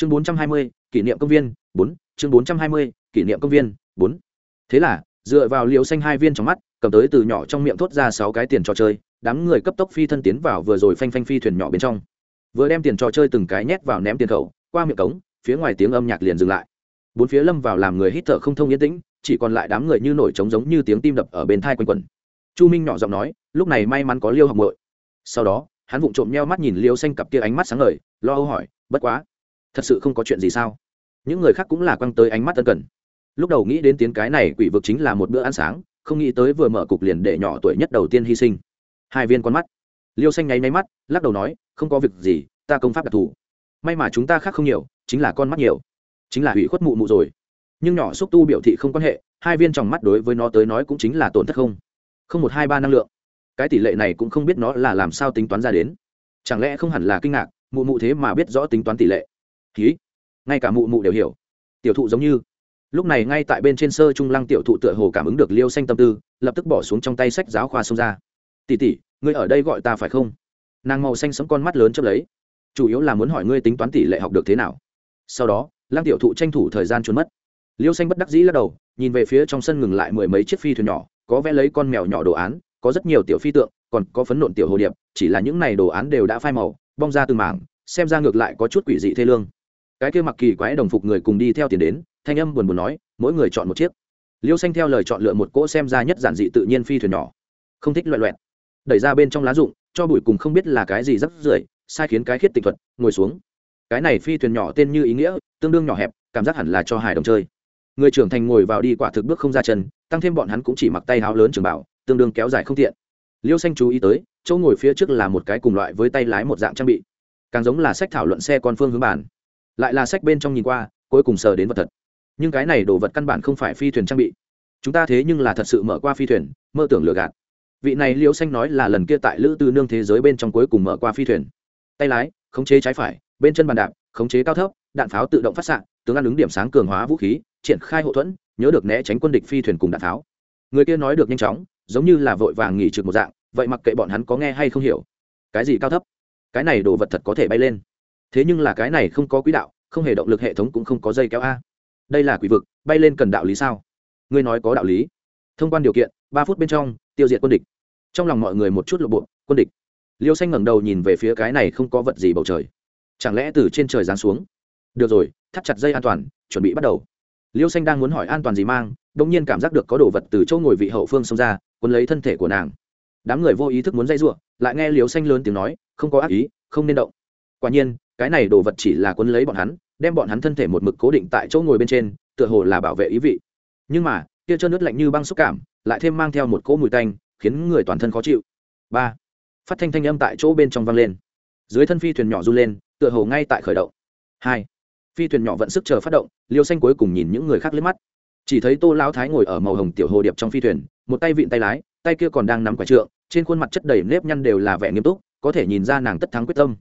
chương bốn trăm hai mươi, kỷ niệm công viên, bốn, chương bốn trăm hai mươi, kỷ niệm công viên, bốn. Thế là, dựa vào liều xanh hai viên trong mắt, cầm tới từ nhỏ trong miệng thốt ra sáu cái tiền trò chơi, đám người cấp tốc phi thân tiến vào vừa rồi phanh phanh phi thuyền nhỏ bên trong. Vừa đem tiền trò chơi từng cái nhét vào ném tiền khẩu, qua miệng cống, phía ngoài tiếng âm nhạc liền dừng lại. Bốn phía lâm vào làm người hít thở không thông yên tĩnh, chỉ còn lại đám người như nổi trống giống như tiếng tim đập ở bên thai quanh quẩn. Chu minh nhỏ giọng nói, lúc này may mắn có liêu học mội sau đó, hắn vụng trộm nheo mắt nhìn liêu xanh cặp kia ánh mắt sáng ngời, lo âu hỏi, bất quá thật sự không có chuyện gì sao? Những người khác cũng là quăng tới ánh mắt ân cần. Lúc đầu nghĩ đến tiếng cái này quỷ vực chính là một bữa ăn sáng, không nghĩ tới vừa mở cục liền để nhỏ tuổi nhất đầu tiên hy sinh. Hai viên con mắt. Liêu xanh nháy máy mắt, lắc đầu nói, không có việc gì, ta công pháp đặc thù. May mà chúng ta khác không nhiều, chính là con mắt nhiều. Chính là hủy khuất mụ mụ rồi. Nhưng nhỏ xúc tu biểu thị không quan hệ, hai viên tròng mắt đối với nó tới nói cũng chính là tổn thất không. Không một hai ba năng lượng. Cái tỷ lệ này cũng không biết nó là làm sao tính toán ra đến. Chẳng lẽ không hẳn là kinh ngạc, mụ mụ thế mà biết rõ tính toán tỷ lệ hí ngay cả mụ mụ đều hiểu. Tiểu thụ giống như. Lúc này ngay tại bên trên sơ trung lăng tiểu thụ tựa hồ cảm ứng được liêu xanh tâm tư, lập tức bỏ xuống trong tay sách giáo khoa xông ra. Tỉ tỉ ngươi ở đây gọi ta phải không? Nàng màu xanh sẫm con mắt lớn chấp lấy. Chủ yếu là muốn hỏi ngươi tính toán tỷ lệ học được thế nào. Sau đó, lăng tiểu thụ tranh thủ thời gian trốn mất. Liêu xanh bất đắc dĩ lắc đầu, nhìn về phía trong sân ngừng lại mười mấy chiếc phi thuyền nhỏ, có vẽ lấy con mèo nhỏ đồ án, có rất nhiều tiểu phi tượng, còn có phấn nộn tiểu hồ điệp, chỉ là những này đồ án đều đã phai màu, bong ra từng mảng, xem ra ngược lại có chút quỷ dị thê lương cái kia mặc kỳ quái đồng phục người cùng đi theo tiền đến, thanh âm buồn buồn nói, mỗi người chọn một chiếc. Liêu xanh theo lời chọn lựa một cỗ xem ra nhất giản dị tự nhiên phi thuyền nhỏ. Không thích loẹ loẹt. Đẩy ra bên trong lá rụng, cho bụi cùng không biết là cái gì rắc rưởi, sai khiến cái khiết tịch thuật, ngồi xuống. Cái này phi thuyền nhỏ tên như ý nghĩa, tương đương nhỏ hẹp, cảm giác hẳn là cho hài đồng chơi. Người trưởng thành ngồi vào đi quả thực bước không ra chân, tăng thêm bọn hắn cũng chỉ mặc tay áo lớn trường bảo, tương đương kéo dài không tiện. Liêu xanh chú ý tới, chỗ ngồi phía trước là một cái cùng loại với tay lái một dạng trang bị. Càng giống là sách thảo luận xe con phương hướng bản lại là sách bên trong nhìn qua, cuối cùng sờ đến vật thật. Nhưng cái này đồ vật căn bản không phải phi thuyền trang bị. Chúng ta thế nhưng là thật sự mở qua phi thuyền, mơ tưởng lừa gạt. Vị này liễu xanh nói là lần kia tại lữ tư nương thế giới bên trong cuối cùng mở qua phi thuyền. Tay lái, khống chế trái phải, bên chân bàn đạp, khống chế cao thấp, đạn pháo tự động phát xạ, tướng ăn ứng điểm sáng cường hóa vũ khí, triển khai hậu thuẫn, nhớ được né tránh quân địch phi thuyền cùng đạn pháo. Người kia nói được nhanh chóng, giống như là vội vàng nghỉ trực một dạng, vậy mặc kệ bọn hắn có nghe hay không hiểu. Cái gì cao thấp? Cái này đồ vật thật có thể bay lên thế nhưng là cái này không có quỹ đạo, không hề động lực hệ thống cũng không có dây kéo a. Đây là quỷ vực, bay lên cần đạo lý sao? Ngươi nói có đạo lý. Thông quan điều kiện, ba phút bên trong, tiêu diệt quân địch. Trong lòng mọi người một chút lộ bộ, quân địch. Liêu xanh ngẩng đầu nhìn về phía cái này không có vật gì bầu trời. Chẳng lẽ từ trên trời giáng xuống? Được rồi, thắt chặt dây an toàn, chuẩn bị bắt đầu. Liêu xanh đang muốn hỏi an toàn gì mang đ ỗ n g nhiên cảm giác được có đồ vật từ chỗ ngồi vị hậu phương xông ra quân lấy thân thể của nàng. Đám người vô ý thức muốn dây r u ộ lại nghe liêu xanh lớn tiếng nói, không có ác ý, không nên động. Quả nhiên cái này đồ vật chỉ là quấn lấy bọn hắn, đem bọn hắn thân thể một mực cố định tại chỗ ngồi bên trên, tựa hồ là bảo vệ ý vị. Nhưng mà, kia trơn nước lạnh như băng xúc cảm, lại thêm mang theo một cỗ mùi tanh, khiến người toàn thân khó chịu. Ba, phát thanh thanh âm tại chỗ bên trong vang lên. Dưới thân phi thuyền nhỏ run lên, tựa hồ ngay tại khởi động. Hai, phi thuyền nhỏ vận sức chờ phát động, liêu xanh cuối cùng nhìn những người khác liếc mắt. Chỉ thấy tô lão thái ngồi ở màu hồng tiểu hồ điệp trong phi thuyền, một tay vịn tay lái, tay kia còn đang nắm quả trượng, trên khuôn mặt chất đầy nếp nhăn đều là vẻ nghiêm túc, có thể nhìn ra nàng tất thắng quyết tâm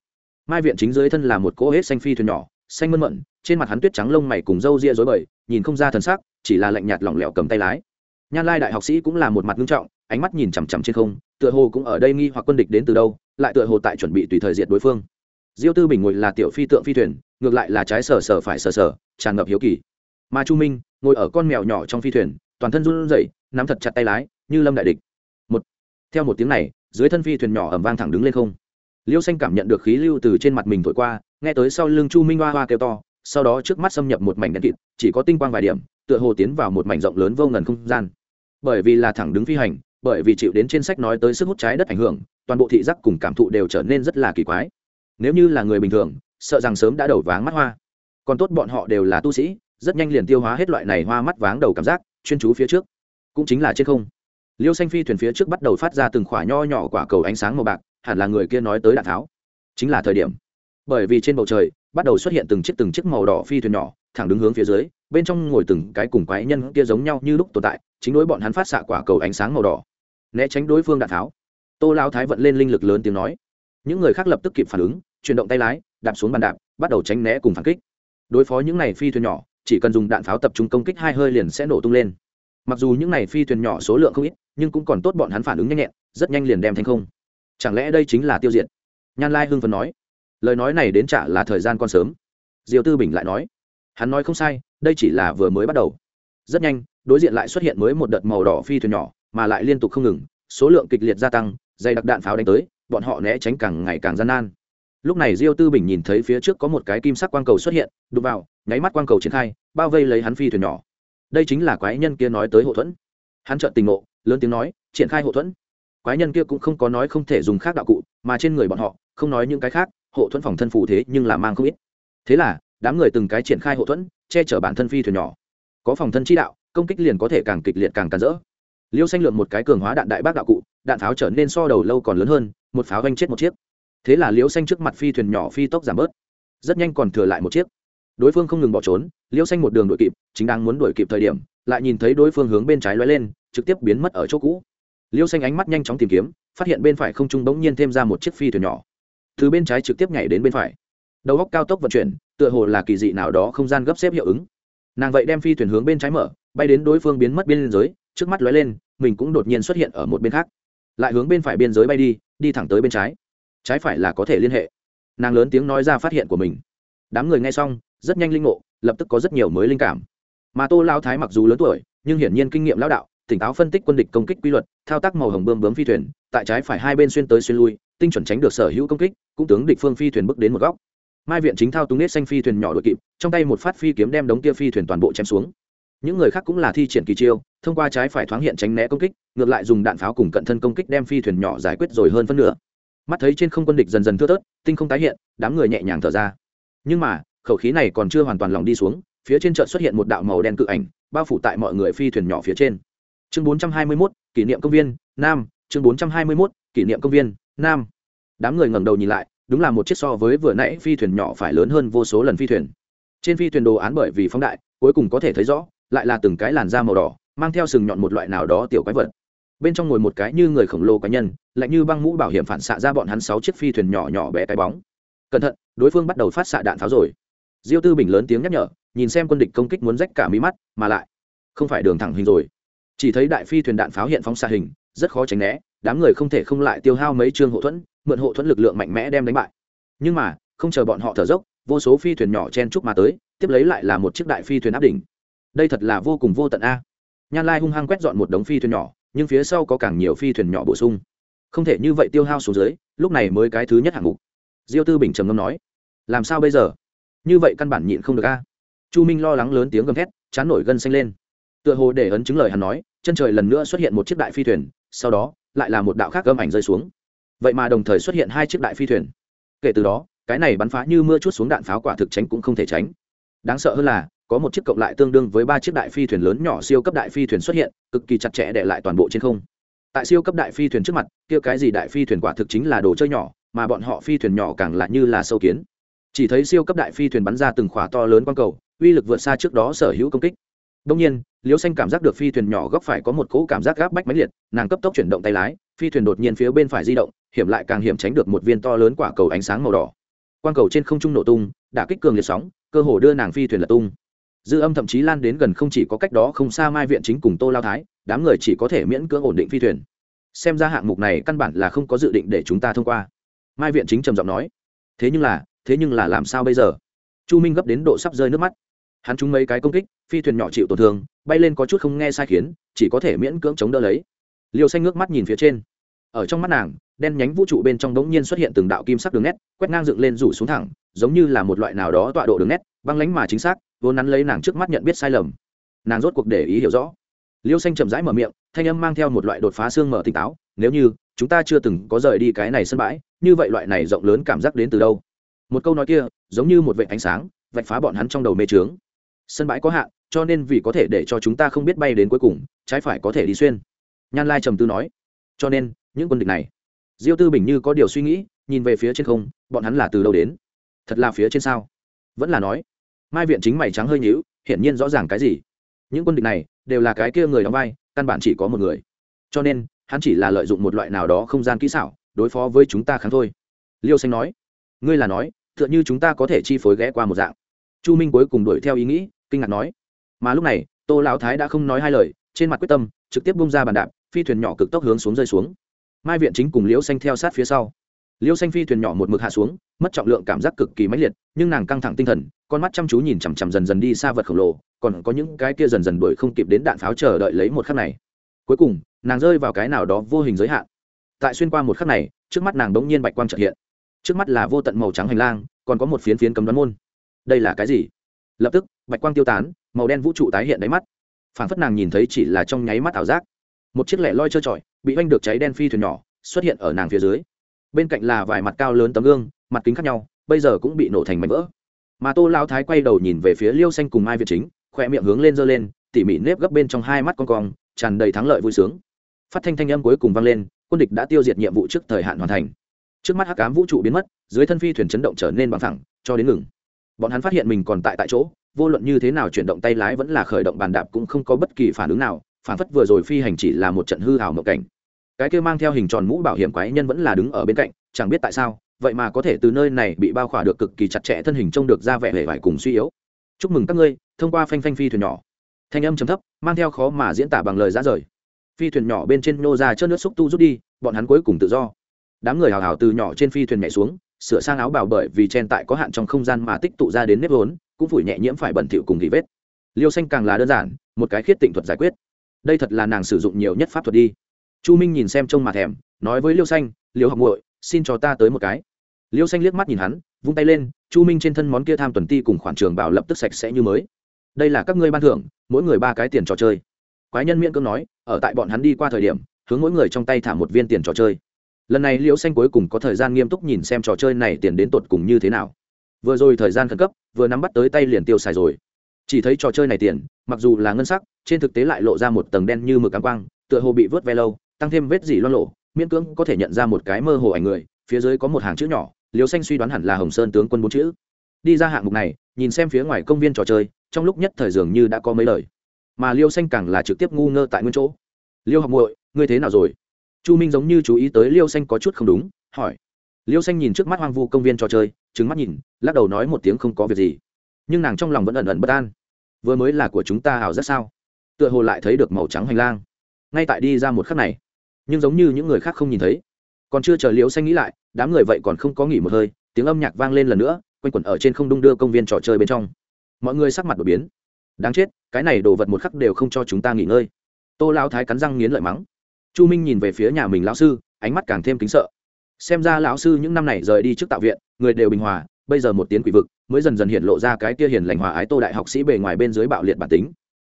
mai viện chính dưới thân là một cỗ hết xanh phi thuyền nhỏ, xanh mơn mận, trên mặt hắn tuyết trắng lông mày cùng râu ria rối bời, nhìn không ra thần sắc, chỉ là lạnh nhạt lỏng lẻo cầm tay lái. Nhan lai đại học sĩ cũng là một mặt nghiêm trọng, ánh mắt nhìn chằm chằm trên không, tựa hồ cũng ở đây nghi hoặc quân địch đến từ đâu, lại tựa hồ tại chuẩn bị tùy thời diệt đối phương. Diêu tư bình ngồi là tiểu phi tượng phi thuyền, ngược lại là trái sờ sờ phải sờ sờ, tràn ngập hiếu kỳ. Mà chu minh ngồi ở con mèo nhỏ trong phi thuyền, toàn thân run rẩy, nắm thật chặt tay lái, như lâm đại địch. Một, theo một tiếng này, dưới thân phi thuyền nhỏ ẩm vang thẳng đứng lên không liêu xanh cảm nhận được khí lưu từ trên mặt mình thổi qua, nghe tới sau lưng chu minh hoa hoa kêu to, sau đó trước mắt xâm nhập một mảnh đen kịt, chỉ có tinh quang vài điểm, tựa hồ tiến vào một mảnh rộng lớn vô ngần không gian. Bởi vì là thẳng đứng phi hành, bởi vì chịu đến trên sách nói tới sức hút trái đất ảnh hưởng, toàn bộ thị giác cùng cảm thụ đều trở nên rất là kỳ quái. Nếu như là người bình thường, sợ rằng sớm đã đầu váng mắt hoa. Còn tốt bọn họ đều là tu sĩ, rất nhanh liền tiêu hóa hết loại này hoa mắt váng đầu cảm giác, chuyên chú phía trước. Cũng chính là trên không. Liêu xanh phi thuyền phía trước bắt đầu phát ra từng khỏa nho nhỏ quả cầu ánh sáng màu bạc hẳn là người kia nói tới đạn tháo. Chính là thời điểm. Bởi vì trên bầu trời, bắt đầu xuất hiện từng chiếc từng chiếc màu đỏ phi thuyền nhỏ, thẳng đứng hướng phía dưới, bên trong ngồi từng cái cùng quái nhân kia giống nhau như lúc tồn tại, chính đối bọn hắn phát xạ quả cầu ánh sáng màu đỏ. Né tránh đối phương đạn tháo. Tô lao thái vận lên linh lực lớn tiếng nói. Những người khác lập tức kịp phản ứng, chuyển động tay lái, đạp xuống bàn đạp, bắt đầu tránh né cùng phản kích. Đối phó những này phi thuyền nhỏ, chỉ cần dùng đạn pháo tập trung công kích hai hơi liền sẽ nổ tung lên. Mặc dù những này phi thuyền nhỏ số lượng không ít, nhưng cũng còn tốt bọn hắn phản ứng nhanh nhẹn, rất nhanh liền đem thành không chẳng lẽ đây chính là tiêu diệt? Nhan lai hưng phấn nói. Lời nói này đến trả là thời gian còn sớm. Diêu tư bình lại nói. Hắn nói không sai, đây chỉ là vừa mới bắt đầu. Rất nhanh, đối diện lại xuất hiện mới một đợt màu đỏ phi thuyền nhỏ, mà lại liên tục không ngừng, số lượng kịch liệt gia tăng, dày đặc đạn pháo đánh tới, bọn họ né tránh càng ngày càng gian nan. Lúc này diêu tư bình nhìn thấy phía trước có một cái kim sắc quang cầu xuất hiện đục vào, nháy mắt quang cầu triển khai, bao vây lấy hắn phi thuyền nhỏ. Đây chính là quái nhân kia nói tới hộ thuẫn. Hắn trợn tình ngộ, lớn tiếng nói, triển khai hộ thuẫn quái nhân kia cũng không có nói không thể dùng khác đạo cụ, mà trên người bọn họ, không nói những cái khác, hộ thuẫn phòng thân phụ thế nhưng là mang không ít. Thế là, đám người từng cái triển khai hộ thuẫn, che chở bản thân phi thuyền nhỏ. Có phòng thân chi đạo, công kích liền có thể càng kịch liệt càng càn rỡ. Liêu xanh lượm một cái cường hóa đạn đại bác đạo cụ, đạn pháo trở nên so đầu lâu còn lớn hơn, một pháo vanh chết một chiếc. Thế là liêu xanh trước mặt phi thuyền nhỏ phi tốc giảm bớt, rất nhanh còn thừa lại một chiếc. Đối phương không ngừng bỏ trốn, liêu xanh một đường đuổi kịp, chính đang muốn đuổi kịp thời điểm, lại nhìn thấy đối phương hướng bên trái lóe lên, trực tiếp biến mất ở chỗ cũ liêu xanh ánh mắt nhanh chóng tìm kiếm, phát hiện bên phải không trung bỗng nhiên thêm ra một chiếc phi thuyền nhỏ. Từ bên trái trực tiếp nhảy đến bên phải. Đầu góc cao tốc vận chuyển, tựa hồ là kỳ dị nào đó không gian gấp xếp hiệu ứng. Nàng vậy đem phi thuyền hướng bên trái mở, bay đến đối phương biến mất biên giới trước mắt lóe lên, mình cũng đột nhiên xuất hiện ở một bên khác. Lại hướng bên phải biên giới bay đi đi thẳng tới bên trái. Trái phải là có thể liên hệ. Nàng lớn tiếng nói ra phát hiện của mình. Đám người nghe xong, rất nhanh linh ngộ, lập tức có rất nhiều mới linh cảm. Mà tô lao thái mặc dù lớn tuổi, nhưng hiển nhiên kinh nghiệm lão đạo tỉnh táo phân tích quân địch công kích quy luật, thao tác màu hồng bơm bướm phi thuyền, tại trái phải hai bên xuyên tới xuyên lui, tinh chuẩn tránh được sở hữu công kích, cũng tướng địch phương phi thuyền bước đến một góc. Mai viện chính thao túng nết xanh phi thuyền nhỏ đội kịp, trong tay một phát phi kiếm đem đống kia phi thuyền toàn bộ chém xuống. Những người khác cũng là thi triển kỳ chiêu, thông qua trái phải thoáng hiện tránh né công kích, ngược lại dùng đạn pháo cùng cận thân công kích đem phi thuyền nhỏ giải quyết rồi hơn phân nửa. Mắt thấy trên không quân địch dần dần thưa tớt tinh không tái hiện, đám người nhẹ nhàng thở ra. Nhưng mà, khẩu khí này còn chưa hoàn toàn lòng đi xuống, phía trên chợ xuất hiện một đạo màu đen cự ảnh, bao phủ tại mọi người phi thuyền nhỏ phía trên chương 421, kỷ niệm công viên nam chương 421, kỷ niệm công viên nam. Đám người ngẩng đầu nhìn lại đúng là một chiếc so với vừa nãy phi thuyền nhỏ phải lớn hơn vô số lần phi thuyền. Trên phi thuyền đồ án bởi vì phóng đại cuối cùng có thể thấy rõ lại là từng cái làn da màu đỏ mang theo sừng nhọn một loại nào đó tiểu quái vật. Bên trong ngồi một cái như người khổng lồ cá nhân lạnh như băng mũ bảo hiểm phản xạ ra bọn hắn sáu chiếc phi thuyền nhỏ nhỏ bé cái bóng. Cẩn thận đối phương bắt đầu phát xạ đạn pháo rồi. Diêu tư bình lớn tiếng nhắc nhở nhìn xem quân địch công kích muốn rách cả mí mắt mà lại không phải đường thẳng hình rồi chỉ thấy đại phi thuyền đạn pháo hiện phóng xạ hình, rất khó tránh né, đám người không thể không lại tiêu hao mấy chương hộ thuẫn, mượn hộ thuẫn lực lượng mạnh mẽ đem đánh bại. Nhưng mà, không chờ bọn họ thở dốc, vô số phi thuyền nhỏ chen chúc mà tới, tiếp lấy lại là một chiếc đại phi thuyền áp đỉnh. Đây thật là vô cùng vô tận a. Nhan lai hung hăng quét dọn một đống phi thuyền nhỏ, nhưng phía sau có càng nhiều phi thuyền nhỏ bổ sung. Không thể như vậy tiêu hao xuống dưới, lúc này mới cái thứ nhất hạng mục. Diêu tư bình trầm ngâm nói, làm sao bây giờ? Như vậy căn bản nhịn không được a. Chu minh lo lắng lớn tiếng gầm thét, chán nổi gân xanh lên tựa hồ để ấn chứng lời hắn nói, chân trời lần nữa xuất hiện một chiếc đại phi thuyền, sau đó, lại là một đạo khác gâm ảnh rơi xuống. Vậy mà đồng thời xuất hiện hai chiếc đại phi thuyền. Kể từ đó, cái này bắn phá như mưa chút xuống đạn pháo quả thực tránh cũng không thể tránh. Đáng sợ hơn là, có một chiếc cộng lại tương đương với ba chiếc đại phi thuyền lớn nhỏ siêu cấp đại phi thuyền xuất hiện, cực kỳ chặt chẽ để lại toàn bộ trên không. Tại siêu cấp đại phi thuyền trước mặt, kia cái gì đại phi thuyền quả thực chính là đồ chơi nhỏ, mà bọn họ phi thuyền nhỏ càng lại như là sâu kiến. Chỉ thấy siêu cấp đại phi thuyền bắn ra từng khỏa to lớn quang cầu, uy lực vượt xa trước đó sở hữu công kích đông nhiên, liễu xanh cảm giác được phi thuyền nhỏ góc phải có một cỗ cảm giác gáp bách máy liệt, nàng cấp tốc chuyển động tay lái, phi thuyền đột nhiên phía bên phải di động, hiểm lại càng hiểm tránh được một viên to lớn quả cầu ánh sáng màu đỏ. Quang cầu trên không trung nổ tung đã kích cường liệt sóng, cơ hồ đưa nàng phi thuyền lật tung. Dư âm thậm chí lan đến gần không chỉ có cách đó không xa mai viện chính cùng tô lao thái, đám người chỉ có thể miễn cưỡng ổn định phi thuyền. Xem ra hạng mục này căn bản là không có dự định để chúng ta thông qua. Mai viện chính trầm giọng nói. Thế nhưng là, thế nhưng là làm sao bây giờ? Chu minh gấp đến độ sắp rơi nước mắt hắn trúng mấy cái công kích, phi thuyền nhỏ chịu tổn thương, bay lên có chút không nghe sai khiến, chỉ có thể miễn cưỡng chống đỡ lấy. Liều xanh ngước mắt nhìn phía trên. Ở trong mắt nàng, đen nhánh vũ trụ bên trong đống nhiên xuất hiện từng đạo kim sắc đường nét, quét ngang dựng lên rủ xuống thẳng, giống như là một loại nào đó tọa độ đường nét, băng lánh mà chính xác, vốn nắn lấy nàng trước mắt nhận biết sai lầm. Nàng rốt cuộc để ý hiểu rõ. Liêu xanh chậm rãi mở miệng, thanh âm mang theo một loại đột phá xương mở tỉnh táo, nếu như chúng ta chưa từng có rời đi cái này sân bãi, như vậy loại này rộng lớn cảm giác đến từ đâu? Một câu nói kia, giống như một vệ ánh sáng, vạch phá bọn hắn trong đầu mê trướng sân bãi có hạn, cho nên vì có thể để cho chúng ta không biết bay đến cuối cùng, trái phải có thể đi xuyên. Nhan lai trầm tư nói. Cho nên, những quân địch này. Diêu tư bình như có điều suy nghĩ, nhìn về phía trên không, bọn hắn là từ đâu đến? Thật là phía trên sao? Vẫn là nói. Mai viện chính mày trắng hơi nhíu, hiển nhiên rõ ràng cái gì. Những quân địch này, đều là cái kia người đóng vai, căn bản chỉ có một người. Cho nên, hắn chỉ là lợi dụng một loại nào đó không gian kỹ xảo, đối phó với chúng ta kháng thôi. Liêu xanh nói. Ngươi là nói, tựa như chúng ta có thể chi phối ghé qua một dạng. Chu minh cuối cùng đuổi theo ý nghĩ kinh ngạc nói. Mà lúc này, tô lão thái đã không nói hai lời, trên mặt quyết tâm, trực tiếp bung ra bàn đạp, phi thuyền nhỏ cực tốc hướng xuống rơi xuống. Mai viện chính cùng liễu xanh theo sát phía sau. Liễu xanh phi thuyền nhỏ một mực hạ xuống, mất trọng lượng cảm giác cực kỳ mãnh liệt, nhưng nàng căng thẳng tinh thần, con mắt chăm chú nhìn chằm chằm dần dần đi xa vật khổng lồ, còn có những cái kia dần dần đuổi không kịp đến đạn pháo chờ đợi lấy một khắc này. Cuối cùng, nàng rơi vào cái nào đó vô hình giới hạn. Tại xuyên qua một khắc này, trước mắt nàng đống nhiên bạch quang trợ hiện. Trước mắt là vô tận màu trắng hành lang, còn có một phiến phiến cấm đoán môn. Đây là cái gì? Lập tức bạch quang tiêu tán, màu đen vũ trụ tái hiện đáy mắt. Phản phất nàng nhìn thấy chỉ là trong nháy mắt ảo giác. Một chiếc lẻ loi trơ trọi, bị oanh được cháy đen phi thuyền nhỏ, xuất hiện ở nàng phía dưới. Bên cạnh là vài mặt cao lớn tấm gương, mặt kính khác nhau, bây giờ cũng bị nổ thành mảnh vỡ. Mà tô lao thái quay đầu nhìn về phía liêu xanh cùng mai việt chính khoe miệng hướng lên giơ lên, tỉ mỉ nếp gấp bên trong hai mắt con cong, tràn đầy thắng lợi vui sướng. Phát thanh thanh âm cuối cùng vang lên, quân địch đã tiêu diệt nhiệm vụ trước thời hạn hoàn thành. Trước mắt hắc cám vũ trụ biến mất, dưới thân phi thuyền chấn động trở nên bằng thẳng cho đến ngừng. Bọn hắn phát hiện mình còn tại tại chỗ vô luận như thế nào chuyển động tay lái vẫn là khởi động bàn đạp cũng không có bất kỳ phản ứng nào, phản phất vừa rồi phi hành chỉ là một trận hư hào mộng cảnh. Cái kia mang theo hình tròn mũ bảo hiểm quái nhân vẫn là đứng ở bên cạnh, chẳng biết tại sao, vậy mà có thể từ nơi này bị bao khỏa được cực kỳ chặt chẽ thân hình trông được ra vẻ hề vải cùng suy yếu. Chúc mừng các ngươi, thông qua phanh phanh phi thuyền nhỏ. Thanh âm chấm thấp, mang theo khó mà diễn tả bằng lời ra rời. Phi thuyền nhỏ bên trên nô ra chớt nước xúc tu rút đi, bọn hắn cuối cùng tự do. Đám người hào hào từ nhỏ trên phi thuyền nhảy xuống, sửa sang áo bào bởi vì chen tại có hạn trong không gian mà tích tụ ra đến nếp vốn cũng phủi nhẹ nhiễm phải bẩn thỉu cùng gỉ vết. Liêu xanh càng là đơn giản, một cái khiết tịnh thuật giải quyết. Đây thật là nàng sử dụng nhiều nhất pháp thuật đi. Chu minh nhìn xem trông mà thèm, nói với liêu xanh, liêu học muội, xin cho ta tới một cái. Liêu xanh liếc mắt nhìn hắn, vung tay lên, chu minh trên thân món kia tham tuần ti cùng khoản trường bảo lập tức sạch sẽ như mới. Đây là các ngươi ban thưởng, mỗi người ba cái tiền trò chơi. Quái nhân miễn cưỡng nói, ở tại bọn hắn đi qua thời điểm, hướng mỗi người trong tay thả một viên tiền trò chơi. Lần này liễu xanh cuối cùng có thời gian nghiêm túc nhìn xem trò chơi này tiền đến tột cùng như thế nào vừa rồi thời gian khẩn cấp, vừa nắm bắt tới tay liền tiêu xài rồi. Chỉ thấy trò chơi này tiền, mặc dù là ngân sắc, trên thực tế lại lộ ra một tầng đen như mực cám quang, tựa hồ bị vớt ve lâu, tăng thêm vết dỉ loan lộ miễn cưỡng có thể nhận ra một cái mơ hồ ảnh người, phía dưới có một hàng chữ nhỏ liều xanh suy đoán hẳn là hồng sơn tướng quân bốn chữ. Đi ra hạng mục này, nhìn xem phía ngoài công viên trò chơi, trong lúc nhất thời dường như đã có mấy lời. Mà liêu xanh càng là trực tiếp ngu ngơ tại nguyên chỗ. Liêu học muội, ngươi thế nào rồi? Chu minh giống như chú ý tới liêu xanh có chút không đúng, hỏi liêu xanh nhìn trước mắt hoang vu công viên trò chơi trứng mắt nhìn, lắc đầu nói một tiếng không có việc gì. Nhưng nàng trong lòng vẫn ẩn ẩn bất an. Vừa mới là của chúng ta hào rất sao? Tựa hồ lại thấy được màu trắng hành lang. Ngay tại đi ra một khắc này, nhưng giống như những người khác không nhìn thấy. Còn chưa chờ Liêu xanh nghĩ lại, đám người vậy còn không có nghỉ một hơi, tiếng âm nhạc vang lên lần nữa, quanh quẩn ở trên không đung đưa công viên trò chơi bên trong. Mọi người sắc mặt đột biến. Đáng chết, cái này đồ vật một khắc đều không cho chúng ta nghỉ ngơi. Tô lão thái cắn răng nghiến lợi mắng. Chu minh nhìn về phía nhà mình lão sư, ánh mắt càng thêm kính sợ xem ra lão sư những năm này rời đi trước tạo viện, người đều bình hòa, bây giờ một tiếng quỷ vực, mới dần dần hiện lộ ra cái kia hiền lành hòa ái tô đại học sĩ bề ngoài bên dưới bạo liệt bản tính.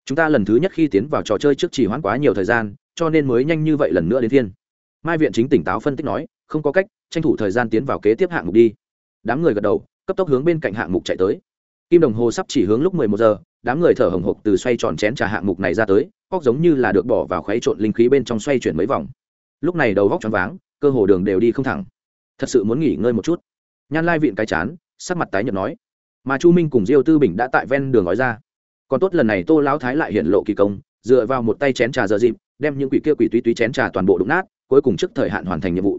Chúng ta lần thứ nhất khi tiến vào trò chơi trước chỉ hoãn quá nhiều thời gian, cho nên mới nhanh như vậy lần nữa đến thiên mai viện chính tỉnh táo phân tích nói, không có cách, tranh thủ thời gian tiến vào kế tiếp hạng mục đi. Đám người gật đầu, cấp tốc hướng bên cạnh hạng mục chạy tới. Kim đồng hồ sắp chỉ hướng lúc mười một giờ, đám người thở hồng hộc từ xoay tròn chén trà hạng mục này ra tới cóc giống như là được bỏ vào khuấy trộn linh khí bên trong xoay chuyển mấy vòng. Lúc này đầu góc choáng váng cơ hồ đường đều đi không thẳng. Thật sự muốn nghỉ ngơi một chút. Nhan lai viện cái chán, sắc mặt tái nhợt nói. Mà chu minh cùng diêu tư bình đã tại ven đường nói ra. Còn tốt lần này tô lão thái lại hiện lộ kỳ công, dựa vào một tay chén trà giờ dịp, đem những quỷ kia quỷ túy túy chén trà toàn bộ đụng nát, cuối cùng trước thời hạn hoàn thành nhiệm vụ.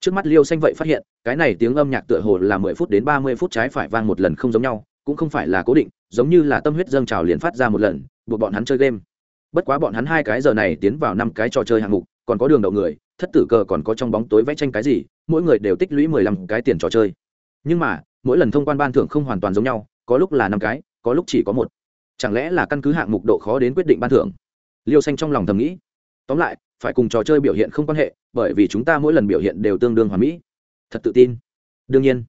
Trước mắt liêu xanh vậy phát hiện, cái này tiếng âm nhạc tựa hồ là mười phút đến ba mươi phút trái phải vang một lần không giống nhau, cũng không phải là cố định, giống như là tâm huyết dâng trào liền phát ra một lần, buộc bọn hắn chơi game. Bất quá bọn hắn hai cái giờ này tiến vào năm cái trò chơi hạng mục còn có đường đậu người, thất tử cờ còn có trong bóng tối vẽ tranh cái gì, mỗi người đều tích lũy mười lăm cái tiền trò chơi. Nhưng mà, mỗi lần thông quan ban thưởng không hoàn toàn giống nhau, có lúc là năm cái, có lúc chỉ có một. Chẳng lẽ là căn cứ hạng mục độ khó đến quyết định ban thưởng? Liêu xanh trong lòng thầm nghĩ. Tóm lại, phải cùng trò chơi biểu hiện không quan hệ, bởi vì chúng ta mỗi lần biểu hiện đều tương đương hoàn mỹ. Thật tự tin. Đương nhiên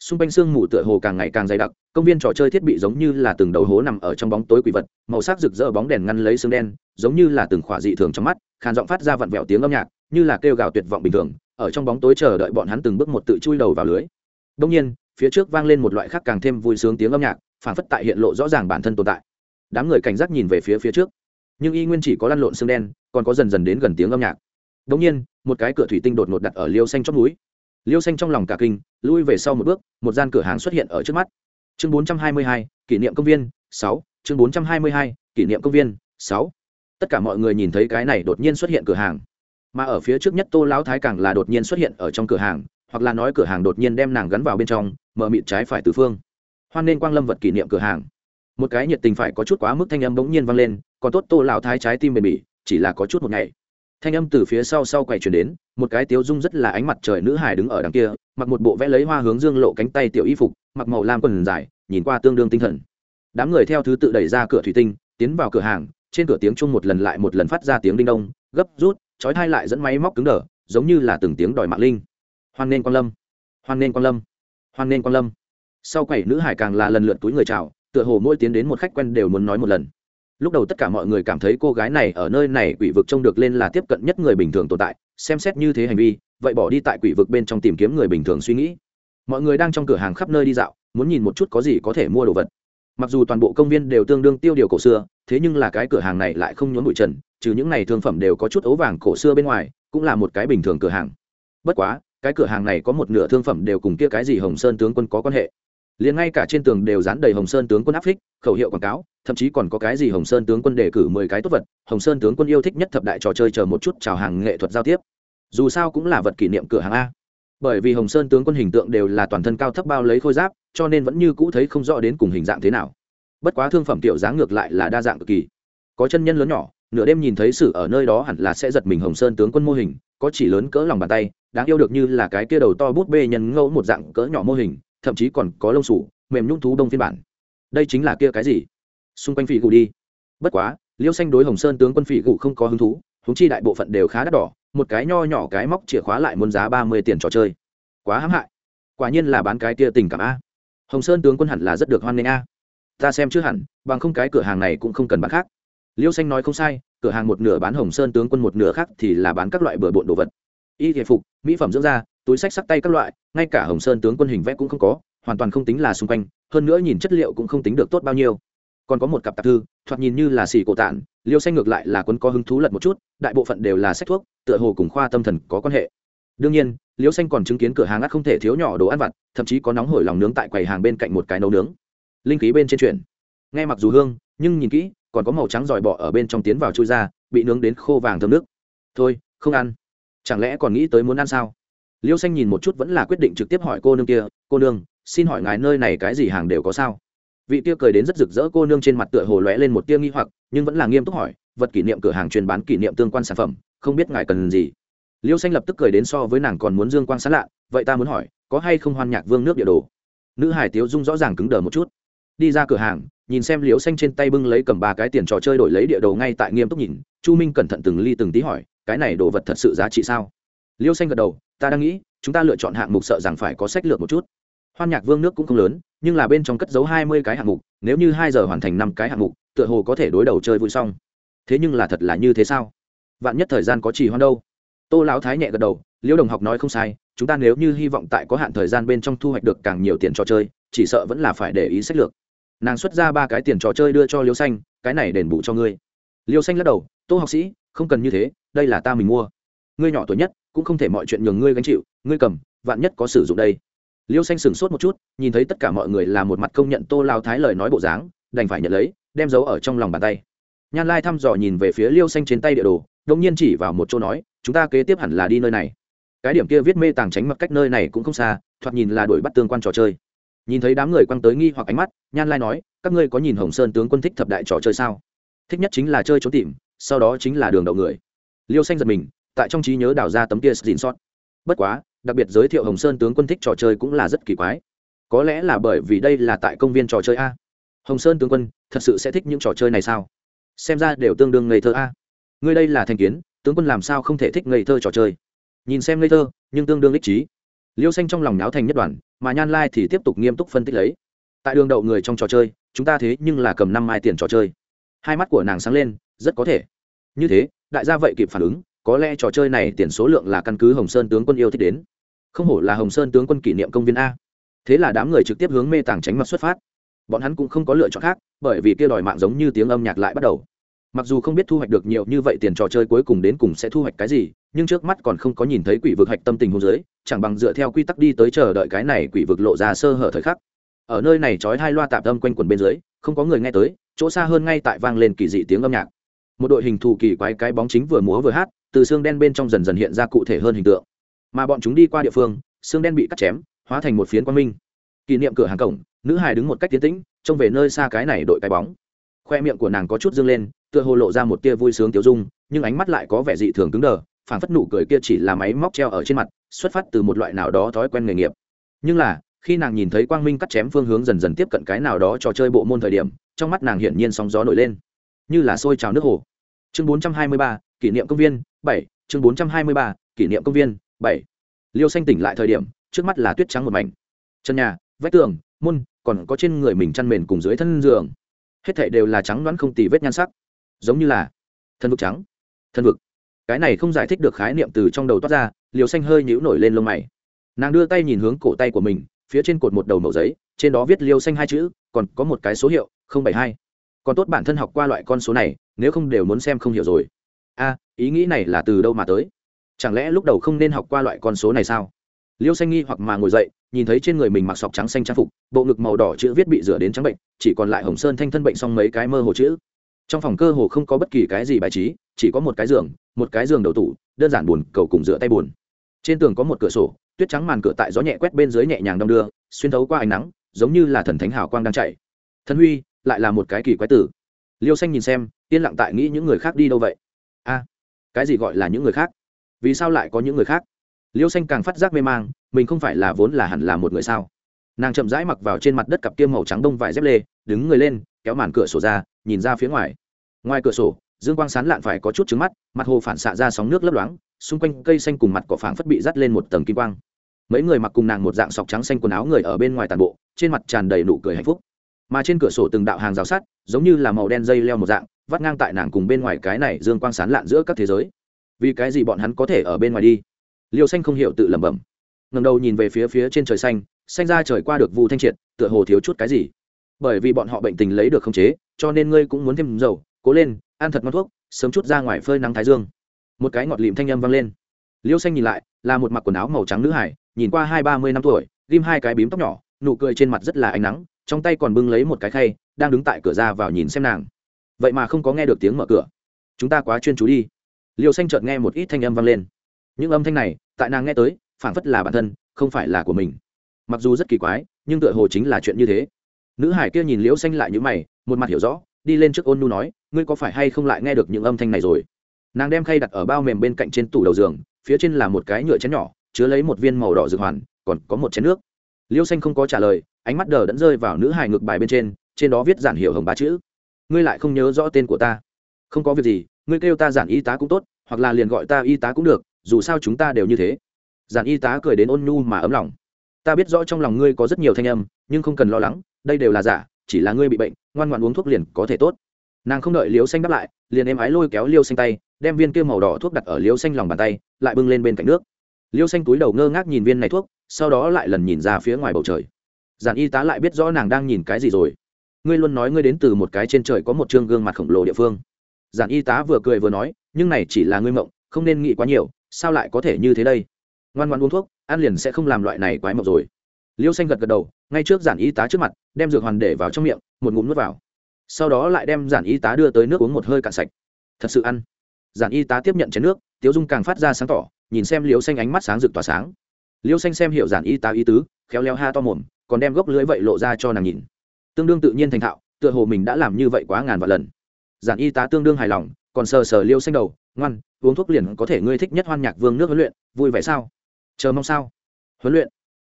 xung quanh sương mù tựa hồ càng ngày càng dày đặc, công viên trò chơi thiết bị giống như là từng đầu hố nằm ở trong bóng tối quỷ vật, màu sắc rực rỡ bóng đèn ngăn lấy xương đen, giống như là từng khỏa dị thường trong mắt, khàn giọng phát ra vặn vẹo tiếng âm nhạc, như là kêu gào tuyệt vọng bình thường, ở trong bóng tối chờ đợi bọn hắn từng bước một tự chui đầu vào lưới. Đông nhiên, phía trước vang lên một loại khác càng thêm vui sướng tiếng âm nhạc phản phất tại hiện lộ rõ ràng bản thân tồn tại. Đám người cảnh giác nhìn về phía phía trước. Nhưng y nguyên chỉ có lăn lộn xương đen, còn có dần dần đến gần tiếng âm nhạc. Đông nhiên, một cái cửa thủy tinh đột ngột đặt ở liêu xanh trong núi liêu xanh trong lòng cả kinh lui về sau một bước một gian cửa hàng xuất hiện ở trước mắt. Chương 422, kỷ niệm công viên 6, chương 422, kỷ niệm công viên 6. tất cả mọi người nhìn thấy cái này đột nhiên xuất hiện cửa hàng. Mà ở phía trước nhất tô lão thái càng là đột nhiên xuất hiện ở trong cửa hàng hoặc là nói cửa hàng đột nhiên đem nàng gắn vào bên trong mở mịt trái phải từ phương. Hoan nên quang lâm vật kỷ niệm cửa hàng. Một cái nhiệt tình phải có chút quá mức thanh âm bỗng nhiên vang lên còn tốt tô lão thái trái tim bền bỉ chỉ là có chút một ngày thanh âm từ phía sau sau quầy chuyển đến, một cái tiếu dung rất là ánh mặt trời nữ hải đứng ở đằng kia, mặc một bộ vẽ lấy hoa hướng dương lộ cánh tay tiểu y phục, mặc màu lam quần dài, nhìn qua tương đương tinh thần. Đám người theo thứ tự đẩy ra cửa thủy tinh, tiến vào cửa hàng, trên cửa tiếng chung một lần lại một lần phát ra tiếng đinh đông, gấp rút, chói thai lại dẫn máy móc cứng đờ, giống như là từng tiếng đòi mạng linh. Hoan nên quan lâm. Hoan nên quan lâm. Hoan nên quan lâm. Sau quầy nữ hải càng là lần lượt túi người chào, tựa hồ mỗi tiến đến một khách quen đều muốn nói một lần lúc đầu tất cả mọi người cảm thấy cô gái này ở nơi này quỷ vực trông được lên là tiếp cận nhất người bình thường tồn tại, xem xét như thế hành vi, vậy bỏ đi tại quỷ vực bên trong tìm kiếm người bình thường suy nghĩ. Mọi người đang trong cửa hàng khắp nơi đi dạo, muốn nhìn một chút có gì có thể mua đồ vật. Mặc dù toàn bộ công viên đều tương đương tiêu điều cổ xưa, thế nhưng là cái cửa hàng này lại không nhốn bụi trần, trừ những này thương phẩm đều có chút ấu vàng cổ xưa bên ngoài, cũng là một cái bình thường cửa hàng. Bất quá, cái cửa hàng này có một nửa thương phẩm đều cùng kia cái gì hồng sơn tướng quân có quan hệ liền ngay cả trên tường đều dán đầy hồng sơn tướng quân áp phích, khẩu hiệu quảng cáo, thậm chí còn có cái gì hồng sơn tướng quân đề cử mười cái tốt vật, hồng sơn tướng quân yêu thích nhất thập đại trò chơi chờ một chút chào hàng nghệ thuật giao tiếp. Dù sao cũng là vật kỷ niệm cửa hàng a. Bởi vì hồng sơn tướng quân hình tượng đều là toàn thân cao thấp bao lấy khôi giáp, cho nên vẫn như cũ thấy không rõ đến cùng hình dạng thế nào. Bất quá thương phẩm tiểu dáng ngược lại là đa dạng cực kỳ. Có chân nhân lớn nhỏ, nửa đêm nhìn thấy sử ở nơi đó hẳn là sẽ giật mình hồng sơn tướng quân mô hình, có chỉ lớn cỡ lòng bàn tay, đáng yêu được như là cái kia đầu to bút bê nhân ngẫu một dạng cỡ nhỏ mô hình thậm chí còn có lông sủ, mềm nhung thú đông phiên bản. Đây chính là kia cái gì? Xung quanh phỉ gù đi. Bất quá, liêu xanh đối hồng sơn tướng quân phỉ gù không có hứng thú húng chi đại bộ phận đều khá đắt đỏ, một cái nho nhỏ cái móc chìa khóa lại muốn giá ba mươi tiền trò chơi. Quá hãm hại. Quả nhiên là bán cái kia tình cảm a. Hồng sơn tướng quân hẳn là rất được hoan nghênh a. Ta xem chưa hẳn, bằng không cái cửa hàng này cũng không cần bán khác. Liêu xanh nói không sai, cửa hàng một nửa bán hồng sơn tướng quân một nửa khác thì là bán các loại bừa bộn đồ vật. Y thể phục, mỹ phẩm dưỡng da túi sách sắc tay các loại, ngay cả hồng sơn tướng quân hình vẽ cũng không có, hoàn toàn không tính là xung quanh, hơn nữa nhìn chất liệu cũng không tính được tốt bao nhiêu. Còn có một cặp tạp thư, thoạt nhìn như là xì cổ tản liêu xanh ngược lại là quân có hứng thú lật một chút, đại bộ phận đều là sách thuốc, tựa hồ cùng khoa tâm thần có quan hệ. Đương nhiên, liêu xanh còn chứng kiến cửa hàng ắt không thể thiếu nhỏ đồ ăn vặt, thậm chí có nóng hổi lòng nướng tại quầy hàng bên cạnh một cái nấu nướng. Linh khí bên trên chuyển. Nghe mặc dù hương, nhưng nhìn kỹ, còn có màu trắng dòi bọ ở bên trong tiến vào chui ra, bị nướng đến khô vàng thơm nước. Thôi, không ăn. Chẳng lẽ còn nghĩ tới muốn ăn sao? Liêu xanh nhìn một chút vẫn là quyết định trực tiếp hỏi cô nương kia, cô nương, xin hỏi ngài nơi này cái gì hàng đều có sao? Vị kia cười đến rất rực rỡ, cô nương trên mặt tựa hồ lóe lên một tia nghi hoặc, nhưng vẫn là nghiêm túc hỏi, vật kỷ niệm cửa hàng chuyên bán kỷ niệm tương quan sản phẩm, không biết ngài cần gì? Liêu xanh lập tức cười đến so với nàng còn muốn dương quang sán lạ, vậy ta muốn hỏi, có hay không hoan nhạc vương nước địa đồ? Nữ hải tiếu dung rõ ràng cứng đờ một chút. Đi ra cửa hàng, nhìn xem liêu xanh trên tay bưng lấy cầm ba cái tiền trò chơi đổi lấy địa đồ ngay tại nghiêm túc nhìn, chu minh cẩn thận từng ly từng tí hỏi, cái này đồ vật thật sự giá trị sao? Liêu xanh gật đầu, ta đang nghĩ, chúng ta lựa chọn hạng mục sợ rằng phải có sách lược một chút. Hoan nhạc vương nước cũng không lớn, nhưng là bên trong cất giấu hai mươi cái hạng mục, nếu như hai giờ hoàn thành năm cái hạng mục, tựa hồ có thể đối đầu chơi vui xong. Thế nhưng là thật là như thế sao? Vạn nhất thời gian có trì hoan đâu? Tô lão thái nhẹ gật đầu, Liêu đồng học nói không sai, chúng ta nếu như hy vọng tại có hạn thời gian bên trong thu hoạch được càng nhiều tiền trò chơi, chỉ sợ vẫn là phải để ý sách lược. Nàng xuất ra ba cái tiền trò chơi đưa cho liêu xanh, cái này đền bù cho ngươi. Liêu xanh lắc đầu, tô học sĩ, không cần như thế, đây là ta mình mua. Ngươi nhỏ tuổi nhất cũng không thể mọi chuyện nhường ngươi gánh chịu, ngươi cầm, vạn nhất có sử dụng đây. Liêu xanh sửng sốt một chút, nhìn thấy tất cả mọi người là một mặt công nhận tô lao thái lời nói bộ dáng, đành phải nhận lấy, đem dấu ở trong lòng bàn tay. Nhan lai thăm dò nhìn về phía liêu xanh trên tay địa đồ đông nhiên chỉ vào một chỗ nói, chúng ta kế tiếp hẳn là đi nơi này. Cái điểm kia viết mê tàng tránh mặc cách nơi này cũng không xa, thoạt nhìn là đuổi bắt tương quan trò chơi. Nhìn thấy đám người quăng tới nghi hoặc ánh mắt, nhan lai nói, các ngươi có nhìn hồng sơn tướng quân thích thập đại trò chơi sao? Thích nhất chính là chơi trốn tìm, sau đó chính là đường đậu người. Liêu xanh giật mình tại trong trí nhớ đào ra tấm kia xin sót. Bất quá, đặc biệt giới thiệu hồng sơn tướng quân thích trò chơi cũng là rất kỳ quái. Có lẽ là bởi vì đây là tại công viên trò chơi a. Hồng sơn tướng quân, thật sự sẽ thích những trò chơi này sao? Xem ra đều tương đương ngây thơ a. Ngươi đây là thành kiến, tướng quân làm sao không thể thích ngây thơ trò chơi? Nhìn xem ngây thơ, nhưng tương đương ích trí. Liêu xanh trong lòng náo thành nhất đoàn, mà nhan lai thì tiếp tục nghiêm túc phân tích lấy. Tại đường đậu người trong trò chơi, chúng ta thế nhưng là cầm năm mai tiền trò chơi. Hai mắt của nàng sáng lên, rất có thể. Như thế, đại gia vậy kịp phản ứng có lẽ trò chơi này tiền số lượng là căn cứ hồng sơn tướng quân yêu thích đến. Không hổ là hồng sơn tướng quân kỷ niệm công viên a. Thế là đám người trực tiếp hướng mê tàng tránh mặt xuất phát. Bọn hắn cũng không có lựa chọn khác, bởi vì kia đòi mạng giống như tiếng âm nhạc lại bắt đầu. Mặc dù không biết thu hoạch được nhiều như vậy tiền trò chơi cuối cùng đến cùng sẽ thu hoạch cái gì, nhưng trước mắt còn không có nhìn thấy quỷ vực hạch tâm tình hôn giới chẳng bằng dựa theo quy tắc đi tới chờ đợi cái này quỷ vực lộ ra sơ hở thời khắc. Ở nơi này trói hai loa tạp âm quanh quần bên dưới, không có người nghe tới, chỗ xa hơn ngay tại vang lên kỳ dị tiếng âm nhạc. Một đội hình thù kỳ quái cái bóng chính vừa múa vừa hát từ xương đen bên trong dần dần hiện ra cụ thể hơn hình tượng. Mà bọn chúng đi qua địa phương xương đen bị cắt chém hóa thành một phiến quang minh. Kỷ niệm cửa hàng cổng nữ hài đứng một cách tiến tĩnh trông về nơi xa cái này đội cái bóng. Khoe miệng của nàng có chút dương lên tựa hồ lộ ra một tia vui sướng tiêu dung nhưng ánh mắt lại có vẻ dị thường cứng đờ phản phất nụ cười kia chỉ là máy móc treo ở trên mặt xuất phát từ một loại nào đó thói quen nghề nghiệp. Nhưng là khi nàng nhìn thấy quang minh cắt chém phương hướng dần dần tiếp cận cái nào đó trò chơi bộ môn thời điểm trong mắt nàng hiển nhiên sóng gió nổi lên. Như là sôi trào nước hồ. Chương 423, kỷ niệm công viên bảy, chương 423, kỷ niệm công viên. Bảy, liêu xanh tỉnh lại thời điểm trước mắt là tuyết trắng một mảnh. Chân nhà vách tường môn còn có trên người mình chăn mền cùng dưới thân giường. Hết thảy đều là trắng đoán không tì vết nhan sắc. Giống như là thân vực trắng. Thân vực. Cái này không giải thích được khái niệm từ trong đầu toát ra liều xanh hơi nhũ nổi lên lông mày. Nàng đưa tay nhìn hướng cổ tay của mình phía trên cột một đầu mẫu giấy trên đó viết liêu xanh hai chữ còn có một cái số hiệu bảy hai. Còn tốt bản thân học qua loại con số này nếu không đều muốn xem không hiểu rồi. A ý nghĩ này là từ đâu mà tới? Chẳng lẽ lúc đầu không nên học qua loại con số này sao? Liêu xanh nghi hoặc mà ngồi dậy, nhìn thấy trên người mình mặc sọc trắng xanh trang phục, bộ ngực màu đỏ chữ viết bị rửa đến trắng bệnh, chỉ còn lại hồng sơn thanh thân bệnh xong mấy cái mơ hồ chữ. Trong phòng cơ hồ không có bất kỳ cái gì bài trí, chỉ có một cái giường, một cái giường đầu tủ, đơn giản buồn, cầu cùng rửa tay buồn. Trên tường có một cửa sổ, tuyết trắng màn cửa tại gió nhẹ quét bên dưới nhẹ nhàng đong đưa, xuyên thấu qua ánh nắng, giống như là thần thánh hào quang đang chạy. Thân huy, lại là một cái kỳ quái tử. Liêu xanh nhìn xem, yên lặng tại nghĩ những người khác đi đâu vậy? A cái gì gọi là những người khác? Vì sao lại có những người khác? Liêu xanh càng phát giác mê mang, mình không phải là vốn là hẳn là một người sao? Nàng chậm rãi mặc vào trên mặt đất cặp tiêm màu trắng đông vải dép lê, đứng người lên, kéo màn cửa sổ ra, nhìn ra phía ngoài. Ngoài cửa sổ, dương quang sán lạn phải có chút trứng mắt, mặt hồ phản xạ ra sóng nước lấp loáng, xung quanh cây xanh cùng mặt cỏ phảng phất bị dắt lên một tầng kim quang. Mấy người mặc cùng nàng một dạng sọc trắng xanh quần áo người ở bên ngoài tàn bộ, trên mặt tràn đầy nụ cười hạnh phúc. Mà trên cửa sổ từng đạo hàng rào sắt, giống như là màu đen dây leo một dạng vắt ngang tại nàng cùng bên ngoài cái này dương quang sán lạn giữa các thế giới. Vì cái gì bọn hắn có thể ở bên ngoài đi? Liêu xanh không hiểu tự lẩm bẩm. Ngầm đầu nhìn về phía phía trên trời xanh xanh ra trời qua được vu thanh triệt, tựa hồ thiếu chút cái gì. Bởi vì bọn họ bệnh tình lấy được khống chế, cho nên ngươi cũng muốn thêm dầu, cố lên, ăn thật ngon thuốc, sớm chút ra ngoài phơi nắng thái dương. Một cái ngọt lịm thanh âm vang lên. Liêu xanh nhìn lại, là một mặc quần áo màu trắng nữ hải, nhìn qua hai ba mươi năm tuổi, ghim hai cái bím tóc nhỏ, nụ cười trên mặt rất là ánh nắng, trong tay còn bưng lấy một cái khay, đang đứng tại cửa ra vào nhìn xem nàng vậy mà không có nghe được tiếng mở cửa. Chúng ta quá chuyên chú đi. Liều xanh chợt nghe một ít thanh âm vang lên. Những âm thanh này, tại nàng nghe tới, phảng phất là bản thân, không phải là của mình. Mặc dù rất kỳ quái, nhưng tựa hồ chính là chuyện như thế. Nữ hải kia nhìn liễu xanh lại như mày, một mặt hiểu rõ, đi lên trước ôn nu nói, ngươi có phải hay không lại nghe được những âm thanh này rồi? Nàng đem khay đặt ở bao mềm bên cạnh trên tủ đầu giường, phía trên là một cái nhựa chén nhỏ, chứa lấy một viên màu đỏ dược hoàn, còn có một chén nước. Liêu xanh không có trả lời, ánh mắt đờ đẫn rơi vào nữ hài ngược bài bên trên trên đó viết giản hiệu hồng ba chữ ngươi lại không nhớ rõ tên của ta. Không có việc gì, ngươi kêu ta giản y tá cũng tốt, hoặc là liền gọi ta y tá cũng được, dù sao chúng ta đều như thế. Giản y tá cười đến ôn nhu mà ấm lòng. Ta biết rõ trong lòng ngươi có rất nhiều thanh âm, nhưng không cần lo lắng, đây đều là giả, chỉ là ngươi bị bệnh, ngoan ngoan uống thuốc liền có thể tốt. Nàng không đợi liêu xanh đáp lại, liền êm ái lôi kéo liêu xanh tay, đem viên kia màu đỏ thuốc đặt ở liêu xanh lòng bàn tay, lại bưng lên bên cạnh nước. Liêu xanh túi đầu ngơ ngác nhìn viên này thuốc, sau đó lại lần nhìn ra phía ngoài bầu trời. Giản y tá lại biết rõ nàng đang nhìn cái gì rồi ngươi luôn nói ngươi đến từ một cái trên trời có một chương gương mặt khổng lồ địa phương. Giản y tá vừa cười vừa nói, nhưng này chỉ là ngươi mộng, không nên nghĩ quá nhiều, sao lại có thể như thế đây? Ngoan ngoan uống thuốc, ăn liền sẽ không làm loại này quái mộng rồi. Liêu xanh gật gật đầu, ngay trước giản y tá trước mặt, đem dược hoàn để vào trong miệng, một ngụm nước vào. Sau đó lại đem giản y tá đưa tới nước uống một hơi cạn sạch. Thật sự ăn. Giản y tá tiếp nhận chén nước, tiếu dung càng phát ra sáng tỏ, nhìn xem liêu xanh ánh mắt sáng rực tỏa sáng. Liêu xanh xem hiểu giản y tá y tứ, khéo léo ha to mồm, còn đem gốc lưới vậy lộ ra cho nàng nhìn tương đương tự nhiên thành thạo, tựa hồ mình đã làm như vậy quá ngàn vạn lần. Giản y tá tương đương hài lòng, còn sờ sờ liêu xanh đầu, ngoan, uống thuốc liền có thể ngươi thích nhất hoan nhạc vương nước huấn luyện, vui vẻ sao? Chờ mong sao? Huấn luyện?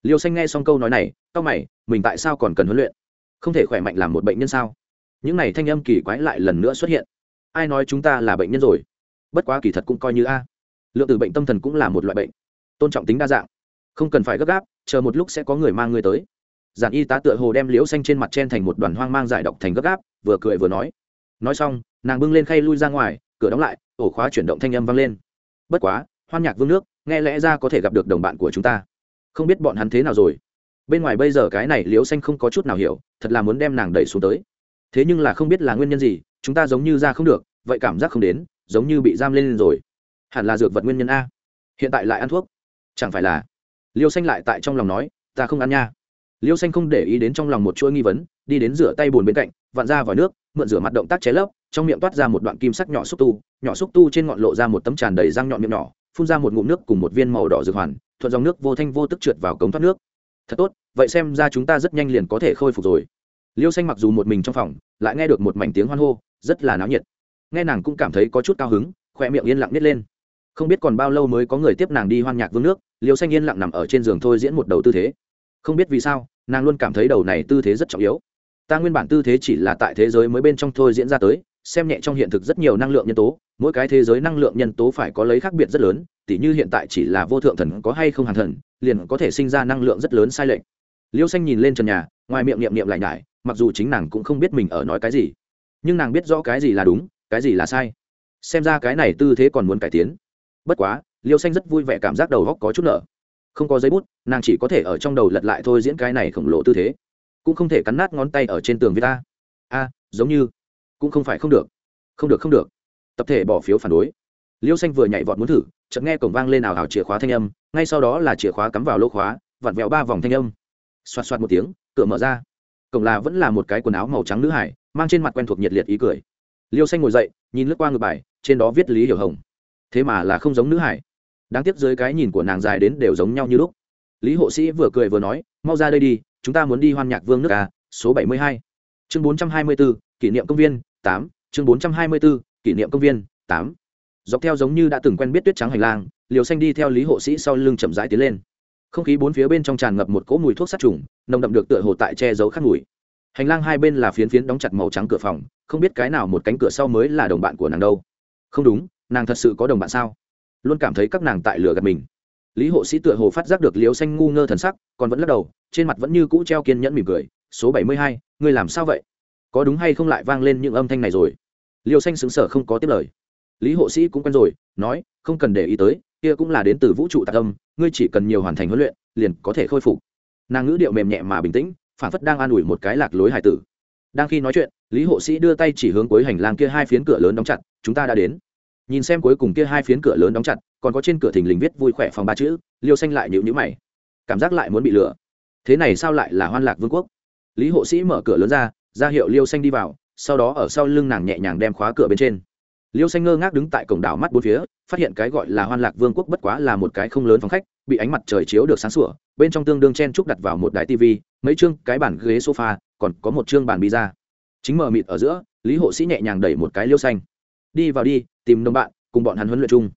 Liêu xanh nghe xong câu nói này tao mày, mình tại sao còn cần huấn luyện? Không thể khỏe mạnh làm một bệnh nhân sao? Những này thanh âm kỳ quái lại lần nữa xuất hiện. Ai nói chúng ta là bệnh nhân rồi? Bất quá kỳ thật cũng coi như a. Lượng từ bệnh tâm thần cũng là một loại bệnh, tôn trọng tính đa dạng. Không cần phải gấp gáp, chờ một lúc sẽ có người mang người tới giản y tá tựa hồ đem liễu xanh trên mặt chen thành một đoàn hoang mang giải độc thành gấp gáp, vừa cười vừa nói. Nói xong, nàng bưng lên khay lui ra ngoài, cửa đóng lại, ổ khóa chuyển động thanh âm vang lên. Bất quá, hoan nhạc vương nước, nghe lẽ ra có thể gặp được đồng bạn của chúng ta. Không biết bọn hắn thế nào rồi. Bên ngoài bây giờ cái này liễu xanh không có chút nào hiểu, thật là muốn đem nàng đẩy xuống tới. Thế nhưng là không biết là nguyên nhân gì, chúng ta giống như ra không được, vậy cảm giác không đến, giống như bị giam lên rồi. Hẳn là dược vật nguyên nhân a. Hiện tại lại ăn thuốc. Chẳng phải là. Liêu xanh lại tại trong lòng nói, ta không ăn nha liêu xanh không để ý đến trong lòng một chuỗi nghi vấn, đi đến rửa tay bùn bên cạnh, vặn ra vòi nước, mượn rửa mặt động tác cháy lấp, trong miệng toát ra một đoạn kim sắc nhỏ xúc tu, nhỏ xúc tu trên ngọn lộ ra một tấm tràn đầy răng nhọn miệng nhỏ, phun ra một ngụm nước cùng một viên màu đỏ dược hoàn, thuận dòng nước vô thanh vô tức trượt vào cống thoát nước. Thật tốt, vậy xem ra chúng ta rất nhanh liền có thể khôi phục rồi. Liêu xanh mặc dù một mình trong phòng, lại nghe được một mảnh tiếng hoan hô, rất là náo nhiệt. Nghe nàng cũng cảm thấy có chút cao hứng khoe miệng yên lặng nít lên. Không biết còn bao lâu mới có người tiếp nàng đi hoan nhạc vương nước, Liêu xanh yên lặng nằm ở trên giường thôi diễn một đầu tư thế không biết vì sao, nàng luôn cảm thấy đầu này tư thế rất trọng yếu. Ta nguyên bản tư thế chỉ là tại thế giới mới bên trong thôi diễn ra tới, xem nhẹ trong hiện thực rất nhiều năng lượng nhân tố, mỗi cái thế giới năng lượng nhân tố phải có lấy khác biệt rất lớn, tỉ như hiện tại chỉ là vô thượng thần có hay không hàn thần, liền có thể sinh ra năng lượng rất lớn sai lệch. Liêu xanh nhìn lên trần nhà, ngoài miệng niệm niệm lại nhải, mặc dù chính nàng cũng không biết mình ở nói cái gì, nhưng nàng biết rõ cái gì là đúng, cái gì là sai. Xem ra cái này tư thế còn muốn cải tiến. Bất quá, liêu xanh rất vui vẻ cảm giác đầu góc có chút nở không có giấy bút, nàng chỉ có thể ở trong đầu lật lại thôi diễn cái này khổng lồ tư thế. Cũng không thể cắn nát ngón tay ở trên tường với ta. A, giống như, cũng không phải không được. Không được không được. Tập thể bỏ phiếu phản đối. Liêu xanh vừa nhảy vọt muốn thử, chợt nghe cổng vang lên ảo hảo chìa khóa thanh âm, ngay sau đó là chìa khóa cắm vào lỗ khóa, vặn vẹo ba vòng thanh âm. Xoạt xoạt một tiếng, cửa mở ra. Cổng là vẫn là một cái quần áo màu trắng nữ hải, mang trên mặt quen thuộc nhiệt liệt ý cười. Liêu xanh ngồi dậy, nhìn lướt qua ngược bài, trên đó viết lý hiểu hồng. Thế mà là không giống nữ hải đáng tiếc dưới cái nhìn của nàng dài đến đều giống nhau như lúc. Lý hộ sĩ vừa cười vừa nói, mau ra đây đi, chúng ta muốn đi hoan nhạc vương nước a, số bảy mươi hai. Chương bốn trăm hai mươi bốn kỷ niệm công viên, tám. Chương bốn trăm hai mươi bốn kỷ niệm công viên, tám. Dọc theo giống như đã từng quen biết tuyết trắng hành lang, liều xanh đi theo lý hộ sĩ sau lưng chậm rãi tiến lên. Không khí bốn phía bên trong tràn ngập một cỗ mùi thuốc sát trùng, nồng đậm được tựa hồ tại che giấu khát mùi. Hành lang hai bên là phiến phiến đóng chặt màu trắng cửa phòng, không biết cái nào một cánh cửa sau mới là đồng bạn của nàng đâu. Không đúng, nàng thật sự có đồng bạn sao? Luôn cảm thấy các nàng tại lửa gạt mình. Lý hộ sĩ tựa hồ phát giác được liều xanh ngu ngơ thần sắc, còn vẫn lắc đầu, trên mặt vẫn như cũ treo kiên nhẫn mỉm cười, số bảy mươi hai, ngươi làm sao vậy? Có đúng hay không lại vang lên những âm thanh này rồi? Liều xanh xứng sở không có tiếp lời. Lý hộ sĩ cũng quen rồi, nói, không cần để ý tới, kia cũng là đến từ vũ trụ tạc âm, ngươi chỉ cần nhiều hoàn thành huấn luyện, liền có thể khôi phục. Nàng ngữ điệu mềm nhẹ mà bình tĩnh, phản phất đang an ủi một cái lạc lối hải tử. Đang khi nói chuyện, lý hộ sĩ đưa tay chỉ hướng cuối hành lang kia hai phiến cửa lớn đóng chặt, chúng ta đã đến nhìn xem cuối cùng kia hai phiến cửa lớn đóng chặt, còn có trên cửa thình lình viết vui khỏe phòng ba chữ, liêu xanh lại nhịu nhữ mày. Cảm giác lại muốn bị lừa. Thế này sao lại là hoan lạc vương quốc? Lý hộ sĩ mở cửa lớn ra ra hiệu liêu xanh đi vào, sau đó ở sau lưng nàng nhẹ nhàng đem khóa cửa bên trên. Liêu xanh ngơ ngác đứng tại cổng đảo mắt bốn phía, phát hiện cái gọi là hoan lạc vương quốc bất quá là một cái không lớn phòng khách, bị ánh mặt trời chiếu được sáng sủa, bên trong tương đương chen trúc đặt vào một đài tv mấy chương, cái bàn ghế sofa, còn có một chương bàn pizza chính mờ mịt ở giữa, lý hộ sĩ nhẹ nhàng đẩy một cái liêu xanh đi vào đi, tìm đồng bạn, cùng bọn hắn huấn luyện chung.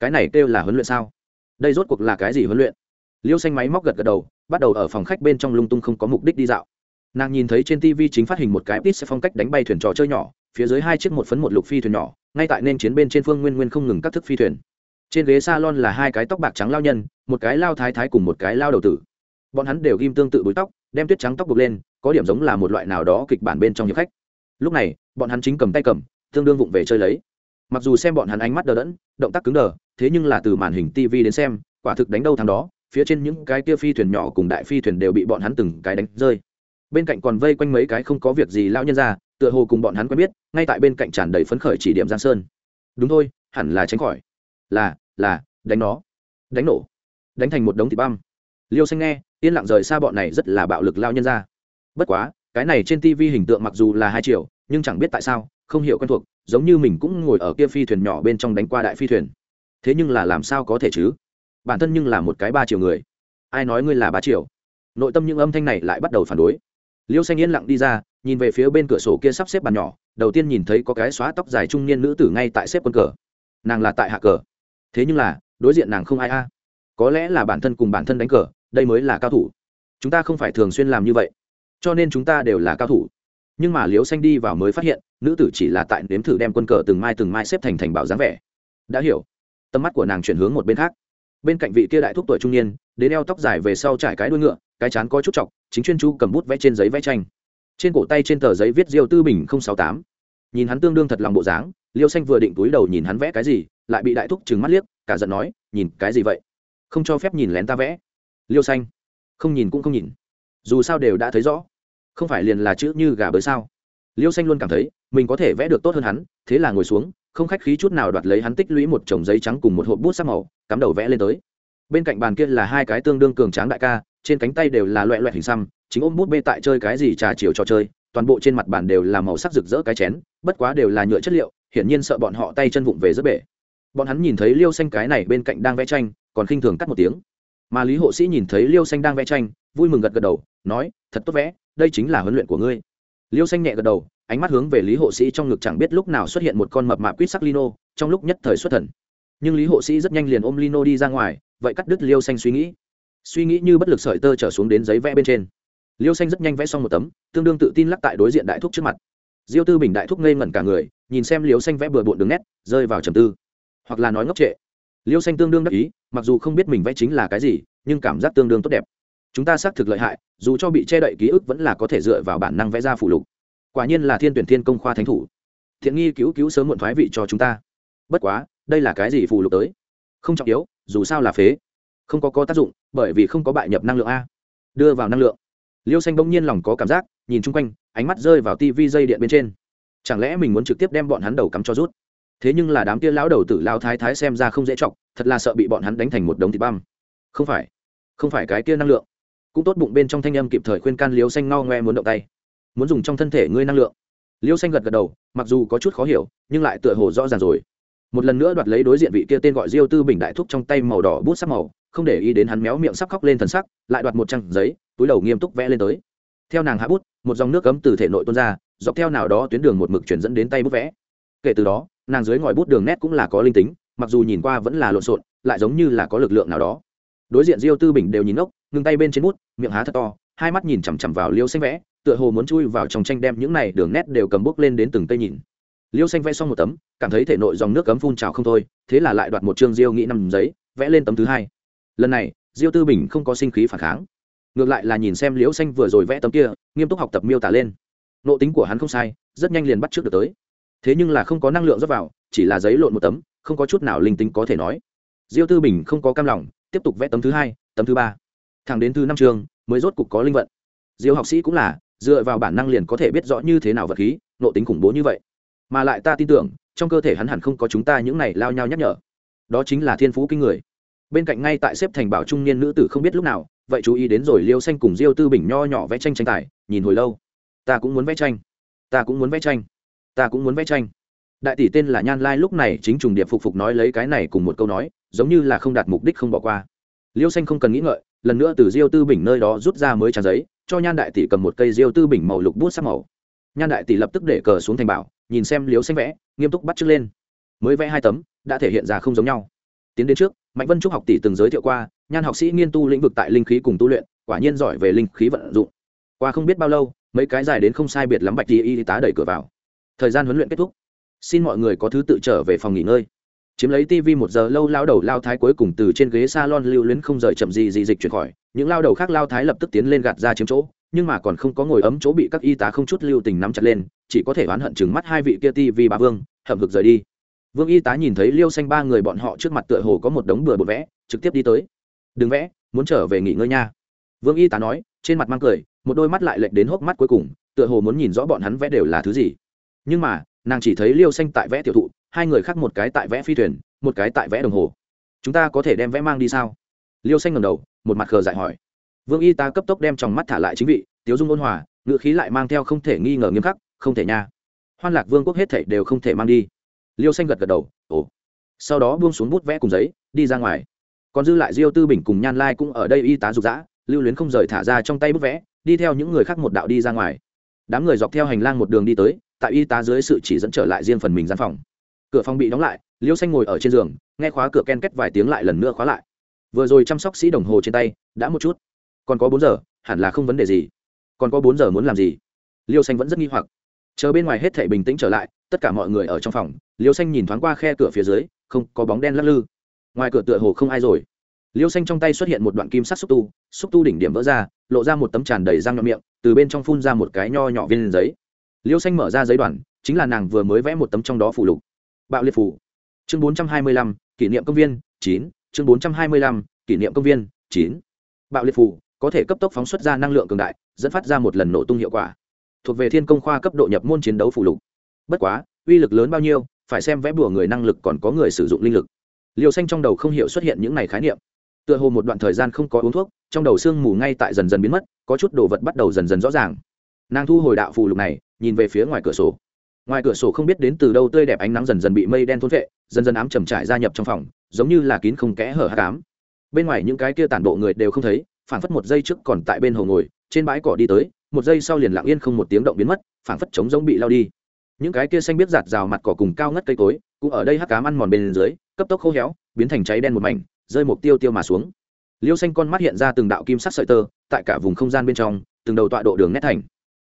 Cái này kêu là huấn luyện sao? Đây rốt cuộc là cái gì huấn luyện? Liêu xanh máy móc gật gật đầu, bắt đầu ở phòng khách bên trong lung tung không có mục đích đi dạo. Nàng nhìn thấy trên tv chính phát hình một cái pit sẽ phong cách đánh bay thuyền trò chơi nhỏ, phía dưới hai chiếc một phấn một lục phi thuyền nhỏ, ngay tại nên chiến bên trên phương nguyên nguyên không ngừng các thức phi thuyền. Trên ghế salon là hai cái tóc bạc trắng lao nhân, một cái lao thái thái cùng một cái lao đầu tử. Bọn hắn đều ghim tương tự búi tóc, đem tuyết trắng tóc buộc lên, có điểm giống là một loại nào đó kịch bản bên trong những khách. Lúc này, bọn hắn chính cầm tay cầm tương đương vụng về chơi lấy. Mặc dù xem bọn hắn ánh mắt đờ đẫn, động tác cứng đờ, thế nhưng là từ màn hình tv đến xem, quả thực đánh đâu thằng đó, phía trên những cái kia phi thuyền nhỏ cùng đại phi thuyền đều bị bọn hắn từng cái đánh rơi. Bên cạnh còn vây quanh mấy cái không có việc gì lao nhân ra, tựa hồ cùng bọn hắn quen biết, ngay tại bên cạnh tràn đầy phấn khởi chỉ điểm giang sơn. Đúng thôi, hẳn là tránh khỏi. Là là, đánh nó. Đánh nổ. Đánh thành một đống thịt băm. Liêu xanh nghe, yên lặng rời xa bọn này rất là bạo lực lao nhân ra. Bất quá, cái này trên tv hình tượng mặc dù là hai triệu nhưng chẳng biết tại sao, không hiểu quen thuộc, giống như mình cũng ngồi ở kia phi thuyền nhỏ bên trong đánh qua đại phi thuyền. Thế nhưng là làm sao có thể chứ? Bản thân nhưng là một cái ba triệu người. Ai nói ngươi là ba triệu? Nội tâm những âm thanh này lại bắt đầu phản đối. Liêu xanh yên lặng đi ra, nhìn về phía bên cửa sổ kia sắp xếp bàn nhỏ, đầu tiên nhìn thấy có cái xóa tóc dài trung niên nữ tử ngay tại xếp quân cờ. Nàng là tại hạ cờ. Thế nhưng là, đối diện nàng không ai a. Có lẽ là bản thân cùng bản thân đánh cờ, đây mới là cao thủ. Chúng ta không phải thường xuyên làm như vậy, cho nên chúng ta đều là cao thủ nhưng mà liễu xanh đi vào mới phát hiện, nữ tử chỉ là tại nếm thử đem quân cờ từng mai từng mai xếp thành thành bảo dáng vẻ. Đã hiểu. Tầm mắt của nàng chuyển hướng một bên khác. Bên cạnh vị kia đại thúc tuổi trung niên, đến eo tóc dài về sau trải cái đuôi ngựa, cái chán có chút chọc chính chuyên chu cầm bút vẽ trên giấy vẽ tranh. Trên cổ tay trên tờ giấy viết diêu tư bình sáu tám. Nhìn hắn tương đương thật lòng bộ dáng, liêu xanh vừa định túi đầu nhìn hắn vẽ cái gì, lại bị đại thúc trừng mắt liếc, cả giận nói, nhìn cái gì vậy? Không cho phép nhìn lén ta vẽ. Liêu xanh. Không nhìn cũng không nhìn. Dù sao đều đã thấy rõ không phải liền là chữ như gà bới sao? Liêu xanh luôn cảm thấy, mình có thể vẽ được tốt hơn hắn, thế là ngồi xuống, không khách khí chút nào đoạt lấy hắn tích lũy một chồng giấy trắng cùng một hộp bút sắc màu, cắm đầu vẽ lên tới. Bên cạnh bàn kia là hai cái tương đương cường tráng đại ca, trên cánh tay đều là loẹ loẹt hình xăm, chính ôm bút bê tại chơi cái gì trà chiều trò chơi, toàn bộ trên mặt bàn đều là màu sắc rực rỡ cái chén, bất quá đều là nhựa chất liệu, hiển nhiên sợ bọn họ tay chân vụng về rất bể. Bọn hắn nhìn thấy liêu xanh cái này bên cạnh đang vẽ tranh, còn khinh thường cắt một tiếng. Mà lý hộ sĩ nhìn thấy liêu xanh đang vẽ tranh, vui mừng gật gật đầu, nói, thật tốt vẽ đây chính là huấn luyện của ngươi. Liêu xanh nhẹ gật đầu, ánh mắt hướng về lý hộ sĩ trong ngực chẳng biết lúc nào xuất hiện một con mập mạp quýt sắc lino, trong lúc nhất thời xuất thần. Nhưng lý hộ sĩ rất nhanh liền ôm lino đi ra ngoài, vậy cắt đứt liêu xanh suy nghĩ. Suy nghĩ như bất lực sợi tơ trở xuống đến giấy vẽ bên trên. Liêu xanh rất nhanh vẽ xong một tấm, tương đương tự tin lắc tại đối diện đại thúc trước mặt. Diêu tư bình đại thúc ngây ngẩn cả người, nhìn xem liêu xanh vẽ bừa bộn đường nét, rơi vào trầm tư. Hoặc là nói ngốc trệ. Liêu xanh tương đương đắc ý, mặc dù không biết mình vẽ chính là cái gì, nhưng cảm giác tương đương tốt đẹp chúng ta xác thực lợi hại, dù cho bị che đậy ký ức vẫn là có thể dựa vào bản năng vẽ ra phụ lục. Quả nhiên là thiên tuyển thiên công khoa thánh thủ. Thiện nghi cứu cứu sớm muộn thoái vị cho chúng ta. Bất quá, đây là cái gì phụ lục tới? Không trọng yếu, dù sao là phế. Không có có tác dụng, bởi vì không có bại nhập năng lượng a. Đưa vào năng lượng. Liêu xanh bỗng nhiên lòng có cảm giác, nhìn chung quanh, ánh mắt rơi vào tivi dây điện bên trên. Chẳng lẽ mình muốn trực tiếp đem bọn hắn đầu cắm cho rút? Thế nhưng là đám kia lão đầu tử lao thái thái xem ra không dễ chọc, thật là sợ bị bọn hắn đánh thành một đống thịt băm. Không phải. Không phải cái kia năng lượng cũng tốt bụng bên trong thanh âm kịp thời khuyên can liêu xanh ngao ngoe muốn động tay. Muốn dùng trong thân thể ngươi năng lượng. Liêu xanh gật gật đầu, mặc dù có chút khó hiểu, nhưng lại tựa hồ rõ ràng rồi. Một lần nữa đoạt lấy đối diện vị kia tên gọi diêu tư bình đại thúc trong tay màu đỏ bút sắc màu, không để ý đến hắn méo miệng sắp khóc lên thần sắc, lại đoạt một trang giấy, túi đầu nghiêm túc vẽ lên tới. Theo nàng hạ bút, một dòng nước cấm từ thể nội tuôn ra, dọc theo nào đó tuyến đường một mực chuyển dẫn đến tay bút vẽ. Kể từ đó, nàng dưới ngòi bút đường nét cũng là có linh tính, mặc dù nhìn qua vẫn là lộn xộn, lại giống như là có lực lượng nào đó đối diện diêu tư bình đều nhìn ốc ngưng tay bên trên bút, miệng há thật to, hai mắt nhìn chằm chằm vào liêu xanh vẽ, tựa hồ muốn chui vào trong tranh đem những này đường nét đều cầm bút lên đến từng tay nhìn. Liêu xanh vẽ xong một tấm, cảm thấy thể nội dòng nước cấm phun trào không thôi, thế là lại đoạt một chương diêu nghĩ năm giấy, vẽ lên tấm thứ hai. Lần này, diêu tư bình không có sinh khí phản kháng. Ngược lại là nhìn xem liễu xanh vừa rồi vẽ tấm kia, nghiêm túc học tập miêu tả lên. Nộ tính của hắn không sai, rất nhanh liền bắt trước được tới. Thế nhưng là không có năng lượng rót vào, chỉ là giấy lộn một tấm, không có chút nào linh tính có thể nói. Diêu tư bình không có cam lòng tiếp tục vẽ tấm thứ hai, tấm thứ ba. Thẳng đến thứ năm trường, mới rốt cục có linh vận. Diêu học sĩ cũng là, dựa vào bản năng liền có thể biết rõ như thế nào vật khí nộ tính khủng bố như vậy. Mà lại ta tin tưởng, trong cơ thể hắn hẳn không có chúng ta những này lao nhau nhắc nhở. Đó chính là thiên phú kinh người. Bên cạnh ngay tại xếp thành bảo trung niên nữ tử không biết lúc nào, vậy chú ý đến rồi liêu xanh cùng diêu tư bình nho nhỏ vẽ tranh tranh tài, nhìn hồi lâu. Ta cũng muốn vẽ tranh. Ta cũng muốn vẽ tranh. Ta cũng muốn vẽ tranh. Đại tỷ tên là nhan lai lúc này chính trùng điệp phục phục nói lấy cái này cùng một câu nói giống như là không đạt mục đích không bỏ qua. Liêu xanh không cần nghĩ ngợi, lần nữa từ diêu tư bình nơi đó rút ra mới trang giấy, cho nhan đại tỷ cầm một cây diêu tư bình màu lục bút sắc màu. Nhan đại tỷ lập tức để cờ xuống thành bảo, nhìn xem liêu xanh vẽ, nghiêm túc bắt chước lên. Mới vẽ hai tấm, đã thể hiện ra không giống nhau. Tiến đến trước, mạnh vân trúc học tỷ từng giới thiệu qua, nhan học sĩ nghiên tu lĩnh vực tại linh khí cùng tu luyện, quả nhiên giỏi về linh khí vận dụng. Qua không biết bao lâu, mấy cái dài đến không sai biệt lắm bạch y y tá đẩy cửa vào. Thời gian huấn luyện kết thúc. Xin mọi người có thứ tự trở về phòng nghỉ ngơi chiếm lấy tivi một giờ lâu lao đầu lao thái cuối cùng từ trên ghế salon lưu luyến không rời chậm gì gì dịch chuyển khỏi. Những lao đầu khác lao thái lập tức tiến lên gạt ra chiếm chỗ, nhưng mà còn không có ngồi ấm chỗ bị các y tá không chút lưu tình nắm chặt lên, chỉ có thể oán hận chừng mắt hai vị kia tivi bà vương, hậm hực rời đi. Vương y tá nhìn thấy liêu xanh ba người bọn họ trước mặt tựa hồ có một đống bừa bột vẽ, trực tiếp đi tới. Đừng vẽ, muốn trở về nghỉ ngơi nha. Vương y tá nói, trên mặt mang cười, một đôi mắt lại lệch đến hốc mắt cuối cùng, tựa hồ muốn nhìn rõ bọn hắn vẽ đều là thứ gì. Nhưng mà nàng chỉ thấy liêu xanh tại vẽ tiểu thụ, hai người khác một cái tại vẽ phi thuyền, một cái tại vẽ đồng hồ. Chúng ta có thể đem vẽ mang đi sao? Liêu xanh ngầm đầu, một mặt khờ dại hỏi. Vương y tá cấp tốc đem tròng mắt thả lại chính vị, tiếu dung ôn hòa ngự khí lại mang theo không thể nghi ngờ nghiêm khắc, không thể nha. Hoan lạc vương quốc hết thảy đều không thể mang đi. Liêu xanh gật gật đầu, ồ. Sau đó buông xuống bút vẽ cùng giấy, đi ra ngoài. Còn dư lại diêu tư bình cùng nhan lai cũng ở đây y tá dục dã, lưu luyến không rời thả ra trong tay bút vẽ, đi theo những người khác một đạo đi ra ngoài. Đám người dọc theo hành lang một đường đi tới tại y tá dưới sự chỉ dẫn trở lại riêng phần mình gian phòng. Cửa phòng bị đóng lại, liêu xanh ngồi ở trên giường, nghe khóa cửa ken két vài tiếng lại lần nữa khóa lại. Vừa rồi chăm sóc sĩ đồng hồ trên tay, đã một chút. Còn có bốn giờ, hẳn là không vấn đề gì. Còn có bốn giờ muốn làm gì? Liêu xanh vẫn rất nghi hoặc. Chờ bên ngoài hết thể bình tĩnh trở lại, tất cả mọi người ở trong phòng, liêu xanh nhìn thoáng qua khe cửa phía dưới, không có bóng đen lắc lư. Ngoài cửa tựa hồ không ai rồi. Liêu xanh trong tay xuất hiện một đoạn kim sắc xúc tu xúc tu đỉnh điểm vỡ ra, lộ ra một tấm tràn đầy răng nhọn miệng, từ bên trong phun ra một cái nho nhỏ viên giấy liêu xanh mở ra giấy đoàn, chính là nàng vừa mới vẽ một tấm trong đó phụ lục. Bạo liệt phủ chương bốn trăm hai mươi lăm, kỷ niệm công viên, chín. Chương bốn trăm hai mươi lăm, kỷ niệm công viên, chín. Bạo liệt phủ có thể cấp tốc phóng xuất ra năng lượng cường đại, dẫn phát ra một lần nổ tung hiệu quả. Thuộc về thiên công khoa cấp độ nhập môn chiến đấu phụ lục. Bất quá, uy lực lớn bao nhiêu, phải xem vẽ bùa người năng lực còn có người sử dụng linh lực. Liều xanh trong đầu không hiểu xuất hiện những này khái niệm. Tựa hồ một đoạn thời gian không có uống thuốc, trong đầu sương mù ngay tại dần dần biến mất, có chút đồ vật bắt đầu dần dần rõ ràng nàng thu hồi đạo phù lục này, nhìn về phía ngoài cửa sổ. Ngoài cửa sổ không biết đến từ đâu tươi đẹp ánh nắng dần dần bị mây đen thôn vệ dần dần ám chầm trải gia nhập trong phòng, giống như là kín không kẽ hở hát cám bên ngoài những cái kia tản bộ người đều không thấy, phảng phất một giây trước còn tại bên hồ ngồi, trên bãi cỏ đi tới, một giây sau liền lặng yên không một tiếng động biến mất, phảng phất trống giống bị lao đi. Những cái kia xanh biết giạt rào mặt cỏ cùng cao ngất cây cối, cũng ở đây hắc cám ăn mòn bên dưới, cấp tốc khô héo, biến thành cháy đen một mảnh, rơi mục tiêu tiêu mà xuống. Liêu xanh con mắt hiện ra từng đạo kim sắc sợi tơ, tại cả vùng không gian bên trong, từng đầu tọa độ đường nét thành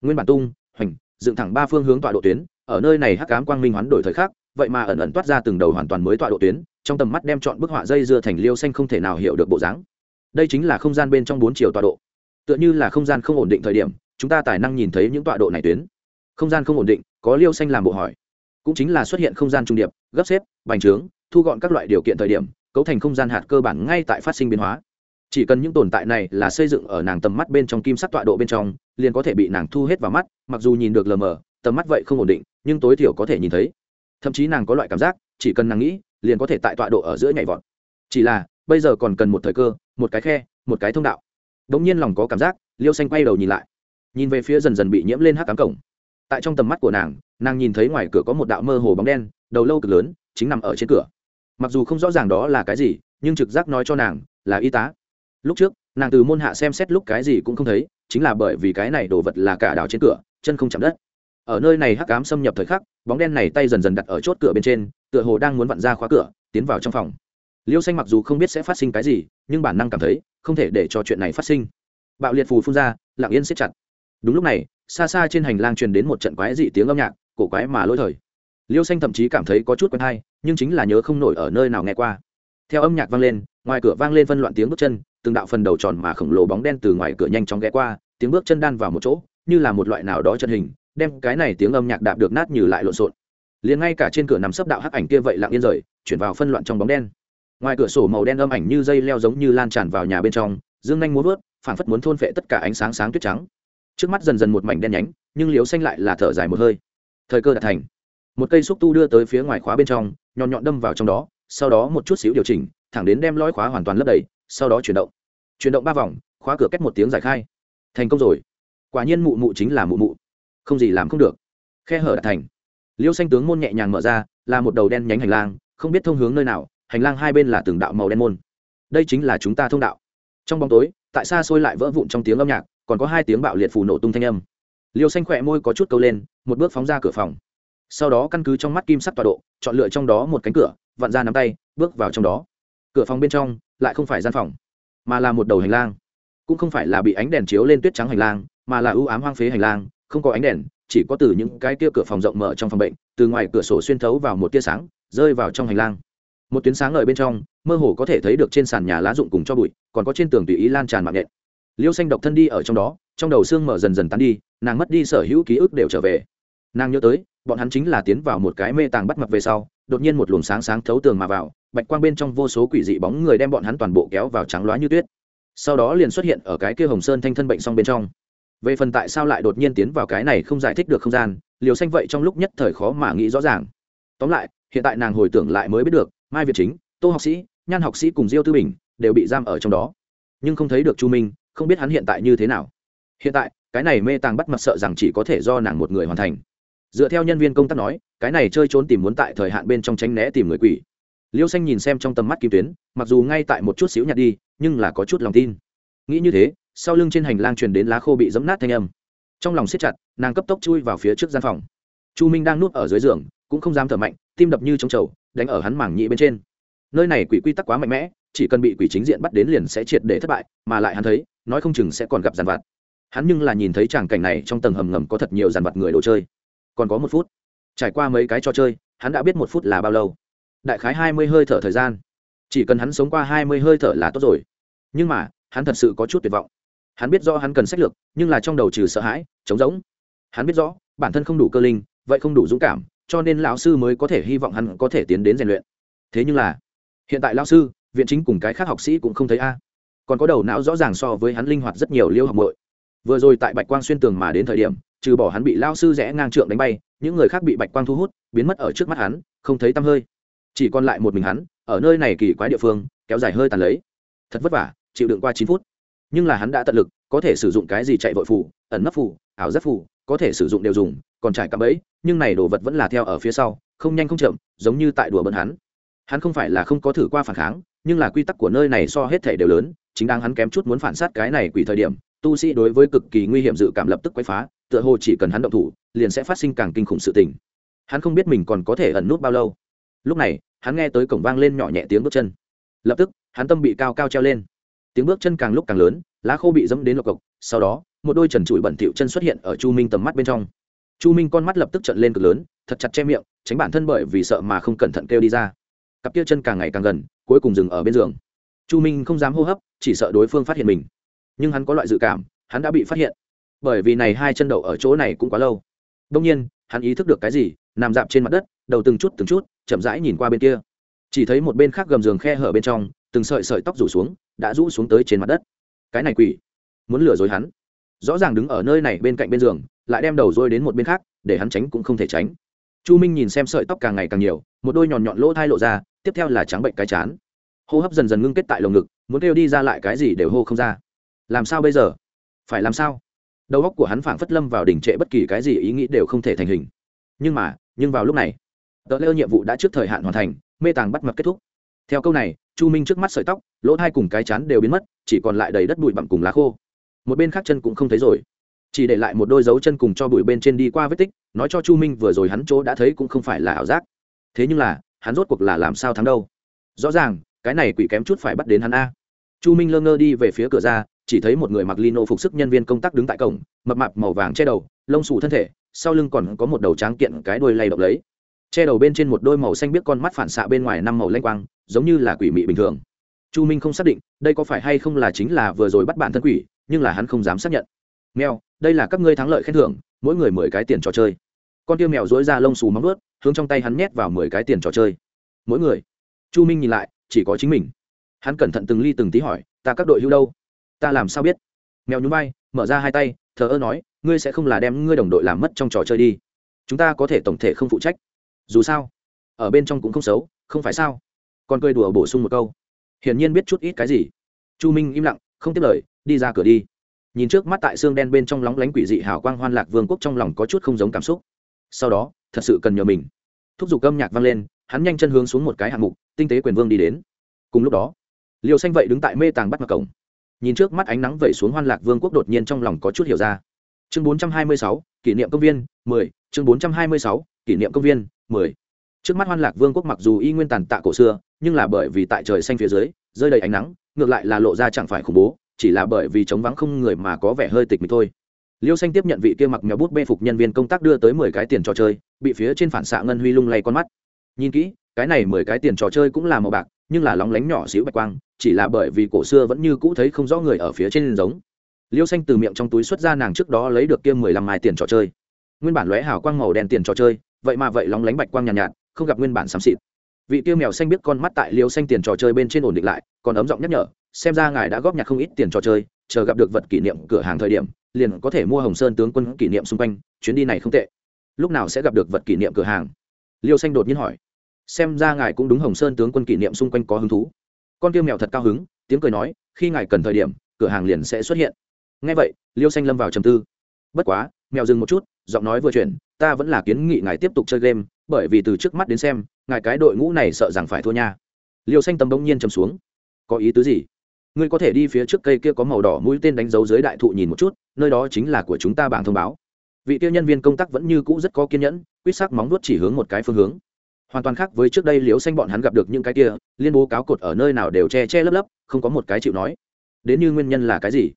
nguyên bản tung, hoành, dựng thẳng ba phương hướng tọa độ tuyến, ở nơi này hắc cám quang minh hoán đổi thời khắc, vậy mà ẩn ẩn toát ra từng đầu hoàn toàn mới tọa độ tuyến, trong tầm mắt đem chọn bức họa dây dưa thành liêu xanh không thể nào hiểu được bộ dáng. Đây chính là không gian bên trong bốn chiều tọa độ. Tựa như là không gian không ổn định thời điểm, chúng ta tài năng nhìn thấy những tọa độ này tuyến. Không gian không ổn định, có liêu xanh làm bộ hỏi. Cũng chính là xuất hiện không gian trung điệp, gấp xếp, bành trướng, thu gọn các loại điều kiện thời điểm, cấu thành không gian hạt cơ bản ngay tại phát sinh biến hóa chỉ cần những tồn tại này là xây dựng ở nàng tầm mắt bên trong kim sắc tọa độ bên trong, liền có thể bị nàng thu hết vào mắt, mặc dù nhìn được lờ mờ, tầm mắt vậy không ổn định, nhưng tối thiểu có thể nhìn thấy. Thậm chí nàng có loại cảm giác, chỉ cần nàng nghĩ, liền có thể tại tọa độ ở giữa nhảy vọt. Chỉ là, bây giờ còn cần một thời cơ, một cái khe, một cái thông đạo. Đ ỗ n g nhiên lòng có cảm giác, liêu xanh quay đầu nhìn lại. Nhìn về phía dần dần bị nhiễm lên hắc cám cổng. Tại trong tầm mắt của nàng nàng nhìn thấy ngoài cửa có một đạo mơ hồ bóng đen, đầu lâu cực lớn, chính nằm ở trên cửa. Mặc dù không rõ ràng đó là cái gì, nhưng trực giác nói cho nàng, là y tá lúc trước, nàng từ môn hạ xem xét lúc cái gì cũng không thấy, chính là bởi vì cái này đồ vật là cả đảo trên cửa, chân không chạm đất. Ở nơi này hắc cám xâm nhập thời khắc, bóng đen này tay dần dần đặt ở chốt cửa bên trên, tựa hồ đang muốn vặn ra khóa cửa, tiến vào trong phòng. Liêu xanh mặc dù không biết sẽ phát sinh cái gì, nhưng bản năng cảm thấy, không thể để cho chuyện này phát sinh. Bạo liệt phù phun ra, lặng yên siết chặt. Đúng lúc này, xa xa trên hành lang truyền đến một trận quái dị tiếng âm nhạc, cổ quái mà lỗi thời. Liêu xanh thậm chí cảm thấy có chút quen hay, nhưng chính là nhớ không nổi ở nơi nào nghe qua. Theo âm nhạc vang lên, ngoài cửa vang lên phân loạn tiếng bước chân từng đạo phần đầu tròn mà khổng lồ bóng đen từ ngoài cửa nhanh chóng ghé qua, tiếng bước chân đan vào một chỗ, như là một loại nào đó chân hình, đem cái này tiếng âm nhạc đạp được nát như lại lộn xộn. Liền ngay cả trên cửa nằm sấp đạo hắc ảnh kia vậy lặng yên rời, chuyển vào phân loạn trong bóng đen. Ngoài cửa sổ màu đen âm ảnh như dây leo giống như lan tràn vào nhà bên trong, dương nhanh muốn vớt phản phất muốn thôn phệ tất cả ánh sáng sáng tuyết trắng. Trước mắt dần dần một mảnh đen nhánh, nhưng liếu xanh lại là thở dài một hơi. Thời cơ đã thành. Một cây xúc tu đưa tới phía ngoài khóa bên trong, nhọn nhọn đâm vào trong đó, sau đó một chút xíu điều chỉnh, thẳng đến đem lõi khóa hoàn toàn lấp đầy sau đó chuyển động. Chuyển động ba vòng, khóa cửa kết một tiếng giải khai. Thành công rồi. Quả nhiên mụ mụ chính là mụ mụ. Không gì làm không được. Khe hở đã thành. Liêu xanh tướng môn nhẹ nhàng mở ra, là một đầu đen nhánh hành lang, không biết thông hướng nơi nào, hành lang hai bên là từng đạo màu đen môn. Đây chính là chúng ta thông đạo. Trong bóng tối, tại xa xôi lại vỡ vụn trong tiếng âm nhạc, còn có hai tiếng bạo liệt phù nổ tung thanh âm. Liêu xanh khỏe môi có chút câu lên, một bước phóng ra cửa phòng. Sau đó căn cứ trong mắt kim sắc tọa độ, chọn lựa trong đó một cánh cửa, vặn ra nắm tay, bước vào trong đó. Cửa phòng bên trong lại không phải gian phòng, mà là một đầu hành lang. Cũng không phải là bị ánh đèn chiếu lên tuyết trắng hành lang, mà là ưu ám hoang phế hành lang, không có ánh đèn, chỉ có từ những cái tia cửa phòng rộng mở trong phòng bệnh, từ ngoài cửa sổ xuyên thấu vào một tia sáng, rơi vào trong hành lang. Một tuyến sáng ở bên trong, mơ hồ có thể thấy được trên sàn nhà lá rụng cùng cho bụi, còn có trên tường tùy ý lan tràn mạng nhện. Liêu xanh độc thân đi ở trong đó, trong đầu xương mở dần dần tán đi, nàng mất đi sở hữu ký ức đều trở về. Nàng nhớ tới, bọn hắn chính là tiến vào một cái mê tàng bắt mặt về sau, đột nhiên một luồng sáng sáng thấu tường mà vào bạch quang bên trong vô số quỷ dị bóng người đem bọn hắn toàn bộ kéo vào trắng loá như tuyết. Sau đó liền xuất hiện ở cái kia hồng sơn thanh thân bệnh xong bên trong. Về phần tại sao lại đột nhiên tiến vào cái này không giải thích được không gian, liều xanh vậy trong lúc nhất thời khó mà nghĩ rõ ràng. Tóm lại, hiện tại nàng hồi tưởng lại mới biết được, mai việt chính, tô học sĩ, nhan học sĩ cùng diêu tư bình đều bị giam ở trong đó. Nhưng không thấy được chu minh, không biết hắn hiện tại như thế nào. Hiện tại, cái này mê tàng bắt mặt sợ rằng chỉ có thể do nàng một người hoàn thành. Dựa theo nhân viên công tác nói, cái này chơi trốn tìm muốn tại thời hạn bên trong tránh né tìm người quỷ liêu xanh nhìn xem trong tầm mắt kim tuyến, mặc dù ngay tại một chút xíu nhạt đi, nhưng là có chút lòng tin. Nghĩ như thế, sau lưng trên hành lang truyền đến lá khô bị giấm nát thanh âm. Trong lòng siết chặt, nàng cấp tốc chui vào phía trước gian phòng. Chu minh đang nuốt ở dưới giường, cũng không dám thở mạnh, tim đập như trống trầu, đánh ở hắn mảng nhị bên trên. Nơi này quỷ quy tắc quá mạnh mẽ, chỉ cần bị quỷ chính diện bắt đến liền sẽ triệt để thất bại, mà lại hắn thấy, nói không chừng sẽ còn gặp giàn vặt. Hắn nhưng là nhìn thấy tràng cảnh này trong tầng hầm ngầm có thật nhiều giàn vặt người đồ chơi. Còn có một phút, trải qua mấy cái trò chơi, hắn đã biết một phút là bao lâu đại khái hai mươi hơi thở thời gian. Chỉ cần hắn sống qua hai mươi hơi thở là tốt rồi. Nhưng mà, hắn thật sự có chút tuyệt vọng. Hắn biết rõ hắn cần sách lược, nhưng là trong đầu trừ sợ hãi, trống rỗng. Hắn biết rõ, bản thân không đủ cơ linh, vậy không đủ dũng cảm, cho nên lão sư mới có thể hy vọng hắn có thể tiến đến rèn luyện. Thế nhưng là, hiện tại lão sư, viện chính cùng cái khác học sĩ cũng không thấy a. Còn có đầu não rõ ràng so với hắn linh hoạt rất nhiều liêu học muội. vừa rồi tại bạch quang xuyên tường mà đến thời điểm, trừ bỏ hắn bị lao sư rẽ ngang trượng đánh bay, những người khác bị bạch quang thu hút, biến mất ở trước mắt hắn, không thấy tăm hơi chỉ còn lại một mình hắn, ở nơi này kỳ quái địa phương, kéo dài hơi tàn lấy. Thật vất vả, chịu đựng qua chín phút. Nhưng là hắn đã tận lực, có thể sử dụng cái gì chạy vội phủ ẩn nấp phủ ảo giác phủ có thể sử dụng đều dùng, còn trải cạm bẫy, nhưng này đồ vật vẫn là theo ở phía sau, không nhanh không chậm, giống như tại đùa bận hắn. Hắn không phải là không có thử qua phản kháng, nhưng là quy tắc của nơi này so hết thể đều lớn, chính đang hắn kém chút muốn phản sát cái này quỷ thời điểm, tu sĩ đối với cực kỳ nguy hiểm dự cảm lập tức quấy phá, tựa hồ chỉ cần hắn động thủ, liền sẽ phát sinh càng kinh khủng sự tình. Hắn không biết mình còn có thể ẩn nút bao lâu lúc này, hắn nghe tới cổng vang lên nhỏ nhẹ tiếng bước chân. Lập tức, hắn tâm bị cao cao treo lên. Tiếng bước chân càng lúc càng lớn, lá khô bị dẫm đến lộc cộc. Sau đó, một đôi trần trụi bẩn thịu chân xuất hiện ở chu minh tầm mắt bên trong. Chu minh con mắt lập tức trận lên cực lớn, thật chặt che miệng, tránh bản thân bởi vì sợ mà không cẩn thận kêu đi ra. Cặp kia chân càng ngày càng gần, cuối cùng dừng ở bên giường. Chu minh không dám hô hấp, chỉ sợ đối phương phát hiện mình. Nhưng hắn có loại dự cảm, hắn đã bị phát hiện. Bởi vì này hai chân đậu ở chỗ này cũng quá lâu. Đông nhiên, hắn ý thức được cái gì, nằm dạp trên mặt đất đầu từng chút từng chút, chậm rãi nhìn qua bên kia. Chỉ thấy một bên khác gầm giường khe hở bên trong, từng sợi sợi tóc rủ xuống, đã rũ xuống tới trên mặt đất. Cái này quỷ, muốn lừa dối hắn. Rõ ràng đứng ở nơi này bên cạnh bên giường, lại đem đầu dôi đến một bên khác, để hắn tránh cũng không thể tránh. Chu minh nhìn xem sợi tóc càng ngày càng nhiều, một đôi nhọn nhọn lỗ thai lộ ra, tiếp theo là trắng bệnh cái chán. Hô hấp dần dần ngưng kết tại lồng ngực, muốn kêu đi ra lại cái gì đều hô không ra. Làm sao bây giờ? Phải làm sao? Đầu óc của hắn phảng phất lâm vào đỉnh trệ bất kỳ cái gì ý nghĩ đều không thể thành hình. Nhưng mà, nhưng vào lúc này tờ lêu nhiệm vụ đã trước thời hạn hoàn thành, mê tàng bắt mập kết thúc. Theo câu này, chu minh trước mắt sợi tóc, lỗ thai cùng cái chán đều biến mất, chỉ còn lại đầy đất bụi bặm cùng lá khô. Một bên khác chân cũng không thấy rồi. Chỉ để lại một đôi dấu chân cùng cho bụi bên trên đi qua vết tích, nói cho chu minh vừa rồi hắn chỗ đã thấy cũng không phải là ảo giác. Thế nhưng là, hắn rốt cuộc là làm sao thắng đâu? Rõ ràng, cái này quỷ kém chút phải bắt đến hắn a. Chu minh lơ ngơ đi về phía cửa ra, chỉ thấy một người mặc lino phục sức nhân viên công tác đứng tại cổng, mập mạp màu vàng che đầu, lông xù thân thể, sau lưng còn có một đầu tráng kiện cái đuôi lay động lấy che đầu bên trên một đôi màu xanh biết con mắt phản xạ bên ngoài năm màu lanh quang, giống như là quỷ mị bình thường. Chu minh không xác định đây có phải hay không là chính là vừa rồi bắt bản thân quỷ, nhưng là hắn không dám xác nhận. Mèo, đây là các ngươi thắng lợi khen thưởng, mỗi người mười cái tiền trò chơi. Con tiêu mèo dối ra lông xù móng ướt hướng trong tay hắn nhét vào mười cái tiền trò chơi. Mỗi người. Chu minh nhìn lại, chỉ có chính mình. Hắn cẩn thận từng ly từng tí hỏi, ta các đội hưu đâu? Ta làm sao biết? Mèo nhún vai, mở ra hai tay, thờ ơ nói, ngươi sẽ không là đem ngươi đồng đội làm mất trong trò chơi đi. Chúng ta có thể tổng thể không phụ trách dù sao ở bên trong cũng không xấu không phải sao? Còn cười đùa bổ sung một câu. Hiển nhiên biết chút ít cái gì. Chu minh im lặng không tiếp lời đi ra cửa đi. Nhìn trước mắt tại xương đen bên trong lóng lánh quỷ dị hào quang hoan lạc vương quốc trong lòng có chút không giống cảm xúc. Sau đó thật sự cần nhờ mình. Thúc giục âm nhạc vang lên hắn nhanh chân hướng xuống một cái hạng mục tinh tế quyền vương đi đến. Cùng lúc đó liều xanh vậy đứng tại mê tàng bắt mặt cổng. Nhìn trước mắt ánh nắng vẩy xuống hoan lạc vương quốc đột nhiên trong lòng có chút hiểu ra. Chương 426, kỷ niệm công viên 10, chương 426, kỷ niệm công viên 10. trước mắt hoan lạc vương quốc mặc dù y nguyên tàn tạ cổ xưa, nhưng là bởi vì tại trời xanh phía dưới, rơi đầy ánh nắng, ngược lại là lộ ra chẳng phải khủng bố, chỉ là bởi vì chống vắng không người mà có vẻ hơi tịch mịch thôi. Liêu xanh tiếp nhận vị kia mặc mèo bút bê phục nhân viên công tác đưa tới mười cái tiền trò chơi, bị phía trên phản xạ ngân huy lung lay con mắt. Nhìn kỹ, cái này mười cái tiền trò chơi cũng là màu bạc, nhưng là lóng lánh nhỏ xíu bạch quang, chỉ là bởi vì cổ xưa vẫn như cũ thấy không rõ người ở phía trên giống. Liêu xanh từ miệng trong túi xuất ra nàng trước đó lấy được kia mười lăm mai tiền trò chơi. Nguyên bản lóe hào quang màu đen tiền trò chơi vậy mà vậy lóng lánh bạch quang nhàn nhạt, nhạt không gặp nguyên bản xám xịt. Vị tiêu mèo xanh biết con mắt tại liêu xanh tiền trò chơi bên trên ổn định lại còn ấm giọng nhắc nhở xem ra ngài đã góp nhặt không ít tiền trò chơi chờ gặp được vật kỷ niệm cửa hàng thời điểm liền có thể mua hồng sơn tướng quân kỷ niệm xung quanh chuyến đi này không tệ. Lúc nào sẽ gặp được vật kỷ niệm cửa hàng? Liêu xanh đột nhiên hỏi. Xem ra ngài cũng đúng hồng sơn tướng quân kỷ niệm xung quanh có hứng thú. Con tiêu mèo thật cao hứng tiếng cười nói khi ngài cần thời điểm cửa hàng liền sẽ xuất hiện. Ngay vậy liêu xanh lâm vào trầm tư. Bất quá mèo dừng một chút giọng nói vừa chuyển ta vẫn là kiến nghị ngài tiếp tục chơi game, bởi vì từ trước mắt đến xem, ngài cái đội ngũ này sợ rằng phải thua nha. Liêu xanh tâm đông nhiên chầm xuống. Có ý tứ gì? Ngươi có thể đi phía trước cây kia có màu đỏ mũi tên đánh dấu dưới đại thụ nhìn một chút, nơi đó chính là của chúng ta bảng thông báo. Vị kia nhân viên công tác vẫn như cũ rất có kiên nhẫn, quýt sắc móng nuốt chỉ hướng một cái phương hướng. Hoàn toàn khác với trước đây liếu xanh bọn hắn gặp được những cái kia, liên bố cáo cột ở nơi nào đều che che lấp lấp, không có một cái chịu nói. Đến như nguyên nhân là cái gì?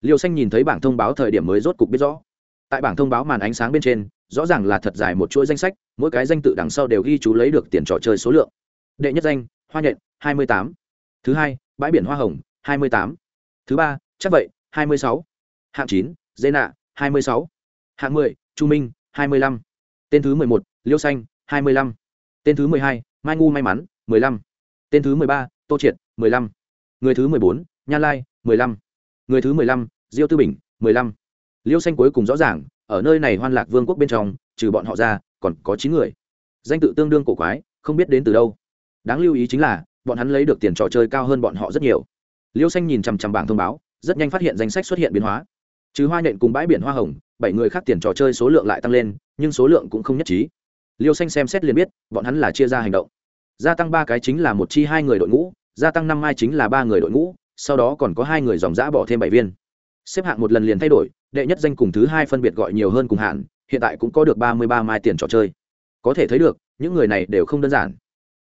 Liêu xanh nhìn thấy bảng thông báo thời điểm mới rốt cục biết rõ. Tại bảng thông báo màn ánh sáng bên trên rõ ràng là thật dài một chuỗi danh sách, mỗi cái danh tự đằng sau đều ghi chú lấy được tiền trò chơi số lượng. Đệ nhất danh, hoa nhện, hai mươi tám. Thứ hai, bãi biển hoa hồng, hai mươi tám. Thứ ba, chắc vậy, hai mươi sáu. Hạng chín, dê nạ, hai mươi sáu. Hạng mười, chu minh, hai mươi lăm. Tên thứ mười một, liêu xanh, hai mươi lăm. Tên thứ mười hai, mai ngu may mắn, mười lăm. Tên thứ mười ba, tô triệt, mười lăm. Người thứ mười bốn, nha lai, mười lăm. Người thứ mười lăm, diêu tư bình, mười lăm. Liêu xanh cuối cùng rõ ràng ở nơi này hoan lạc vương quốc bên trong, trừ bọn họ ra, còn có chín người. Danh tự tương đương cổ quái, không biết đến từ đâu. Đáng lưu ý chính là, bọn hắn lấy được tiền trò chơi cao hơn bọn họ rất nhiều. Liêu xanh nhìn chằm chằm bảng thông báo, rất nhanh phát hiện danh sách xuất hiện biến hóa. Trừ hoa nhện cùng bãi biển hoa hồng, bảy người khác tiền trò chơi số lượng lại tăng lên, nhưng số lượng cũng không nhất trí. Liêu xanh xem xét liền biết, bọn hắn là chia ra hành động. Gia tăng ba cái chính là một chi hai người đội ngũ, gia tăng năm mai chính là ba người đội ngũ, sau đó còn có hai người dòng giã bỏ thêm bảy viên. Xếp hạng một lần liền thay đổi đệ nhất danh cùng thứ hai phân biệt gọi nhiều hơn cùng hạn, hiện tại cũng có được ba mươi ba mai tiền trò chơi. Có thể thấy được, những người này đều không đơn giản.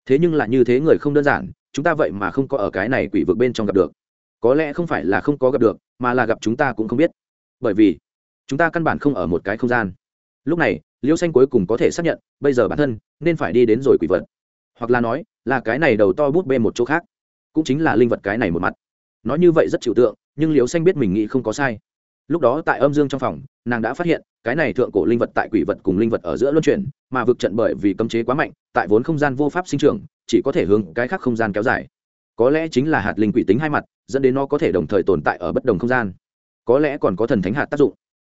Thế nhưng là như thế người không đơn giản, chúng ta vậy mà không có ở cái này quỷ vực bên trong gặp được. Có lẽ không phải là không có gặp được, mà là gặp chúng ta cũng không biết. Bởi vì, chúng ta căn bản không ở một cái không gian. Lúc này, liêu xanh cuối cùng có thể xác nhận, bây giờ bản thân nên phải đi đến rồi quỷ vật. Hoặc là nói, là cái này đầu to bút bê một chỗ khác. Cũng chính là linh vật cái này một mặt. Nói như vậy rất chịu tượng, nhưng liêu xanh biết mình nghĩ không có sai lúc đó tại âm dương trong phòng, nàng đã phát hiện, cái này thượng cổ linh vật tại quỷ vật cùng linh vật ở giữa luân chuyển, mà vực trận bởi vì cấm chế quá mạnh, tại vốn không gian vô pháp sinh trưởng, chỉ có thể hướng cái khác không gian kéo dài. Có lẽ chính là hạt linh quỷ tính hai mặt, dẫn đến nó có thể đồng thời tồn tại ở bất đồng không gian. Có lẽ còn có thần thánh hạt tác dụng.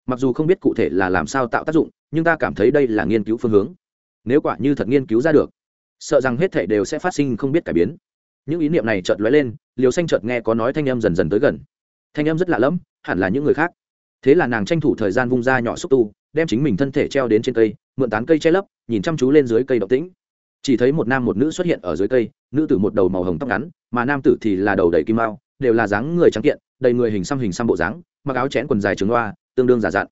Mặc dù không biết cụ thể là làm sao tạo tác dụng, nhưng ta cảm thấy đây là nghiên cứu phương hướng. Nếu quả như thật nghiên cứu ra được, sợ rằng hết thể đều sẽ phát sinh không biết cải biến. Những ý niệm này chợt lóe lên liều xanh chợt nghe có nói thanh âm dần dần tới gần. Thanh âm rất lạ lẫm, hẳn là những người khác thế là nàng tranh thủ thời gian vung ra nhỏ xúc tu, đem chính mình thân thể treo đến trên cây, mượn tán cây che lấp, nhìn chăm chú lên dưới cây động tĩnh. Chỉ thấy một nam một nữ xuất hiện ở dưới cây, nữ tử một đầu màu hồng tóc ngắn, mà nam tử thì là đầu đầy kim mao đều là dáng người trắng kiện, đầy người hình xăm hình xăm bộ dáng, mặc áo chén quần dài trường loa, tương đương giả dặn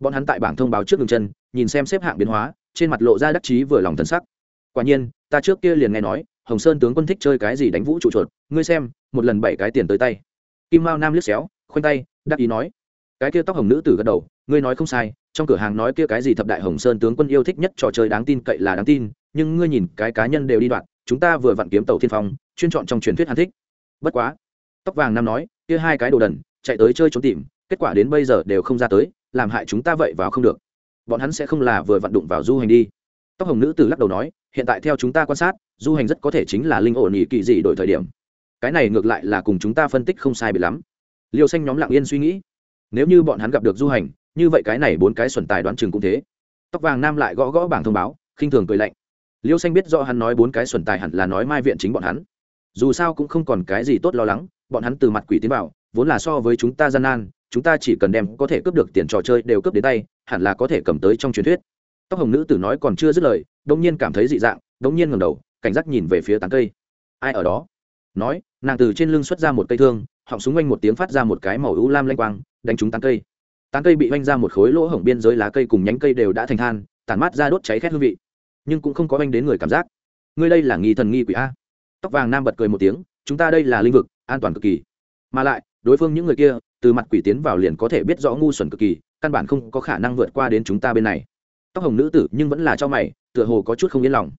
bọn hắn tại bảng thông báo trước đường chân, nhìn xem xếp hạng biến hóa, trên mặt lộ ra đắc chí vừa lòng thân sắc. Quả nhiên, ta trước kia liền nghe nói, hồng sơn tướng quân thích chơi cái gì đánh vũ trụ chuột, ngươi xem, một lần bảy cái tiền tới tay. Kim mao nam liếc xéo, khoanh tay, đắc ý nói cái kia tóc hồng nữ tử gật đầu, ngươi nói không sai, trong cửa hàng nói kia cái gì thập đại hồng sơn tướng quân yêu thích nhất trò chơi đáng tin cậy là đáng tin, nhưng ngươi nhìn cái cá nhân đều đi đoạn, chúng ta vừa vặn kiếm tàu thiên phong, chuyên chọn trong truyền thuyết hàn thích. Bất quá, tóc vàng nam nói, kia hai cái đồ đần, chạy tới chơi trốn tìm, kết quả đến bây giờ đều không ra tới, làm hại chúng ta vậy vào không được. Bọn hắn sẽ không là vừa vặn đụng vào du hành đi. Tóc hồng nữ tử lắc đầu nói, hiện tại theo chúng ta quan sát, du hành rất có thể chính là linh ổn ỉ kỳ dị đổi thời điểm. Cái này ngược lại là cùng chúng ta phân tích không sai bị lắm. Liêu xanh nhóm lặng yên suy nghĩ nếu như bọn hắn gặp được du hành, như vậy cái này bốn cái xuẩn tài đoán chừng cũng thế. Tóc vàng nam lại gõ gõ bảng thông báo, khinh thường cười lạnh. Liêu xanh biết do hắn nói bốn cái xuẩn tài hẳn là nói mai viện chính bọn hắn. Dù sao cũng không còn cái gì tốt lo lắng, bọn hắn từ mặt quỷ tiến vào, vốn là so với chúng ta gian nan, chúng ta chỉ cần đem có thể cướp được tiền trò chơi đều cướp đến tay, hẳn là có thể cầm tới trong truyền thuyết. Tóc hồng nữ tử nói còn chưa dứt lời đông nhiên cảm thấy dị dạng đông nhiên ngầm đầu, cảnh giác nhìn về phía tán cây. Ai ở đó? Nói, nàng từ trên lưng xuất ra một cây thương, họng súng oanh một tiếng phát ra một cái màu ưu lam lanh quang đánh trúng tán cây. Tán cây bị oanh ra một khối lỗ hổng biên giới lá cây cùng nhánh cây đều đã thành than, tản mát ra đốt cháy khét hương vị. Nhưng cũng không có oanh đến người cảm giác. Ngươi đây là nghi thần nghi quỷ a. Tóc vàng nam bật cười một tiếng, chúng ta đây là linh vực, an toàn cực kỳ. Mà lại, đối phương những người kia, từ mặt quỷ tiến vào liền có thể biết rõ ngu xuẩn cực kỳ, căn bản không có khả năng vượt qua đến chúng ta bên này. Tóc hồng nữ tử nhưng vẫn là cho mày, tựa hồ có chút không yên lòng.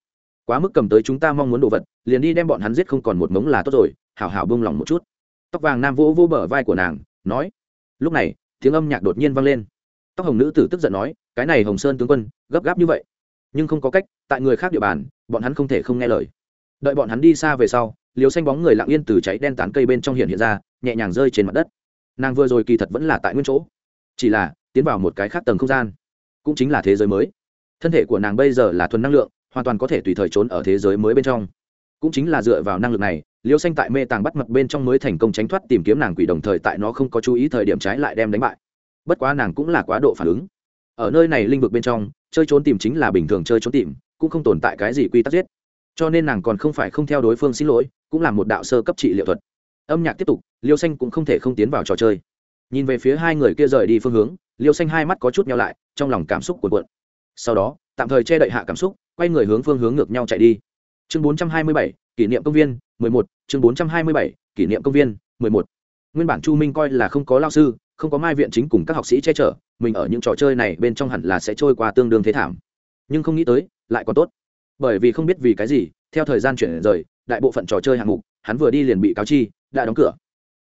Quá mức cầm tới chúng ta mong muốn đồ vật, liền đi đem bọn hắn giết không còn một mống là tốt rồi, hảo hảo bông lòng một chút. Tóc vàng nam vỗ vỗ bờ vai của nàng, nói lúc này, tiếng âm nhạc đột nhiên vang lên. Tóc hồng nữ tử tức giận nói, cái này hồng sơn tướng quân, gấp gáp như vậy. Nhưng không có cách, tại người khác địa bàn, bọn hắn không thể không nghe lời. Đợi bọn hắn đi xa về sau liều xanh bóng người lặng yên từ cháy đen tán cây bên trong hiện hiện ra, nhẹ nhàng rơi trên mặt đất. Nàng vừa rồi kỳ thật vẫn là tại nguyên chỗ. Chỉ là, tiến vào một cái khác tầng không gian, cũng chính là thế giới mới. Thân thể của nàng bây giờ là thuần năng lượng, hoàn toàn có thể tùy thời trốn ở thế giới mới bên trong cũng chính là dựa vào năng lực này, liêu xanh tại mê tàng bắt mật bên trong mới thành công tránh thoát tìm kiếm nàng quỷ đồng thời tại nó không có chú ý thời điểm trái lại đem đánh bại. Bất quá nàng cũng là quá độ phản ứng. Ở nơi này linh vực bên trong, chơi trốn tìm chính là bình thường chơi trốn tìm, cũng không tồn tại cái gì quy tắc giết. Cho nên nàng còn không phải không theo đối phương xin lỗi, cũng là một đạo sơ cấp trị liệu thuật. Âm nhạc tiếp tục, liêu xanh cũng không thể không tiến vào trò chơi. Nhìn về phía hai người kia rời đi phương hướng, liêu xanh hai mắt có chút nhau lại, trong lòng cảm xúc cuộn cuộn. Sau đó, tạm thời che đậy hạ cảm xúc, quay người hướng phương hướng ngược nhau chạy đi chương 427, kỷ niệm công viên 11, chương 427, kỷ niệm công viên 11. nguyên bản chu minh coi là không có lao sư không có mai viện chính cùng các học sĩ che chở mình ở những trò chơi này bên trong hẳn là sẽ trôi qua tương đương thế thảm. Nhưng không nghĩ tới lại còn tốt. Bởi vì không biết vì cái gì theo thời gian chuyển rời đại bộ phận trò chơi hạng mục hắn vừa đi liền bị cáo chi đã đóng cửa.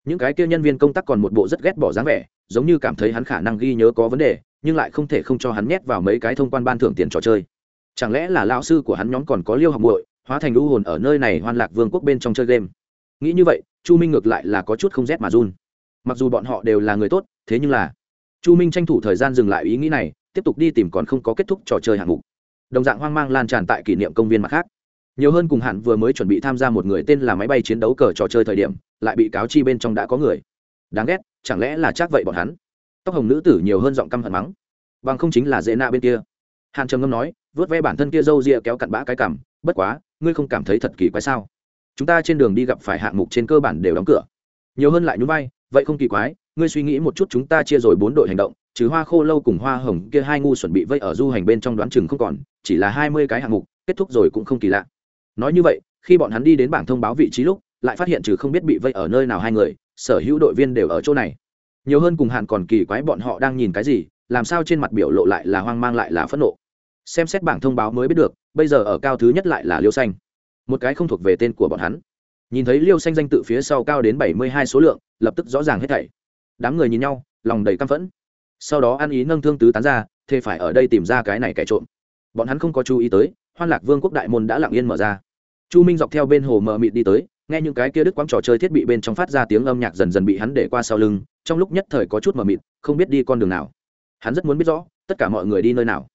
Những cái kia nhân viên công tác còn một bộ rất ghét bỏ dáng vẻ giống như cảm thấy hắn khả năng ghi nhớ có vấn đề nhưng lại không thể không cho hắn nhét vào mấy cái thông quan ban thưởng tiền trò chơi. Chẳng lẽ là lão sư của hắn nhóm còn có liêu học muội hóa thành lũ hồn ở nơi này hoan lạc vương quốc bên trong chơi game. Nghĩ như vậy, chu minh ngược lại là có chút không rét mà run. Mặc dù bọn họ đều là người tốt, thế nhưng là chu minh tranh thủ thời gian dừng lại ý nghĩ này, tiếp tục đi tìm còn không có kết thúc trò chơi hạng mục. Đồng dạng hoang mang lan tràn tại kỷ niệm công viên mặt khác. Nhiều hơn cùng hạn vừa mới chuẩn bị tham gia một người tên là máy bay chiến đấu cờ trò chơi thời điểm, lại bị cáo chi bên trong đã có người. Đáng ghét, chẳng lẽ là chắc vậy bọn hắn? Tóc hồng nữ tử nhiều hơn giọng căm hận mắng. Bằng không chính là dễ nạ bên kia. Hàn trầm ngâm nói, vớt ve bản thân kia râu ria kéo cặn bã cái cằm, bất quá ngươi không cảm thấy thật kỳ quái sao? Chúng ta trên đường đi gặp phải hạng mục trên cơ bản đều đóng cửa. Nhiều hơn lại nhún vai, vậy không kỳ quái, ngươi suy nghĩ một chút chúng ta chia rồi bốn đội hành động, trừ hoa khô lâu cùng hoa hồng kia hai ngu chuẩn bị vây ở du hành bên trong đoán chừng không còn, chỉ là hai mươi cái hạng mục, kết thúc rồi cũng không kỳ lạ. Nói như vậy, khi bọn hắn đi đến bảng thông báo vị trí lúc, lại phát hiện trừ không biết bị vây ở nơi nào hai người, sở hữu đội viên đều ở chỗ này. Nhiều hơn cùng hạn còn kỳ quái bọn họ đang nhìn cái gì, làm sao trên mặt biểu lộ lại là hoang mang lại là phẫn nộ xem xét bảng thông báo mới biết được, bây giờ ở cao thứ nhất lại là liêu xanh. Một cái không thuộc về tên của bọn hắn. Nhìn thấy liêu xanh danh tự phía sau cao đến bảy mươi hai số lượng, lập tức rõ ràng hết thảy. Đám người nhìn nhau, lòng đầy căm phẫn. Sau đó ăn ý nâng thương tứ tán ra thế phải ở đây tìm ra cái này kẻ trộm. Bọn hắn không có chú ý tới, hoan lạc vương quốc đại môn đã lặng yên mở ra. Chu minh dọc theo bên hồ mờ mịt đi tới, nghe những cái kia đứt quãng trò chơi thiết bị bên trong phát ra tiếng âm nhạc dần dần bị hắn để qua sau lưng, trong lúc nhất thời có chút mờ mịt, không biết đi con đường nào. Hắn rất muốn biết rõ, tất cả mọi người đi nơi nào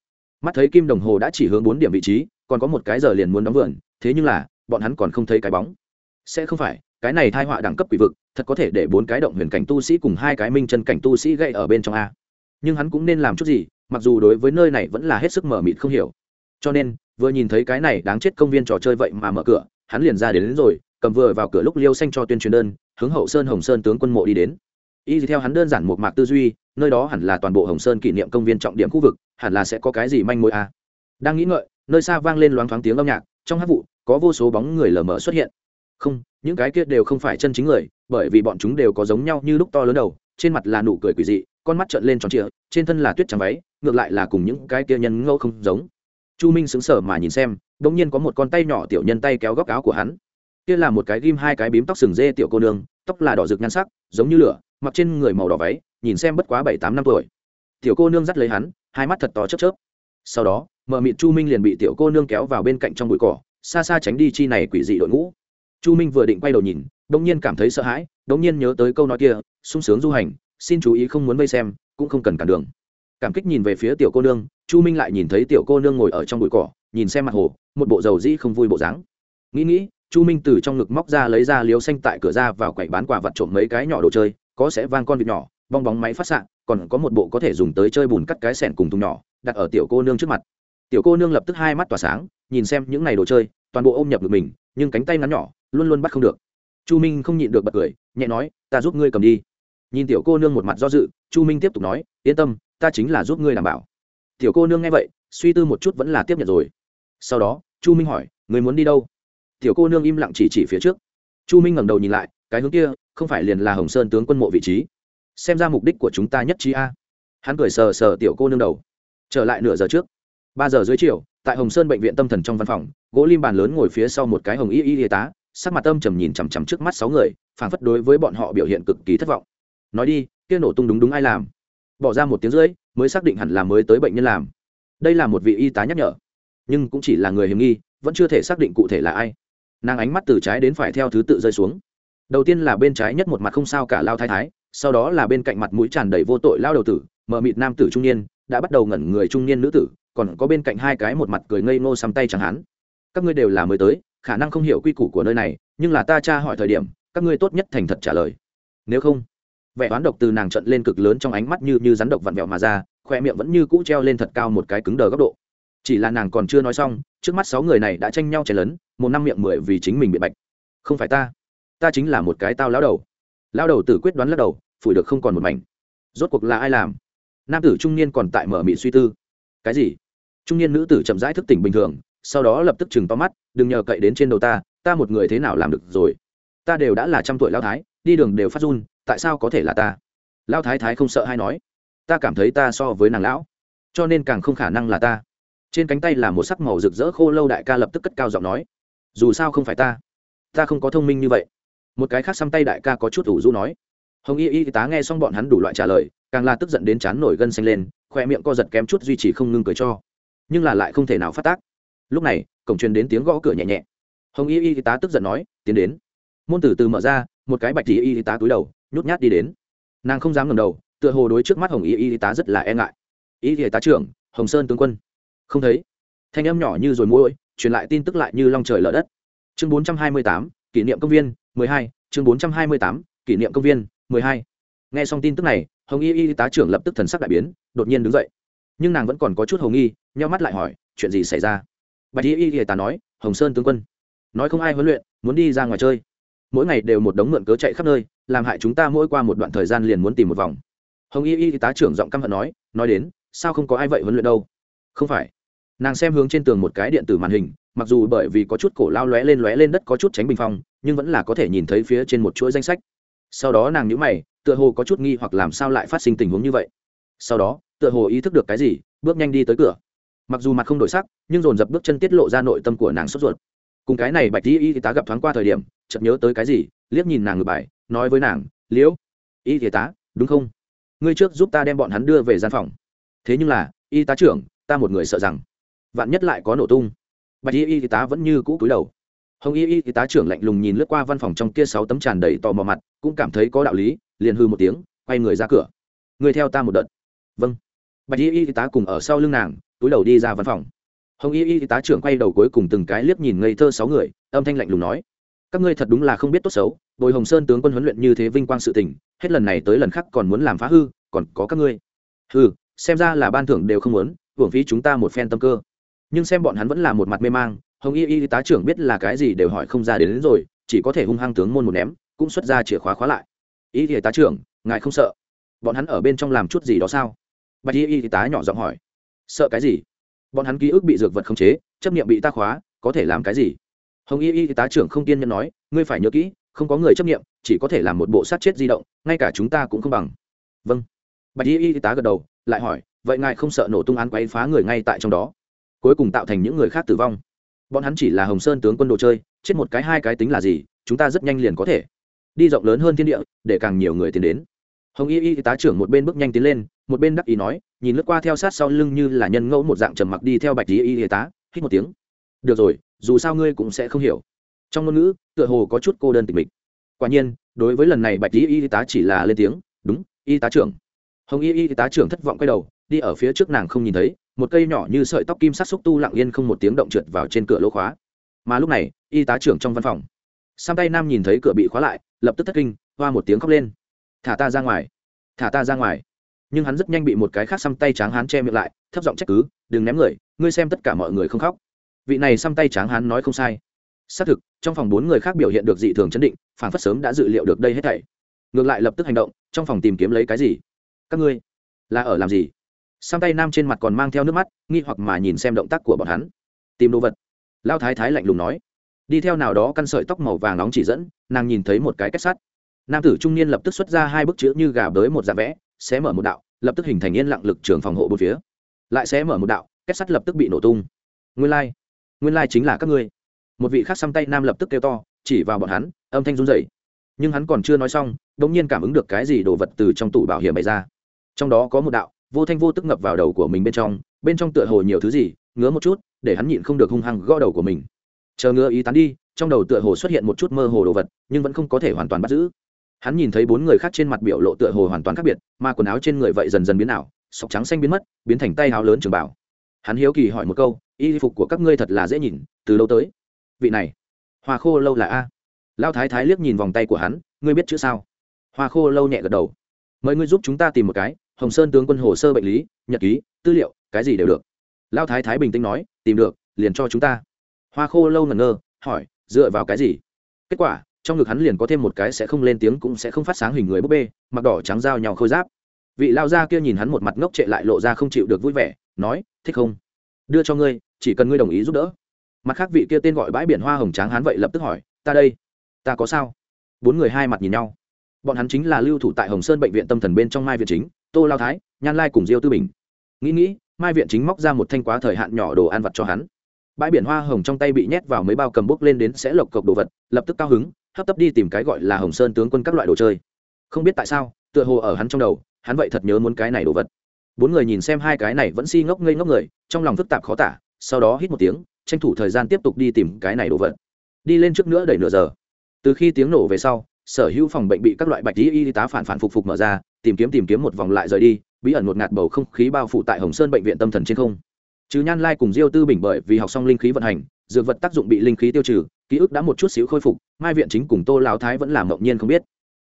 mắt thấy kim đồng hồ đã chỉ hướng bốn điểm vị trí còn có một cái giờ liền muốn đóng vườn thế nhưng là bọn hắn còn không thấy cái bóng. Sẽ không phải cái này thai họa đẳng cấp quỷ vực thật có thể để bốn cái động huyền cảnh tu sĩ cùng hai cái minh chân cảnh tu sĩ gậy ở bên trong a. Nhưng hắn cũng nên làm chút gì mặc dù đối với nơi này vẫn là hết sức mở mịt không hiểu. Cho nên vừa nhìn thấy cái này đáng chết công viên trò chơi vậy mà mở cửa hắn liền ra đến, đến rồi cầm vừa vào cửa lúc liêu xanh cho tuyên truyền đơn hướng hậu sơn hồng sơn tướng quân mộ đi đến y theo hắn đơn giản một mạc tư duy, nơi đó hẳn là toàn bộ hồng sơn kỷ niệm công viên trọng điểm khu vực, hẳn là sẽ có cái gì manh mối a? Đang nghĩ ngợi, nơi xa vang lên loáng thoáng tiếng âm nhạc, trong hát vụ, có vô số bóng người lờ mờ xuất hiện. Không, những cái kia đều không phải chân chính người, bởi vì bọn chúng đều có giống nhau như lúc to lớn đầu, trên mặt là nụ cười quỷ dị, con mắt trợn lên tròn trịa, trên thân là tuyết trắng váy, ngược lại là cùng những cái kia nhân ngẫu không giống. Chu minh sững sờ mà nhìn xem đ ỗ n g nhiên có một con tay nhỏ tiểu nhân tay kéo góc áo của hắn. Kia là một cái ghim hai cái bím tóc sừng dê tiểu cô nương, tóc là đỏ rực nhan sắc, giống như lửa mặc trên người màu đỏ váy, nhìn xem bất quá bảy tám năm tuổi. Tiểu cô nương dắt lấy hắn, hai mắt thật to chớp chớp. Sau đó, mợ mịt chu minh liền bị tiểu cô nương kéo vào bên cạnh trong bụi cỏ, xa xa tránh đi chi này quỷ dị đội ngũ. Chu minh vừa định quay đầu nhìn đông nhiên cảm thấy sợ hãi đông nhiên nhớ tới câu nói kia, sung sướng du hành, xin chú ý không muốn vây xem, cũng không cần cản đường. Cảm kích nhìn về phía tiểu cô nương, chu minh lại nhìn thấy tiểu cô nương ngồi ở trong bụi cỏ, nhìn xem mặt hồ, một bộ dầu dĩ không vui bộ dáng. Nghĩ nghĩ, chu minh từ trong ngực móc ra lấy ra liếu xanh tại cửa ra vào quầy bán quả vặt trộm mấy cái nhỏ đồ chơi có sẽ vang con vịt nhỏ, bong bóng máy phát xạ, còn có một bộ có thể dùng tới chơi bùn cắt cái sẻn cùng thùng nhỏ, đặt ở tiểu cô nương trước mặt. Tiểu cô nương lập tức hai mắt tỏa sáng, nhìn xem những ngày đồ chơi, toàn bộ ôm nhập được mình, nhưng cánh tay ngắn nhỏ, luôn luôn bắt không được. Chu minh không nhịn được bật cười, nhẹ nói, ta giúp ngươi cầm đi. Nhìn tiểu cô nương một mặt do dự, chu minh tiếp tục nói, yên tâm, ta chính là giúp ngươi đảm bảo. Tiểu cô nương nghe vậy, suy tư một chút vẫn là tiếp nhận rồi. Sau đó, chu minh hỏi người muốn đi đâu? Tiểu cô nương im lặng chỉ chỉ phía trước. Chu minh ngẩng đầu nhìn lại, cái hướng kia không phải liền là hồng sơn tướng quân mộ vị trí. Xem ra mục đích của chúng ta nhất trí a. Hắn cười sờ sờ tiểu cô nương đầu. Trở lại nửa giờ trước. Ba giờ dưới chiều, tại hồng sơn bệnh viện tâm thần trong văn phòng, gỗ lim bàn lớn ngồi phía sau một cái hồng y y y tá, sắc mặt tâm trầm nhìn chằm chằm trước mắt sáu người, phảng phất đối với bọn họ biểu hiện cực kỳ thất vọng. Nói đi, kia nổ tung đúng đúng ai làm? Bỏ ra một tiếng rưỡi, mới xác định hẳn là mới tới bệnh nhân làm. Đây là một vị y tá nhắc nhở. Nhưng cũng chỉ là người hiểm nghi, vẫn chưa thể xác định cụ thể là ai. Nàng ánh mắt từ trái đến phải theo thứ tự rơi xuống đầu tiên là bên trái nhất một mặt không sao cả lao thái thái, sau đó là bên cạnh mặt mũi tràn đầy vô tội lao đầu tử, mờ mịt nam tử trung niên, đã bắt đầu ngẩn người trung niên nữ tử, còn có bên cạnh hai cái một mặt cười ngây ngô xăm tay chẳng hắn. Các ngươi đều là mới tới, khả năng không hiểu quy củ của nơi này, nhưng là ta tra hỏi thời điểm, các ngươi tốt nhất thành thật trả lời. Nếu không, vẻ oán độc từ nàng trận lên cực lớn trong ánh mắt như như rắn độc vặn vẹo mà ra, khoe miệng vẫn như cũ treo lên thật cao một cái cứng đờ góc độ. Chỉ là nàng còn chưa nói xong, trước mắt sáu người này đã tranh nhau chảy lớn một năm miệng mười vì chính mình bị bạch. Không phải ta ta chính là một cái tao lão đầu. Lão đầu tử quyết đoán lắc đầu, phủi được không còn một mảnh. Rốt cuộc là ai làm? Nam tử trung niên còn tại mở mị suy tư. Cái gì? Trung niên nữ tử chậm rãi thức tỉnh bình thường, sau đó lập tức chừng to mắt, đừng nhờ cậy đến trên đầu ta ta một người thế nào làm được rồi? Ta đều đã là trăm tuổi lao thái, đi đường đều phát run, tại sao có thể là ta? Lao thái thái không sợ hay nói, ta cảm thấy ta so với nàng lão, cho nên càng không khả năng là ta. Trên cánh tay là một sắc màu rực rỡ khô lâu đại ca lập tức cất cao giọng nói, dù sao không phải ta ta không có thông minh như vậy một cái khác xăm tay đại ca có chút ủ rũ nói. Hồng y y tá nghe xong bọn hắn đủ loại trả lời, càng là tức giận đến chán nổi gân xanh lên khoe miệng co giật kém chút duy trì không ngưng cười cho. Nhưng là lại không thể nào phát tác. Lúc này, cổng truyền đến tiếng gõ cửa nhẹ nhẹ. Hồng y y tá tức giận nói, tiến đến. Môn tử từ mở ra, một cái bạch y y tá cúi đầu, nhút nhát đi đến. Nàng không dám ngẩng đầu, tựa hồ đối trước mắt hồng y y tá rất là e ngại. Y y tá trưởng, hồng sơn tướng quân. Không thấy. Thanh âm nhỏ như rồi mũi truyền lại tin tức lại như long trời lở đất. Chương bốn trăm hai mươi tám kỷ niệm công viên, mười hai, chương bốn trăm hai mươi tám, kỷ niệm công viên, mười hai. Nghe xong tin tức này, hồng y y tá trưởng lập tức thần sắc đại biến, đột nhiên đứng dậy. Nhưng nàng vẫn còn có chút hồng nghi, nheo mắt lại hỏi, chuyện gì xảy ra? Bạch y y tá nói, hồng sơn tướng quân, nói không ai huấn luyện, muốn đi ra ngoài chơi. Mỗi ngày đều một đống mượn cớ chạy khắp nơi, làm hại chúng ta mỗi qua một đoạn thời gian liền muốn tìm một vòng. Hồng y y tá trưởng giọng căm hận nói nói đến, sao không có ai vậy huấn luyện đâu? Không phải. Nàng xem hướng trên tường một cái điện tử màn hình mặc dù bởi vì có chút cổ lao lóe lên lóe lên đất có chút tránh bình phong, nhưng vẫn là có thể nhìn thấy phía trên một chuỗi danh sách. Sau đó nàng nhữ mày, tựa hồ có chút nghi hoặc làm sao lại phát sinh tình huống như vậy. Sau đó, tựa hồ ý thức được cái gì, bước nhanh đi tới cửa. Mặc dù mặt không đổi sắc, nhưng dồn dập bước chân tiết lộ ra nội tâm của nàng sốt ruột. Cùng cái này bạch y y tá gặp thoáng qua thời điểm, chợt nhớ tới cái gì, liếc nhìn nàng ngược bài, nói với nàng, liễu, y y tá, đúng không? Ngươi trước giúp ta đem bọn hắn đưa về gian phòng. Thế nhưng là, y tá trưởng, ta một người sợ rằng, vạn nhất lại có nổ tung bạch y y tá vẫn như cũ cúi đầu. Hồng y y tá trưởng lạnh lùng nhìn lướt qua văn phòng trong kia sáu tấm tràn đầy tò mò mặt, cũng cảm thấy có đạo lý, liền hư một tiếng, quay người ra cửa. Người theo ta một đợt. Vâng. Bạch y y tá cùng ở sau lưng nàng, túi đầu đi ra văn phòng. Hồng y y tá trưởng quay đầu cuối cùng từng cái liếc nhìn ngây thơ sáu người, âm thanh lạnh lùng nói, các ngươi thật đúng là không biết tốt xấu, bồi hồng sơn tướng quân huấn luyện như thế vinh quang sự tình, hết lần này tới lần khác còn muốn làm phá hư, còn có các ngươi. Hư xem ra là ban thưởng đều không muốn, hưởng phí chúng ta một phen tâm cơ nhưng xem bọn hắn vẫn là một mặt mê mang hồng y y tá trưởng biết là cái gì đều hỏi không ra đến, đến rồi chỉ có thể hung hăng tướng môn một ném cũng xuất ra chìa khóa khóa lại. Y y tá trưởng ngài không sợ? Bọn hắn ở bên trong làm chút gì đó sao? Bạch y y tá nhỏ giọng hỏi. Sợ cái gì? Bọn hắn ký ức bị dược vật khống chế chấp nghiệm bị ta khóa có thể làm cái gì? Hồng y y tá trưởng không kiên nhân nói ngươi phải nhớ kỹ không có người chấp nghiệm chỉ có thể làm một bộ sát chết di động ngay cả chúng ta cũng không bằng. Vâng. Bạch y y tá gật đầu lại hỏi vậy ngài không sợ nổ tung án quấy phá người ngay tại trong đó? Cuối cùng tạo thành những người khác tử vong. Bọn hắn chỉ là hồng sơn tướng quân đồ chơi, chết một cái hai cái tính là gì, chúng ta rất nhanh liền có thể. Đi rộng lớn hơn thiên địa, để càng nhiều người tiến đến. Hồng y y tá trưởng một bên bước nhanh tiến lên, một bên đắc ý nói, nhìn lướt qua theo sát sau lưng như là nhân ngẫu một dạng trầm mặc đi theo bạch y y tá, hít một tiếng. Được rồi, dù sao ngươi cũng sẽ không hiểu. Trong ngôn ngữ, tựa hồ có chút cô đơn tịch mịch. Quả nhiên, đối với lần này bạch y y tá chỉ là lên tiếng, đúng, y tá trưởng. Hồng y y tá trưởng thất vọng quay đầu, đi ở phía trước nàng không nhìn thấy một cây nhỏ như sợi tóc kim sắc xúc tu lặng yên không một tiếng động trượt vào trên cửa lỗ khóa. Mà lúc này, y tá trưởng trong văn phòng. Sam tay nam nhìn thấy cửa bị khóa lại, lập tức thất kinh, hoa một tiếng khóc lên. Thả ta ra ngoài, thả ta ra ngoài. Nhưng hắn rất nhanh bị một cái khác xăm tay tráng hán che miệng lại, thấp giọng trách cứ, đừng ném người, ngươi xem tất cả mọi người không khóc. Vị này xăm tay tráng hán nói không sai. Xác thực, trong phòng bốn người khác biểu hiện được dị thường chấn định, phản phất sớm đã dự liệu được đây hết thảy. Ngược lại lập tức hành động, trong phòng tìm kiếm lấy cái gì? Các ngươi, là ở làm gì? Sang tay nam trên mặt còn mang theo nước mắt nghi hoặc mà nhìn xem động tác của bọn hắn. Tìm đồ vật. Lao thái thái lạnh lùng nói. Đi theo nào đó căn sợi tóc màu vàng nóng chỉ dẫn nàng nhìn thấy một cái kết sắt. Nam tử trung niên lập tức xuất ra hai bức chữ như gà bới một dạng vẽ xé mở một đạo lập tức hình thành yên lặng lực trường phòng hộ bốn phía. Lại xé mở một đạo kết sắt lập tức bị nổ tung. Nguyên lai、like. nguyên lai、like、chính là các ngươi. Một vị khác xăm tay nam lập tức kêu to chỉ vào bọn hắn âm thanh run rẩy, nhưng hắn còn chưa nói xong đ ỗ n g nhiên cảm ứng được cái gì đồ vật từ trong tủ bảo hiểm bày ra. Trong đó có một đạo vô thanh vô tức ngập vào đầu của mình bên trong bên trong tựa hồ nhiều thứ gì, ngứa một chút, để hắn nhịn không được hung hăng gõ đầu của mình. Chờ ngứa ý tán đi, trong đầu tựa hồ xuất hiện một chút mơ hồ đồ vật, nhưng vẫn không có thể hoàn toàn bắt giữ. Hắn nhìn thấy bốn người khác trên mặt biểu lộ tựa hồ hoàn toàn khác biệt, mà quần áo trên người vậy dần dần biến ảo, sọc trắng xanh biến mất, biến thành tay áo lớn trường bảo hắn hiếu kỳ hỏi một câu, y phục của các ngươi thật là dễ nhìn, từ lâu tới? Vị này, hoa khô lâu là a. Lao thái thái liếc nhìn vòng tay của hắn, ngươi biết chữ sao? Hoa khô lâu nhẹ gật đầu, mời ngươi giúp chúng ta tìm một cái hồng sơn tướng quân hồ sơ bệnh lý, nhật ký, tư liệu, cái gì đều được. Lao thái thái bình tĩnh nói, tìm được, liền cho chúng ta. Hoa khô lâu ngẩn ngơ, hỏi, dựa vào cái gì? Kết quả, trong ngực hắn liền có thêm một cái sẽ không lên tiếng cũng sẽ không phát sáng hình người búp bê, mặc đỏ trắng giao nhau khôi giáp. Vị lao gia kia nhìn hắn một mặt ngốc trệ lại lộ ra không chịu được vui vẻ, nói, thích không? Đưa cho ngươi, chỉ cần ngươi đồng ý giúp đỡ. Mặt khác vị kia tên gọi bãi biển hoa hồng tráng hắn vậy lập tức hỏi, ta đây, ta có sao? Bốn người hai mặt nhìn nhau. Bọn hắn chính là lưu thủ tại hồng sơn bệnh viện tâm thần bên trong mai viện chính tô lao thái, nhan lai cùng diêu tư bình. Nghĩ nghĩ, mai viện chính móc ra một thanh quá thời hạn nhỏ đồ ăn vặt cho hắn. Bãi biển hoa hồng trong tay bị nhét vào mấy bao cầm bốc lên đến sẽ lộc cộc đồ vật, lập tức cao hứng, hấp tấp đi tìm cái gọi là hồng sơn tướng quân các loại đồ chơi. Không biết tại sao, tựa hồ ở hắn trong đầu, hắn vậy thật nhớ muốn cái này đồ vật. Bốn người nhìn xem hai cái này vẫn si ngốc ngây ngốc người, trong lòng phức tạp khó tả, sau đó hít một tiếng, tranh thủ thời gian tiếp tục đi tìm cái này đồ vật. Đi lên trước nữa đẩy nửa giờ. Từ khi tiếng nổ về sau, sở hữu phòng bệnh bị các loại bạch y y tá phản phản phục phục mở ra tìm kiếm tìm kiếm một vòng lại rời đi, bí ẩn một ngạt bầu không khí bao phủ tại hồng sơn bệnh viện tâm thần trên không. Chứ nhan lai cùng diêu tư bình bởi vì học xong linh khí vận hành, dược vật tác dụng bị linh khí tiêu trừ, ký ức đã một chút xíu khôi phục, mai viện chính cùng tô lao thái vẫn làm ngẫu nhiên không biết.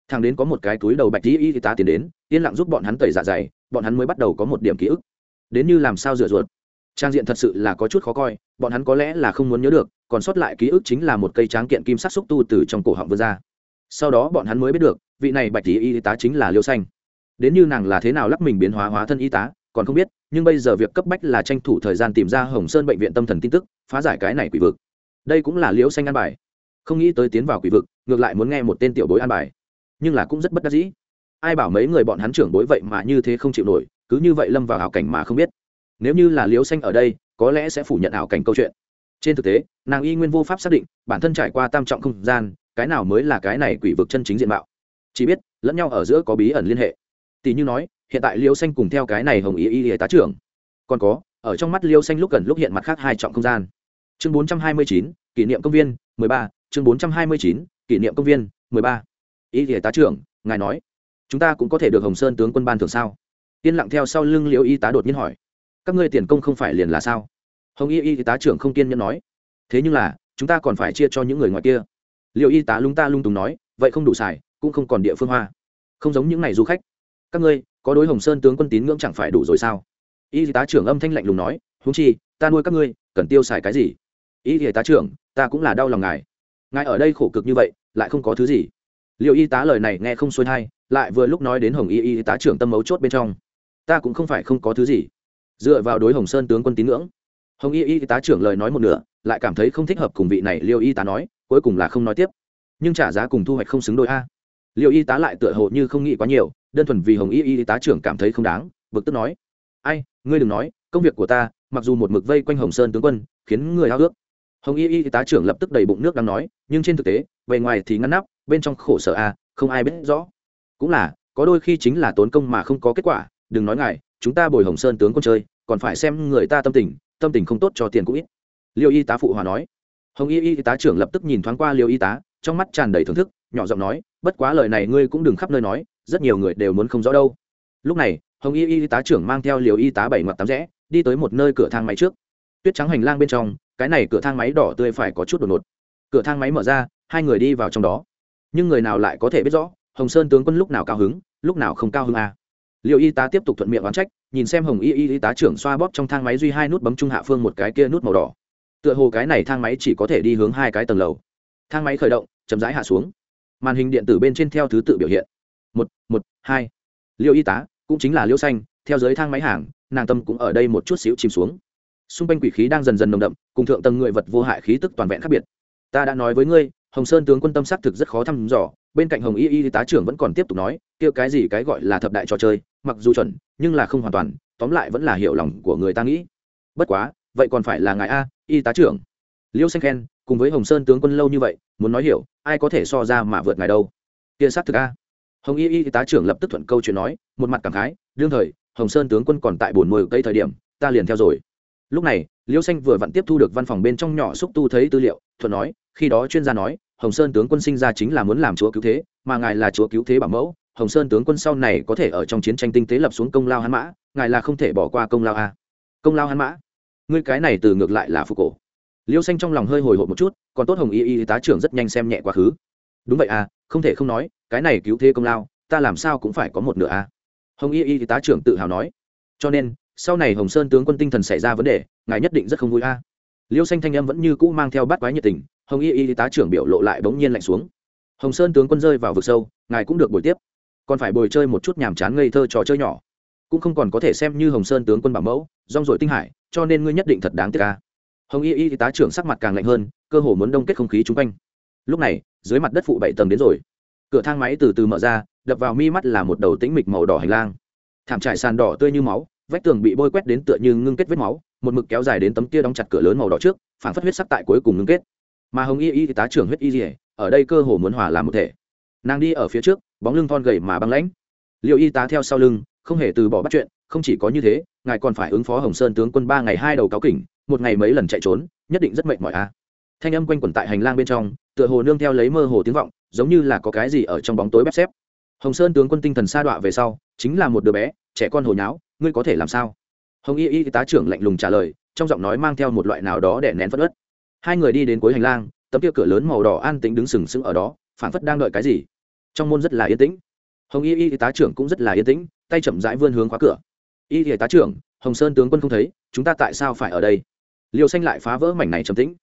Thằng đến có một cái túi đầu bạch y y tá tiến đến, yên lặng giúp bọn hắn tẩy dạ dày, bọn hắn mới bắt đầu có một điểm ký ức. Đến như làm sao rửa ruột. Trang diện thật sự là có chút khó coi, bọn hắn có lẽ là không muốn nhớ được, còn sót lại ký ức chính là một cây tráng kiện kim sắc xúc tu từ trong cổ họng vươn ra. Sau đó bọn hắn mới biết được, vị này bạch y y tá chính là liêu xanh đến như nàng là thế nào lắc mình biến hóa hóa thân y tá, còn không biết, nhưng bây giờ việc cấp bách là tranh thủ thời gian tìm ra hồng sơn bệnh viện tâm thần tin tức, phá giải cái này quỷ vực. Đây cũng là liễu xanh an bài. Không nghĩ tới tiến vào quỷ vực, ngược lại muốn nghe một tên tiểu bối an bài. Nhưng là cũng rất bất đắc dĩ. Ai bảo mấy người bọn hắn trưởng bối vậy mà như thế không chịu nổi, cứ như vậy lâm vào ảo cảnh mà không biết. Nếu như là liễu xanh ở đây, có lẽ sẽ phủ nhận ảo cảnh câu chuyện. Trên thực tế, nàng y nguyên vô pháp xác định, bản thân trải qua tam trọng không gian, cái nào mới là cái này quỷ vực chân chính diện mạo. Chỉ biết, lẫn nhau ở giữa có bí ẩn liên hệ tỷ như nói, hiện tại liêu xanh cùng theo cái này hồng ý y y tá trưởng. Còn có, ở trong mắt liêu xanh lúc gần lúc hiện mặt khác hai trọng không gian. Chương bốn trăm hai mươi chín, kỷ niệm công viên, mười ba, chương bốn trăm hai mươi chín, kỷ niệm công viên, mười ba. Y y tá trưởng, ngài nói, chúng ta cũng có thể được hồng sơn tướng quân ban thường sao? Yên lặng theo sau lưng liêu y tá đột nhiên hỏi, các ngươi tiền công không phải liền là sao? Hồng y y tá trưởng không kiên nhẫn nói, thế nhưng là, chúng ta còn phải chia cho những người ngoài kia. Liệu y tá lung ta lung tùng nói, vậy không đủ xài, cũng không còn địa phương hoa. Không giống những n à y du khách các ngươi, có đối hồng sơn tướng quân tín ngưỡng chẳng phải đủ rồi sao? Y tá trưởng âm thanh lạnh lùng nói húng chi, ta nuôi các ngươi, cần tiêu xài cái gì? Y tá trưởng, ta cũng là đau lòng ngài. Ngài ở đây khổ cực như vậy, lại không có thứ gì. Liệu y tá lời này nghe không xuôi hay lại vừa lúc nói đến hồng y y tá trưởng tâm mấu chốt bên trong. Ta cũng không phải không có thứ gì. Dựa vào đối hồng sơn tướng quân tín ngưỡng. Hồng y y tá trưởng lời nói một nửa, lại cảm thấy không thích hợp cùng vị này Liệu y tá nói, cuối cùng là không nói tiếp. Nhưng trả giá cùng thu hoạch không xứng đôi a. Liệu y tá lại tựa hồ như không nghĩ quá nhiều đơn thuần vì hồng y y tá trưởng cảm thấy không đáng, bực tức nói. Ai, ngươi đừng nói, công việc của ta, mặc dù một mực vây quanh hồng sơn tướng quân, khiến người háo ước. Hồng y y tá trưởng lập tức đầy bụng nước đang nói, nhưng trên thực tế, bề ngoài thì ngăn nắp, bên trong khổ sở a không ai biết rõ. Cũng là, có đôi khi chính là tốn công mà không có kết quả, đừng nói ngài chúng ta bồi hồng sơn tướng quân chơi, còn phải xem người ta tâm tình tâm tình không tốt cho tiền cũng ít. Liêu y tá phụ hòa nói. Hồng y y tá trưởng lập tức nhìn thoáng qua liêu y tá, trong mắt tràn đầy thưởng thức, nhỏ giọng nói, bất quá lời này ngươi cũng đừng khắp nơi nói rất nhiều người đều muốn không rõ đâu. Lúc này, hồng y y tá trưởng mang theo liều y tá bảy ngoặt tám rẽ, đi tới một nơi cửa thang máy trước. Tuyết trắng hành lang bên trong, cái này cửa thang máy đỏ tươi phải có chút đột ngột. Cửa thang máy mở ra, hai người đi vào trong đó. Nhưng người nào lại có thể biết rõ, hồng sơn tướng quân lúc nào cao hứng, lúc nào không cao hứng à. liệu y tá tiếp tục thuận miệng oán trách, nhìn xem hồng y y tá trưởng xoa bóp trong thang máy duy hai nút bấm trung hạ phương một cái kia nút màu đỏ. Tựa hồ cái này thang máy chỉ có thể đi hướng hai cái tầng lầu. Thang máy khởi động, chậm rãi hạ xuống. Màn hình điện tử bên trên theo thứ tự biểu hiện một một, hai. Liêu y tá, cũng chính là liêu xanh, theo dưới thang máy hàng, nàng tâm cũng ở đây một chút xíu chìm xuống. Xung quanh quỷ khí đang dần dần nồng đậm, cùng thượng tầng người vật vô hại khí tức toàn vẹn khác biệt. Ta đã nói với ngươi, hồng sơn tướng quân tâm xác thực rất khó thăm dò, bên cạnh hồng y y tá trưởng vẫn còn tiếp tục nói kia cái gì cái gọi là thập đại trò chơi, mặc dù chuẩn, nhưng là không hoàn toàn, tóm lại vẫn là hiểu lòng của người ta nghĩ. Bất quá, vậy còn phải là ngài a, y tá trưởng. Liêu xanh khen, cùng với hồng sơn tướng quân lâu như vậy, muốn nói hiểu, ai có thể so ra mà vượt ngài đâu. Kia xác thực a hồng y y tá trưởng lập tức thuận câu chuyện nói, một mặt cảm khái, đương thời, hồng sơn tướng quân còn tại bồn mồi cây thời điểm, ta liền theo rồi. Lúc này, liêu xanh vừa vặn tiếp thu được văn phòng bên trong nhỏ xúc tu thấy tư liệu, thuận nói, khi đó chuyên gia nói, hồng sơn tướng quân sinh ra chính là muốn làm chúa cứu thế, mà ngài là chúa cứu thế bảo mẫu, hồng sơn tướng quân sau này có thể ở trong chiến tranh tinh tế lập xuống công lao hắn mã, ngài là không thể bỏ qua công lao a. Công lao hắn mã? Ngươi cái này từ ngược lại là phục cổ. Liêu xanh trong lòng hơi hồi hộp một chút, còn tốt hồng y y tá trưởng rất nhanh xem nhẹ quá khứ đúng vậy à không thể không nói, cái này cứu thế công lao, ta làm sao cũng phải có một nửa à. Hồng y y tá trưởng tự hào nói. Cho nên, sau này hồng sơn tướng quân tinh thần xảy ra vấn đề, ngài nhất định rất không vui a à. liêu xanh thanh âm vẫn như cũ mang theo bát quái nhiệt tình, hồng y y tá trưởng biểu lộ lại bỗng nhiên lạnh xuống. Hồng sơn tướng quân rơi vào vực sâu, ngài cũng được bồi tiếp. Còn phải bồi chơi một chút nhàm chán ngây thơ trò chơi nhỏ. Cũng không còn có thể xem như hồng sơn tướng quân bảo mẫu, rong rổi tinh hải, cho nên ngươi nhất định thật đáng tiếc ca hồng y y tá trưởng sắc mặt càng lạnh hơn, cơ hồ muốn đông kết không khí chung quanh lúc này, dưới mặt đất phụ bảy tầng đến rồi. Cửa thang máy từ từ mở ra, đập vào mi mắt là một đầu tĩnh mịch màu đỏ hành lang. Thảm trải sàn đỏ tươi như máu, vách tường bị bôi quét đến tựa như ngưng kết vết máu, một mực kéo dài đến tấm kia đóng chặt cửa lớn màu đỏ trước, phản phất huyết sắc tại cuối cùng ngưng kết. Mà hồng y y tá trưởng huyết y dỉa ở đây cơ hồ muốn hòa làm một thể. Nàng đi ở phía trước, bóng lưng thon gầy mà băng lãnh. Liệu y tá theo sau lưng, không hề từ bỏ bắt chuyện, không chỉ có như thế, ngài còn phải ứng phó hồng sơn tướng quân ba ngày hai đầu cáo kỉnh, một ngày mấy lần chạy trốn, nhất định rất mệt mỏi a. à thanh âm quanh quẩn tại hành lang bên trong, tựa hồ nương theo lấy mơ hồ tiếng vọng, giống như là có cái gì ở trong bóng tối bếp xếp. Hồng sơn tướng quân tinh thần sa đọa về sau, chính là một đứa bé, trẻ con hồi nháo, ngươi có thể làm sao? Hồng y y tá trưởng lạnh lùng trả lời, trong giọng nói mang theo một loại nào đó để nén phất ớt hai người đi đến cuối hành lang, tấm kia cửa lớn màu đỏ an tính đứng sừng sững ở đó phản phất đang đợi cái gì. Trong môn rất là yên tĩnh. Hồng y y tá trưởng cũng rất là yên tĩnh, tay chậm rãi vươn hướng khóa cửa. Y y tá trưởng, hồng sơn tướng quân không thấy, chúng ta tại sao phải ở đây? Liều xanh lại phá vỡ mảnh này trầm tĩnh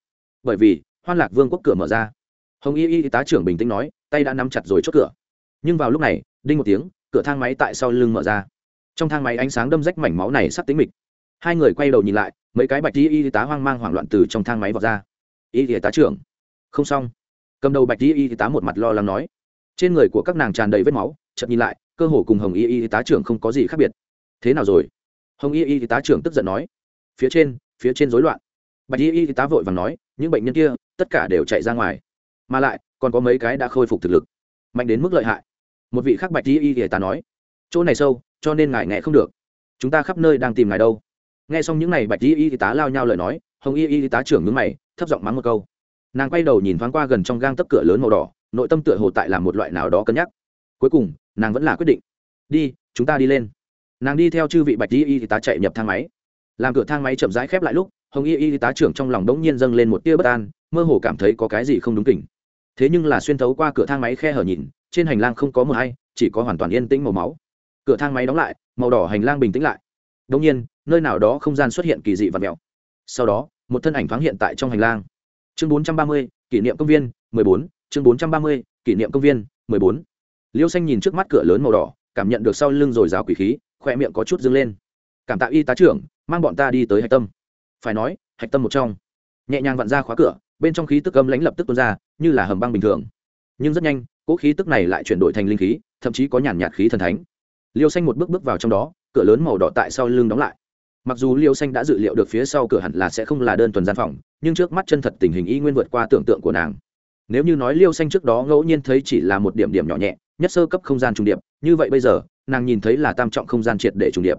bởi vì hoan lạc vương quốc cửa mở ra. Hồng y y tá trưởng bình tĩnh nói, tay đã nắm chặt rồi chốt cửa. Nhưng vào lúc này, đinh một tiếng, cửa thang máy tại sau lưng mở ra. Trong thang máy ánh sáng đâm rách mảnh máu này sắp tính mịch. Hai người quay đầu nhìn lại, mấy cái bạch y y tá hoang mang hoảng loạn từ trong thang máy vọt ra. Y y tá trưởng, không xong. Cầm đầu bạch y y tá một mặt lo lắng nói. Trên người của các nàng tràn đầy vết máu, chợt nhìn lại, cơ hồ cùng hồng y y tá trưởng không có gì khác biệt. Thế nào rồi? Hồng y y tá trưởng tức giận nói. Phía trên phía trên rối loạn bạch y y tá vội vàng nói, những bệnh nhân kia, tất cả đều chạy ra ngoài. Mà lại, còn có mấy cái đã khôi phục thực lực. Mạnh đến mức lợi hại. Một vị khác bạch y y tá nói, chỗ này sâu, cho nên ngài nghe không được. Chúng ta khắp nơi đang tìm ngài đâu. Nghe xong những n à y bạch y y tá lao nhau lời nói, hồng y y tá trưởng ngứng mày, thấp giọng mắng một câu. Nàng quay đầu nhìn thoáng qua gần trong gang tấp cửa lớn màu đỏ, nội tâm tựa hồ tại là một loại nào đó cân nhắc. Cuối cùng, nàng vẫn là quyết định, đi, chúng ta đi lên. Nàng đi theo chư vị bạch y y tá chạy nhập thang máy. Làm cửa thang máy chậm rãi khép lại lúc hồng y y tá trưởng trong lòng đống nhiên dâng lên một tia bất an mơ hồ cảm thấy có cái gì không đúng kỉnh. Thế nhưng là xuyên thấu qua cửa thang máy khe hở nhìn trên hành lang không có mờ hay chỉ có hoàn toàn yên tĩnh màu máu. Cửa thang máy đóng lại màu đỏ hành lang bình tĩnh lại. Đống nhiên nơi nào đó không gian xuất hiện kỳ dị và mèo. Sau đó một thân ảnh thoáng hiện tại trong hành lang. Chương 430, kỷ niệm công viên 14, chương 430, kỷ niệm công viên 14. liêu xanh nhìn trước mắt cửa lớn màu đỏ cảm nhận được sau lưng rồi rào quỷ khí khoe miệng có chút dâng lên. Cảm tạ y tá trưởng mang bọn ta đi tới hạch tâm phải nói, hạch tâm một trong. Nhẹ nhàng vặn ra khóa cửa, bên trong khí tức âm lãnh lập tức tuôn ra, như là hầm băng bình thường. Nhưng rất nhanh, cỗ khí tức này lại chuyển đổi thành linh khí, thậm chí có nhàn nhạt khí thần thánh. Liêu xanh một bước bước vào trong đó, cửa lớn màu đỏ tại sau lưng đóng lại. Mặc dù liêu xanh đã dự liệu được phía sau cửa hẳn là sẽ không là đơn thuần gian phòng, nhưng trước mắt chân thật tình hình y nguyên vượt qua tưởng tượng của nàng. Nếu như nói liêu xanh trước đó ngẫu nhiên thấy chỉ là một điểm điểm nhỏ nhẹ, nhất sơ cấp không gian trùng điệp, như vậy bây giờ, nàng nhìn thấy là tam trọng không gian triệt để trùng điệp.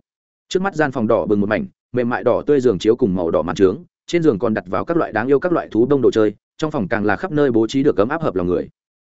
Trước mắt gian phòng đỏ bừng một mảnh mềm mại đỏ tươi giường chiếu cùng màu đỏ mặt trướng, trên giường còn đặt vào các loại đáng yêu các loại thú đông đồ chơi, trong phòng càng là khắp nơi bố trí được cấm áp hợp lòng người.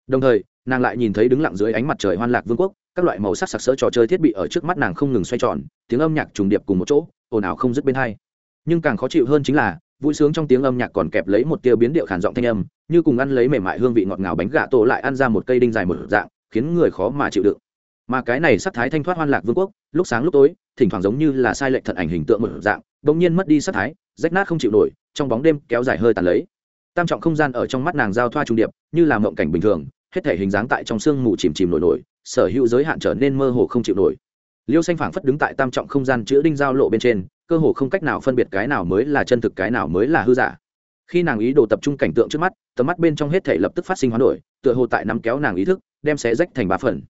Đồng thời, nàng lại nhìn thấy đứng lặng dưới ánh mặt trời hoan lạc vương quốc, các loại màu sắc sặc sỡ trò chơi thiết bị ở trước mắt nàng không ngừng xoay tròn, tiếng âm nhạc trùng điệp cùng một chỗ, ồn ào không dứt bên hai. Nhưng càng khó chịu hơn chính là, vui sướng trong tiếng âm nhạc còn kẹp lấy một tia biến điệu khản giọng thanh âm, như cùng ăn lấy mềm mại hương vị ngọt ngào bánh gà tổ lại ăn ra một cây đinh dài một dạng, khiến người khó mà chịu đựng. Mà cái này sắc thái thanh thoát hoan lạc vương quốc, lúc sáng lúc tối thỉnh thoảng giống như là sai lệch thật ảnh hình tượng một dạng bỗng nhiên mất đi sắc thái, rách nát không chịu nổi, trong bóng đêm kéo dài hơi tàn lấy. Tam trọng không gian ở trong mắt nàng giao thoa trung điệp, như là mộng cảnh bình thường, hết thể hình dáng tại trong sương mù chìm chìm nổi nổi, sở hữu giới hạn trở nên mơ hồ không chịu nổi. Liêu xanh phảng phất đứng tại tam trọng không gian chữa đinh giao lộ bên trên, cơ hồ không cách nào phân biệt cái nào mới là chân thực, cái nào mới là hư giả. Khi nàng ý đồ tập trung cảnh tượng trước mắt, tầm mắt bên trong hết thể lập tức phát sinh hoán đổi, tựa hồ tại nắm kéo nàng ý thức, đem xé rách thành ba phần.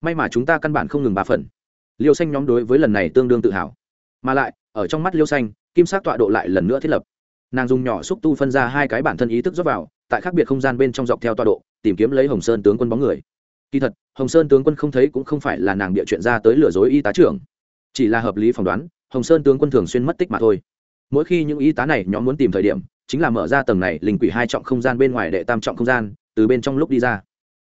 May mà chúng ta căn bản không ngừng ba phần liêu xanh nhóm đối với lần này tương đương tự hào. Mà lại, ở trong mắt liêu xanh, kim sắc tọa độ lại lần nữa thiết lập. Nàng dùng nhỏ xúc tu phân ra hai cái bản thân ý thức rót vào, tại khác biệt không gian bên trong dọc theo tọa độ, tìm kiếm lấy hồng sơn tướng quân bóng người. Kỳ thật, hồng sơn tướng quân không thấy cũng không phải là nàng địa chuyện ra tới lừa dối y tá trưởng. Chỉ là hợp lý phỏng đoán, hồng sơn tướng quân thường xuyên mất tích mà thôi. Mỗi khi những y tá này nhóm muốn tìm thời điểm, chính là mở ra tầng này linh quỷ hai trọng không gian bên ngoài đệ tam trọng không gian, từ bên trong lúc đi ra.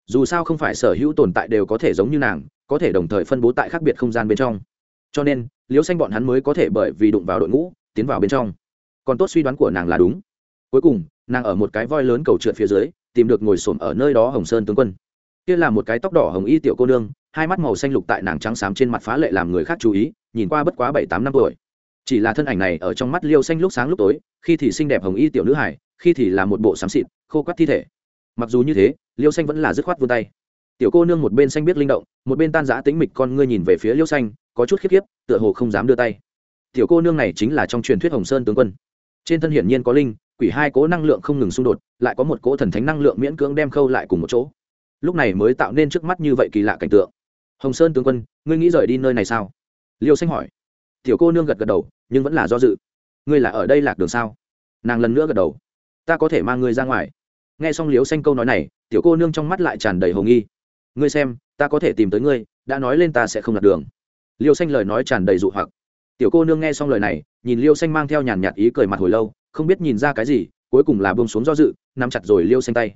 Dù sao không phải sở hữu tồn tại đều có thể giống như nàng có thể đồng thời phân bố tại khác biệt không gian bên trong. Cho nên Liêu xanh bọn hắn mới có thể bởi vì đụng vào đội ngũ, tiến vào bên trong. Còn tốt suy đoán của nàng là đúng. Cuối cùng, nàng ở một cái voi lớn cầu trượt phía dưới, tìm được ngồi xổm ở nơi đó hồng sơn tướng quân. Kia là một cái tóc đỏ hồng y tiểu cô nương, hai mắt màu xanh lục tại nàng trắng xám trên mặt phá lệ làm người khác chú ý, nhìn qua bất quá bảy tám năm tuổi. Chỉ là thân ảnh này ở trong mắt liêu xanh lúc sáng lúc tối, khi thì xinh đẹp hồng y tiểu nữ hải khi thì là một bộ xám xịt, khô quắt thi thể. Mặc dù như thế, liêu xanh vẫn là dứt khoát vươn tay tiểu cô nương một bên xanh biết linh động, một bên tan giã tính mịch con ngươi nhìn về phía liêu xanh, có chút khiếp khiếp, tựa hồ không dám đưa tay. Tiểu cô nương này chính là trong truyền thuyết hồng sơn tướng quân. Trên thân hiển nhiên có linh, quỷ hai cố năng lượng không ngừng xung đột, lại có một cỗ thần thánh năng lượng miễn cưỡng đem khâu lại cùng một chỗ. Lúc này mới tạo nên trước mắt như vậy kỳ lạ cảnh tượng. Hồng sơn tướng quân, ngươi nghĩ rời đi nơi này sao? Liêu xanh hỏi. Tiểu cô nương gật gật đầu, nhưng vẫn là do dự. Ngươi là ở đây lạc đường sao? Nàng lần nữa gật đầu. Ta có thể mang ngươi ra ngoài. Nghe xong liêu xanh câu nói này, tiểu cô nương trong mắt lại tràn đầy hồ nghi ngươi xem, ta có thể tìm tới ngươi, đã nói lên ta sẽ không lạc đường. Liêu xanh lời nói tràn đầy dụ hoặc. Tiểu cô nương nghe xong lời này, nhìn liêu xanh mang theo nhàn nhạt ý cười mặt hồi lâu, không biết nhìn ra cái gì, cuối cùng là bông xuống do dự, nắm chặt rồi liêu xanh tay.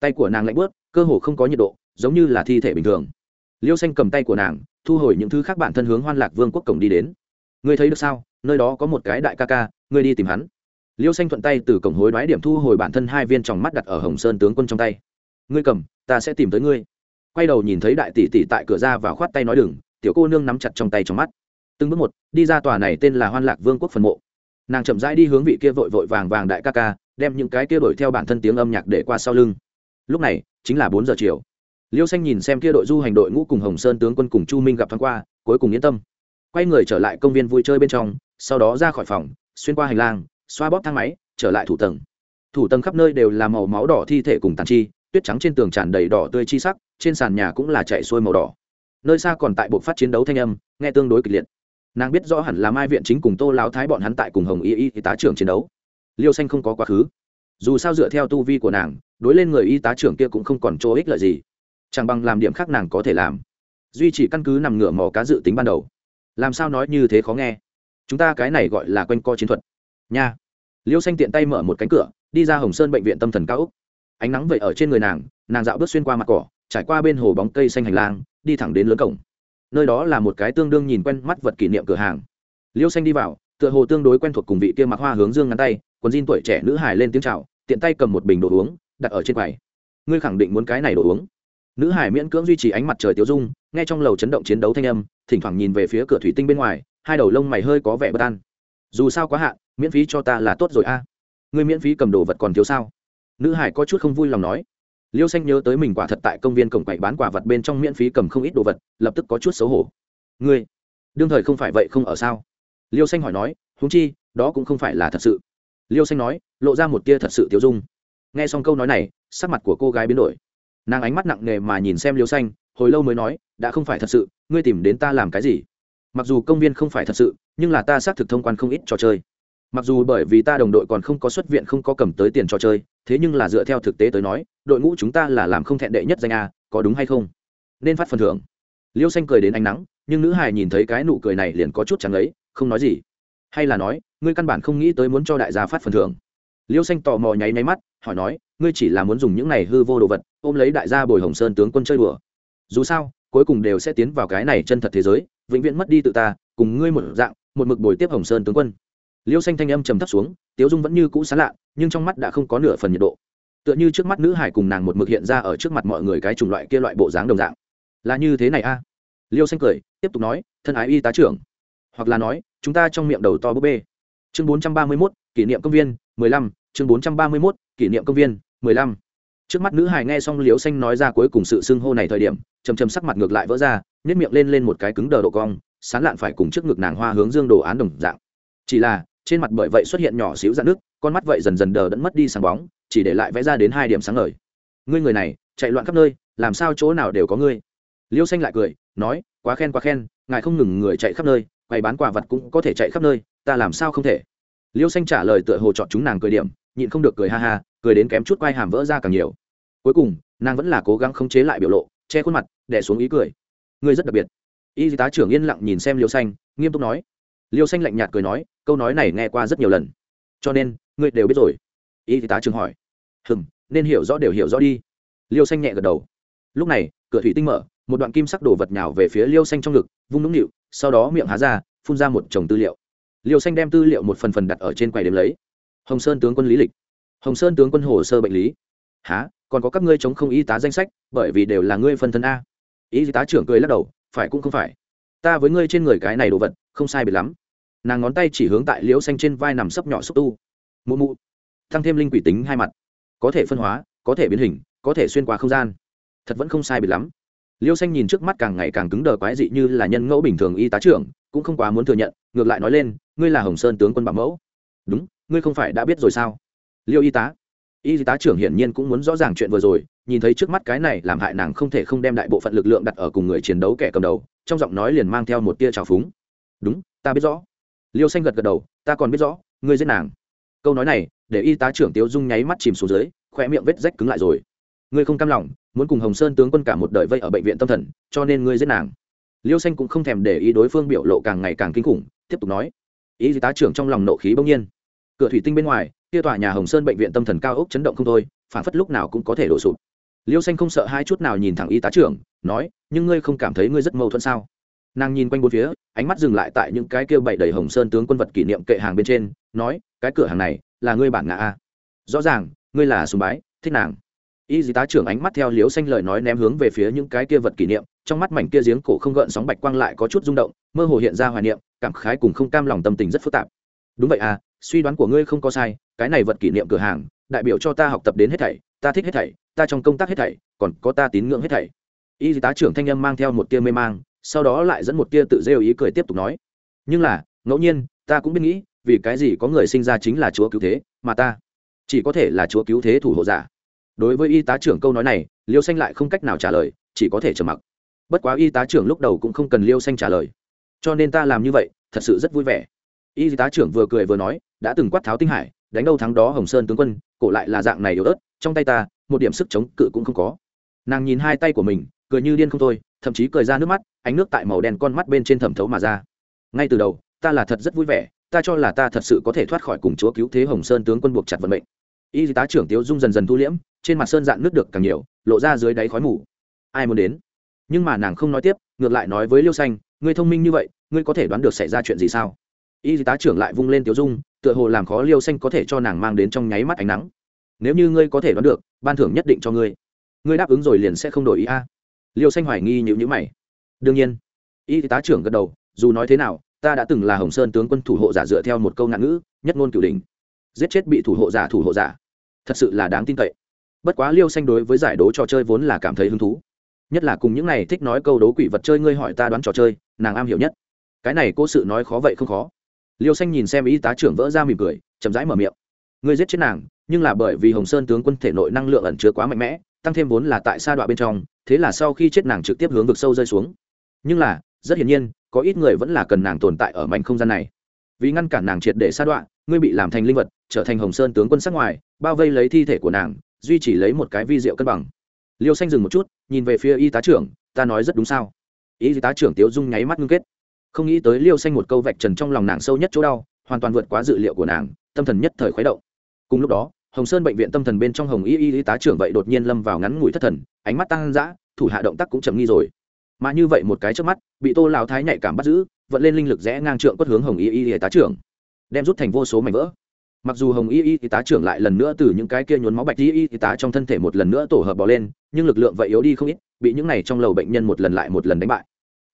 Tay của nàng lạnh bớt cơ hồ không có nhiệt độ, giống như là thi thể bình thường. Liêu xanh cầm tay của nàng, thu hồi những thứ khác bản thân hướng hoan lạc vương quốc cổng đi đến. Ngươi thấy được sao? Nơi đó có một cái đại ca ca, ngươi đi tìm hắn. Liêu xanh thuận tay từ cổng hối đoái điểm thu hồi bản thân hai viên tròng mắt đặt ở hồng sơn tướng quân trong tay. Ngươi cầm, ta sẽ tìm tới ngươi quay đầu nhìn thấy đại tỷ tỷ tại cửa ra và khoát tay nói đừng, tiểu cô nương nắm chặt trong tay trong mắt. Từng bước một, đi ra tòa này tên là hoan lạc vương quốc phần mộ. Nàng chậm rãi đi hướng vị kia vội vội vàng vàng đại ca ca, đem những cái kia đổi theo bản thân tiếng âm nhạc để qua sau lưng. Lúc này, chính là bốn giờ chiều. Liêu xanh nhìn xem kia đội du hành đội ngũ cùng hồng sơn tướng quân cùng chu minh gặp thoáng qua, cuối cùng yên tâm. Quay người trở lại công viên vui chơi bên trong, sau đó ra khỏi phòng, xuyên qua hành lang, xoa bóp thang máy, trở lại thủ tầng. Thủ tầng khắp nơi đều là màu máu đỏ thi thể cùng tàn chi tuyết trắng trên tường tràn đầy đỏ tươi chi sắc, trên sàn nhà cũng là chạy xuôi màu đỏ. Nơi xa còn tại bộ phát chiến đấu thanh âm, nghe tương đối kịch liệt. Nàng biết rõ hẳn là mai viện chính cùng tô lão thái bọn hắn tại cùng hồng y y tá trưởng chiến đấu. Liêu xanh không có quá khứ. Dù sao dựa theo tu vi của nàng, đối lên người y tá trưởng kia cũng không còn chỗ ích lợi gì. Chẳng bằng làm điểm khác nàng có thể làm. Duy chỉ căn cứ nằm ngửa mò cá dự tính ban đầu. Làm sao nói như thế khó nghe. Chúng ta cái này gọi là quanh co chiến thuật. Nha. Liêu xanh tiện tay mở một cánh cửa, đi ra hồng sơn bệnh viện tâm thần cao úc ánh nắng vậy ở trên người nàng nàng dạo bước xuyên qua mặt cỏ, trải qua bên hồ bóng cây xanh hành lang, đi thẳng đến lớn cổng. Nơi đó là một cái tương đương nhìn quen mắt vật kỷ niệm cửa hàng. Liêu xanh đi vào, tựa hồ tương đối quen thuộc cùng vị kia mặc hoa hướng dương ngắn tay, quần jean tuổi trẻ nữ hài lên tiếng chào, tiện tay cầm một bình đồ uống, đặt ở trên quầy. Ngươi khẳng định muốn cái này đồ uống. Nữ hải miễn cưỡng duy trì ánh mặt trời tiêu dung, nghe trong lầu chấn động chiến đấu thanh âm, thỉnh thoảng nhìn về phía cửa thủy tinh bên ngoài, hai đầu lông mày hơi có vẻ bất an. Dù sao quá hạn, miễn phí cho ta là tốt rồi a. Ngươi miễn phí cầm đồ vật còn thiếu sao? Nữ hải có chút không vui lòng nói. Liêu xanh nhớ tới mình quả thật tại công viên cổng quậy bán quả vật bên trong miễn phí cầm không ít đồ vật, lập tức có chút xấu hổ. Ngươi, đương thời không phải vậy không ở sao? Liêu xanh hỏi nói. Húng chi, đó cũng không phải là thật sự. Liêu xanh nói, lộ ra một tia thật sự tiêu dung. Nghe xong câu nói này, sắc mặt của cô gái biến đổi. Nàng ánh mắt nặng nề mà nhìn xem liêu xanh, hồi lâu mới nói, đã không phải thật sự, ngươi tìm đến ta làm cái gì? Mặc dù công viên không phải thật sự, nhưng là ta xác thực thông quan không ít trò chơi mặc dù bởi vì ta đồng đội còn không có xuất viện không có cầm tới tiền trò chơi, thế nhưng là dựa theo thực tế tới nói, đội ngũ chúng ta là làm không thẹn đệ nhất danh a, có đúng hay không? Nên phát phần thưởng. Liêu xanh cười đến ánh nắng, nhưng nữ hài nhìn thấy cái nụ cười này liền có chút chẳng ấy không nói gì. Hay là nói, ngươi căn bản không nghĩ tới muốn cho đại gia phát phần thưởng. Liêu xanh tò mò nháy nháy mắt, hỏi nói, ngươi chỉ là muốn dùng những này hư vô đồ vật, ôm lấy đại gia bồi hồng sơn tướng quân chơi đùa. Dù sao, cuối cùng đều sẽ tiến vào cái này chân thật thế giới, vĩnh viễn mất đi tự ta, cùng ngươi một dạng, một mực bồi tiếp hồng sơn tướng quân liêu xanh thanh âm trầm thấp xuống, tiếu dung vẫn như cũ xá lạ, nhưng trong mắt đã không có nửa phần nhiệt độ. Tựa như trước mắt nữ hải cùng nàng một mực hiện ra ở trước mặt mọi người cái chủng loại kia loại bộ dáng đồng dạng. Là như thế này a? Liêu xanh cười, tiếp tục nói, thân ái y tá trưởng. Hoặc là nói, chúng ta trong miệng đầu to búp bê. Chương bốn trăm ba mươi mốt, kỷ niệm công viên, mười lăm, chương bốn trăm ba mươi mốt, kỷ niệm công viên, mười lăm. Trước mắt nữ hải nghe xong liêu xanh nói ra cuối cùng sự xưng hô này thời điểm, chầm chầm sắc mặt ngược lại vỡ ra nhét miệng lên lên một cái cứng đờ độ cong, sán lạn phải cùng trước ngực nàng hoa hướng dương đồ án đồng dạng. Chỉ là trên mặt bởi vậy xuất hiện nhỏ xíu dạn nước con mắt vậy dần dần đờ đẫn mất đi sáng bóng, chỉ để lại vẽ ra đến hai điểm sáng ngời. Ngươi người này, chạy loạn khắp nơi, làm sao chỗ nào đều có ngươi? Liêu xanh lại cười, nói, quá khen quá khen, ngài không ngừng người chạy khắp nơi, quầy bán quả vật cũng có thể chạy khắp nơi, ta làm sao không thể? Liêu xanh trả lời tựa hồ chọn chúng nàng cười điểm, nhịn không được cười ha ha, cười đến kém chút quai hàm vỡ ra càng nhiều. Cuối cùng, nàng vẫn là cố gắng khống chế lại biểu lộ, che khuôn mặt đẻ xuống ý cười. Ngươi rất đặc biệt. Y tá trưởng yên lặng nhìn xem liêu xanh, nghiêm túc nói liêu xanh lạnh nhạt cười nói, câu nói này nghe qua rất nhiều lần. Cho nên, ngươi đều biết rồi. Y tá trưởng hỏi. Hừm, nên hiểu rõ đều hiểu rõ đi. Liêu xanh nhẹ gật đầu. Lúc này, cửa thủy tinh mở, một đoạn kim sắc đổ vật nhào về phía liêu xanh trong ngực, vung nũng nịu, sau đó miệng há ra, phun ra một chồng tư liệu. Liêu xanh đem tư liệu một phần phần đặt ở trên quầy đếm lấy. Hồng sơn tướng quân lý lịch. Hồng sơn tướng quân hồ sơ bệnh lý. Há còn có các ngươi chống không y tá danh sách, bởi vì đều là ngươi phân thân a. Y tá trưởng cười lắc đầu, phải cũng không phải. Ta với ngươi trên người cái này đồ vật không sai biệt lắm. Nàng ngón tay chỉ hướng tại liễu xanh trên vai nằm sấp nhỏ xúc tu. Mụ mụ, thăng thêm linh quỷ tính hai mặt. Có thể phân hóa, có thể biến hình, có thể xuyên qua không gian. Thật vẫn không sai biệt lắm. Liêu xanh nhìn trước mắt càng ngày càng cứng đờ quái dị như là nhân ngẫu bình thường y tá trưởng, cũng không quá muốn thừa nhận, ngược lại nói lên, ngươi là hồng sơn tướng quân bảo mẫu. Đúng, ngươi không phải đã biết rồi sao? Liêu y tá y tá trưởng hiển nhiên cũng muốn rõ ràng chuyện vừa rồi, nhìn thấy trước mắt cái này làm hại nàng không thể không đem đại bộ phận lực lượng đặt ở cùng người chiến đấu kẻ cầm đầu, trong giọng nói liền mang theo một tia trào phúng đúng, ta biết rõ. Liêu xanh gật gật đầu, ta còn biết rõ, ngươi giết nàng. Câu nói này, để y tá trưởng tiếu dung nháy mắt chìm xuống dưới khoe miệng vết rách cứng lại rồi. Ngươi không cam lòng, muốn cùng hồng sơn tướng quân cả một đời vây ở bệnh viện tâm thần, cho nên ngươi giết nàng. Liêu xanh cũng không thèm để ý đối phương biểu lộ càng ngày càng kinh khủng, tiếp tục nói. Y tá trưởng trong lòng nộ khí bỗng nhiên. Cửa thủy tinh bên ngoài, kia tòa nhà hồng sơn bệnh viện tâm thần cao ốc chấn động không thôi phản phất lúc nào cũng có thể đổ sụp. Liêu xanh không sợ hai chút nào nhìn thẳng y tá trưởng, nói, nhưng ngươi không cảm thấy ngươi rất mâu thuẫn sao? Nàng nhìn quanh bốn phía, ánh mắt dừng lại tại những cái kia bậy đầy hồng sơn tướng quân vật kỷ niệm kệ hàng bên trên, nói, cái cửa hàng này là ngươi bản ngã a? Rõ ràng, ngươi là sùng bái, thích nàng. Y dì tá trưởng ánh mắt theo liếu xanh lời nói ném hướng về phía những cái kia vật kỷ niệm, trong mắt mảnh kia giếng cổ không gợn sóng bạch quang lại có chút rung động, mơ hồ hiện ra hoài niệm, cảm khái cùng không cam lòng tâm tình rất phức tạp. Đúng vậy à suy đoán của ngươi không có sai, cái này vật kỷ niệm cửa hàng, đại biểu cho ta học tập đến hết thảy, ta thích hết thảy, ta trong công tác hết thảy, còn có ta tín ngưỡng hết thảy. Y tá trưởng thanh âm mang theo một tia mê mang sau đó lại dẫn một tia tự rêu ý cười tiếp tục nói. Nhưng là, ngẫu nhiên, ta cũng biết nghĩ, vì cái gì có người sinh ra chính là chúa cứu thế, mà ta chỉ có thể là chúa cứu thế thủ hộ giả. Đối với y tá trưởng câu nói này, liêu xanh lại không cách nào trả lời, chỉ có thể trầm mặc. Bất quá y tá trưởng lúc đầu cũng không cần liêu xanh trả lời. Cho nên ta làm như vậy, thật sự rất vui vẻ. Y tá trưởng vừa cười vừa nói, đã từng quát tháo tinh hải, đánh đâu thắng đó hồng sơn tướng quân, cổ lại là dạng này yếu ớt, trong tay ta, một điểm sức chống cự cũng không có. Nàng nhìn hai tay của mình cười như điên không thôi, thậm chí cười ra nước mắt, ánh nước tại màu đen con mắt bên trên thẩm thấu mà ra. Ngay từ đầu, ta là thật rất vui vẻ, ta cho là ta thật sự có thể thoát khỏi cùng chúa cứu thế hồng sơn tướng quân buộc chặt vận mệnh. Y tá trưởng tiếu dung dần dần thu liễm, trên mặt sơn dạn nước được càng nhiều, lộ ra dưới đáy khói mù. Ai muốn đến? Nhưng mà nàng không nói tiếp, ngược lại nói với liêu xanh, ngươi thông minh như vậy, ngươi có thể đoán được xảy ra chuyện gì sao? Y tá trưởng lại vung lên tiếu dung, tựa hồ làm khó liêu xanh có thể cho nàng mang đến trong nháy mắt ánh nắng. Nếu như ngươi có thể đoán được, ban thưởng nhất định cho ngươi. Ngươi đáp ứng rồi liền sẽ không đổi ý a liêu xanh hoài nghi nhữ nhữ mày. Đương nhiên, y tá trưởng gật đầu, dù nói thế nào, ta đã từng là hồng sơn tướng quân thủ hộ giả dựa theo một câu ngạn ngữ, nhất ngôn cửu đình giết chết bị thủ hộ giả, thủ hộ giả. Thật sự là đáng tin cậy. Bất quá liêu xanh đối với giải đố trò chơi vốn là cảm thấy hứng thú. Nhất là cùng những này thích nói câu đố quỷ vật chơi ngươi hỏi ta đoán trò chơi, nàng am hiểu nhất. Cái này cô sự nói khó vậy không khó. Liêu xanh nhìn xem y tá trưởng vỡ ra mỉm cười, chậm rãi mở miệng. Ngươi giết chết nàng, nhưng là bởi vì hồng sơn tướng quân thể nội năng lượng ẩn chứa quá mạnh mẽ, tăng thêm vốn là tại sa đoạn bên trong thế là sau khi chết nàng trực tiếp hướng vực sâu rơi xuống. Nhưng là, rất hiển nhiên, có ít người vẫn là cần nàng tồn tại ở mảnh không gian này. Vì ngăn cản nàng triệt để sa đoạn ngươi bị làm thành linh vật, trở thành hồng sơn tướng quân sát ngoài, bao vây lấy thi thể của nàng, duy chỉ lấy một cái vi diệu cân bằng. Liêu xanh dừng một chút, nhìn về phía y tá trưởng, ta nói rất đúng sao? Y tá trưởng tiếu dung nháy mắt ngưng kết. Không nghĩ tới liêu xanh một câu vạch trần trong lòng nàng sâu nhất chỗ đau, hoàn toàn vượt quá dự liệu của nàng, tâm thần nhất thời khuấy động. Cùng lúc đó, hồng sơn bệnh viện tâm thần bên trong hồng y y tá trưởng vậy đột nhiên lâm vào ngắn ngủi thất thần ánh mắt tăng dã, thủ hạ động tác cũng chậm nghi rồi. Mà như vậy một cái trước mắt, bị tô lão thái nhạy cảm bắt giữ, vận lên linh lực rẽ ngang trượng quất hướng hồng y y tá trưởng, đem rút thành vô số mảnh vỡ. Mặc dù hồng y y tá trưởng lại lần nữa từ những cái kia nhuốm máu bạch y y tá trong thân thể một lần nữa tổ hợp bò lên, nhưng lực lượng vậy yếu đi không ít, bị những này trong lầu bệnh nhân một lần lại một lần đánh bại.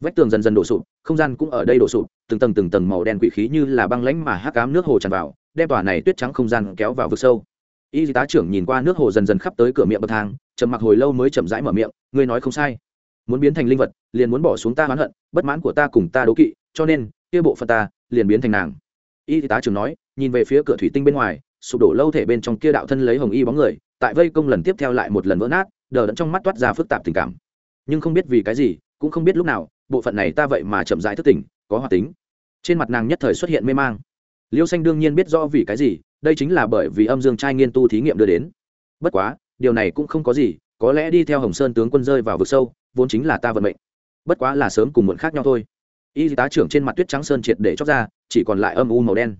Vách tường dần dần đổ sụp, không gian cũng ở đây đổ sụp, từng tầng từng tầng màu đen quỷ khí như là băng lãnh mà hắc cám nước hồ tràn vào, đem tòa này tuyết trắng không gian kéo vào vực sâu. Y tá trưởng nhìn qua nước hồ dần dần khắp tới cửa miệng bậc thang trầm mặc hồi lâu mới chậm rãi mở miệng, ngươi nói không sai. Muốn biến thành linh vật, liền muốn bỏ xuống ta oán hận, bất mãn của ta cùng ta đố kỵ, cho nên, kia bộ phận ta, liền biến thành nàng. Y tá trưởng nói, nhìn về phía cửa thủy tinh bên ngoài, sụp đổ lâu thể bên trong kia đạo thân lấy hồng y bóng người, tại vây công lần tiếp theo lại một lần vỡ nát, đờ đẫn trong mắt toát ra phức tạp tình cảm. Nhưng không biết vì cái gì, cũng không biết lúc nào, bộ phận này ta vậy mà chậm rãi thức tỉnh, có hoạt tính. Trên mặt nàng nhất thời xuất hiện mê mang. Liêu xanh đương nhiên biết rõ vì cái gì, đây chính là bởi vì âm dương trai nghiên tu thí nghiệm đưa đến. Bất quá điều này cũng không có gì có lẽ đi theo hồng sơn tướng quân rơi vào vực sâu vốn chính là ta vận mệnh. Bất quá là sớm cùng muộn khác nhau thôi. Y tá trưởng trên mặt tuyết trắng sơn triệt để chóc ra chỉ còn lại âm u màu đen.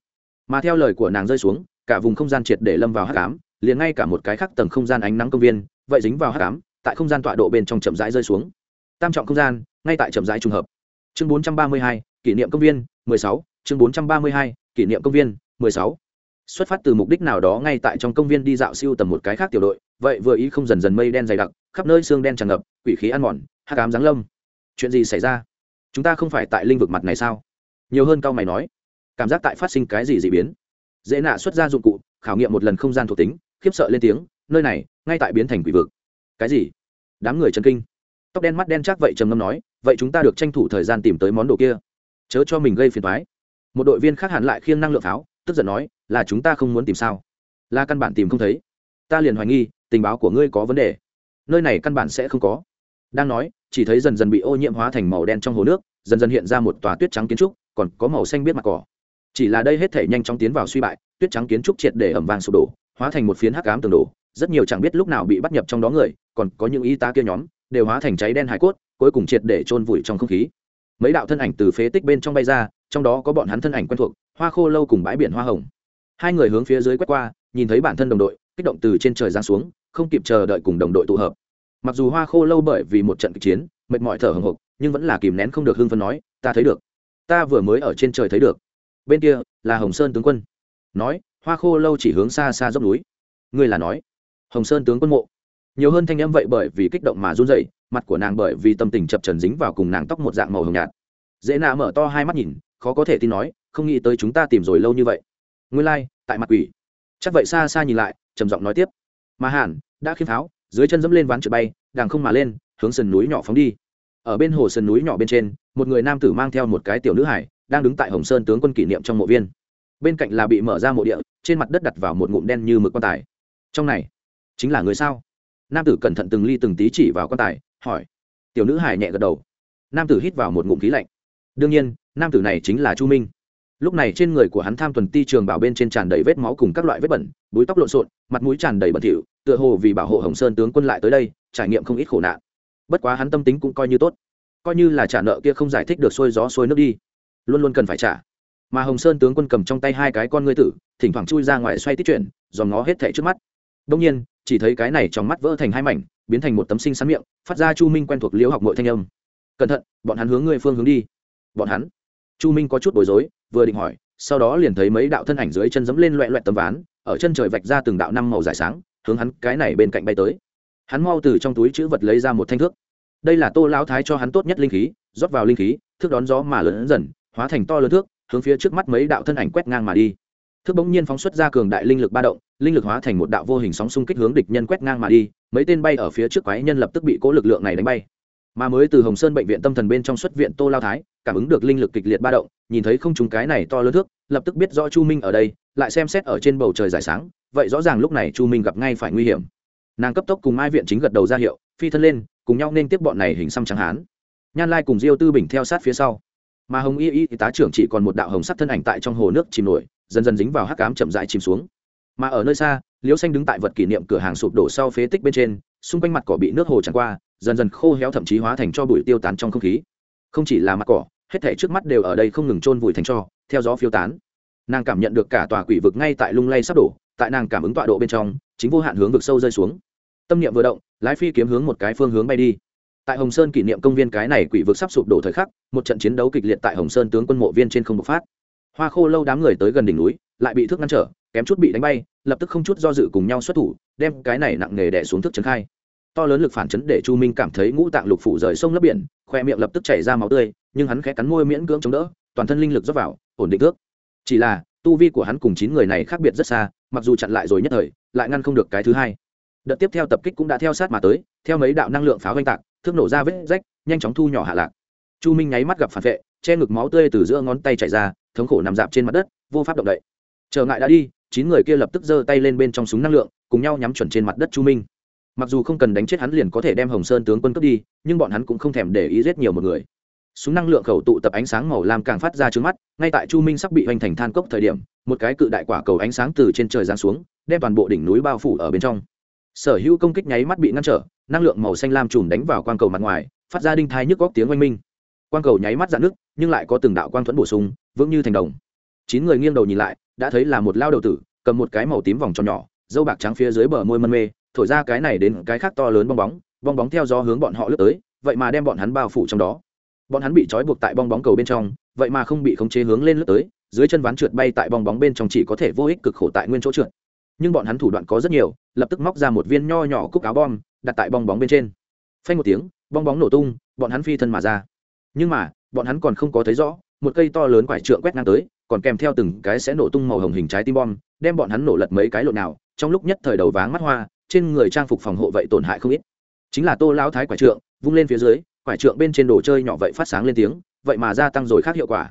Mà theo lời của nàng rơi xuống cả vùng không gian triệt để lâm vào hát cám liền ngay cả một cái khác tầng không gian ánh nắng công viên vậy dính vào hát cám tại không gian tọa độ bên trong chậm rãi rơi xuống. Tam trọng không gian ngay tại chậm rãi trùng hợp. Chương 432, kỷ niệm công viên 16, chương 432, kỷ niệm công viên 16. xuất phát từ mục đích nào đó ngay tại trong công viên đi dạo siêu tầm một cái khác tiểu đội vậy vừa ý không dần dần mây đen dày đặc, khắp nơi xương đen tràn ngập, quỷ khí ăn mòn hát cám giáng lâm. Chuyện gì xảy ra? Chúng ta không phải tại linh vực mặt này sao? Nhiều hơn cao mày nói. Cảm giác tại phát sinh cái gì dị biến? Dễ nạ xuất ra dụng cụ, khảo nghiệm một lần không gian thuộc tính, khiếp sợ lên tiếng, nơi này, ngay tại biến thành quỷ vực. Cái gì? Đám người chân kinh. Tóc đen mắt đen chắc vậy trầm ngâm nói, vậy chúng ta được tranh thủ thời gian tìm tới món đồ kia. Chớ cho mình gây phiền thoái một đội viên khác hẳn lại khiêng năng lượng pháo, tức giận nói, là chúng ta không muốn tìm sao? Là căn bản tìm không thấy. Ta liền hoài nghi tình báo của ngươi có vấn đề. Nơi này căn bản sẽ không có. Đang nói, chỉ thấy dần dần bị ô nhiễm hóa thành màu đen trong hồ nước, dần dần hiện ra một tòa tuyết trắng kiến trúc, còn có màu xanh biết mặt cỏ. Chỉ là đây hết thể nhanh chóng tiến vào suy bại, tuyết trắng kiến trúc triệt để ẩm vàng sụp đổ, hóa thành một phiến hắc cám tường đổ, rất nhiều chẳng biết lúc nào bị bắt nhập trong đó người, còn có những y tá kia nhóm, đều hóa thành cháy đen hải cốt, cuối cùng triệt để chôn vùi trong không khí. Mấy đạo thân ảnh từ phế tích bên trong bay ra, trong đó có bọn hắn thân ảnh quen thuộc, hoa khô lâu cùng bãi biển hoa hồng. Hai người hướng phía dưới quét qua, nhìn thấy bản thân đồng đội, kích động từ trên trời giáng xuống không kịp chờ đợi cùng đồng đội tụ hợp. Mặc dù hoa khô lâu bởi vì một trận kịch chiến mệt mỏi thở hồng hộc nhưng vẫn là kìm nén không được hưng phấn nói ta thấy được. Ta vừa mới ở trên trời thấy được. Bên kia là hồng sơn tướng quân. Nói hoa khô lâu chỉ hướng xa xa dốc núi. Ngươi là nói? Hồng sơn tướng quân mộ. Nhiều hơn thanh âm vậy bởi vì kích động mà run dậy mặt của nàng bởi vì tâm tình chập trần dính vào cùng nàng tóc một dạng màu hồng nhạt. Dễ nạ mở to hai mắt nhìn khó có thể tin nói không nghĩ tới chúng ta tìm rồi lâu như vậy. Nguyên lai、like, tại mặt quỷ. Chắc vậy xa xa nhìn lại trầm giọng nói tiếp mà hàn đã khiêm pháo, dưới chân dẫm lên ván trượt bay đàng không mà lên, hướng sườn núi nhỏ phóng đi. Ở bên hồ sườn núi nhỏ bên trên, một người nam tử mang theo một cái tiểu nữ hải, đang đứng tại hồng sơn tướng quân kỷ niệm trong mộ viên. Bên cạnh là bị mở ra mộ địa, trên mặt đất đặt vào một ngụm đen như mực quan tài. Trong này, chính là người sao? Nam tử cẩn thận từng ly từng tí chỉ vào quan tài, hỏi. Tiểu nữ hải nhẹ gật đầu. Nam tử hít vào một ngụm khí lạnh. Đương nhiên, nam tử này chính là chu minh lúc này trên người của hắn tham tuần ti trường bảo bên trên tràn đầy vết máu cùng các loại vết bẩn, búi tóc lộn xộn, mặt mũi tràn đầy bẩn thỉu, tựa hồ vì bảo hộ hồng sơn tướng quân lại tới đây, trải nghiệm không ít khổ nạn. Bất quá hắn tâm tính cũng coi như tốt. Coi như là trả nợ kia không giải thích được xôi gió xôi nước đi, luôn luôn cần phải trả. Mà hồng sơn tướng quân cầm trong tay hai cái con ngươi tử, thỉnh thoảng chui ra ngoài xoay tít chuyển, dòm ngó hết thẻ trước mắt. Đông nhiên, chỉ thấy cái này trong mắt vỡ thành hai mảnh, biến thành một tấm sinh sắn miệng, phát ra chu minh quen thuộc liễu học mọi thanh âm. Cẩn thận, bọn hắn hướng ngươi phương hướng đi. Bọn hắn? Chu minh có chút bối rối vừa định hỏi, sau đó liền thấy mấy đạo thân ảnh dưới chân dẫm lên loẹ loẹt tấm ván, ở chân trời vạch ra từng đạo năm màu dài sáng, hướng hắn cái này bên cạnh bay tới. Hắn mau từ trong túi chữ vật lấy ra một thanh thước. Đây là tô lão thái cho hắn tốt nhất linh khí, rót vào linh khí, thước đón gió mà lớn dần, hóa thành to lớn thước, hướng phía trước mắt mấy đạo thân ảnh quét ngang mà đi. Thước bỗng nhiên phóng xuất ra cường đại linh lực ba động, linh lực hóa thành một đạo vô hình sóng xung kích hướng địch nhân quét ngang mà đi, mấy tên bay ở phía trước quái nhân lập tức bị cố lực lượng này đánh bay. Mà mới từ hồng sơn bệnh viện tâm thần bên trong xuất viện tô lao thái cảm ứng được linh lực kịch liệt ba động, nhìn thấy không trùng cái này to lớn thước, lập tức biết rõ chu minh ở đây, lại xem xét ở trên bầu trời giải sáng, vậy rõ ràng lúc này chu minh gặp ngay phải nguy hiểm. Nàng cấp tốc cùng mai viện chính gật đầu ra hiệu, phi thân lên, cùng nhau nên tiếp bọn này hình xăm trắng hán. Nhan lai cùng diêu tư bình theo sát phía sau. Mà hồng y y tá trưởng chỉ còn một đạo hồng sắc thân ảnh tại trong hồ nước chìm nổi, dần dần dính vào hắc cám chậm rãi chìm xuống. Mà ở nơi xa, liễu xanh đứng tại vật kỷ niệm cửa hàng sụp đổ sau phế tích bên trên, xung quanh mặt cỏ bị nước hồ tràn qua, dần dần khô héo thậm chí hóa thành cho bụi tiêu tán trong không khí. Không chỉ là mặt cỏ hết thể trước mắt đều ở đây không ngừng trôn vùi thành cho, theo gió phiêu tán. Nàng cảm nhận được cả tòa quỷ vực ngay tại lung lay sắp đổ, tại nàng cảm ứng tọa độ bên trong, chính vô hạn hướng vực sâu rơi xuống. Tâm niệm vừa động, lái phi kiếm hướng một cái phương hướng bay đi. Tại hồng sơn kỷ niệm công viên cái này quỷ vực sắp sụp đổ thời khắc, một trận chiến đấu kịch liệt tại hồng sơn tướng quân mộ viên trên không bộc phát. Hoa khô lâu đám người tới gần đỉnh núi, lại bị thước ngăn trở, kém chút bị đánh bay, lập tức không chút do dự cùng nhau xuất thủ, đem cái này nặng nề đẻ xuống thức trấn khai to lớn lực phản chấn để chu minh cảm thấy ngũ tạng lục phủ rời sông lấp biển, khoe miệng lập tức chảy ra máu tươi, nhưng hắn khẽ cắn môi miễn cưỡng chống đỡ, toàn thân linh lực dốc vào, ổn định thước. Chỉ là, tu vi của hắn cùng chín người này khác biệt rất xa, mặc dù chặn lại rồi nhất thời, lại ngăn không được cái thứ hai. Đợt tiếp theo tập kích cũng đã theo sát mà tới, theo mấy đạo năng lượng pháo oanh tạc, thước nổ ra vết rách, nhanh chóng thu nhỏ hạ lạc. Chu minh nháy mắt gặp phản vệ, che ngực máu tươi từ giữa ngón tay chảy ra, thống khổ nằm dạp trên mặt đất, vô pháp động đậy. Trở ngại đã đi. Chín người kia lập tức giơ tay lên bên trong súng năng lượng, cùng nhau nhắm chuẩn trên mặt đất chu minh mặc dù không cần đánh chết hắn liền có thể đem hồng sơn tướng quân cướp đi, nhưng bọn hắn cũng không thèm để ý giết nhiều một người. Súng năng lượng khẩu tụ tập ánh sáng màu lam càng phát ra trước mắt, ngay tại chu minh sắp bị hoành thành than cốc thời điểm, một cái cự đại quả cầu ánh sáng từ trên trời giáng xuống, đem toàn bộ đỉnh núi bao phủ ở bên trong. Sở hữu công kích nháy mắt bị ngăn trở, năng lượng màu xanh lam trùm đánh vào quang cầu mặt ngoài, phát ra đinh thai nhức góc tiếng oanh minh. Quang cầu nháy mắt dạn nước nhưng lại có từng đạo quang thuẫn bổ sung, vững như thành đồng. Chín người nghiêng đầu nhìn lại, đã thấy là một lao đầu tử, cầm một cái màu tím vòng tròn nhỏ, dâu bạc trắng phía dưới bờ môi mân mê thổi ra cái này đến cái khác to lớn bong bóng bong bóng theo gió hướng bọn họ lướt tới, vậy mà đem bọn hắn bao phủ trong đó. Bọn hắn bị trói buộc tại bong bóng cầu bên trong, vậy mà không bị khống chế hướng lên lướt tới, dưới chân ván trượt bay tại bong bóng bên trong chỉ có thể vô ích cực khổ tại nguyên chỗ trượt. Nhưng bọn hắn thủ đoạn có rất nhiều, lập tức móc ra một viên nho nhỏ cúc áo bom, đặt tại bong bóng bên trên. Phanh một tiếng, bong bóng nổ tung, bọn hắn phi thân mà ra. Nhưng mà, bọn hắn còn không có thấy rõ, một cây to lớn quải trượng quét ngang tới, còn kèm theo từng cái sẽ nổ tung màu hồng hình trái tim bom, đem bọn hắn nổ lật mấy cái lộn nào, trong lúc nhất thời đầu váng mắt hoa trên người trang phục phòng hộ vậy tổn hại không ít. Chính là tô lão thái quải trượng, vung lên phía dưới, quải trượng bên trên đồ chơi nhỏ vậy phát sáng lên tiếng, vậy mà gia tăng rồi khác hiệu quả.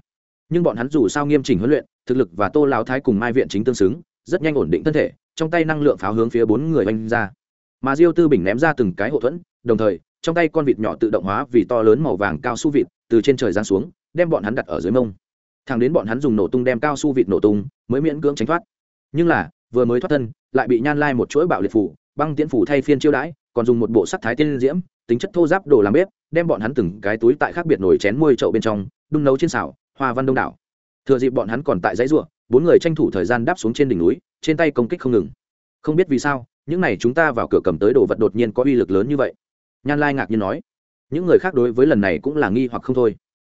Nhưng bọn hắn dù sao nghiêm chỉnh huấn luyện, thực lực và tô lão thái cùng mai viện chính tương xứng, rất nhanh ổn định thân thể, trong tay năng lượng pháo hướng phía bốn người oanh ra. Mà diêu tư bình ném ra từng cái hộ thuẫn, đồng thời, trong tay con vịt nhỏ tự động hóa vì to lớn màu vàng cao su vịt, từ trên trời giáng xuống, đem bọn hắn đặt ở dưới mông. Thằng đến bọn hắn dùng nổ tung đem cao su vịt nổ tung, mới miễn cưỡng tránh thoát. Nhưng là, vừa mới thoát thân, lại bị nhan lai một chuỗi bạo liệt phủ băng tiễn phủ thay phiên chiêu đãi, còn dùng một bộ sắc thái tiên diễm, tính chất thô giáp đồ làm bếp, đem bọn hắn từng cái túi tại khác biệt nổi chén môi chậu bên trong, đun nấu trên xào, hoa văn đông đảo. Thừa dịp bọn hắn còn tại dãy ruộng, bốn người tranh thủ thời gian đáp xuống trên đỉnh núi, trên tay công kích không ngừng. Không biết vì sao, những n à y chúng ta vào cửa cầm tới đồ vật đột nhiên có uy lực lớn như vậy. Nhan lai ngạc nhiên nói, những người khác đối với lần này cũng là nghi hoặc không thôi.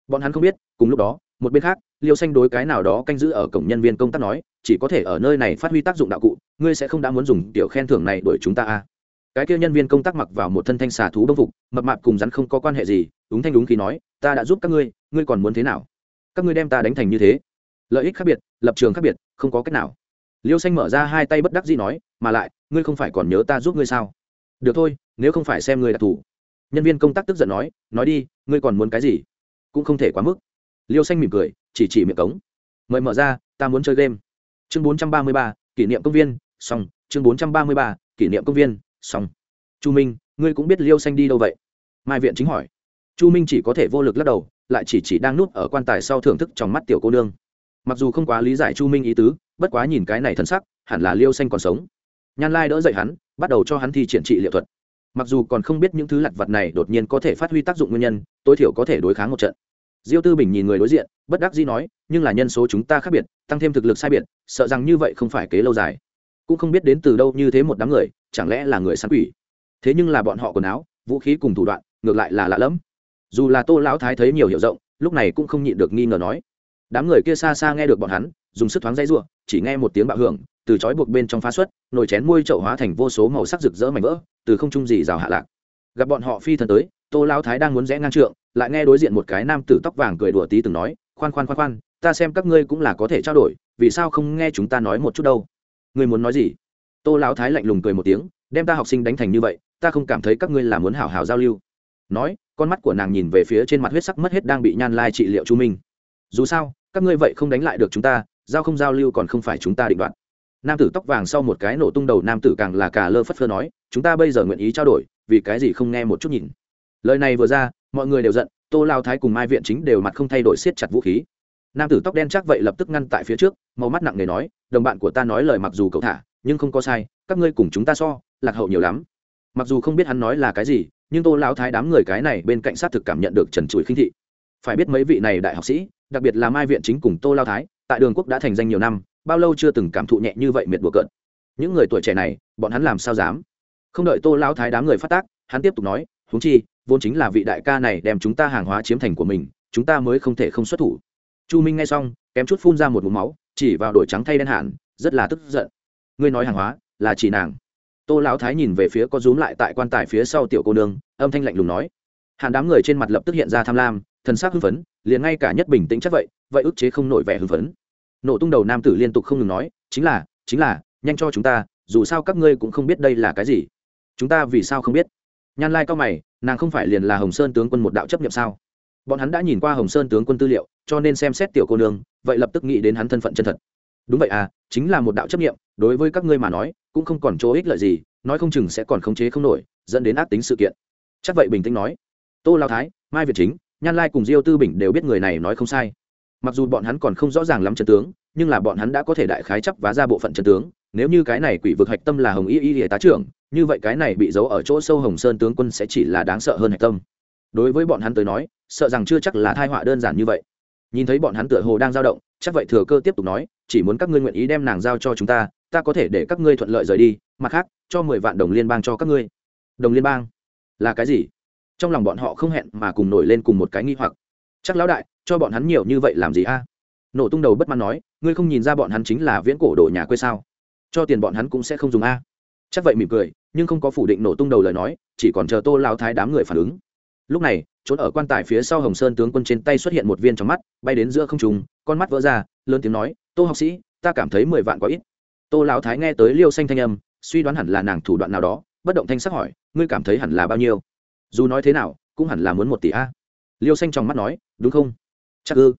Bọn hắn không biết, cùng lúc đó, một bên khác liêu xanh đối cái nào đó canh giữ ở cổng nhân viên công tác nói, chỉ có thể ở nơi này phát huy tác dụng đạo cụ, ngươi sẽ không đã muốn dùng tiểu khen thưởng này đuổi chúng ta à. cái kia nhân viên công tác mặc vào một thân thanh xà thú bông phục, mập mạp cùng rắn không có quan hệ gì đúng thanh đúng khi nói, ta đã giúp các ngươi ngươi còn muốn thế nào? Các ngươi đem ta đánh thành như thế. Lợi ích khác biệt, lập trường khác biệt, không có cách nào. Liêu xanh mở ra hai tay bất đắc dĩ nói, mà lại, ngươi không phải còn nhớ ta giúp ngươi sao? Được thôi, nếu không phải xem ngươi đặc thù nhân viên công tác tức giận nói nói đi, ngươi còn muốn cái gì? Cũng không thể quá mức. Liêu xanh mỉm cười chỉ chỉ miệng cống. Mời mở ra, ta muốn chơi game. Chương bốn trăm ba mươi ba, kỷ niệm công viên, xong. Chương bốn trăm ba mươi ba, kỷ niệm công viên, xong. Chu minh, ngươi cũng biết liêu xanh đi đâu vậy? Mai viện chính hỏi. Chu minh chỉ có thể vô lực lắc đầu, lại chỉ chỉ đang núp ở quan tài sau thưởng thức trong mắt tiểu cô nương. Mặc dù không quá lý giải chu minh ý tứ, bất quá nhìn cái này thân sắc, hẳn là liêu xanh còn sống. Nhan lai đỡ dậy hắn, bắt đầu cho hắn thi triển trị liệu thuật. Mặc dù còn không biết những thứ lặt vặt này đột nhiên có thể phát huy tác dụng nguyên nhân, tối thiểu có thể đối kháng một trận diêu tư bình nhìn người đối diện, bất đắc dĩ nói, nhưng là nhân số chúng ta khác biệt, tăng thêm thực lực sai biệt, sợ rằng như vậy không phải kế lâu dài. Cũng không biết đến từ đâu như thế một đám người, chẳng lẽ là người săn quỷ? Thế nhưng là bọn họ quần áo, vũ khí cùng thủ đoạn, ngược lại là lạ lẫm. Dù là tô lão thái thấy nhiều hiểu rộng, lúc này cũng không nhịn được nghi ngờ nói, đám người kia xa xa nghe được bọn hắn, dùng sức thoáng dây ruộng chỉ nghe một tiếng bạo hưởng, từ chói buộc bên trong phá xuất, nồi chén môi chậu hóa thành vô số màu sắc rực rỡ mảnh vỡ, từ không trung gì rào hạ lạc. Gặp bọn họ phi thần tới, tô Lão thái đang muốn rẽ ngang trượng lại nghe đối diện một cái nam tử tóc vàng cười đùa tí từng nói, khoan khoan khoan khoan, ta xem các ngươi cũng là có thể trao đổi, vì sao không nghe chúng ta nói một chút đâu? Ngươi muốn nói gì? Tô lão thái lạnh lùng cười một tiếng, đem ta học sinh đánh thành như vậy, ta không cảm thấy các ngươi là muốn hảo hảo giao lưu. Nói, con mắt của nàng nhìn về phía trên mặt huyết sắc mất hết đang bị nhan lai trị liệu chu minh. Dù sao, các ngươi vậy không đánh lại được chúng ta, giao không giao lưu còn không phải chúng ta định đoạt. Nam tử tóc vàng sau một cái nổ tung đầu nam tử càng là cả lơ phất phơ nói, chúng ta bây giờ nguyện ý trao đổi, vì cái gì không nghe một chút nhìn? Lời này vừa ra mọi người đều giận, tô lao thái cùng mai viện chính đều mặt không thay đổi siết chặt vũ khí. Nam tử tóc đen chắc vậy lập tức ngăn tại phía trước, màu mắt nặng nề nói, đồng bạn của ta nói lời mặc dù cậu thả, nhưng không có sai, các ngươi cùng chúng ta so, lạc hậu nhiều lắm. Mặc dù không biết hắn nói là cái gì, nhưng tô lao thái đám người cái này bên cạnh sát thực cảm nhận được trần trụi khinh thị. Phải biết mấy vị này đại học sĩ, đặc biệt là mai viện chính cùng tô lao thái, tại đường quốc đã thành danh nhiều năm, bao lâu chưa từng cảm thụ nhẹ như vậy miệt bùa cợt. Những người tuổi trẻ này, bọn hắn làm sao dám? Không đợi tô lao thái đám người phát tác, hắn tiếp tục nói húng chi vốn chính là vị đại ca này đem chúng ta hàng hóa chiếm thành của mình, chúng ta mới không thể không xuất thủ. Chu minh nghe xong, kém chút phun ra một mụm máu, chỉ vào đổi trắng thay đen hạn rất là tức giận. Ngươi nói hàng hóa, là chỉ nàng. Tô lão thái nhìn về phía có rúm lại tại quan tài phía sau tiểu cô nương, âm thanh lạnh lùng nói. Hàn đám người trên mặt lập tức hiện ra tham lam, thần sắc hưng phấn, liền ngay cả nhất bình tĩnh chắc vậy vậy ức chế không nổi vẻ hưng phấn. Nổ tung đầu nam tử liên tục không ngừng nói, chính là chính là, nhanh cho chúng ta, dù sao các ngươi cũng không biết đây là cái gì. Chúng ta vì sao không biết? Nhan lai cao mày, nàng không phải liền là hồng sơn tướng quân một đạo chấp nhiệm sao? Bọn hắn đã nhìn qua hồng sơn tướng quân tư liệu, cho nên xem xét tiểu cô nương, vậy lập tức nghĩ đến hắn thân phận chân thật. Đúng vậy à chính là một đạo chấp nghiệm đối với các ngươi mà nói, cũng không còn chỗ ích lợi gì, nói không chừng sẽ còn khống chế không nổi, dẫn đến ác tính sự kiện. Chắc vậy bình tĩnh nói. Tô lao thái, mai việt chính, nhan lai cùng diêu tư bình đều biết người này nói không sai. Mặc dù bọn hắn còn không rõ ràng lắm chân tướng, nhưng là bọn hắn đã có thể đại khái chấp vá ra bộ phận chân tướng, nếu như cái này quỷ vực hạch tâm là hồng y y y tá trưởng như vậy cái này bị giấu ở chỗ sâu hồng sơn tướng quân sẽ chỉ là đáng sợ hơn hạch tâm. Đối với bọn hắn tới nói, sợ rằng chưa chắc là thai họa đơn giản như vậy. Nhìn thấy bọn hắn tựa hồ đang dao động, chắc vậy thừa cơ tiếp tục nói, chỉ muốn các ngươi nguyện ý đem nàng giao cho chúng ta ta có thể để các ngươi thuận lợi rời đi, mặt khác, cho mười vạn đồng liên bang cho các ngươi. Đồng liên bang? Là cái gì? Trong lòng bọn họ không hẹn mà cùng nổi lên cùng một cái nghi hoặc. Chắc lão đại, cho bọn hắn nhiều như vậy làm gì a? Nổ tung đầu bất mãn nói, ngươi không nhìn ra bọn hắn chính là viễn cổ đồ nhà quê sao? Cho tiền bọn hắn cũng sẽ không dùng a. Chắc vậy mỉm cười nhưng không có phủ định nổ tung đầu lời nói, chỉ còn chờ tô lao thái đám người phản ứng. Lúc này, trốn ở quan tài phía sau hồng sơn tướng quân trên tay xuất hiện một viên trong mắt, bay đến giữa không trùng con mắt vỡ ra, lớn tiếng nói, tô học sĩ, ta cảm thấy mười vạn quá ít. Tô lão thái nghe tới liêu xanh thanh âm, suy đoán hẳn là nàng thủ đoạn nào đó, bất động thanh sắc hỏi, ngươi cảm thấy hẳn là bao nhiêu? Dù nói thế nào, cũng hẳn là muốn một tỷ a. Liêu xanh trong mắt nói, đúng không? Chắc ư.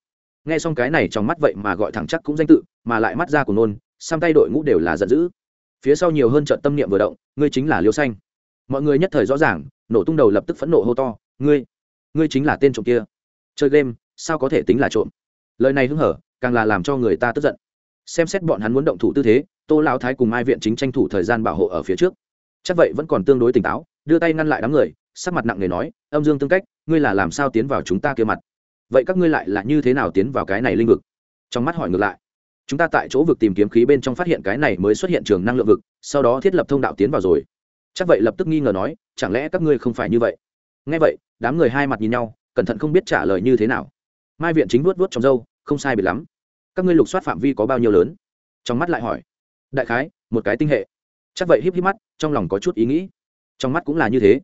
Nghe xong cái này trong mắt vậy mà gọi thẳng chắc cũng danh tự, mà lại mắt ra của nôn, xăm tay đội ngũ đều là giận dữ phía sau nhiều hơn trận tâm niệm vừa động, ngươi chính là liêu xanh. Mọi người nhất thời rõ ràng, nổ tung đầu lập tức phẫn nộ hô to, ngươi ngươi chính là tên trộm kia. Chơi game, sao có thể tính là trộm? Lời này hứng hở, càng là làm cho người ta tức giận. Xem xét bọn hắn muốn động thủ tư thế, tô lão thái cùng mai viện chính tranh thủ thời gian bảo hộ ở phía trước. Chắc vậy vẫn còn tương đối tỉnh táo, đưa tay ngăn lại đám người, sắc mặt nặng nề nói, âm dương tương cách, ngươi là làm sao tiến vào chúng ta kia mặt? Vậy các ngươi lại là như thế nào tiến vào cái này linh vực? Trong mắt hỏi ngược lại chúng ta tại chỗ vực tìm kiếm khí bên trong phát hiện cái này mới xuất hiện trường năng lượng vực, sau đó thiết lập thông đạo tiến vào rồi. Chắc vậy lập tức nghi ngờ nói, chẳng lẽ các ngươi không phải như vậy? Nghe vậy, đám người hai mặt nhìn nhau, cẩn thận không biết trả lời như thế nào. Mai viện chính vuốt vuốt trong dâu không sai biệt lắm. Các ngươi lục soát phạm vi có bao nhiêu lớn? Trong mắt lại hỏi. Đại khái, một cái tinh hệ. Chắc vậy híp híp mắt, trong lòng có chút ý nghĩ. Trong mắt cũng là như thế.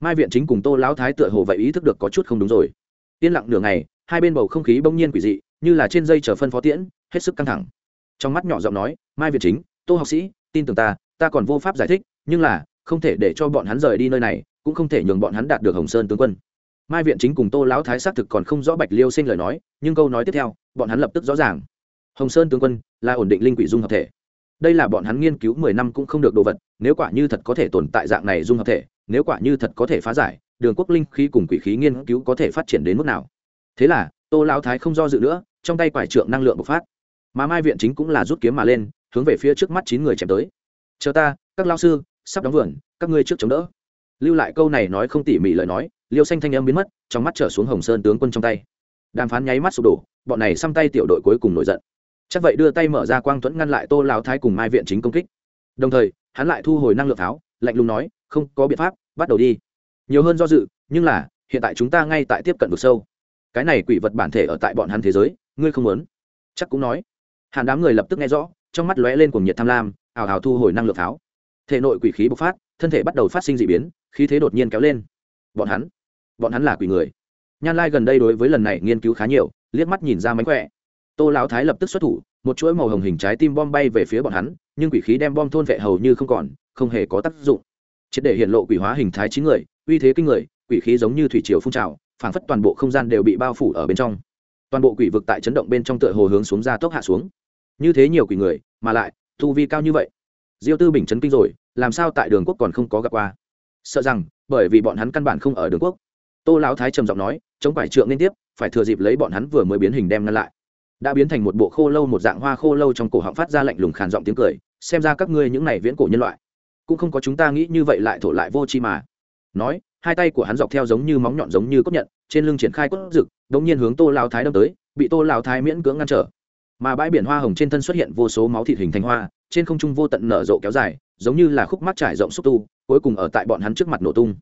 Mai viện chính cùng tô lão thái tựa hồ vậy ý thức được có chút không đúng rồi. Yên lặng nửa ngày hai bên bầu không khí bỗng nhiên quỷ dị, như là trên dây chờ phân phó tiễn, hết sức căng thẳng. Trong mắt nhỏ giọng nói, mai việt chính, tô học sĩ, tin tưởng ta ta còn vô pháp giải thích, nhưng là, không thể để cho bọn hắn rời đi nơi này, cũng không thể nhường bọn hắn đạt được hồng sơn tướng quân. Mai viện chính cùng tô lão thái xác thực còn không rõ bạch liêu sinh lời nói, nhưng câu nói tiếp theo, bọn hắn lập tức rõ ràng. Hồng sơn tướng quân là ổn định linh quỷ dung hợp thể. Đây là bọn hắn nghiên cứu mười năm cũng không được đồ vật, nếu quả như thật có thể tồn tại dạng này dung hợp thể, nếu quả như thật có thể phá giải, đường quốc linh khí cùng quỷ khí nghiên cứu có thể phát triển đến mức nào? Thế là, tô lão thái không do dự nữa, trong tay quải trượng năng lượng bộc phát. Mà mai viện chính cũng là rút kiếm mà lên, hướng về phía trước mắt chín người chém tới. Chờ ta, các lao sư, sắp đóng vườn, các ngươi trước chống đỡ. Lưu lại câu này nói không tỉ mỉ lời nói, liêu xanh thanh âm biến mất, trong mắt trở xuống hồng sơn tướng quân trong tay. Đàm phán nháy mắt sụp đổ, bọn này xăm tay tiểu đội cuối cùng nổi giận. Chắc vậy đưa tay mở ra quang thuẫn ngăn lại tô lao thái cùng mai viện chính công kích. Đồng thời, hắn lại thu hồi năng lượng pháo, lạnh lùng nói, không có biện pháp, bắt đầu đi. Nhiều hơn do dự, nhưng là, hiện tại chúng ta ngay tại tiếp cận vực sâu cái này quỷ vật bản thể ở tại bọn hắn thế giới, ngươi không muốn? Chắc cũng nói. Hàn đám người lập tức nghe rõ, trong mắt lóe lên cùng nhiệt tham lam ảo ảo thu hồi năng lượng pháo thể nội quỷ khí bộc phát, thân thể bắt đầu phát sinh d ị biến, khí thế đột nhiên kéo lên. Bọn hắn? Bọn hắn là quỷ người. Nhan lai gần đây đối với lần này nghiên cứu khá nhiều, liếc mắt nhìn ra mánh khỏe. Tô lão thái lập tức xuất thủ, một chuỗi màu hồng hình trái tim bom bay về phía bọn hắn, nhưng quỷ khí đem bom thôn vệ hầu như không còn, không hề có tác dụng. Triệt để hiện lộ quỷ hóa hình thái chín người, uy thế kinh người, quỷ khí giống như thủy triều phun trào phảng phất toàn bộ không gian đều bị bao phủ ở bên trong. Toàn bộ quỷ vực tại chấn động bên trong tựa hồ hướng xuống ra tốc hạ xuống. Như thế nhiều quỷ người, mà lại thu vi cao như vậy. Diêu tư bình chấn kinh rồi, làm sao tại đường quốc còn không có gặp qua? Sợ rằng, bởi vì bọn hắn căn bản không ở đường quốc. Tô lão thái trầm giọng nói, chống quải trượng liên tiếp, phải thừa dịp lấy bọn hắn vừa mới biến hình đem ngăn lại. Đã biến thành một bộ khô lâu một dạng hoa khô lâu trong cổ họng phát ra lạnh lùng khàn giọng tiếng cười, xem ra các ngươi những này viễn cổ nhân loại, cũng không có chúng ta nghĩ như vậy lại thổ lại vô chi mà. Nói hai tay của hắn dọc theo giống như móng nhọn giống như cốt nhận, trên lưng triển khai cốt rực đống nhiên hướng tô lao thái đâm tới, bị tô lao thái miễn cưỡng ngăn trở. Mà bãi biển hoa hồng trên thân xuất hiện vô số máu thịt hình thành hoa, trên không trung vô tận nở rộ kéo dài, giống như là khúc mắt trải rộng xúc tu, cuối cùng ở tại bọn hắn trước mặt nổ tung.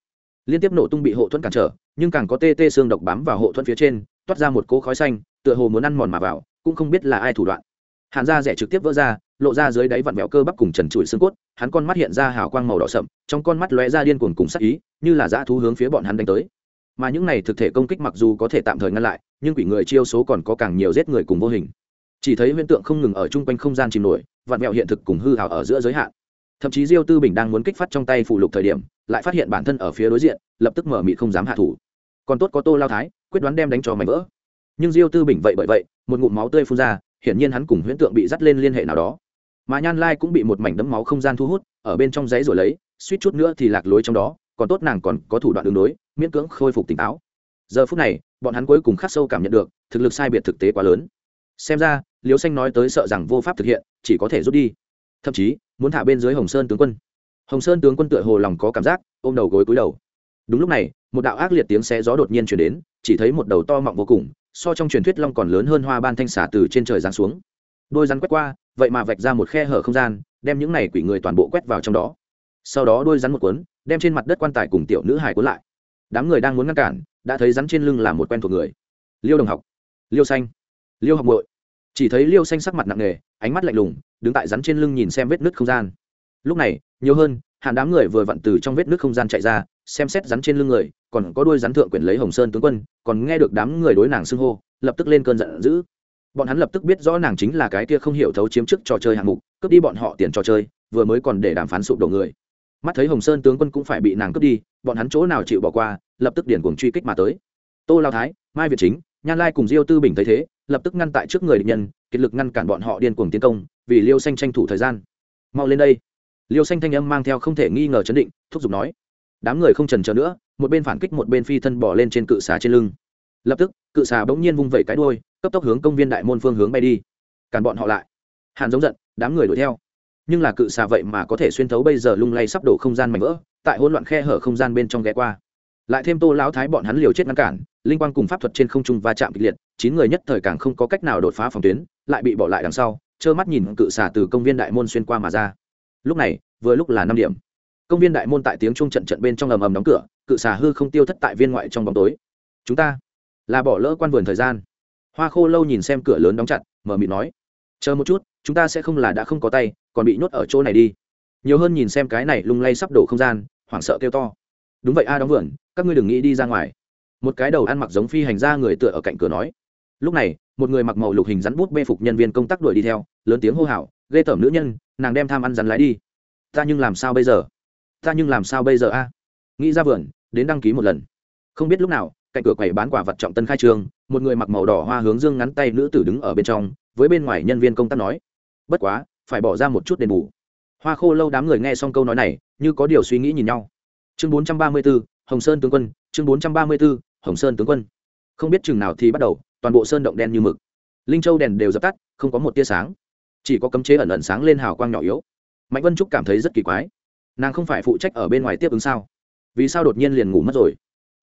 Liên tiếp nổ tung bị hộ thuẫn cản trở, nhưng càng có tê tê xương độc bám vào hộ thuẫn phía trên, toát ra một cỗ khói xanh, tựa hồ muốn ăn mòn mà vào, cũng không biết là ai thủ đoạn hàn da rẻ trực tiếp vỡ ra, lộ ra dưới đáy vặn vẹo cơ bắp cùng trần trụi xương cốt, hắn con mắt hiện ra hào quang màu đỏ sậm, trong con mắt lóe ra điên cuồng cùng sắc ý, như là dã thú hướng phía bọn hắn đánh tới. Mà những này thực thể công kích mặc dù có thể tạm thời ngăn lại, nhưng quỷ người chiêu số còn có càng nhiều giết người cùng vô hình. Chỉ thấy huyễn tượng không ngừng ở chung quanh không gian chìm nổi, vặn vẹo hiện thực cùng hư hào ở giữa giới hạn. Thậm chí diêu tư bình đang muốn kích phát trong tay phụ lục thời điểm, lại phát hiện bản thân ở phía đối diện, lập tức mở mịt không dám hạ thủ. Còn tốt có tô lao thái, quyết đoán đem đánh cho mảnh vỡ. Nhưng diêu tư bình vậy bởi vậy, một ngụm máu tươi phun ra hiển nhiên hắn cùng huyễn tượng bị dắt lên liên hệ nào đó. Mà nhan lai cũng bị một mảnh đấm máu không gian thu hút, ở bên trong giấy rồi lấy, suýt chút nữa thì lạc lối trong đó, còn tốt nàng còn có thủ đoạn đường đối, miễn cưỡng khôi phục tỉnh táo. Giờ phút này, bọn hắn cuối cùng khắc sâu cảm nhận được, thực lực sai biệt thực tế quá lớn. Xem ra, Liễu xanh nói tới sợ rằng vô pháp thực hiện, chỉ có thể rút đi. Thậm chí, muốn thả bên dưới hồng sơn tướng quân. Hồng sơn tướng quân tựa hồ lòng có cảm giác, ôm đầu gối cúi đầu. Đúng lúc này, một đạo ác liệt tiếng xé gió đột nhiên chuyển đến, chỉ thấy một đầu to mọng vô cùng so trong truyền thuyết long còn lớn hơn hoa ban thanh xả từ trên trời giáng xuống. Đôi rắn quét qua, vậy mà vạch ra một khe hở không gian, đem những này quỷ người toàn bộ quét vào trong đó. Sau đó đôi rắn một cuốn, đem trên mặt đất quan tài cùng tiểu nữ hải cuốn lại. Đám người đang muốn ngăn cản, đã thấy rắn trên lưng là một quen thuộc người. Liêu đồng học, liêu xanh, liêu học bội chỉ thấy liêu xanh sắc mặt nặng nề, ánh mắt lạnh lùng, đứng tại rắn trên lưng nhìn xem vết nứt không gian. Lúc này, nhiều hơn hạn đám người vừa vặn từ trong vết nứt không gian chạy ra xem xét rắn trên lưng người, còn có đuôi rắn thượng quyền lấy hồng sơn tướng quân, còn nghe được đám người đối nàng xưng hô, lập tức lên cơn giận dữ. Bọn hắn lập tức biết rõ nàng chính là cái kia không hiểu thấu chiếm chức trò chơi hạng mục, cướp đi bọn họ tiền trò chơi, vừa mới còn để đàm phán sụp đổ người. Mắt thấy hồng sơn tướng quân cũng phải bị nàng cướp đi, bọn hắn chỗ nào chịu bỏ qua, lập tức điển cuồng truy kích mà tới. Tô lao thái, mai việt chính, nhan lai cùng diêu tư bình thấy thế, lập tức ngăn tại trước người địch nhân, kiệt lực ngăn cản bọn họ điên cuồng tiến công, vì liêu xanh tranh thủ thời gian. Mau lên đây. Liêu xanh thanh âm mang theo không thể nghi ngờ chấn định, thúc giục nói đám người không trần trờ nữa, một bên phản kích một bên phi thân bỏ lên trên cự xà trên lưng. Lập tức, cự xà bỗng nhiên vung vẩy cái đôi cấp tốc hướng công viên đại môn phương hướng bay đi. Cản bọn họ lại. Hàn giống giận, đám người đuổi theo. Nhưng là cự xà vậy mà có thể xuyên thấu bây giờ lung lay sắp đổ không gian mảnh vỡ, tại hỗn loạn khe hở không gian bên trong ghé qua. Lại thêm tô lão thái bọn hắn liều chết ngăn cản, linh quang cùng pháp thuật trên không trung va chạm kịch liệt, chín người nhất thời càng không có cách nào đột phá phòng tuyến, lại bị bỏ lại đằng sau, trơ mắt nhìn cự xà từ công viên đại môn xuyên qua mà ra. Lúc này, vừa lúc là năm điểm công viên đại môn tại tiếng trung trận trận bên trong ầm ầm đóng cửa, cự xà hư không tiêu thất tại viên ngoại trong bóng tối. Chúng ta là bỏ lỡ quan vườn thời gian. Hoa khô lâu nhìn xem cửa lớn đóng chặt, mở mịt nói, chờ một chút, chúng ta sẽ không là đã không có tay, còn bị nhốt ở chỗ này đi. Nhiều hơn nhìn xem cái này lung lay sắp đổ không gian, hoảng sợ kêu to, đúng vậy a, đóng vườn, các ngươi đừng nghĩ đi ra ngoài. Một cái đầu ăn mặc giống phi hành gia người tựa ở cạnh cửa nói, lúc này, một người mặc màu lục hình rắn bút bê phục nhân viên công tác đuổi đi theo, lớn tiếng hô hào, ghê tởm nữ nhân, nàng đem tham ăn rắn lái đi. Ta nhưng làm sao bây giờ? Ta nhưng làm sao bây giờ a? Nghĩ ra vườn đến đăng ký một lần. Không biết lúc nào cạnh cửa quầy bán quả vật trọng tân khai trương một người mặc màu đỏ hoa hướng dương ngắn tay nữ tử đứng ở bên trong với bên ngoài nhân viên công tác nói bất quá phải bỏ ra một chút đền bù. Hoa khô lâu đám người nghe xong câu nói này như có điều suy nghĩ nhìn nhau. Chương bốn trăm ba mươi 434, hồng sơn tướng quân chương bốn trăm ba mươi 434, hồng sơn tướng quân. Không biết chừng nào thì bắt đầu toàn bộ sơn động đen như mực. Linh châu đèn đều dập tắt không có một tia sáng. Chỉ có cấm chế ẩn ẩn sáng lên hào quang nhỏ yếu. Mạnh vân trúc cảm thấy rất kỳ quái nàng không phải phụ trách ở bên ngoài tiếp ứng sao? Vì sao đột nhiên liền ngủ mất rồi?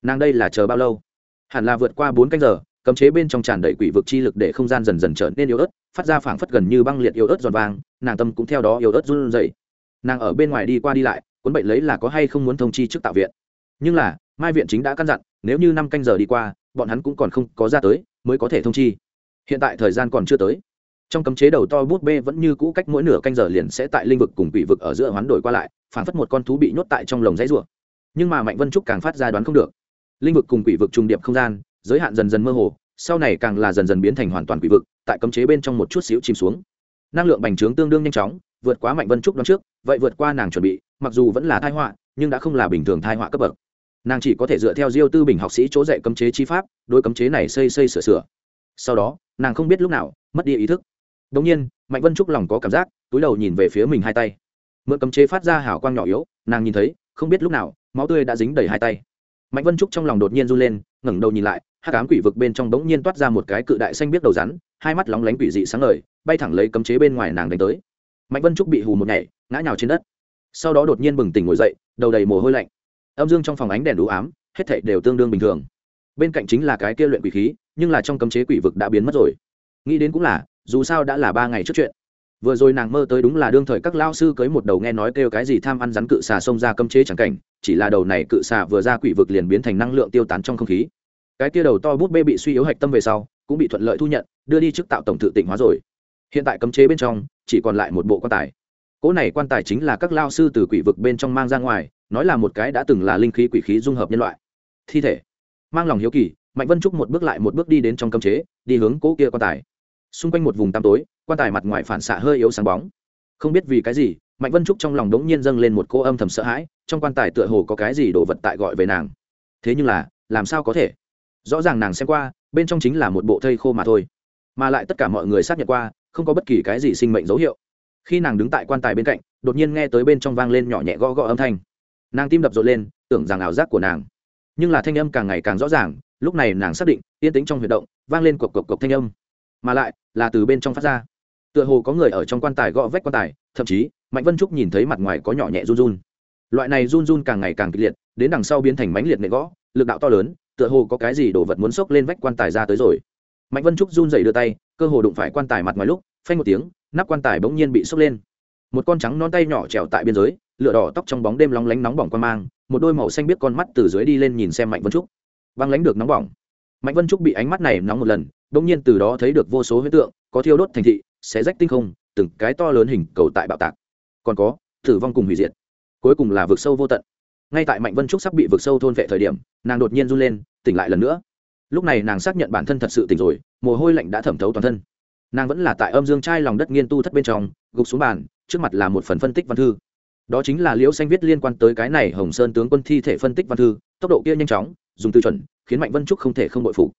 Nàng đây là chờ bao lâu? Hẳn là vượt qua bốn canh giờ, cấm chế bên trong tràn đầy quỷ vực chi lực để không gian dần dần trở nên yếu ớt, phát ra phảng phất gần như băng liệt yếu ớt giòn vàng nàng tâm cũng theo đó yếu ớt run rẩy. Nàng ở bên ngoài đi qua đi lại, cuốn bệnh lấy là có hay không muốn thông chi trước tạo viện. Nhưng là, mai viện chính đã căn dặn, nếu như năm canh giờ đi qua, bọn hắn cũng còn không có ra tới, mới có thể thông chi. Hiện tại thời gian còn chưa tới. Trong cấm chế đầu to bút bê vẫn như cũ cách mỗi nửa canh giờ liền sẽ tại linh vực cùng quỷ vực ở giữa hoán đổi qua lại phản phất một con thú bị nhốt tại trong lồng dãy rùa. Nhưng mà mạnh vân trúc càng phát ra đoán không được. Linh vực cùng quỷ vực trùng điệp không gian, giới hạn dần dần mơ hồ, sau này càng là dần dần biến thành hoàn toàn quỷ vực, tại cấm chế bên trong một chút xíu chìm xuống. Năng lượng bành trướng tương đương nhanh chóng, vượt quá mạnh vân trúc đoán trước, vậy vượt qua nàng chuẩn bị, mặc dù vẫn là thai họa, nhưng đã không là bình thường thai họa cấp bậc. Nàng chỉ có thể dựa theo diêu tư bình học sĩ chỗ dạy cấm chế chi pháp, đối cấm chế này xây xây sửa sửa. Sau đó, nàng không biết lúc nào, mất đi ý thức. Đồng nhiên, mạnh vân trúc lòng có cảm giác, túi đầu nhìn về phía mình hai tay mượn cấm chế phát ra hào quang nhỏ yếu, nàng nhìn thấy, không biết lúc nào, máu tươi đã dính đầy hai tay. Mạnh vân trúc trong lòng đột nhiên run lên, ngẩng đầu nhìn lại hát cám quỷ vực bên trong bỗng nhiên toát ra một cái cự đại xanh biết đầu rắn, hai mắt lóng lánh quỷ dị sáng ngời, bay thẳng lấy cấm chế bên ngoài nàng đánh tới. Mạnh vân trúc bị hù một nhảy, ngã nhào trên đất. Sau đó đột nhiên bừng tỉnh ngồi dậy, đầu đầy mồ hôi lạnh. Âm dương trong phòng ánh đèn đủ ám, hết thảy đều tương đương bình thường. Bên cạnh chính là cái kia luyện quỷ khí, nhưng là trong cấm chế quỷ vực đã biến mất rồi. Nghĩ đến cũng là, dù sao đã là ba ngày trước chuyện vừa rồi nàng mơ tới đúng là đương thời các lao sư cưới một đầu nghe nói kêu cái gì tham ăn rắn cự xà xông ra cấm chế chẳng cảnh, chỉ là đầu này cự xà vừa ra quỷ vực liền biến thành năng lượng tiêu tán trong không khí. Cái kia đầu to bút bê bị suy yếu hạch tâm về sau, cũng bị thuận lợi thu nhận, đưa đi trước tạo tổng tự tỉnh hóa rồi. Hiện tại cấm chế bên trong, chỉ còn lại một bộ quan tài. Cỗ này quan tài chính là các lao sư từ quỷ vực bên trong mang ra ngoài, nói là một cái đã từng là linh khí quỷ khí dung hợp nhân loại. Thi thể. Mang lòng hiếu kỳ, mạnh vân trúc một bước lại một bước đi đến trong cấm chế, đi hướng cỗ kia quan tài xung quanh một vùng tăm tối, quan tài mặt ngoài phản xạ hơi yếu sáng bóng. Không biết vì cái gì, mạnh vân trúc trong lòng đống nhiên dâng lên một cô âm thầm sợ hãi, trong quan tài tựa hồ có cái gì đồ vật tại gọi về nàng. Thế nhưng là, làm sao có thể? Rõ ràng nàng xem qua, bên trong chính là một bộ thây khô mà thôi. Mà lại tất cả mọi người xác nhận qua, không có bất kỳ cái gì sinh mệnh dấu hiệu. Khi nàng đứng tại quan tài bên cạnh, đột nhiên nghe tới bên trong vang lên nhỏ nhẹ gõ gõ âm thanh. Nàng tim đập rộn lên, tưởng rằng ảo giác của nàng. Nhưng là thanh âm càng ngày càng rõ ràng, lúc này nàng xác định, yên tĩnh trong huy động, vang lên cộc cộc cộc thanh âm mà lại là từ bên trong phát ra. Tựa hồ có người ở trong quan tài gõ vách quan tài, thậm chí, mạnh vân trúc nhìn thấy mặt ngoài có nhỏ nhẹ run run. Loại này run run càng ngày càng kịch liệt, đến đằng sau biến thành mánh liệt nệ gõ, lực đạo to lớn, tựa hồ có cái gì đổ vật muốn xốc lên vách quan tài ra tới rồi. Mạnh vân trúc run dậy đưa tay, cơ hồ đụng phải quan tài mặt ngoài lúc, phanh một tiếng, nắp quan tài bỗng nhiên bị xốc lên. Một con trắng non tay nhỏ trèo tại biên giới, lửa đỏ tóc trong bóng đêm lóng lánh nóng bỏng quan mang, một đôi màu xanh biết con mắt từ dưới đi lên nhìn xem mạnh vân trúc. Băng lánh được nóng bỏng. Mạnh vân trúc bị ánh mắt này nóng một lần đông nhiên từ đó thấy được vô số huyết tượng, có thiêu đốt thành thị sẽ rách tinh không, từng cái to lớn hình cầu tại bạo tạc. Còn có, tử vong cùng hủy diệt. Cuối cùng là vực sâu vô tận. Ngay tại mạnh vân trúc sắp bị vực sâu thôn vệ thời điểm, nàng đột nhiên run lên, tỉnh lại lần nữa. Lúc này nàng xác nhận bản thân thật sự tỉnh rồi, mồ hôi lạnh đã thẩm thấu toàn thân. Nàng vẫn là tại âm dương trai lòng đất nghiên tu thất bên trong, gục xuống bàn, trước mặt là một phần phân tích văn thư. Đó chính là liễu xanh viết liên quan tới cái này hồng sơn tướng quân thi thể phân tích văn thư, tốc độ kia nhanh chóng, dùng tư chuẩn, khiến mạnh vân trúc không thể không bội phụ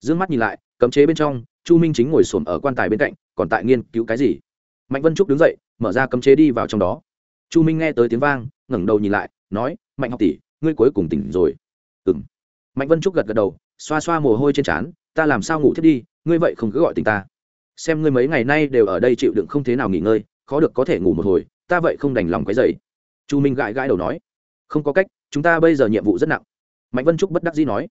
d ư ơ n g mắt nhìn lại cấm chế bên trong, chu minh chính ngồi xổm ở quan tài bên cạnh, còn tại nghiên cứu cái gì? Mạnh vân trúc đứng dậy, mở ra cấm chế đi vào trong đó. Chu minh nghe tới tiếng vang, ngẩng đầu nhìn lại, nói, mạnh học tỷ, ngươi cuối cùng tỉnh rồi. Ừ m mạnh vân trúc gật gật đầu, xoa xoa mồ hôi trên trán, ta làm sao ngủ thiết đi, ngươi vậy không cứ gọi tình ta. Xem ngươi mấy ngày nay đều ở đây chịu đựng không thế nào nghỉ ngơi, khó được có thể ngủ một hồi, ta vậy không đành lòng cái dậy chu minh gãi gãi đầu nói, không có cách, chúng ta bây giờ nhiệm vụ rất nặng. Mạnh vân trúc bất đắc dĩ nói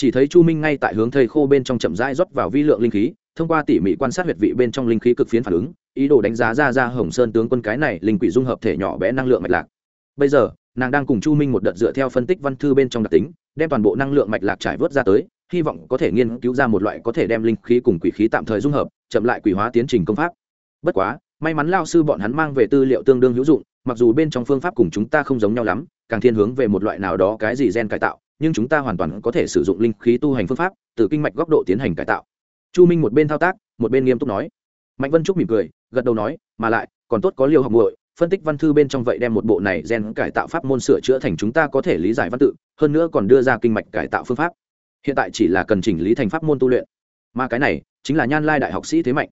chỉ thấy chu minh ngay tại hướng thầy khô bên trong chậm rãi rót vào vi lượng linh khí, thông qua tỉ mỉ quan sát huyệt vị bên trong linh khí cực phiến phản ứng, ý đồ đánh giá ra ra hồng sơn tướng quân cái này linh quỷ dung hợp thể nhỏ bé năng lượng mạch lạc. Bây giờ, nàng đang cùng chu minh một đợt dựa theo phân tích văn thư bên trong đặc tính, đem toàn bộ năng lượng mạch lạc trải vớt ra tới, hy vọng có thể nghiên cứu ra một loại có thể đem linh khí cùng quỷ khí tạm thời dung hợp, chậm lại quỷ hóa tiến trình công pháp. Bất quá, may mắn lao sư bọn hắn mang về tư liệu tương đương hữu dụng, mặc dù bên trong phương pháp cùng chúng ta không giống nhau lắm, càng thiên hướng về một loại nào đó cái gì gen cải tạo nhưng chúng ta hoàn toàn có thể sử dụng linh khí tu hành phương pháp, từ kinh mạch góc độ tiến hành cải tạo. Chu minh một bên thao tác, một bên nghiêm túc nói. Mạnh vân trúc mỉm cười, gật đầu nói, mà lại, còn tốt có liều học muội, phân tích văn thư bên trong vậy đem một bộ này gen cải tạo pháp môn sửa chữa thành chúng ta có thể lý giải văn tự, hơn nữa còn đưa ra kinh mạch cải tạo phương pháp. Hiện tại chỉ là cần chỉnh lý thành pháp môn tu luyện. Mà cái này, chính là nhan lai đại học sĩ thế mạnh.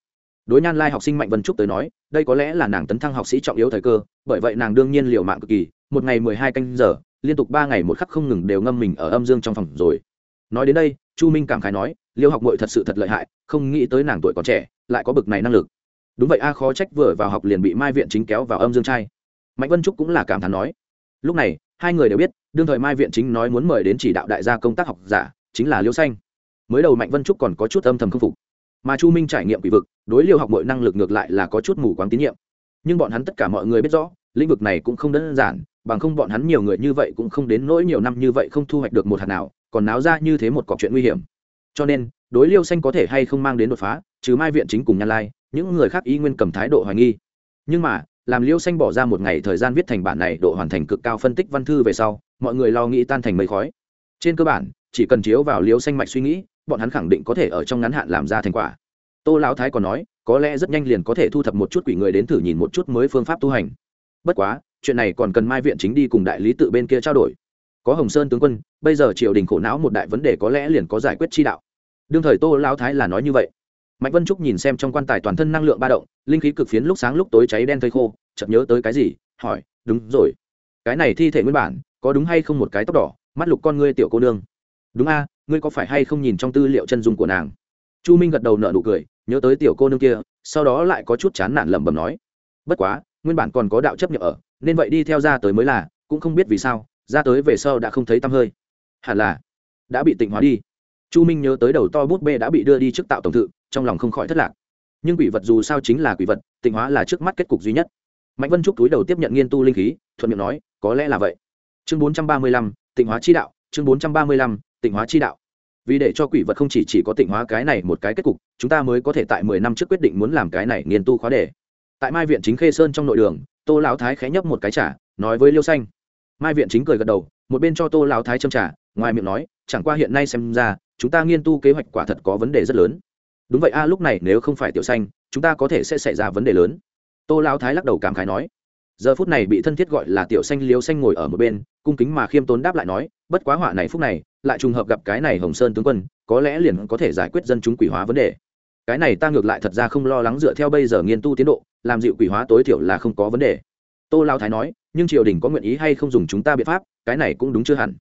Đối nhan lai học sinh mạnh vân trúc tới nói, đây có lẽ là nàng tấn thăng học sĩ trọng yếu thời cơ, bởi vậy nàng đương nhiên liều mạng cực kỳ, một ngày mười hai canh giờ liên tục ba ngày một khắc không ngừng đều ngâm mình ở âm dương trong phòng rồi. Nói đến đây, chu minh cảm khái nói, liêu học mội thật sự thật lợi hại, không nghĩ tới nàng tuổi còn trẻ, lại có bực này năng lực. Đúng vậy, a khó trách vừa vào học liền bị mai viện chính kéo vào âm dương trai. Mạnh vân trúc cũng là cảm thán nói, lúc này, hai người đều biết, đương thời mai viện chính nói muốn mời đến chỉ đạo đại gia công tác học giả, chính là liêu xanh. Mới đầu mạnh vân trúc còn có chút âm thầm k phục, mà chu minh trải nghiệm quỷ vực, đối liêu học mọi năng lực ngược lại là có chút mù quáng tín nhiệm. Nhưng bọn hắn tất cả mọi người biết rõ, lĩnh vực này cũng không đơn giản bằng không bọn hắn nhiều người như vậy cũng không đến nỗi nhiều năm như vậy không thu hoạch được một hạt nào, còn náo ra như thế một cọc chuyện nguy hiểm. Cho nên, đối liêu xanh có thể hay không mang đến đột phá, trừ mai viện chính cùng nhan lai, những người khác y nguyên cầm thái độ hoài nghi. Nhưng mà, làm liêu xanh bỏ ra một ngày thời gian viết thành bản này độ hoàn thành cực cao phân tích văn thư về sau, mọi người lo nghĩ tan thành mây khói. Trên cơ bản, chỉ cần chiếu vào liêu xanh mạch suy nghĩ, bọn hắn khẳng định có thể ở trong ngắn hạn làm ra thành quả. Tô lão thái còn nói, có lẽ rất nhanh liền có thể thu thập một chút quỷ người đến thử nhìn một chút mới phương pháp tu hành. Bất quá chuyện này còn cần mai viện chính đi cùng đại lý tự bên kia trao đổi. Có hồng sơn tướng quân, bây giờ triều đình khổ não một đại vấn đề có lẽ liền có giải quyết chi đạo. Đương thời tô lão thái là nói như vậy. Mạnh vân trúc nhìn xem trong quan tài toàn thân năng lượng ba động, linh khí cực phiến lúc sáng lúc tối cháy đen thây khô, chợt nhớ tới cái gì, hỏi, đúng rồi, cái này thi thể nguyên bản, có đúng hay không một cái tóc đỏ, mắt lục con ngươi tiểu cô nương? Đúng a, ngươi có phải hay không nhìn trong tư liệu chân dung của nàng? Chu minh gật đầu nợ nụ cười, nhớ tới tiểu cô nương kia, sau đó lại có chút chán nản lẩm bẩm nói, bất quá, nguyên bản còn có đạo chấp nhận ở nên vậy đi theo ra tới mới là cũng không biết vì sao ra tới về sau đã không thấy tăm hơi. Hẳn là đã bị tịnh hóa đi. Chu minh nhớ tới đầu to bút bê đã bị đưa đi trước tạo tổng thự trong lòng không khỏi thất lạc. Nhưng quỷ vật dù sao chính là quỷ vật tịnh hóa là trước mắt kết cục duy nhất. Mạnh vân trúc túi đầu tiếp nhận nghiên tu linh khí thuận miệng nói có lẽ là vậy. Chương bốn trăm ba mươi lăm tịnh hóa chi đạo chương bốn trăm ba mươi lăm tịnh hóa chi đạo. Vì để cho quỷ vật không chỉ, chỉ có tịnh hóa cái này một cái kết cục chúng ta mới có thể tại mười năm trước quyết định muốn làm cái này nghiên tu khóa đề. Tại mai viện chính khê sơn trong nội đường tô lão thái khẽ nhấp một cái trả nói với liêu xanh. Mai viện chính cười gật đầu, một bên cho tô lão thái châm trả ngoài miệng nói, chẳng qua hiện nay xem ra, chúng ta nghiên tu kế hoạch quả thật có vấn đề rất lớn. Đúng vậy a, lúc này nếu không phải tiểu xanh, chúng ta có thể sẽ xảy ra vấn đề lớn. Tô lão thái lắc đầu cảm khái nói. Giờ phút này bị thân thiết gọi là tiểu xanh, liêu xanh ngồi ở một bên, cung kính mà khiêm tốn đáp lại nói, bất quá họa này phúc này, lại trùng hợp gặp cái này hồng sơn tướng quân, có lẽ liền có thể giải quyết dân chúng quỷ hóa vấn đề cái này ta ngược lại thật ra không lo lắng dựa theo bây giờ nghiên tu tiến độ, làm dịu quỷ hóa tối thiểu là không có vấn đề. Tô lao thái nói, nhưng triều đình có nguyện ý hay không dùng chúng ta biện pháp, cái này cũng đúng chưa hẳn.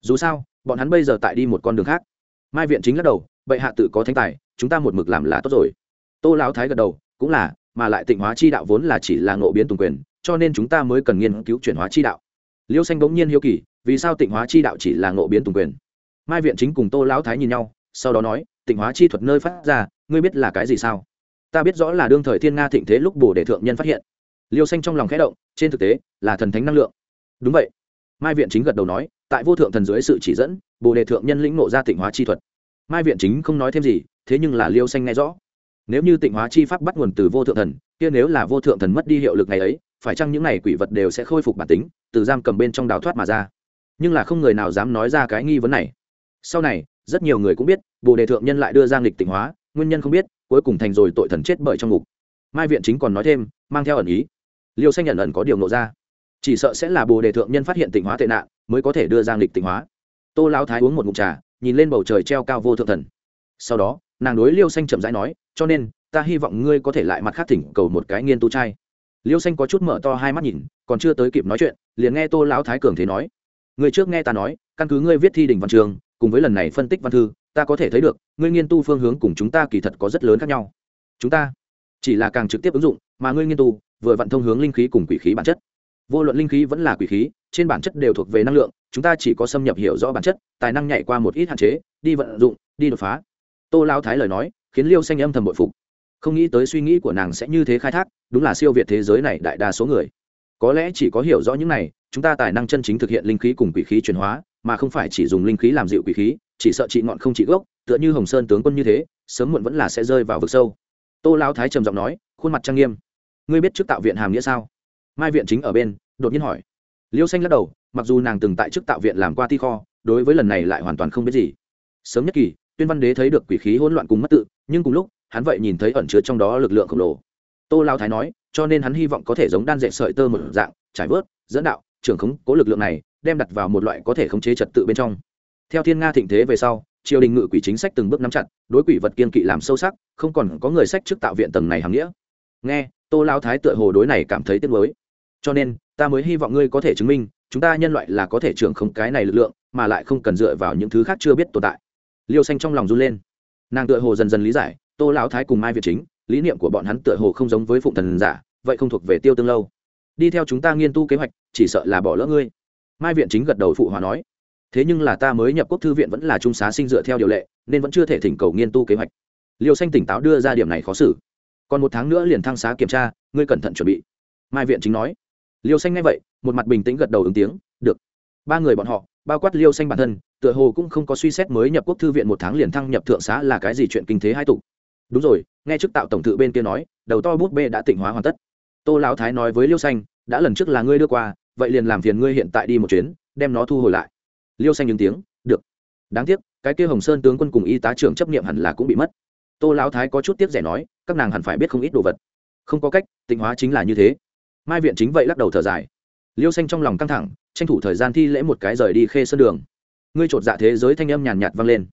Dù sao, bọn hắn bây giờ tại đi một con đường khác. Mai viện chính lắc đầu, bệ hạ tự có thánh tài, chúng ta một mực làm là tốt rồi. Tô lão thái gật đầu, cũng là, mà lại tịnh hóa chi đạo vốn là chỉ là ngộ biến tùng quyền, cho nên chúng ta mới cần nghiên cứu chuyển hóa chi đạo. Liêu xanh bỗng nhiên hiếu kỳ, vì sao tịnh hóa chi đạo chỉ là ngộ biến tùng quyền? Mai viện chính cùng tô lão thái nhìn nhau, sau đó nói tịnh hóa chi thuật nơi phát ra, ngươi biết là cái gì sao? Ta biết rõ là đương thời thiên nga thịnh thế lúc bồ đề thượng nhân phát hiện. Liêu xanh trong lòng khẽ động, trên thực tế, là thần thánh năng lượng. Đúng vậy. Mai viện chính gật đầu nói, tại vô thượng thần dưới sự chỉ dẫn, bồ đề thượng nhân lĩnh nộ ra tịnh hóa chi thuật. Mai viện chính không nói thêm gì, thế nhưng là liêu xanh nghe rõ. Nếu như tịnh hóa chi pháp bắt nguồn từ vô thượng thần, kia nếu là vô thượng thần mất đi hiệu lực ngày ấy, phải chăng những n à y quỷ vật đều sẽ khôi phục bản tính, từ giam cầm bên trong đào thoát mà ra? Nhưng là không người nào dám nói ra cái nghi vấn này. Sau này rất nhiều người cũng biết, bồ đề thượng nhân lại đưa giang lịch tịnh hóa, nguyên nhân không biết, cuối cùng thành rồi tội thần chết bởi trong ngục. Mai viện chính còn nói thêm, mang theo ẩn ý. Liêu xanh nhận ẩn có điều nộ ra. Chỉ sợ sẽ là bồ đề thượng nhân phát hiện tịnh hóa tệ nạn, mới có thể đưa giang lịch tịnh hóa. Tô lao thái uống một ngụm trà, nhìn lên bầu trời treo cao vô thượng thần. Sau đó, nàng đối liêu xanh chậm rãi nói, cho nên, ta hy vọng ngươi có thể lại mặt khác thỉnh cầu một cái nghiên tu trai. Liêu xanh có chút mở to hai mắt nhìn, còn chưa tới kịp nói chuyện, liền nghe tô lão thái cường thế nói, người trước nghe ta nói, căn cứ ngươi viết thi đình văn trường cùng với lần này phân tích văn thư, ta có thể thấy được, ngươi nghiên tu phương hướng cùng chúng ta kỳ thật có rất lớn khác nhau. Chúng ta chỉ là càng trực tiếp ứng dụng, mà ngươi nghiên tu vừa vận thông hướng linh khí cùng quỷ khí bản chất. Vô luận linh khí vẫn là quỷ khí, trên bản chất đều thuộc về năng lượng, chúng ta chỉ có xâm nhập hiểu rõ bản chất, tài năng nhảy qua một ít hạn chế, đi vận dụng, đi đột phá. Tô lao thái lời nói, khiến liêu xanh âm thầm bội phục. Không nghĩ tới suy nghĩ của nàng sẽ như thế khai thác, đúng là siêu việt thế giới này đại đa số người. Có lẽ chỉ có hiểu rõ những này, chúng ta tài năng chân chính thực hiện linh khí cùng quỷ khí chuyển hóa mà không phải chỉ dùng linh khí làm dịu quỷ khí, chỉ sợ trị ngọn không trị gốc, tựa như hồng sơn tướng quân như thế, sớm muộn vẫn là sẽ rơi vào vực sâu. Tô lao thái trầm giọng nói, khuôn mặt trang nghiêm. Ngươi biết trước tạo viện hàm nghĩa sao? Mai viện chính ở bên, đột nhiên hỏi. Liêu xanh lắc đầu, mặc dù nàng từng tại chức tạo viện làm qua ti kho, đối với lần này lại hoàn toàn không biết gì. Sớm nhất kỳ, tuyên văn đế thấy được quỷ khí hỗn loạn cùng mất tự, nhưng cùng lúc, hắn vậy nhìn thấy ẩn chứa trong đó lực lượng khổng lồ. Tô lao thái nói, cho nên hắn hy vọng có thể giống đan dệt sợi tơ một dạng, trải vớt, dẫn đạo, trưởng khống cố lực lượng này đem đặt vào một loại có thể khống chế trật tự bên trong. Theo thiên nga thịnh thế về sau, triều đình ngự quỷ chính sách từng bước nắm chặt, đối quỷ vật kiên kỵ làm sâu sắc, không còn có người sách trước tạo viện tầng này hàng nghĩa. Nghe, tô lao thái tựa hồ đối này cảm thấy tiếc mới cho nên, ta mới hy vọng ngươi có thể chứng minh, chúng ta nhân loại là có thể trưởng không cái này lực lượng, mà lại không cần dựa vào những thứ khác chưa biết tồn tại. Liêu xanh trong lòng run lên. Nàng tựa hồ dần dần lý giải, tô lão thái cùng mai việt chính, lý niệm của bọn hắn tựa hồ không giống với phụng thần giả, vậy không thuộc về tiêu tương lâu. Đi theo chúng ta nghiên tu kế hoạch, chỉ sợ là bỏ lỡ ngươi mai viện chính gật đầu phụ hòa nói, thế nhưng là ta mới nhập quốc thư viện vẫn là trung xá sinh dựa theo điều lệ, nên vẫn chưa thể thỉnh cầu nghiên tu kế hoạch. Liêu xanh tỉnh táo đưa ra điểm này khó xử. Còn một tháng nữa liền thăng xá kiểm tra, ngươi cẩn thận chuẩn bị. Mai viện chính nói. Liêu xanh nghe vậy, một mặt bình tĩnh gật đầu ứng tiếng, được. Ba người bọn họ, bao quát liêu xanh bản thân, tựa hồ cũng không có suy xét mới nhập quốc thư viện một tháng liền thăng nhập thượng xá là cái gì chuyện kinh thế hai tục. Đúng rồi, nghe chức tạo tổng thự bên kia nói, đầu to bút bê đã tỉnh hóa hoàn tất. Tô lão thái nói với liêu xanh, đã lần trước là ngươi đưa qua vậy liền làm phiền ngươi hiện tại đi một chuyến, đem nó thu hồi lại. Liêu xanh những tiếng, được. Đáng tiếc, cái kia hồng sơn tướng quân cùng y tá trưởng chấp nghiệm hẳn là cũng bị mất. Tô lão thái có chút tiếc rẻ nói, các nàng hẳn phải biết không ít đồ vật. Không có cách, tịnh hóa chính là như thế. Mai viện chính vậy lắc đầu thở dài. Liêu xanh trong lòng căng thẳng, tranh thủ thời gian thi lễ một cái rời đi khê sơn đường. Ngươi chột dạ thế giới thanh âm nhàn nhạt vang lên.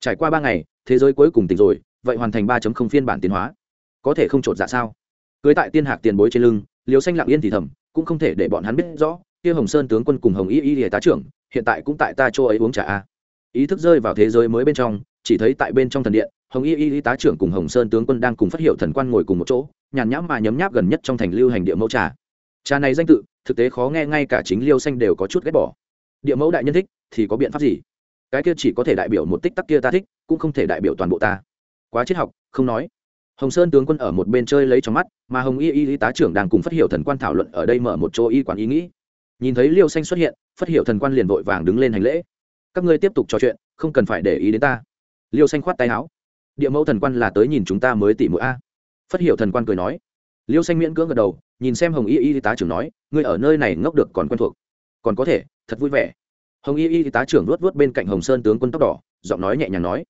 Trải qua ba ngày, thế giới cuối cùng tỉnh rồi, vậy hoàn thành ba phiên bản tiến hóa. Có thể không chột dạ sao? Cưới tại tiên hạc tiền bối trên lưng, liêu xanh lặng yên thì thầm cũng không thể để bọn hắn biết rõ, kia hồng sơn tướng quân cùng hồng y y y tá trưởng, hiện tại cũng tại ta chỗ ấy uống trà a. Ý thức rơi vào thế giới mới bên trong, chỉ thấy tại bên trong thần điện, hồng y y y tá trưởng cùng hồng sơn tướng quân đang cùng phát hiệu thần quan ngồi cùng một chỗ, nhàn nhãm mà nhấm nháp gần nhất trong thành lưu hành địa mẫu trà. Trà này danh tự, thực tế khó nghe ngay cả chính liêu xanh đều có chút ghét bỏ. Địa mẫu đại nhân thích, thì có biện pháp gì? Cái kia chỉ có thể đại biểu một tích tắc kia ta thích, cũng không thể đại biểu toàn bộ ta. Quá triết học, không nói hồng sơn tướng quân ở một bên chơi lấy trong mắt, mà hồng y y y tá trưởng đang cùng phát hiệu thần quan thảo luận ở đây mở một chỗ y quản ý nghĩ. Nhìn thấy liêu xanh xuất hiện phát hiệu thần quan liền vội vàng đứng lên hành lễ. Các ngươi tiếp tục trò chuyện, không cần phải để ý đến ta. Liêu xanh khoát tay áo. Địa mẫu thần quan là tới nhìn chúng ta mới tỉ mũi a. Phát hiệu thần quan cười nói. Liêu xanh miễn cưỡng gật đầu, nhìn xem hồng y y tá trưởng nói, ngươi ở nơi này ngốc được còn quen thuộc. Còn có thể, thật vui vẻ. Hồng y y tá trưởng luốt vớt bên cạnh hồng sơn tướng quân tóc đỏ, giọng nói nhẹ nhàng nói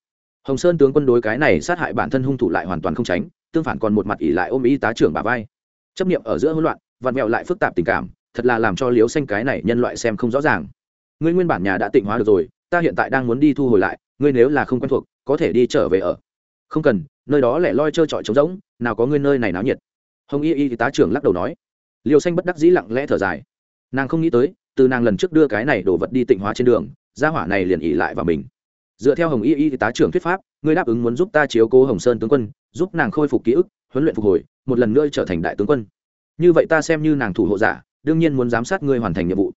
hồng sơn tướng quân đối cái này sát hại bản thân hung thủ lại hoàn toàn không tránh, tương phản còn một mặt ỉ lại ôm y tá trưởng bà vai. Chấp niệm ở giữa hỗn loạn, vặn vẹo lại phức tạp tình cảm, thật là làm cho liếu xanh cái này nhân loại xem không rõ ràng. Ngươi nguyên bản nhà đã tịnh hóa được rồi, ta hiện tại đang muốn đi thu hồi lại, ngươi nếu là không quen thuộc, có thể đi trở về ở. Không cần, nơi đó lẻ loi trơ trọi trống rỗng, nào có ngươi nơi này náo nhiệt. Hồng y y tá trưởng lắc đầu nói. Liều xanh bất đắc dĩ lặng lẽ thở dài. Nàng không nghĩ tới, từ nàng lần trước đưa cái này đồ vật đi tịnh hóa trên đường, gia hỏa này liền ỉ lại vào mình dựa theo hồng y y tá trưởng thuyết pháp, ngươi đáp ứng muốn giúp ta chiếu cố hồng sơn tướng quân, giúp nàng khôi phục ký ức, huấn luyện phục hồi, một lần nữa trở thành đại tướng quân. Như vậy ta xem như nàng thủ hộ giả, đương nhiên muốn giám sát ngươi hoàn thành nhiệm vụ.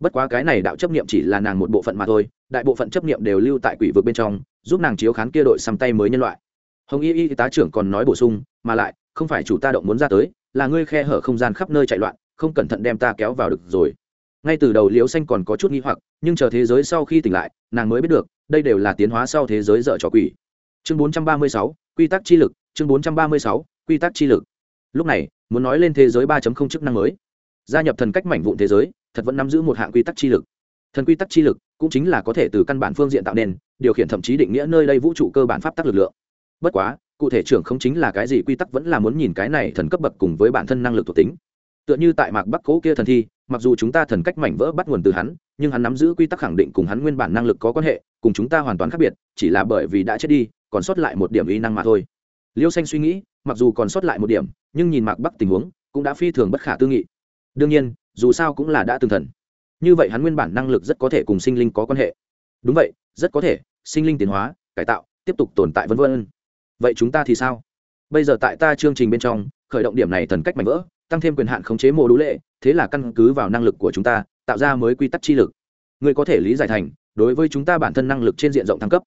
Bất quá cái này đạo chấp niệm chỉ là nàng một bộ phận mà thôi, đại bộ phận chấp niệm đều lưu tại quỷ vực bên trong, giúp nàng chiếu khán kia đội xăm tay mới nhân loại. Hồng y y tá trưởng còn nói bổ sung, mà lại, không phải chủ ta động muốn ra tới, là ngươi khe hở không gian khắp nơi chạy loạn, không cẩn thận đem ta kéo vào được rồi. Ngay từ đầu liễu xanh còn có chút nghi hoặc, nhưng chờ thế giới sau khi tỉnh lại, nàng mới biết được đây đều là tiến hóa sau thế giới dở trò quỷ. Chương 436, quy tắc chi lực. Chương 436, quy tắc chi lực. Lúc này muốn nói lên thế giới 3.0 chức năng mới. Gia nhập thần cách mảnh vụn thế giới thật vẫn nắm giữ một hạng quy tắc chi lực. Thần quy tắc chi lực cũng chính là có thể từ căn bản phương diện tạo nên điều khiển thậm chí định nghĩa nơi đây vũ trụ cơ bản pháp tắc lực lượng. Bất quá cụ thể trưởng không chính là cái gì quy tắc vẫn là muốn nhìn cái này thần cấp bậc cùng với bản thân năng lực thuộc tính. Tựa như tại mạc bắc cố kia thần thi mặc dù chúng ta thần cách mảnh vỡ bắt nguồn từ hắn nhưng hắn nắm giữ quy tắc khẳng định cùng hắn nguyên bản năng lực có quan hệ cùng chúng ta hoàn toàn khác biệt, chỉ là bởi vì đã chết đi, còn sót lại một điểm y năng mà thôi. Liêu xanh suy nghĩ, mặc dù còn sót lại một điểm, nhưng nhìn mạc bắc tình huống, cũng đã phi thường bất khả tư nghị. Đương nhiên, dù sao cũng là đã tương thần. Như vậy hắn nguyên bản năng lực rất có thể cùng sinh linh có quan hệ. Đúng vậy, rất có thể, sinh linh tiến hóa, cải tạo, tiếp tục tồn tại v v vậy chúng ta thì sao? Bây giờ tại ta chương trình bên trong, khởi động điểm này thần cách mạnh vỡ, tăng thêm quyền hạn khống chế mô đũ lệ, thế là căn cứ vào năng lực của chúng ta, tạo ra mới quy tắc chi lực. Ngươi có thể lý giải thành đối với chúng ta bản thân năng lực trên diện rộng thăng cấp.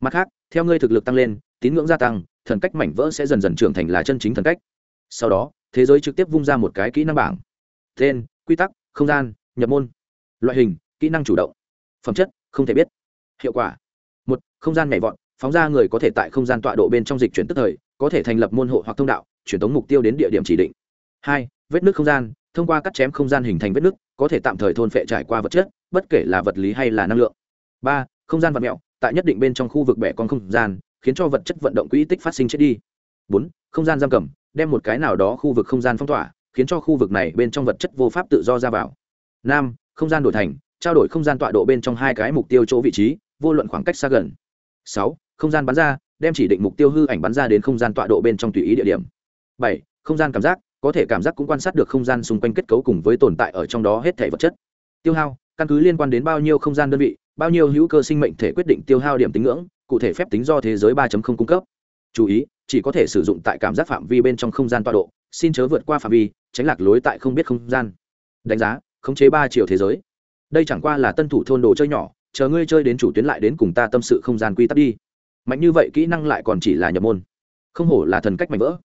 Mặt khác, theo ngươi thực lực tăng lên, tín ngưỡng gia tăng, thần cách mảnh vỡ sẽ dần dần trưởng thành là chân chính thần cách. Sau đó, thế giới trực tiếp vung ra một cái kỹ năng bảng. Tên, quy tắc, không gian, nhập môn. Loại hình, kỹ năng chủ động. Phẩm chất, không thể biết. Hiệu quả. Một, không gian nhảy vọt, phóng ra người có thể tại không gian tọa độ bên trong dịch chuyển tức thời, có thể thành lập môn hộ hoặc thông đạo, chuyển tống mục tiêu đến địa điểm chỉ định. Hai, vết nước không gian, thông qua cắt chém không gian hình thành vết nước có thể tạm thời thôn phệ trải qua vật chất, bất kể là vật lý hay là năng lượng ba không gian vật mẹo tại nhất định bên trong khu vực bẻ con không gian khiến cho vật chất vận động quỹ tích phát sinh chết đi bốn không gian giam cầm đem một cái nào đó khu vực không gian phong tỏa khiến cho khu vực này bên trong vật chất vô pháp tự do ra vào năm không gian đổi thành trao đổi không gian tọa độ bên trong hai cái mục tiêu chỗ vị trí vô luận khoảng cách xa gần sáu không gian bắn ra đem chỉ định mục tiêu hư ảnh bắn ra đến không gian tọa độ bên trong tùy ý địa điểm bảy không gian cảm giác có thể cảm giác cũng quan sát được không gian xung quanh kết cấu cùng với tồn tại ở trong đó hết thể vật chất tiêu hao căn cứ liên quan đến bao nhiêu không gian đơn vị bao nhiêu hữu cơ sinh mệnh thể quyết định tiêu hao điểm tính ngưỡng, cụ thể phép tính do thế giới 3 cung cấp. Chú ý, chỉ có thể sử dụng tại cảm giác phạm vi bên trong không gian tọa độ, xin chớ vượt qua phạm vi, tránh lạc lối tại không biết không gian. Đánh giá, khống chế ba triệu thế giới. Đây chẳng qua là tân thủ thôn đồ chơi nhỏ, chờ ngươi chơi đến chủ tuyến lại đến cùng ta tâm sự không gian quy tắc đi. Mạnh như vậy kỹ năng lại còn chỉ là nhập môn. Không hổ là thần cách mạnh vỡ.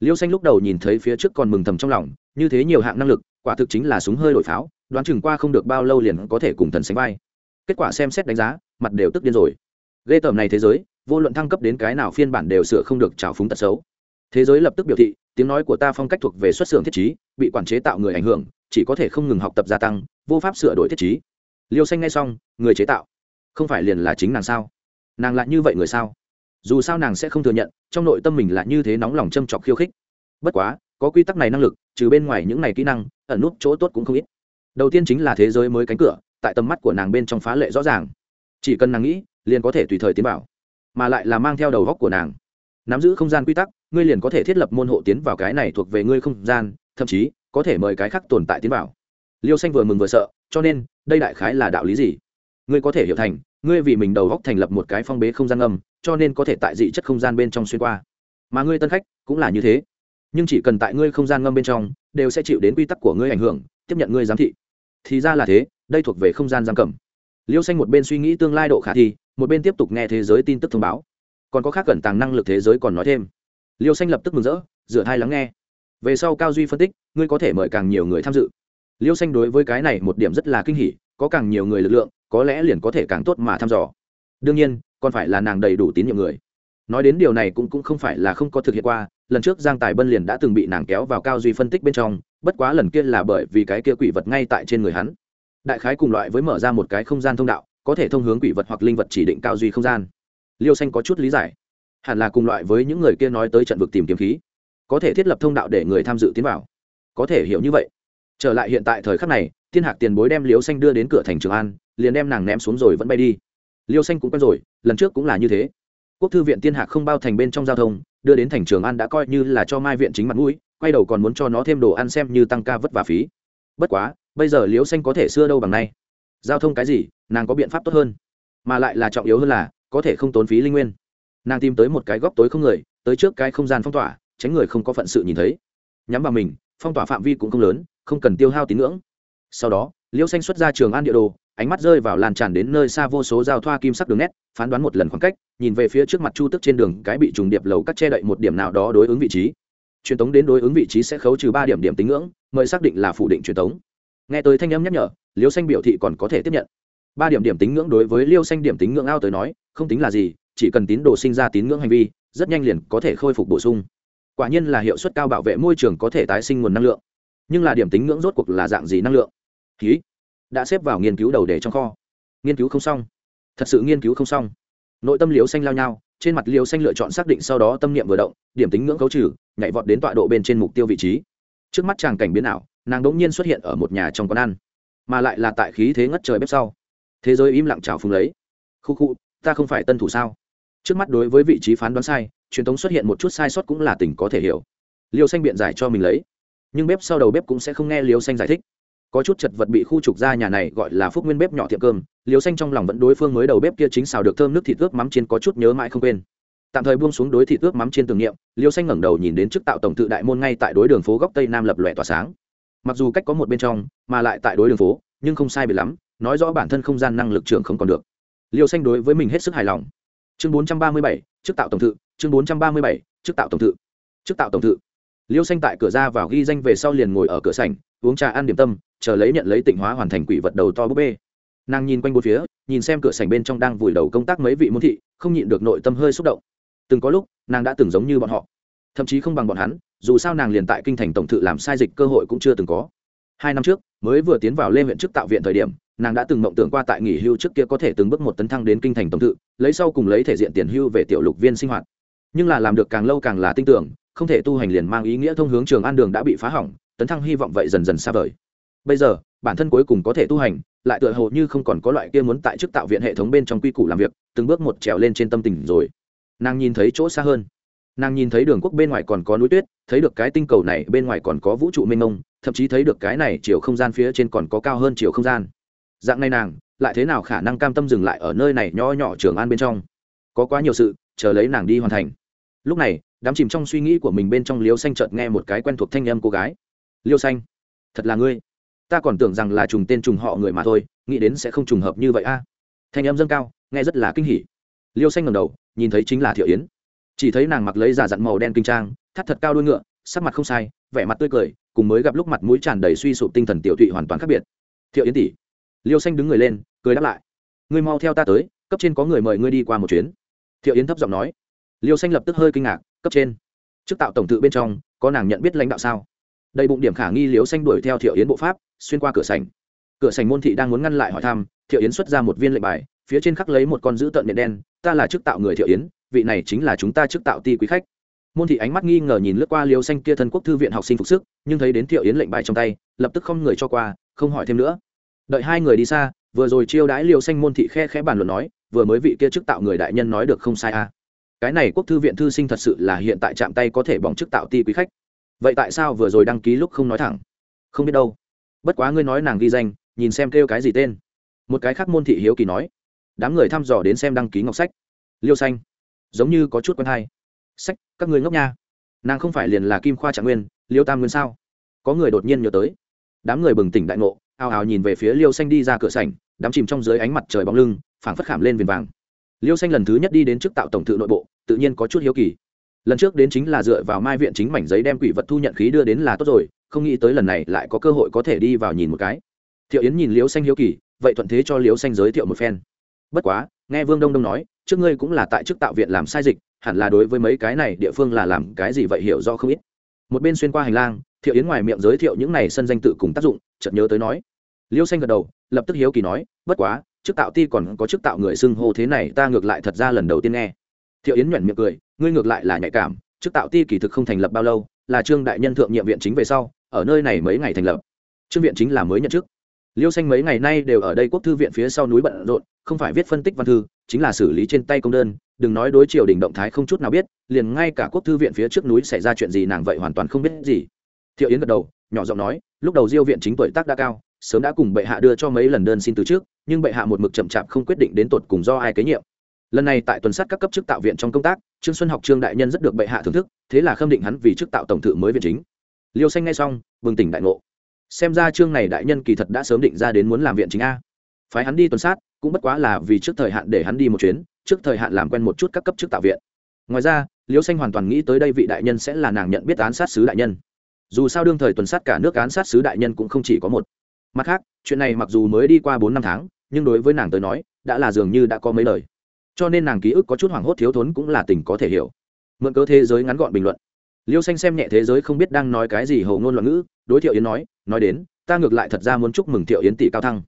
Liêu xanh lúc đầu nhìn thấy phía trước còn mừng thầm trong lòng, như thế nhiều hạng năng lực, quả thực chính là súng hơi đổi pháo, đoán chừng qua không được bao lâu liền có thể cùng thần sánh vai kết quả xem xét đánh giá, mặt đều tức điên rồi. Ghê tởm này thế giới, vô luận thăng cấp đến cái nào phiên bản đều sửa không được trào phúng tật xấu. Thế giới lập tức biểu thị, tiếng nói của ta phong cách thuộc về xuất xưởng thiết chí bị quản chế tạo người ảnh hưởng, chỉ có thể không ngừng học tập gia tăng, vô pháp sửa đổi thiết chí liêu xanh ngay xong, người chế tạo, không phải liền là chính nàng sao? Nàng lại như vậy người sao? Dù sao nàng sẽ không thừa nhận, trong nội tâm mình là như thế nóng lòng châm chọc khiêu khích. Bất quá, có quy tắc này năng lực, trừ bên ngoài những này kỹ năng, ẩn nút chỗ tốt cũng không ít. Đầu tiên chính là thế giới mới cánh cửa tại tầm mắt của nàng bên trong phá lệ rõ ràng. Chỉ cần nàng nghĩ, liền có thể tùy thời tiến vào, mà lại là mang theo đầu góc của nàng. Nắm giữ không gian quy tắc, ngươi liền có thể thiết lập môn hộ tiến vào cái này thuộc về ngươi không gian, thậm chí, có thể mời cái khác tồn tại tiến vào. Liêu xanh vừa mừng vừa sợ, cho nên, đây đại khái là đạo lý gì? Ngươi có thể hiểu thành, ngươi vì mình đầu góc thành lập một cái phong bế không gian âm, cho nên có thể tại dị chất không gian bên trong xuyên qua. Mà ngươi tân khách, cũng là như thế. Nhưng chỉ cần tại ngươi không gian ngâm bên trong, đều sẽ chịu đến quy tắc của ngươi ảnh hưởng, tiếp nhận ngươi giám thị thì ra là thế, đây thuộc về không gian giam cầm. Liêu xanh một bên suy nghĩ tương lai độ khả thi, một bên tiếp tục nghe thế giới tin tức thông báo. Còn có khác cẩn tàng năng lực thế giới còn nói thêm. Liêu xanh lập tức mừng rỡ dựa thai lắng nghe. Về sau cao duy phân tích, ngươi có thể mời càng nhiều người tham dự. Liêu xanh đối với cái này một điểm rất là kinh hỉ, có càng nhiều người lực lượng, có lẽ liền có thể càng tốt mà thăm dò. Đương nhiên, còn phải là nàng đầy đủ tín nhiệm người nói đến điều này cũng cũng không phải là không có thực hiện qua, lần trước giang tài bân liền đã từng bị nàng kéo vào cao duy phân tích bên trong, bất quá lần kia là bởi vì cái kia quỷ vật ngay tại trên người hắn. Đại khái cùng loại với mở ra một cái không gian thông đạo, có thể thông hướng quỷ vật hoặc linh vật chỉ định cao duy không gian. Liêu xanh có chút lý giải. Hẳn là cùng loại với những người kia nói tới trận vực tìm kiếm khí. Có thể thiết lập thông đạo để người tham dự tiến vào. Có thể hiểu như vậy. Trở lại hiện tại thời khắc này, thiên hạc tiền bối đem liêu xanh đưa đến cửa thành trường an, liền đem nàng ném xuống rồi vẫn bay đi. Liêu xanh cũng quen rồi, lần trước cũng là như thế quốc thư viện tiên hạc không bao thành bên trong giao thông, đưa đến thành trường an đã coi như là cho mai viện chính mặt mũi, quay đầu còn muốn cho nó thêm đồ ăn xem như tăng ca vất vả phí. Bất quá, bây giờ Liễu xanh có thể xưa đâu bằng nay. Giao thông cái gì, nàng có biện pháp tốt hơn. Mà lại là trọng yếu hơn là, có thể không tốn phí linh nguyên. Nàng tìm tới một cái góc tối không người, tới trước cái không gian phong tỏa, tránh người không có phận sự nhìn thấy. Nhắm vào mình, phong tỏa phạm vi cũng không lớn, không cần tiêu hao tín ngưỡng. Sau đó liêu xanh xuất ra trường an địa đồ ánh mắt rơi vào lan tràn đến nơi xa vô số giao thoa kim sắc đường nét, phán đoán một lần khoảng cách, nhìn về phía trước mặt chu tức trên đường, cái bị trùng điệp lầu cắt che đậy một điểm nào đó đối ứng vị trí. Truyền tống đến đối ứng vị trí sẽ khấu trừ ba điểm điểm tính ngưỡng, mời xác định là phủ định truyền tống. Nghe tới thanh âm nhắc nhở, liêu xanh biểu thị còn có thể tiếp nhận. Ba điểm điểm tính ngưỡng đối với liêu xanh điểm tính ngưỡng ao tới nói, không tính là gì, chỉ cần tín đồ sinh ra tín ngưỡng hành vi, rất nhanh liền có thể khôi phục bổ sung. Quả nhiên là hiệu suất cao bảo vệ môi trường có thể tái sinh nguồn năng lượng. Nhưng là điểm tính ngưỡng rốt cuộc là dạng gì năng lượng? Ký đã xếp vào nghiên cứu đầu đề trong kho. Nghiên cứu không xong. Thật sự nghiên cứu không xong. Nội tâm liều xanh lao nhau trên mặt liều xanh lựa chọn xác định sau đó tâm niệm vừa động, điểm tính ngưỡng cấu trừ, nhảy vọt đến tọa độ bên trên mục tiêu vị trí. Trước mắt chàng cảnh biến ảo, nàng đống nhiên xuất hiện ở một nhà trong quán ăn, mà lại là tại khí thế ngất trời bếp sau. Thế giới im lặng trào phùng lấy. Khu khu, ta không phải tân thủ sao? Trước mắt đối với vị trí phán đoán sai, truyền thống xuất hiện một chút sai sót cũng là tình có thể hiểu. Liều xanh biện giải cho mình lấy. Nhưng bếp sau đầu bếp cũng sẽ không nghe liều xanh giải thích có chút chật vật bị khu trục ra nhà này gọi là phúc nguyên bếp nhỏ tiệm cơm liều xanh trong lòng vẫn đối phương mới đầu bếp kia chính xào được thơm nước thịt ướp mắm chiên có chút nhớ mãi không quên. Tạm thời buông xuống đối thịt ướp mắm trên tưởng niệm liều xanh ngẩng đầu nhìn đến chức tạo tổng tự đại môn ngay tại đối đường phố góc tây nam lập lòe tỏa sáng. Mặc dù cách có một bên trong mà lại tại đối đường phố nhưng không sai bị lắm nói rõ bản thân không gian năng lực trưởng không còn được. Liều xanh đối với mình hết sức hài lòng. Chương 437, chức tạo tổng tự chương 437, chức tạo tổng tự chức tạo tổng tự. Liêu xanh tại cửa ra vào ghi danh về sau liền ngồi ở cửa sảnh uống trà ăn điểm tâm chờ lấy nhận lấy tịnh hóa hoàn thành quỷ vật đầu to búp bê. Nàng nhìn quanh bốn phía, nhìn xem cửa sảnh bên trong đang vùi đầu công tác mấy vị môn thị, không nhịn được nội tâm hơi xúc động. Từng có lúc, nàng đã từng giống như bọn họ. Thậm chí không bằng bọn hắn, dù sao nàng liền tại kinh thành tổng thự làm sai dịch cơ hội cũng chưa từng có. Hai năm trước, mới vừa tiến vào lê huyện chức tạo viện thời điểm, nàng đã từng mộng tưởng qua tại nghỉ hưu trước kia có thể từng bước một tấn thăng đến kinh thành tổng thự, lấy sau cùng lấy thể diện tiền hưu về tiểu lục viên sinh hoạt. Nhưng là làm được càng lâu càng là tin tưởng, không thể tu hành liền mang ý nghĩa thông hướng trường an đường đã bị phá hỏng, tấn thăng hy vọng vậy dần dần xa vời bây giờ, bản thân cuối cùng có thể tu hành, lại tựa hồ như không còn có loại kia muốn tại chức tạo viện hệ thống bên trong quy củ làm việc, từng bước một trèo lên trên tâm tình rồi. Nàng nhìn thấy chỗ xa hơn. Nàng nhìn thấy đường quốc bên ngoài còn có núi tuyết, thấy được cái tinh cầu này bên ngoài còn có vũ trụ mênh mông, thậm chí thấy được cái này chiều không gian phía trên còn có cao hơn chiều không gian. Dạng này nàng, lại thế nào khả năng cam tâm dừng lại ở nơi này nho nhỏ trường an bên trong? Có quá nhiều sự, chờ lấy nàng đi hoàn thành. Lúc này, đám chìm trong suy nghĩ của mình bên trong liêu xanh chợt nghe một cái quen thuộc thanh âm cô gái. Liêu xanh, thật là ngươi ta còn tưởng rằng là trùng tên trùng họ người mà thôi, nghĩ đến sẽ không trùng hợp như vậy a. Thanh âm dâng cao, nghe rất là kinh hỉ. Liêu xanh ngầm đầu, nhìn thấy chính là thiệu yến. Chỉ thấy nàng mặc lấy giả dặn màu đen kinh trang, thắt thật cao đuôi ngựa, sắc mặt không sai, vẻ mặt tươi cười, cùng mới gặp lúc mặt mũi tràn đầy suy sụp tinh thần tiểu thụy hoàn toàn khác biệt. Thiệu yến tỷ. Liêu xanh đứng người lên, cười đáp lại. Ngươi mau theo ta tới, cấp trên có người mời ngươi đi qua một chuyến. Thiệu yến thấp giọng nói. Liêu xanh lập tức hơi kinh ngạc, cấp trên. Chức tạo tổng tự bên trong, có nàng nhận biết lãnh đạo sao? Đầy bụng điểm khả nghi liêu xanh đuổi theo thiệu yến bộ pháp xuyên qua cửa sảnh, cửa sảnh môn thị đang muốn ngăn lại hỏi thăm thiệu yến xuất ra một viên lệnh bài phía trên khắc lấy một con dữ tợn nhện đen ta là chức tạo người thiệu yến vị này chính là chúng ta chức tạo ti quý khách. Môn thị ánh mắt nghi ngờ nhìn lướt qua liêu xanh kia thân quốc thư viện học sinh phục sức nhưng thấy đến thiệu yến lệnh bài trong tay lập tức không người cho qua không hỏi thêm nữa. Đợi hai người đi xa vừa rồi chiêu đãi liêu xanh môn thị khe khẽ bàn luận nói vừa mới vị kia chức tạo người đại nhân nói được không sai à. cái này quốc thư viện thư sinh thật sự là hiện tại chạm tay có thể bỏng chức tạo ti quý khách. Vậy tại sao vừa rồi đăng ký lúc không nói thẳng? Không biết đâu bất quá ngươi nói nàng ghi danh, nhìn xem kêu cái gì tên. Một cái khác môn thị hiếu kỳ nói. Đám người thăm dò đến xem đăng ký ngọc sách. Liêu xanh, giống như có chút quen hay. Sách, các người ngốc nha. Nàng không phải liền là kim khoa trạng nguyên, liêu tam nguyên sao? Có người đột nhiên nhớ tới. Đám người bừng tỉnh đại ngộ, ào ào nhìn về phía liêu xanh đi ra cửa sảnh đám chìm trong dưới ánh mặt trời bóng lưng, phảng phất khảm lên viền vàng. Liêu xanh lần thứ nhất đi đến trước tạo tổng tự nội bộ, tự nhiên có chút hiếu kỳ. Lần trước đến chính là dựa vào mai viện chính mảnh giấy đem quỷ vật thu nhận khí đưa đến là tốt rồi không nghĩ tới lần này lại có cơ hội có thể đi vào nhìn một cái. Thiệu yến nhìn liêu xanh hiếu kỳ, vậy thuận thế cho liêu xanh giới thiệu một phen. Bất quá, nghe vương đông đông nói, trước ngươi cũng là tại chức tạo viện làm sai dịch, hẳn là đối với mấy cái này địa phương là làm cái gì vậy hiểu do không ít. Một bên xuyên qua hành lang, thiệu yến ngoài miệng giới thiệu những này sân danh tự cùng tác dụng, chợt nhớ tới nói. Liêu xanh gật đầu, lập tức hiếu kỳ nói, bất quá, chức tạo ti còn có chức tạo người xưng hô thế này, ta ngược lại thật ra lần đầu tiên nghe. Thiệu yến nhuận miệng cười, ngươi ngược lại là nhạy cảm, chức tạo ti kỳ thực không thành lập bao lâu, là trương đại nhân thượng nhiệm viện chính về sau ở nơi này mấy ngày thành lập. Trương viện chính là mới nhận chức. Liêu xanh mấy ngày nay đều ở đây quốc thư viện phía sau núi bận rộn, không phải viết phân tích văn thư, chính là xử lý trên tay công đơn. Đừng nói đối triều đình động thái không chút nào biết, liền ngay cả quốc thư viện phía trước núi xảy ra chuyện gì nàng vậy hoàn toàn không biết gì. Thiệu yến gật đầu, nhỏ giọng nói, lúc đầu diêu viện chính tuổi tác đã cao, sớm đã cùng bệ hạ đưa cho mấy lần đơn xin từ trước, nhưng bệ hạ một mực chậm chạp không quyết định đến tột cùng do ai kế nhiệm. Lần này tại tuần sát các cấp chức tạo viện trong công tác, trương xuân học trương đại nhân rất được bệ hạ thưởng thức, thế là khâm định hắn vì chức tạo tổng thự mới viện chính liêu xanh ngay xong, bừng tỉnh đại ngộ. Xem ra chương này đại nhân kỳ thật đã sớm định ra đến muốn làm viện chính a. Phái hắn đi tuần sát, cũng bất quá là vì trước thời hạn để hắn đi một chuyến, trước thời hạn làm quen một chút các cấp chức tạo viện. Ngoài ra, liêu xanh hoàn toàn nghĩ tới đây vị đại nhân sẽ là nàng nhận biết án sát sứ đại nhân. Dù sao đương thời tuần sát cả nước án sát sứ đại nhân cũng không chỉ có một. Mặt khác, chuyện này mặc dù mới đi qua bốn năm tháng, nhưng đối với nàng tới nói, đã là dường như đã có mấy lời. Cho nên nàng ký ức có chút hoảng hốt thiếu thốn cũng là tình có thể hiểu. Mượn cớ thế giới ngắn gọn bình luận liêu xanh xem nhẹ thế giới không biết đang nói cái gì hầu ngôn loạn ngữ, đối thiệu yến nói nói đến, ta ngược lại thật ra muốn chúc mừng thiệu yến tỷ cao thăng.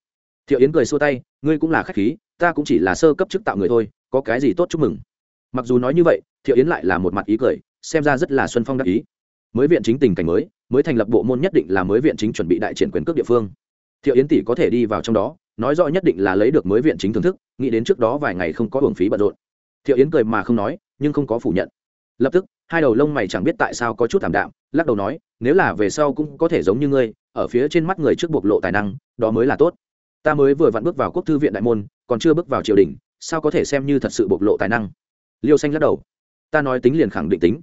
Thiệu yến cười xua tay, ngươi cũng là khách khí, ta cũng chỉ là sơ cấp chức tạo người thôi, có cái gì tốt chúc mừng? Mặc dù nói như vậy, thiệu yến lại là một mặt ý cười, xem ra rất là xuân phong đắc ý. Mới viện chính tình cảnh mới mới thành lập bộ môn nhất định là mới viện chính chuẩn bị đại triển quyền cước địa phương. Thiệu yến tỷ có thể đi vào trong đó, nói rõ nhất định là lấy được mới viện chính thưởng thức, nghĩ đến trước đó vài ngày không có hưởng phí bận rộn. Thiệu yến cười mà không nói, nhưng không có phủ nhận. Lập tức hai đầu lông mày chẳng biết tại sao có chút thảm đạm, lắc đầu nói, nếu là về sau cũng có thể giống như ngươi, ở phía trên mắt người trước bộc lộ tài năng, đó mới là tốt. Ta mới vừa vặn bước vào quốc thư viện đại môn, còn chưa bước vào triều đình, sao có thể xem như thật sự bộc lộ tài năng? Liêu xanh lắc đầu. Ta nói tính liền khẳng định tính.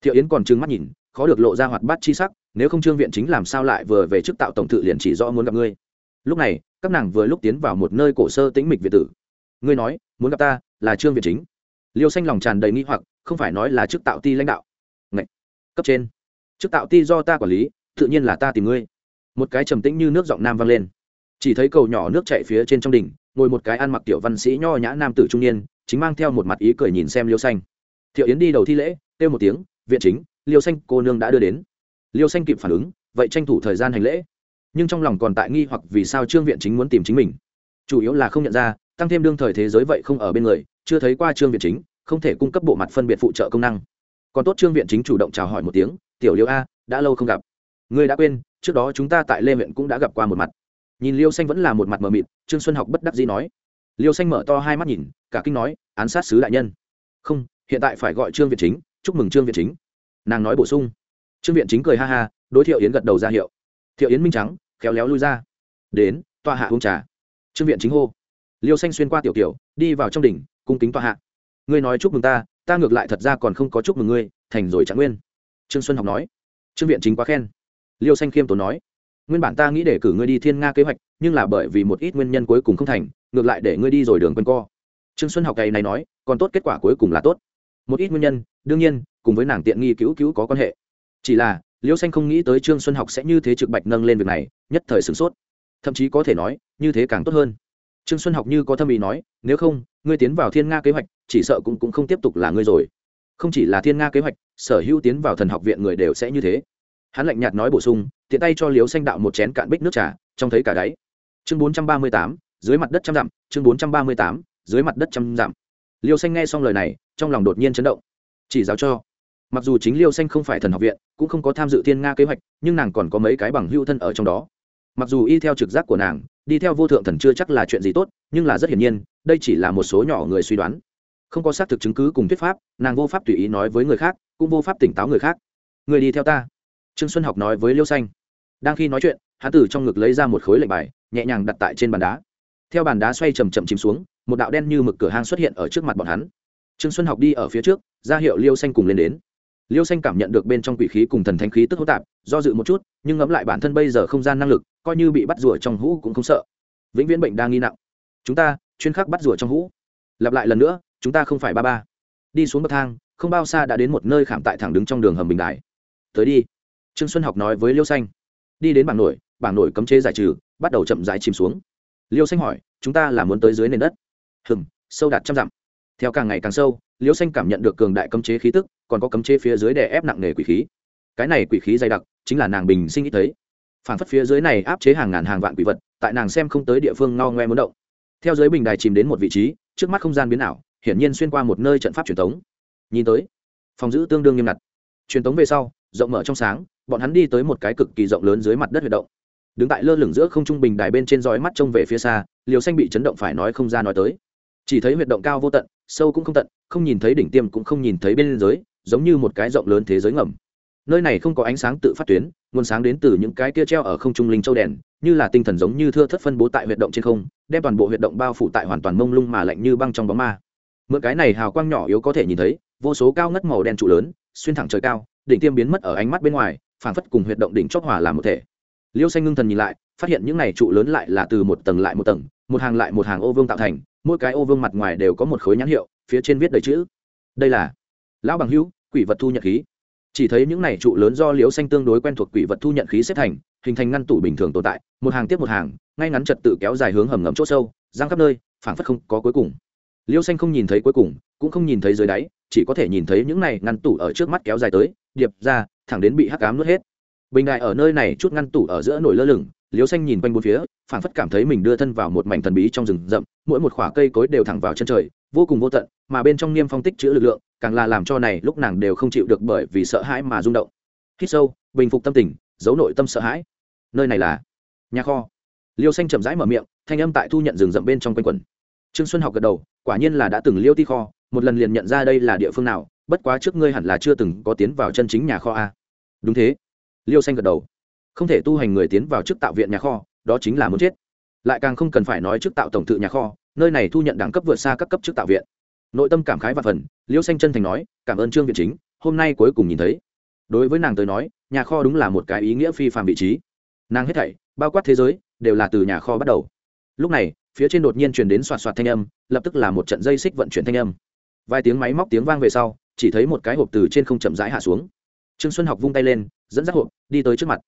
Thiệu yến còn trừng mắt nhìn, khó được lộ ra hoạt bát chi sắc, nếu không trương viện chính làm sao lại vừa về chức tạo tổng thự liền chỉ rõ muốn gặp ngươi? Lúc này, các nàng vừa lúc tiến vào một nơi cổ sơ tĩnh mịch việt tử. Ngươi nói, muốn gặp ta là trương viện chính? Liêu xanh lòng tràn đầy nghi hoặc, không phải nói là chức tạo ti lãnh đạo. Ngậy! cấp trên. Chức tạo ti do ta quản lý, tự nhiên là ta tìm ngươi. Một cái trầm tĩnh như nước giọng nam vang lên. Chỉ thấy cầu nhỏ nước chạy phía trên trong đỉnh, ngồi một cái ăn mặc tiểu văn sĩ nho nhã nam tử trung niên, chính mang theo một mặt ý cười nhìn xem liêu xanh. Thiệu yến đi đầu thi lễ, kêu một tiếng, viện chính, liêu xanh, cô nương đã đưa đến. Liêu xanh kịp phản ứng, vậy tranh thủ thời gian hành lễ. Nhưng trong lòng còn tại nghi hoặc vì sao trương viện chính muốn tìm chính mình. Chủ yếu là không nhận ra, tăng thêm đương thời thế giới vậy không ở bên người chưa thấy qua trương viện chính, không thể cung cấp bộ mặt phân biệt phụ trợ công năng. Còn tốt trương viện chính chủ động chào hỏi một tiếng, tiểu liêu a, đã lâu không gặp. Ngươi đã quên, trước đó chúng ta tại lê huyện cũng đã gặp qua một mặt. Nhìn liêu xanh vẫn là một mặt mờ mịt, trương xuân học bất đắc dĩ nói. Liêu xanh mở to hai mắt nhìn, cả kinh nói, án sát sứ đại nhân. Không, hiện tại phải gọi trương viện chính, chúc mừng trương viện chính. Nàng nói bổ sung. Trương viện chính cười ha ha, đối thiệu yến gật đầu ra hiệu. Thiệu yến minh trắng, khéo léo lui ra. Đến tòa hạ uống trà. Trương viện chính hô. Liêu xanh xuyên qua tiểu tiểu đi vào trong đỉnh cung kính tòa hạ. Ngươi nói chúc mừng ta ta ngược lại thật ra còn không có chúc mừng ngươi, thành rồi trạng nguyên. Trương xuân học nói. Trương viện chính quá khen. Liêu xanh khiêm tốn nói. Nguyên bản ta nghĩ để cử ngươi đi thiên nga kế hoạch, nhưng là bởi vì một ít nguyên nhân cuối cùng không thành, ngược lại để ngươi đi rồi đường quân co. Trương xuân học ngày này nói, còn tốt kết quả cuối cùng là tốt. Một ít nguyên nhân, đương nhiên, cùng với nàng tiện nghi cứu cứu có quan hệ. Chỉ là, liêu xanh không nghĩ tới trương xuân học sẽ như thế trực bạch nâng lên việc này, nhất thời sửng sốt. Thậm chí có thể nói, như thế càng tốt hơn trương xuân học như có thâm ý nói nếu không ngươi tiến vào thiên nga kế hoạch chỉ sợ cũng, cũng không tiếp tục là ngươi rồi. Không chỉ là thiên nga kế hoạch sở hữu tiến vào thần học viện người đều sẽ như thế. Hắn lạnh nhạt nói bổ sung tiện tay cho liếu xanh đạo một chén cạn bích nước trà trông thấy cả đáy. Chương bốn trăm ba mươi tám dưới mặt đất trăm dặm chương bốn trăm ba mươi tám dưới mặt đất trăm dặm. Liêu xanh nghe xong lời này trong lòng đột nhiên chấn động. Chỉ giáo cho mặc dù chính liêu xanh không phải thần học viện cũng không có tham dự thiên nga kế hoạch nhưng nàng còn có mấy cái bằng hưu thân ở trong đó. Mặc dù y theo trực giác của nàng đi theo vô thượng thần chưa chắc là chuyện gì tốt, nhưng là rất hiển nhiên, đây chỉ là một số nhỏ người suy đoán. Không có xác thực chứng cứ cùng thuyết pháp, nàng vô pháp tùy ý nói với người khác, cũng vô pháp tỉnh táo người khác. Người đi theo ta. Trương xuân học nói với liêu xanh. Đang khi nói chuyện hán tử trong ngực lấy ra một khối lệnh bài, nhẹ nhàng đặt tại trên bàn đá. Theo bàn đá xoay chầm chậm chìm xuống, một đạo đen như mực cửa hang xuất hiện ở trước mặt bọn hắn. Trương xuân học đi ở phía trước, ra hiệu liêu xanh cùng lên đến liêu xanh cảm nhận được bên trong quỷ khí cùng thần thánh khí tức hỗn tạp, do dự một chút, nhưng ngẫm lại bản thân bây giờ không gian năng lực, coi như bị bắt rủa trong hũ cũng không sợ. Vĩnh viễn bệnh đang nghi nặng. Chúng ta, chuyên khắc bắt rủa trong hũ. Lặp lại lần nữa, chúng ta không phải ba ba. Đi xuống bậc thang, không bao xa đã đến một nơi khảm tại thẳng đứng trong đường hầm bình đại. tới đi. Trương xuân học nói với liêu xanh. Đi đến bảng nổi bảng nổi cấm chế giải trừ, bắt đầu chậm rãi chìm xuống. Liêu xanh hỏi, chúng ta là muốn tới dưới nền đất. Hừng sâu đạt trăm dặm theo càng ngày càng sâu liêu xanh cảm nhận được cường đại cấm chế khí tức, còn có cấm chế phía dưới đè ép nặng nề quỷ khí. Cái này quỷ khí dày đặc, chính là nàng bình sinh ít thấy. Phản phất phía dưới này áp chế hàng ngàn hàng vạn quỷ vật, tại nàng xem không tới địa phương ngao ngoe muốn động. Theo dưới bình đài chìm đến một vị trí, trước mắt không gian biến ảo, hiển nhiên xuyên qua một nơi trận pháp truyền thống. Nhìn tới, phòng giữ tương đương nghiêm ngặt. Truyền thống về sau, rộng mở trong sáng, bọn hắn đi tới một cái cực kỳ rộng lớn dưới mặt đất huyệt động. Đứng tại lơ lửng giữa không trung bình đài bên trên dõi mắt trông về phía xa liều xanh bị chấn động phải nói không ra nói tới. Chỉ thấy huyệt động cao vô tận sâu cũng không tận, không nhìn thấy đỉnh tiêm cũng không nhìn thấy bên dưới, giống như một cái rộng lớn thế giới ngầm. Nơi này không có ánh sáng tự phát tuyến, nguồn sáng đến từ những cái kia treo ở không trung linh châu đèn, như là tinh thần giống như thưa thất phân bố tại huyệt động trên không, đem toàn bộ huyệt động bao phủ tại hoàn toàn mông lung mà lạnh như băng trong bóng ma. Mượn cái này hào quang nhỏ yếu có thể nhìn thấy, vô số cao ngất màu đen trụ lớn, xuyên thẳng trời cao, đỉnh tiêm biến mất ở ánh mắt bên ngoài, phảng phất cùng huyệt động đỉnh chót hòa làm một thể. Liêu xanh ngưng thần nhìn lại, phát hiện những này trụ lớn lại là từ một tầng lại một tầng, một hàng lại một hàng ô vương tạo thành mỗi cái ô vương mặt ngoài đều có một khối nhãn hiệu, phía trên viết đầy chữ. Đây là lão bằng hữu, quỷ vật thu nhận khí. Chỉ thấy những này trụ lớn do liếu xanh tương đối quen thuộc quỷ vật thu nhận khí xếp thành, hình thành ngăn tủ bình thường tồn tại, một hàng tiếp một hàng, ngay ngắn trật tự kéo dài hướng hầm ngầm chỗ sâu, giang khắp nơi, phảng phất không có cuối cùng. Liêu xanh không nhìn thấy cuối cùng, cũng không nhìn thấy dưới đáy, chỉ có thể nhìn thấy những này ngăn tủ ở trước mắt kéo dài tới, điệp ra, thẳng đến bị hắc cám nuốt hết. Bình đại ở nơi này chút ngăn tủ ở giữa nổi lơ lửng liếu xanh nhìn quanh bốn phía phản phất cảm thấy mình đưa thân vào một mảnh thần bí trong rừng rậm, mỗi một khoả cây cối đều thẳng vào chân trời, vô cùng vô tận, mà bên trong niêm phong tích chữ lực lượng, càng là làm cho này lúc nàng đều không chịu được bởi vì sợ hãi mà rung động. Hít sâu, bình phục tâm tình, giấu nội tâm sợ hãi. Nơi này là nhà kho. Liêu xanh chậm rãi mở miệng, thanh âm tại thu nhận rừng rậm bên trong quanh quần trương xuân học gật đầu, quả nhiên là đã từng liêu ti kho, một lần liền nhận ra đây là địa phương nào, bất quá trước ngươi hẳn là chưa từng có tiến vào chân chính nhà kho a. Đúng thế. Liêu xanh gật đầu không thể tu hành người tiến vào trước tạo viện nhà kho, đó chính là muốn chết. Lại càng không cần phải nói trước tạo tổng thự nhà kho, nơi này thu nhận đẳng cấp vượt xa các cấp trước tạo viện. Nội tâm cảm khái và phần liêu xanh chân thành nói, cảm ơn trương viện chính, hôm nay cuối cùng nhìn thấy. Đối với nàng tới nói, nhà kho đúng là một cái ý nghĩa phi phạm vị trí. Nàng hết thảy, bao quát thế giới, đều là từ nhà kho bắt đầu. Lúc này, phía trên đột nhiên truyền đến soạt soạt thanh âm, lập tức là một trận dây xích vận chuyển thanh âm. Vài tiếng máy móc tiếng vang về sau, chỉ thấy một cái hộp từ trên không chậm rãi hạ xuống. Trương xuân học vung tay lên, dẫn dắt hộp, đi tới trước mặt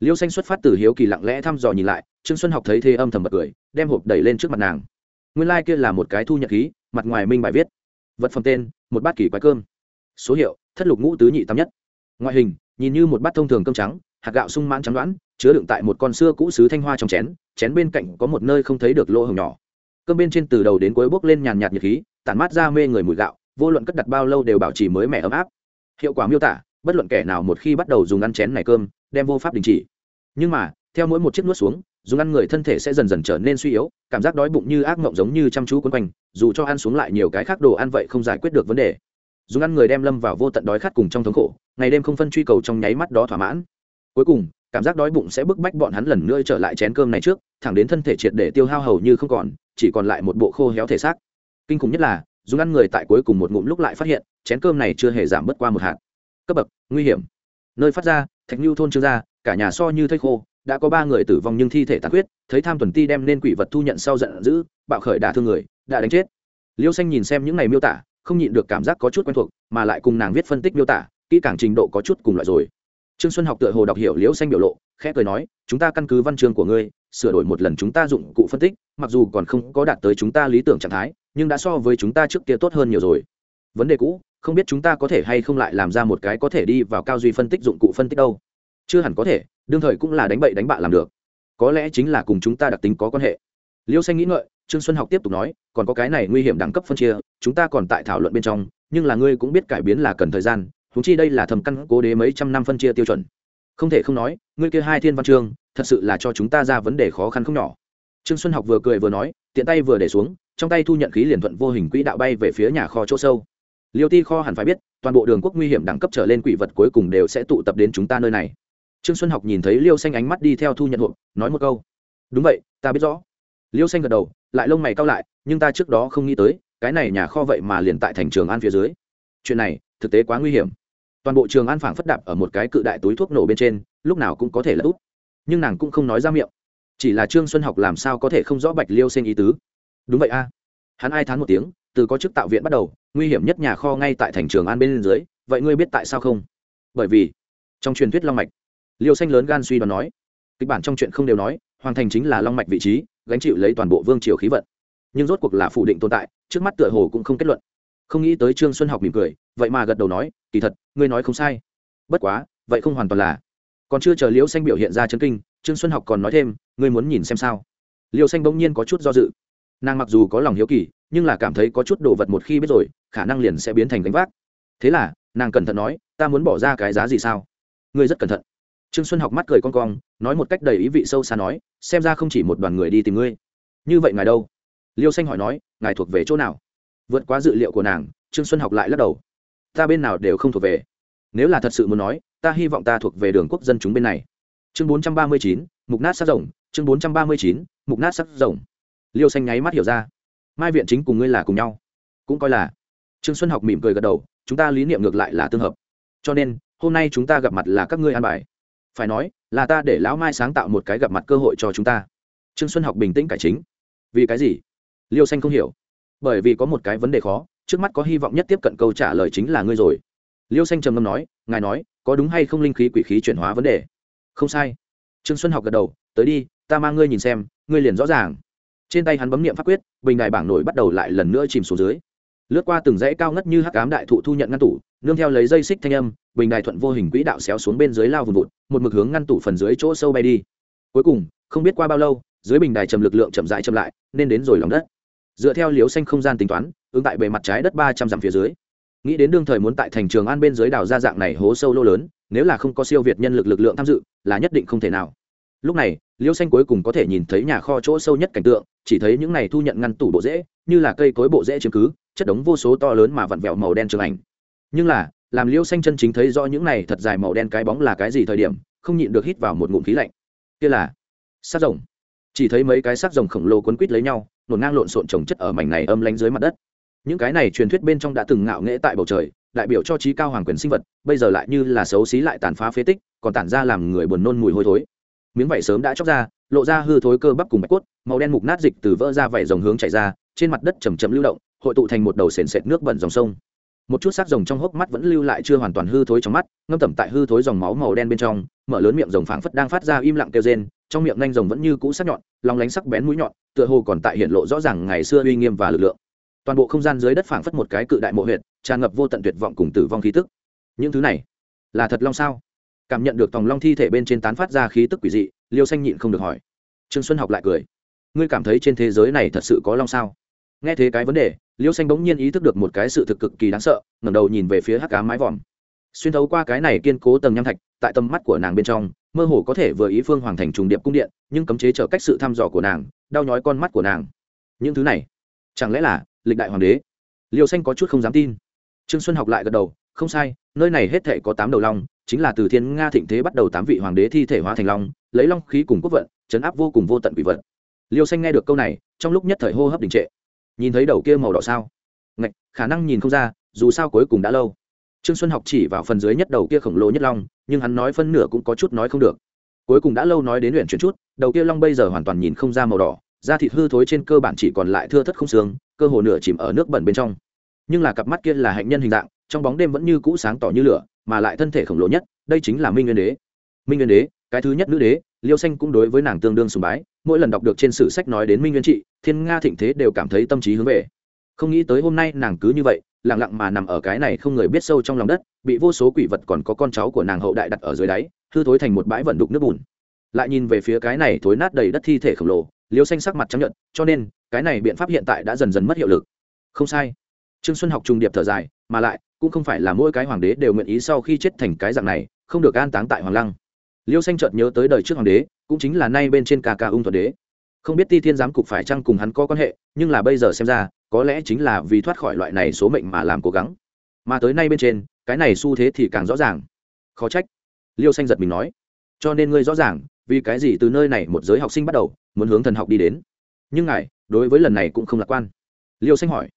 liêu xanh xuất phát từ hiếu kỳ lặng lẽ thăm dò nhìn lại trương xuân học thấy thế âm thầm bật cười đem hộp đẩy lên trước mặt nàng. Nguyên lai、like、kia là một cái thu nhật ký, mặt ngoài minh bài viết. Vật phẩm tên một bát kỳ quái cơm. Số hiệu thất lục ngũ tứ nhị tám nhất. Ngoại hình nhìn như một bát thông thường cơm trắng hạt gạo sung mãn trắng đoãn chứa đựng tại một con xưa cũ sứ thanh hoa trong chén chén bên cạnh có một nơi không thấy được lỗ hồng nhỏ. Cơm bên trên từ đầu đến cuối bốc lên nhàn nhạt nhiệt khí tản mát ra mê người mùi gạo vô luận cất đặt bao lâu đều bảo trì mới mẻ ấm áp. Hiệu quả miêu tả bất luận kẻ nào một khi bắt đầu dùng ăn chén này cơm đem vô pháp đình chỉ. Nhưng mà, theo mỗi một chiếc nuốt xuống dùng ăn người thân thể sẽ dần dần trở nên suy yếu, cảm giác đói bụng như ác mộng giống như chăm chú quấn quanh, dù cho ăn xuống lại nhiều cái khác đồ ăn vậy không giải quyết được vấn đề. Dùng ăn người đem lâm vào vô tận đói khát cùng trong thống khổ, ngày đêm không phân truy cầu trong nháy mắt đó thỏa mãn. Cuối cùng, cảm giác đói bụng sẽ bức bách bọn hắn lần nữa trở lại chén cơm này trước, thẳng đến thân thể triệt để tiêu hao hầu như không còn, chỉ còn lại một bộ khô héo thể xác. Kinh khủng nhất là dùng ăn người tại cuối cùng một ngụm lúc lại phát hiện, chén cơm này chưa hề giảm bớt qua một hạt. Cấp bậc, nguy hiểm. Nơi phát ra thạch nhu thôn trương gia cả nhà so như thây khô, đã có ba người tử vong nhưng thi thể tàn huyết thấy tham tuần ti đem nên quỷ vật thu nhận sau giận dữ, bạo khởi đả thương người, đã đánh chết. Liêu xanh nhìn xem những này miêu tả, không nhịn được cảm giác có chút quen thuộc, mà lại cùng nàng viết phân tích miêu tả, kỹ càng trình độ có chút cùng loại rồi. Trương xuân học tựa hồ đọc hiểu liễu xanh biểu lộ, khẽ cười nói, chúng ta căn cứ văn chương của ngươi, sửa đổi một lần chúng ta dụng cụ phân tích, mặc dù còn không có đạt tới chúng ta lý tưởng trạng thái, nhưng đã so với chúng ta trước kia tốt hơn nhiều rồi. Vấn đề cũ không biết chúng ta có thể hay không lại làm ra một cái có thể đi vào cao duy phân tích dụng cụ phân tích đâu. Chưa hẳn có thể, đương thời cũng là đánh bậy đánh bạ làm được. Có lẽ chính là cùng chúng ta đặc tính có quan hệ. Liêu xanh nghĩ ngợi, trương xuân học tiếp tục nói, còn có cái này nguy hiểm đẳng cấp phân chia, chúng ta còn tại thảo luận bên trong, nhưng là ngươi cũng biết cải biến là cần thời gian húng chi đây là thầm căn cố đế mấy trăm năm phân chia tiêu chuẩn. Không thể không nói, ngươi kia hai thiên văn chương, thật sự là cho chúng ta ra vấn đề khó khăn không nhỏ. Trương xuân học vừa cười vừa nói, tiện tay vừa để xuống, trong tay thu nhận khí liền thuận vô hình quỹ đạo bay về phía nhà kho chỗ sâu liêu ti kho hẳn phải biết, toàn bộ đường quốc nguy hiểm đẳng cấp trở lên quỷ vật cuối cùng đều sẽ tụ tập đến chúng ta nơi này. Trương xuân học nhìn thấy liêu xanh ánh mắt đi theo thu nhận hộp nói một câu. Đúng vậy, ta biết rõ. Liêu xanh gật đầu, lại lông mày cao lại, nhưng ta trước đó không nghĩ tới, cái này nhà kho vậy mà liền tại thành trường an phía dưới. Chuyện này, thực tế quá nguy hiểm. Toàn bộ trường an phảng phất đạp ở một cái cự đại túi thuốc nổ bên trên, lúc nào cũng có thể là út nhưng nàng cũng không nói ra miệng. Chỉ là trương xuân học làm sao có thể không rõ bạch liêu xanh ý tứ. Đúng vậy a. Hắn ai thán một tiếng, từ có chức tạo viện bắt đầu nguy hiểm nhất nhà kho ngay tại thành trường an bên dưới, vậy ngươi biết tại sao không? Bởi vì, trong truyền thuyết long mạch, liêu xanh lớn gan suy đoán nói, kịch bản trong chuyện không đều nói hoàng thành chính là long mạch vị trí, gánh chịu lấy toàn bộ vương triều khí vận. Nhưng rốt cuộc là phủ định tồn tại, trước mắt tựa hồ cũng không kết luận. Không nghĩ tới trương xuân học mỉm cười, vậy mà gật đầu nói, kỳ thật, ngươi nói không sai. Bất quá, vậy không hoàn toàn là. Còn chưa chờ liễu xanh biểu hiện ra chân kinh, trương xuân học còn nói thêm, ngươi muốn nhìn xem sao? Liễu xanh bỗng nhiên có chút do dự. Nàng mặc dù có lòng hiếu kỳ nhưng là cảm thấy có chút đồ vật một khi biết rồi, khả năng liền sẽ biến thành gánh vác. Thế là, nàng cẩn thận nói, ta muốn bỏ ra cái giá gì sao? Ngươi rất cẩn thận. Trương xuân học mắt cười con cong, nói một cách đầy ý vị sâu xa nói, xem ra không chỉ một đoàn người đi tìm ngươi. Như vậy ngài đâu? Liêu xanh hỏi nói, ngài thuộc về chỗ nào? Vượt quá dự liệu của nàng, trương xuân học lại lắc đầu. Ta bên nào đều không thuộc về. Nếu là thật sự muốn nói, ta hy vọng ta thuộc về đường quốc dân chúng bên này. Chương bốn trăm ba mươi chín, mục nát sắc rồng. Chương bốn trăm ba mươi chín, mục nát sắc rồng. Liêu xanh nháy mắt hiểu ra mai viện chính cùng ngươi là cùng nhau. Cũng coi là. Trương xuân học mỉm cười gật đầu, chúng ta lý niệm ngược lại là tương hợp. Cho nên, hôm nay chúng ta gặp mặt là các ngươi an bài. Phải nói, là ta để lão mai sáng tạo một cái gặp mặt cơ hội cho chúng ta. Trương xuân học bình tĩnh cải chính. Vì cái gì? Liêu xanh không hiểu. Bởi vì có một cái vấn đề khó, trước mắt có hy vọng nhất tiếp cận câu trả lời chính là ngươi rồi. Liêu xanh trầm ngâm nói, ngài nói, có đúng hay không linh khí quỷ khí chuyển hóa vấn đề? Không sai. Trương xuân học gật đầu, tới đi, ta mang ngươi nhìn xem, ngươi liền rõ ràng trên tay hắn bấm niệm pháp quyết, bình đài bảng nổi bắt đầu lại lần nữa chìm xuống dưới. Lướt qua từng dãy cao ngất như hắc cám đại thụ thu nhận ngăn tủ, nương theo lấy dây xích thanh âm, bình đài thuận vô hình quỹ đạo xéo xuống bên dưới lao vùng vụt, một mực hướng ngăn tủ phần dưới chỗ sâu bay đi. Cuối cùng, không biết qua bao lâu, dưới bình đài trầm lực lượng chậm rãi chậm lại, nên đến rồi lòng đất. Dựa theo liếu xanh không gian tính toán, ứng tại bề mặt trái đất ba trăm dặm phía dưới. Nghĩ đến đương thời muốn tại thành trường an bên dưới đào ra dạng này hố sâu lô lớn, nếu là không có siêu việt nhân lực lực lượng tham dự, là nhất định không thể nào. Lúc này liêu xanh cuối cùng có thể nhìn thấy nhà kho chỗ sâu nhất cảnh tượng chỉ thấy những này thu nhận ngăn tủ bộ rễ, như là cây cối bộ rễ chứng cứ, chất đống vô số to lớn mà vặn vẹo màu đen trường ảnh. Nhưng là, làm liêu xanh chân chính thấy rõ những này thật dài màu đen cái bóng là cái gì thời điểm, không nhịn được hít vào một ngụm khí lạnh. Kia là sắc rồng. Chỉ thấy mấy cái xác rồng khổng lồ quấn quít lấy nhau, nổn ngang lộn xộn trồng chất ở mảnh này âm lánh dưới mặt đất. Những cái này truyền thuyết bên trong đã từng ngạo nghễ tại bầu trời, đại biểu cho trí cao hoàng quyền sinh vật, bây giờ lại như là xấu xí lại tàn phá phế tích, còn tản ra làm người buồn nôn mùi hôi thối. Miếng vảy sớm đã chóc ra lộ ra hư thối cơ bắp cùng bạch cốt, màu đen mục nát dịch từ vỡ ra vảy dòng hướng chảy ra, trên mặt đất chầm chậm lưu động, hội tụ thành một đầu sền sệt nước bẩn dòng sông. Một chút xác rồng trong hốc mắt vẫn lưu lại chưa hoàn toàn hư thối trong mắt, ngâm tẩm tại hư thối dòng máu màu đen bên trong, mở lớn miệng rồng phảng phất đang phát ra im lặng kêu rên, trong miệng nhanh rồng vẫn như cũ sắc nhọn lòng lánh sắc bén mũi nhọn, tựa hồ còn tại hiện lộ rõ ràng ngày xưa uy nghiêm và lực lượng. Toàn bộ không gian dưới đất phảng phất một cái cự đại mộ huyệt, tràn ngập vô tận tuyệt vọng cùng tử vong khí tức. Những thứ này là thật long sao? Cảm nhận được tòng long thi thể bên trên tán phát ra khí tức quỷ dị liêu xanh nhịn không được hỏi. Trương xuân học lại cười. Ngươi cảm thấy trên thế giới này thật sự có long sao? Nghe thế cái vấn đề, liêu xanh bỗng nhiên ý thức được một cái sự thực cực kỳ đáng sợ, ngẩng đầu nhìn về phía hắc cá mái vòm. Xuyên thấu qua cái này kiên cố tầng nham thạch, tại tầm mắt của nàng bên trong, mơ hồ có thể vừa ý phương hoàng thành trùng điệp cung điện, nhưng cấm chế trở cách sự thăm dò của nàng, đau nhói con mắt của nàng. Những thứ này, chẳng lẽ là lịch đại hoàng đế? Liêu xanh có chút không dám tin. Trương xuân học lại gật đầu, không sai, nơi này hết thể có tám đầu long, chính là từ thiên nga thịnh thế bắt đầu tám vị hoàng đế thi thể hóa thành long lấy long khí cùng quốc vận chấn áp vô cùng vô tận quỷ vật. Liêu xanh nghe được câu này, trong lúc nhất thời hô hấp đình trệ. Nhìn thấy đầu kia màu đỏ sao? Ngạch, khả năng nhìn không ra, dù sao cuối cùng đã lâu. Trương xuân học chỉ vào phần dưới nhất đầu kia khổng lồ nhất long, nhưng hắn nói phân nửa cũng có chút nói không được. Cuối cùng đã lâu nói đến luyện chuyển chút, đầu kia long bây giờ hoàn toàn nhìn không ra màu đỏ, da thịt hư thối trên cơ bản chỉ còn lại thưa thất không xương, cơ hồ nửa chìm ở nước bẩn bên trong. Nhưng là cặp mắt kia là hạnh nhân hình dạng, trong bóng đêm vẫn như cũ sáng tỏ như lửa, mà lại thân thể khổng lồ nhất, đây chính là minh nguyên đế. Minh nguyên đế cái thứ nhất nữ đế, liêu xanh cũng đối với nàng tương đương sùng bái, mỗi lần đọc được trên sử sách nói đến minh nguyên trị, thiên nga thịnh thế đều cảm thấy tâm trí hướng về. Không nghĩ tới hôm nay nàng cứ như vậy lẳng lặng mà nằm ở cái này không người biết sâu trong lòng đất, bị vô số quỷ vật còn có con cháu của nàng hậu đại đặt ở dưới đáy, hư thối thành một bãi vận đục nước bùn. Lại nhìn về phía cái này thối nát đầy đất thi thể khổng lồ, liêu xanh sắc mặt chấp nhận cho nên, cái này biện pháp hiện tại đã dần dần mất hiệu lực. Không sai. Trương xuân học trùng điệp thở dài, mà lại, cũng không phải là mỗi cái hoàng đế đều nguyện ý sau khi chết thành cái dạng này, không được an táng tại hoàng lăng liêu xanh chợt nhớ tới đời trước hoàng đế, cũng chính là nay bên trên ca ca ung thuận đế. Không biết ti thiên giám cục phải chăng cùng hắn có quan hệ, nhưng là bây giờ xem ra, có lẽ chính là vì thoát khỏi loại này số mệnh mà làm cố gắng. Mà tới nay bên trên, cái này xu thế thì càng rõ ràng. Khó trách. Liêu xanh giật mình nói. Cho nên ngươi rõ ràng, vì cái gì từ nơi này một giới học sinh bắt đầu, muốn hướng thần học đi đến. Nhưng ngài, đối với lần này cũng không lạc quan. Liêu xanh hỏi.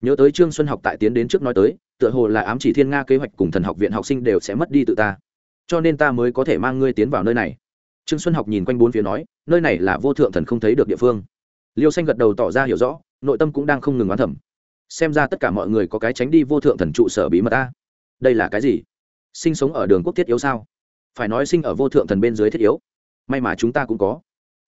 Nhớ tới trương xuân học tại tiến đến trước nói tới, tựa hồ là ám chỉ thiên nga kế hoạch cùng thần học viện học sinh đều sẽ mất đi tự ta cho nên ta mới có thể mang ngươi tiến vào nơi này. Trương xuân học nhìn quanh bốn phía nói, nơi này là vô thượng thần không thấy được địa phương. Liêu xanh gật đầu tỏ ra hiểu rõ, nội tâm cũng đang không ngừng oán thẩm xem ra tất cả mọi người có cái tránh đi vô thượng thần trụ sở bí mật ta đây là cái gì? Sinh sống ở đường quốc thiết yếu sao? Phải nói sinh ở vô thượng thần bên dưới thiết yếu. May mà chúng ta cũng có.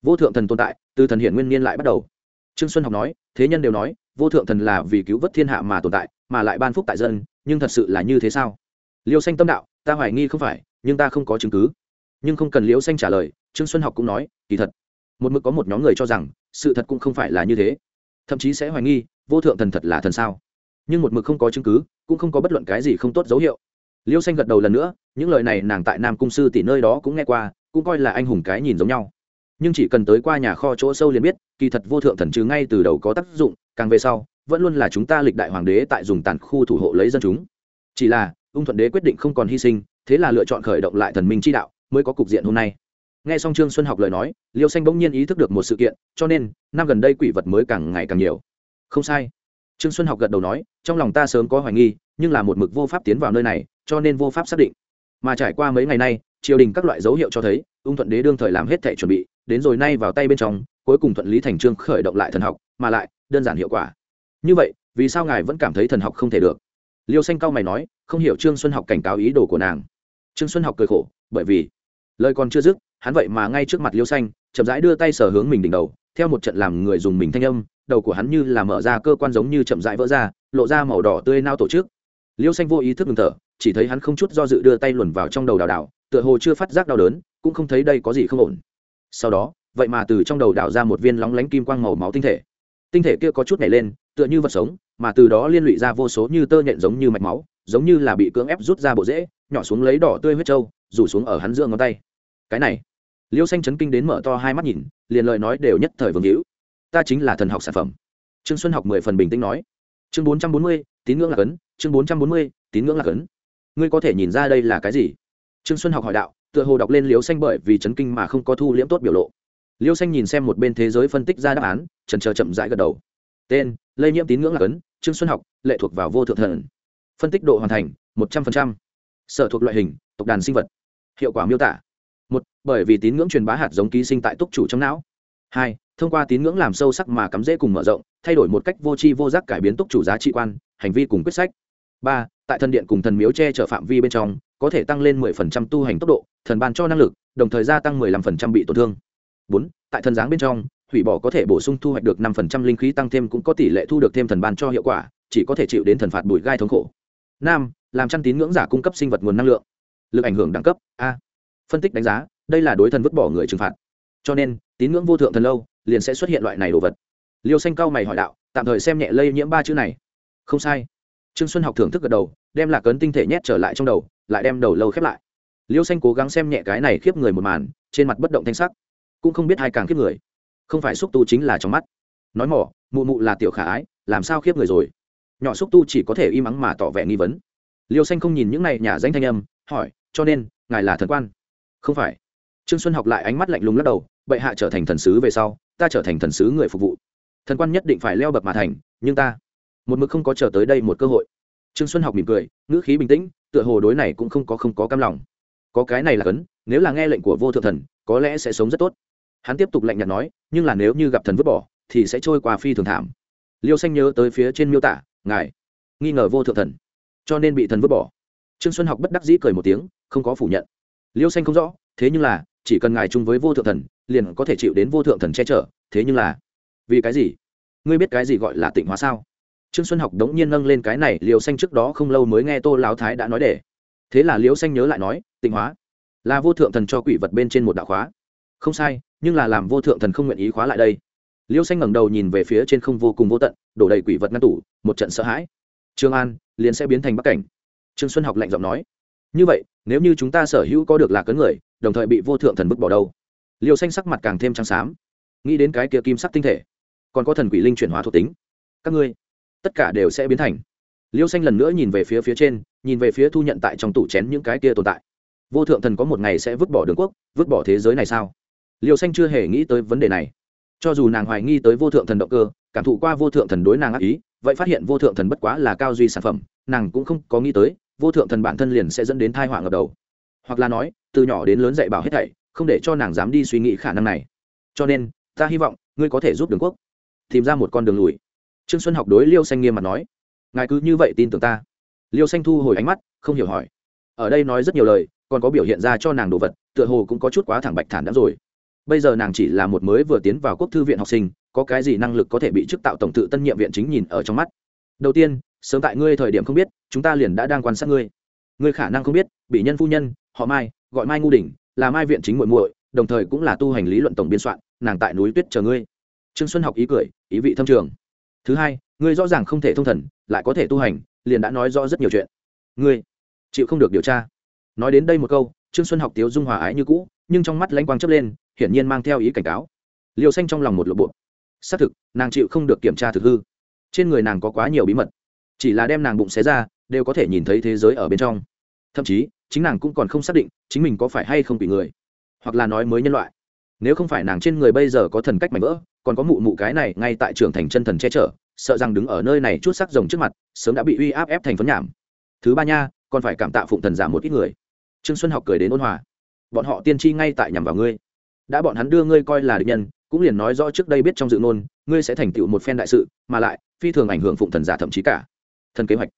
Vô thượng thần tồn tại, từ thần hiển nguyên niên lại bắt đầu. Trương xuân học nói, thế nhân đều nói, vô thượng thần là vì cứu vớt thiên hạ mà tồn tại, mà lại ban phúc tại dân, nhưng thật sự là như thế sao? Liêu xanh tâm đạo, ta hoài nghi không phải nhưng ta không có chứng cứ. Nhưng không cần Liễu xanh trả lời, trương xuân học cũng nói, kỳ thật, một mực có một nhóm người cho rằng, sự thật cũng không phải là như thế. Thậm chí sẽ hoài nghi, vô thượng thần thật là thần sao? Nhưng một mực không có chứng cứ, cũng không có bất luận cái gì không tốt dấu hiệu. Liêu xanh gật đầu lần nữa, những lời này nàng tại nam cung sư tỷ nơi đó cũng nghe qua, cũng coi là anh hùng cái nhìn giống nhau. Nhưng chỉ cần tới qua nhà kho chỗ sâu liền biết, kỳ thật vô thượng thần trừ ngay từ đầu có tác dụng, càng về sau, vẫn luôn là chúng ta lịch đại hoàng đế tại dùng tàn khu thủ hộ lấy dân chúng. Chỉ là, ung thuận đế quyết định không còn hy sinh thế là lựa chọn khởi động lại thần minh chi đạo, mới có cục diện hôm nay. Nghe xong trương xuân học lời nói, liêu xanh bỗng nhiên ý thức được một sự kiện, cho nên, năm gần đây quỷ vật mới càng ngày càng nhiều. Không sai. Trương xuân học gật đầu nói, trong lòng ta sớm có hoài nghi, nhưng là một mực vô pháp tiến vào nơi này, cho nên vô pháp xác định. Mà trải qua mấy ngày nay, triều đình các loại dấu hiệu cho thấy, ung thuận đế đương thời làm hết thẻ chuẩn bị, đến rồi nay vào tay bên trong, cuối cùng thuận lý thành trương khởi động lại thần học, mà lại, đơn giản hiệu quả. Như vậy, vì sao ngài vẫn cảm thấy thần học không thể được? Liêu xanh cao mày nói, không hiểu trương xuân học cảnh cáo ý đồ của nàng trương xuân học cười khổ, bởi vì lời còn chưa dứt, hắn vậy mà ngay trước mặt liêu xanh, chậm rãi đưa tay sở hướng mình đỉnh đầu, theo một trận làm người dùng mình thanh âm, đầu của hắn như là mở ra cơ quan giống như chậm rãi vỡ ra, lộ ra màu đỏ tươi nao tổ chức. Liêu xanh vô ý thức ngừng thở, chỉ thấy hắn không chút do dự đưa tay luồn vào trong đầu đào đào, tựa hồ chưa phát giác đau đớn, cũng không thấy đây có gì không ổn. Sau đó, vậy mà từ trong đầu đào ra một viên lóng lánh kim quang màu máu tinh thể. Tinh thể kia có chút nhảy lên, tựa như vật sống, mà từ đó liên lụy ra vô số như tơ nhện giống như mạch máu, giống như là bị cưỡng ép rút ra bộ rễ nhỏ xuống lấy đỏ tươi huyết trâu, rủ xuống ở hắn giữa ngón tay. Cái này, liêu xanh chấn kinh đến mở to hai mắt nhìn, liền lời nói đều nhất thời vương hữu. Ta chính là thần học sản phẩm. Trương xuân học mười phần bình tĩnh nói. Chương bốn trăm bốn mươi, tín ngưỡng là cấn. Chương bốn trăm bốn mươi, tín ngưỡng là cấn. Ngươi có thể nhìn ra đây là cái gì? Trương xuân học hỏi đạo, tựa hồ đọc lên liêu xanh bởi vì chấn kinh mà không có thu liễm tốt biểu lộ. Liêu xanh nhìn xem một bên thế giới phân tích ra đáp án trần chờ chậm rãi gật đầu. Tên, lây nhiễm tín ngưỡng là cấn, trương xuân học, lệ thuộc vào vô thượng thần. Phân tích độ hoàn thành, một trăm linh sở thuộc loại hình, tộc đàn sinh vật. Hiệu quả miêu tả. Một, bởi vì tín ngưỡng truyền bá hạt giống ký sinh tại túc chủ trong não. Hai, thông qua tín ngưỡng làm sâu sắc mà cắm dễ cùng mở rộng, thay đổi một cách vô tri vô giác cải biến túc chủ giá trị quan, hành vi cùng quyết sách. Ba, tại thần điện cùng thần miếu che chở phạm vi bên trong, có thể tăng lên 10% tu hành tốc độ, thần ban cho năng lực, đồng thời gia tăng 15% bị tổn thương. Bốn, tại thần giáng bên trong, hủy bỏ có thể bổ sung thu hoạch được 5% linh khí tăng thêm cũng có tỷ lệ thu được thêm thần ban cho hiệu quả, chỉ có thể chịu đến thần phạt bụi gai thống khổ. Năm làm chăn tín ngưỡng giả cung cấp sinh vật nguồn năng lượng. Lực ảnh hưởng đẳng cấp, a. Phân tích đánh giá, đây là đối thần vứt bỏ người trừng phạt. Cho nên, tín ngưỡng vô thượng thần lâu, liền sẽ xuất hiện loại này đồ vật. Liêu xanh cao mày hỏi đạo, tạm thời xem nhẹ lây nhiễm ba chữ này. Không sai. Trương xuân học thưởng thức gật đầu, đem lạc cấn tinh thể nhét trở lại trong đầu, lại đem đầu lâu khép lại. Liêu xanh cố gắng xem nhẹ cái này khiếp người một màn, trên mặt bất động thanh sắc. Cũng không biết hai càng khiếp người. Không phải xúc tu chính là trong mắt. Nói mỏ, mụ mụ là tiểu khả ái, làm sao khiếp người rồi? Nhỏ xúc tu chỉ có thể im ắng mà tỏ vẻ nghi vấn liêu xanh không nhìn những này nhà danh thanh âm, hỏi, cho nên, ngài là thần quan? Không phải. Trương xuân học lại ánh mắt lạnh lùng lắc đầu, bệ hạ trở thành thần sứ về sau, ta trở thành thần sứ người phục vụ. Thần quan nhất định phải leo bậc mà thành, nhưng ta một mực không có chờ tới đây một cơ hội. Trương xuân học mỉm cười, ngữ khí bình tĩnh, tựa hồ đối này cũng không có không có cam lòng. Có cái này là cấn, nếu là nghe lệnh của vô thượng thần, có lẽ sẽ sống rất tốt. Hắn tiếp tục lạnh nhạt nói, nhưng là nếu như gặp thần vứt bỏ, thì sẽ trôi qua phi thường thảm. Liêu xanh nhớ tới phía trên miêu tả, ngài, nghi ngờ vô thượng thần cho nên bị thần vứt bỏ. Trương xuân học bất đắc dĩ cười một tiếng, không có phủ nhận. Liêu xanh không rõ, thế nhưng là, chỉ cần ngài chung với vô thượng thần, liền có thể chịu đến vô thượng thần che chở, thế nhưng là, vì cái gì? Ngươi biết cái gì gọi là tịnh hóa sao? Trương xuân học đống nhiên nâng lên cái này liều xanh trước đó không lâu mới nghe tô lão thái đã nói để. Thế là liều xanh nhớ lại nói, tịnh hóa, là vô thượng thần cho quỷ vật bên trên một đạo khóa. Không sai, nhưng là làm vô thượng thần không nguyện ý khóa lại đây. Liêu xanh ngẩng đầu nhìn về phía trên không vô cùng vô tận, đổ đầy quỷ vật ngăn tủ, một trận sợ hãi trương an liền sẽ biến thành bắc cảnh. Trương xuân học lạnh giọng nói, như vậy, nếu như chúng ta sở hữu có được là cấn người, đồng thời bị vô thượng thần vứt bỏ đâu? Liêu xanh sắc mặt càng thêm trắng xám, nghĩ đến cái kia kim sắc tinh thể, còn có thần quỷ linh chuyển hóa thuộc tính. Các ngươi, tất cả đều sẽ biến thành. Liêu xanh lần nữa nhìn về phía phía trên, nhìn về phía thu nhận tại trong tủ chén những cái kia tồn tại. Vô thượng thần có một ngày sẽ vứt bỏ đường quốc, vứt bỏ thế giới này sao? Liêu xanh chưa hề nghĩ tới vấn đề này. Cho dù nàng hoài nghi tới vô thượng thần động cơ cảm thụ qua vô thượng thần đối nàng ác ý, vậy phát hiện vô thượng thần bất quá là cao duy sản phẩm, nàng cũng không có nghĩ tới, vô thượng thần bản thân liền sẽ dẫn đến thai họa ngập đầu. Hoặc là nói, từ nhỏ đến lớn dạy bảo hết thảy, không để cho nàng dám đi suy nghĩ khả năng này. Cho nên, ta hy vọng, ngươi có thể giúp đường quốc tìm ra một con đường lùi. Trương xuân học đối liêu xanh nghiêm mặt nói, ngài cứ như vậy tin tưởng ta. Liêu xanh thu hồi ánh mắt, không hiểu hỏi, ở đây nói rất nhiều lời, còn có biểu hiện ra cho nàng đồ vật, tựa hồ cũng có chút quá thẳng bạch thản đã rồi. Bây giờ nàng chỉ là một mới vừa tiến vào quốc thư viện học sinh có cái gì năng lực có thể bị chức tạo tổng tự tân nhiệm viện chính nhìn ở trong mắt? Đầu tiên, sớm tại ngươi thời điểm không biết, chúng ta liền đã đang quan sát ngươi. Ngươi khả năng không biết bị nhân phu nhân, họ mai, gọi mai ngu đỉnh, là mai viện chính muội muội, đồng thời cũng là tu hành lý luận tổng biên soạn, nàng tại núi tuyết chờ ngươi. Trương xuân học ý cười, ý vị thâm trường. Thứ hai, ngươi rõ ràng không thể thông thần, lại có thể tu hành, liền đã nói rõ rất nhiều chuyện. Ngươi, chịu không được điều tra. Nói đến đây một câu, trương xuân học tiếu dung hòa ái như cũ, nhưng trong mắt lãnh quang chấp lên, hiển nhiên mang theo ý cảnh cáo. Liều xanh trong lòng một lộp bộ xác thực, nàng chịu không được kiểm tra thực hư. Trên người nàng có quá nhiều bí mật. Chỉ là đem nàng bụng xé ra, đều có thể nhìn thấy thế giới ở bên trong. Thậm chí, chính nàng cũng còn không xác định chính mình có phải hay không bị người, hoặc là nói mới nhân loại. Nếu không phải nàng trên người bây giờ có thần cách mạnh vỡ, còn có mụ mụ cái này ngay tại trường thành chân thần che chở, sợ rằng đứng ở nơi này chút sắc rồng trước mặt, sớm đã bị uy áp ép thành phấn nhảm. Thứ ba nha, còn phải cảm tạ phụng thần giảm một ít người. Trương xuân học cười đến ôn hòa. Bọn họ tiên tri ngay tại nhằm vào ngươi. Đã bọn hắn đưa ngươi coi là địch nhân cũng liền nói rõ trước đây biết trong dự nôn ngươi sẽ thành tựu một phen đại sự, mà lại, phi thường ảnh hưởng phụng thần giả thậm chí cả thần kế hoạch.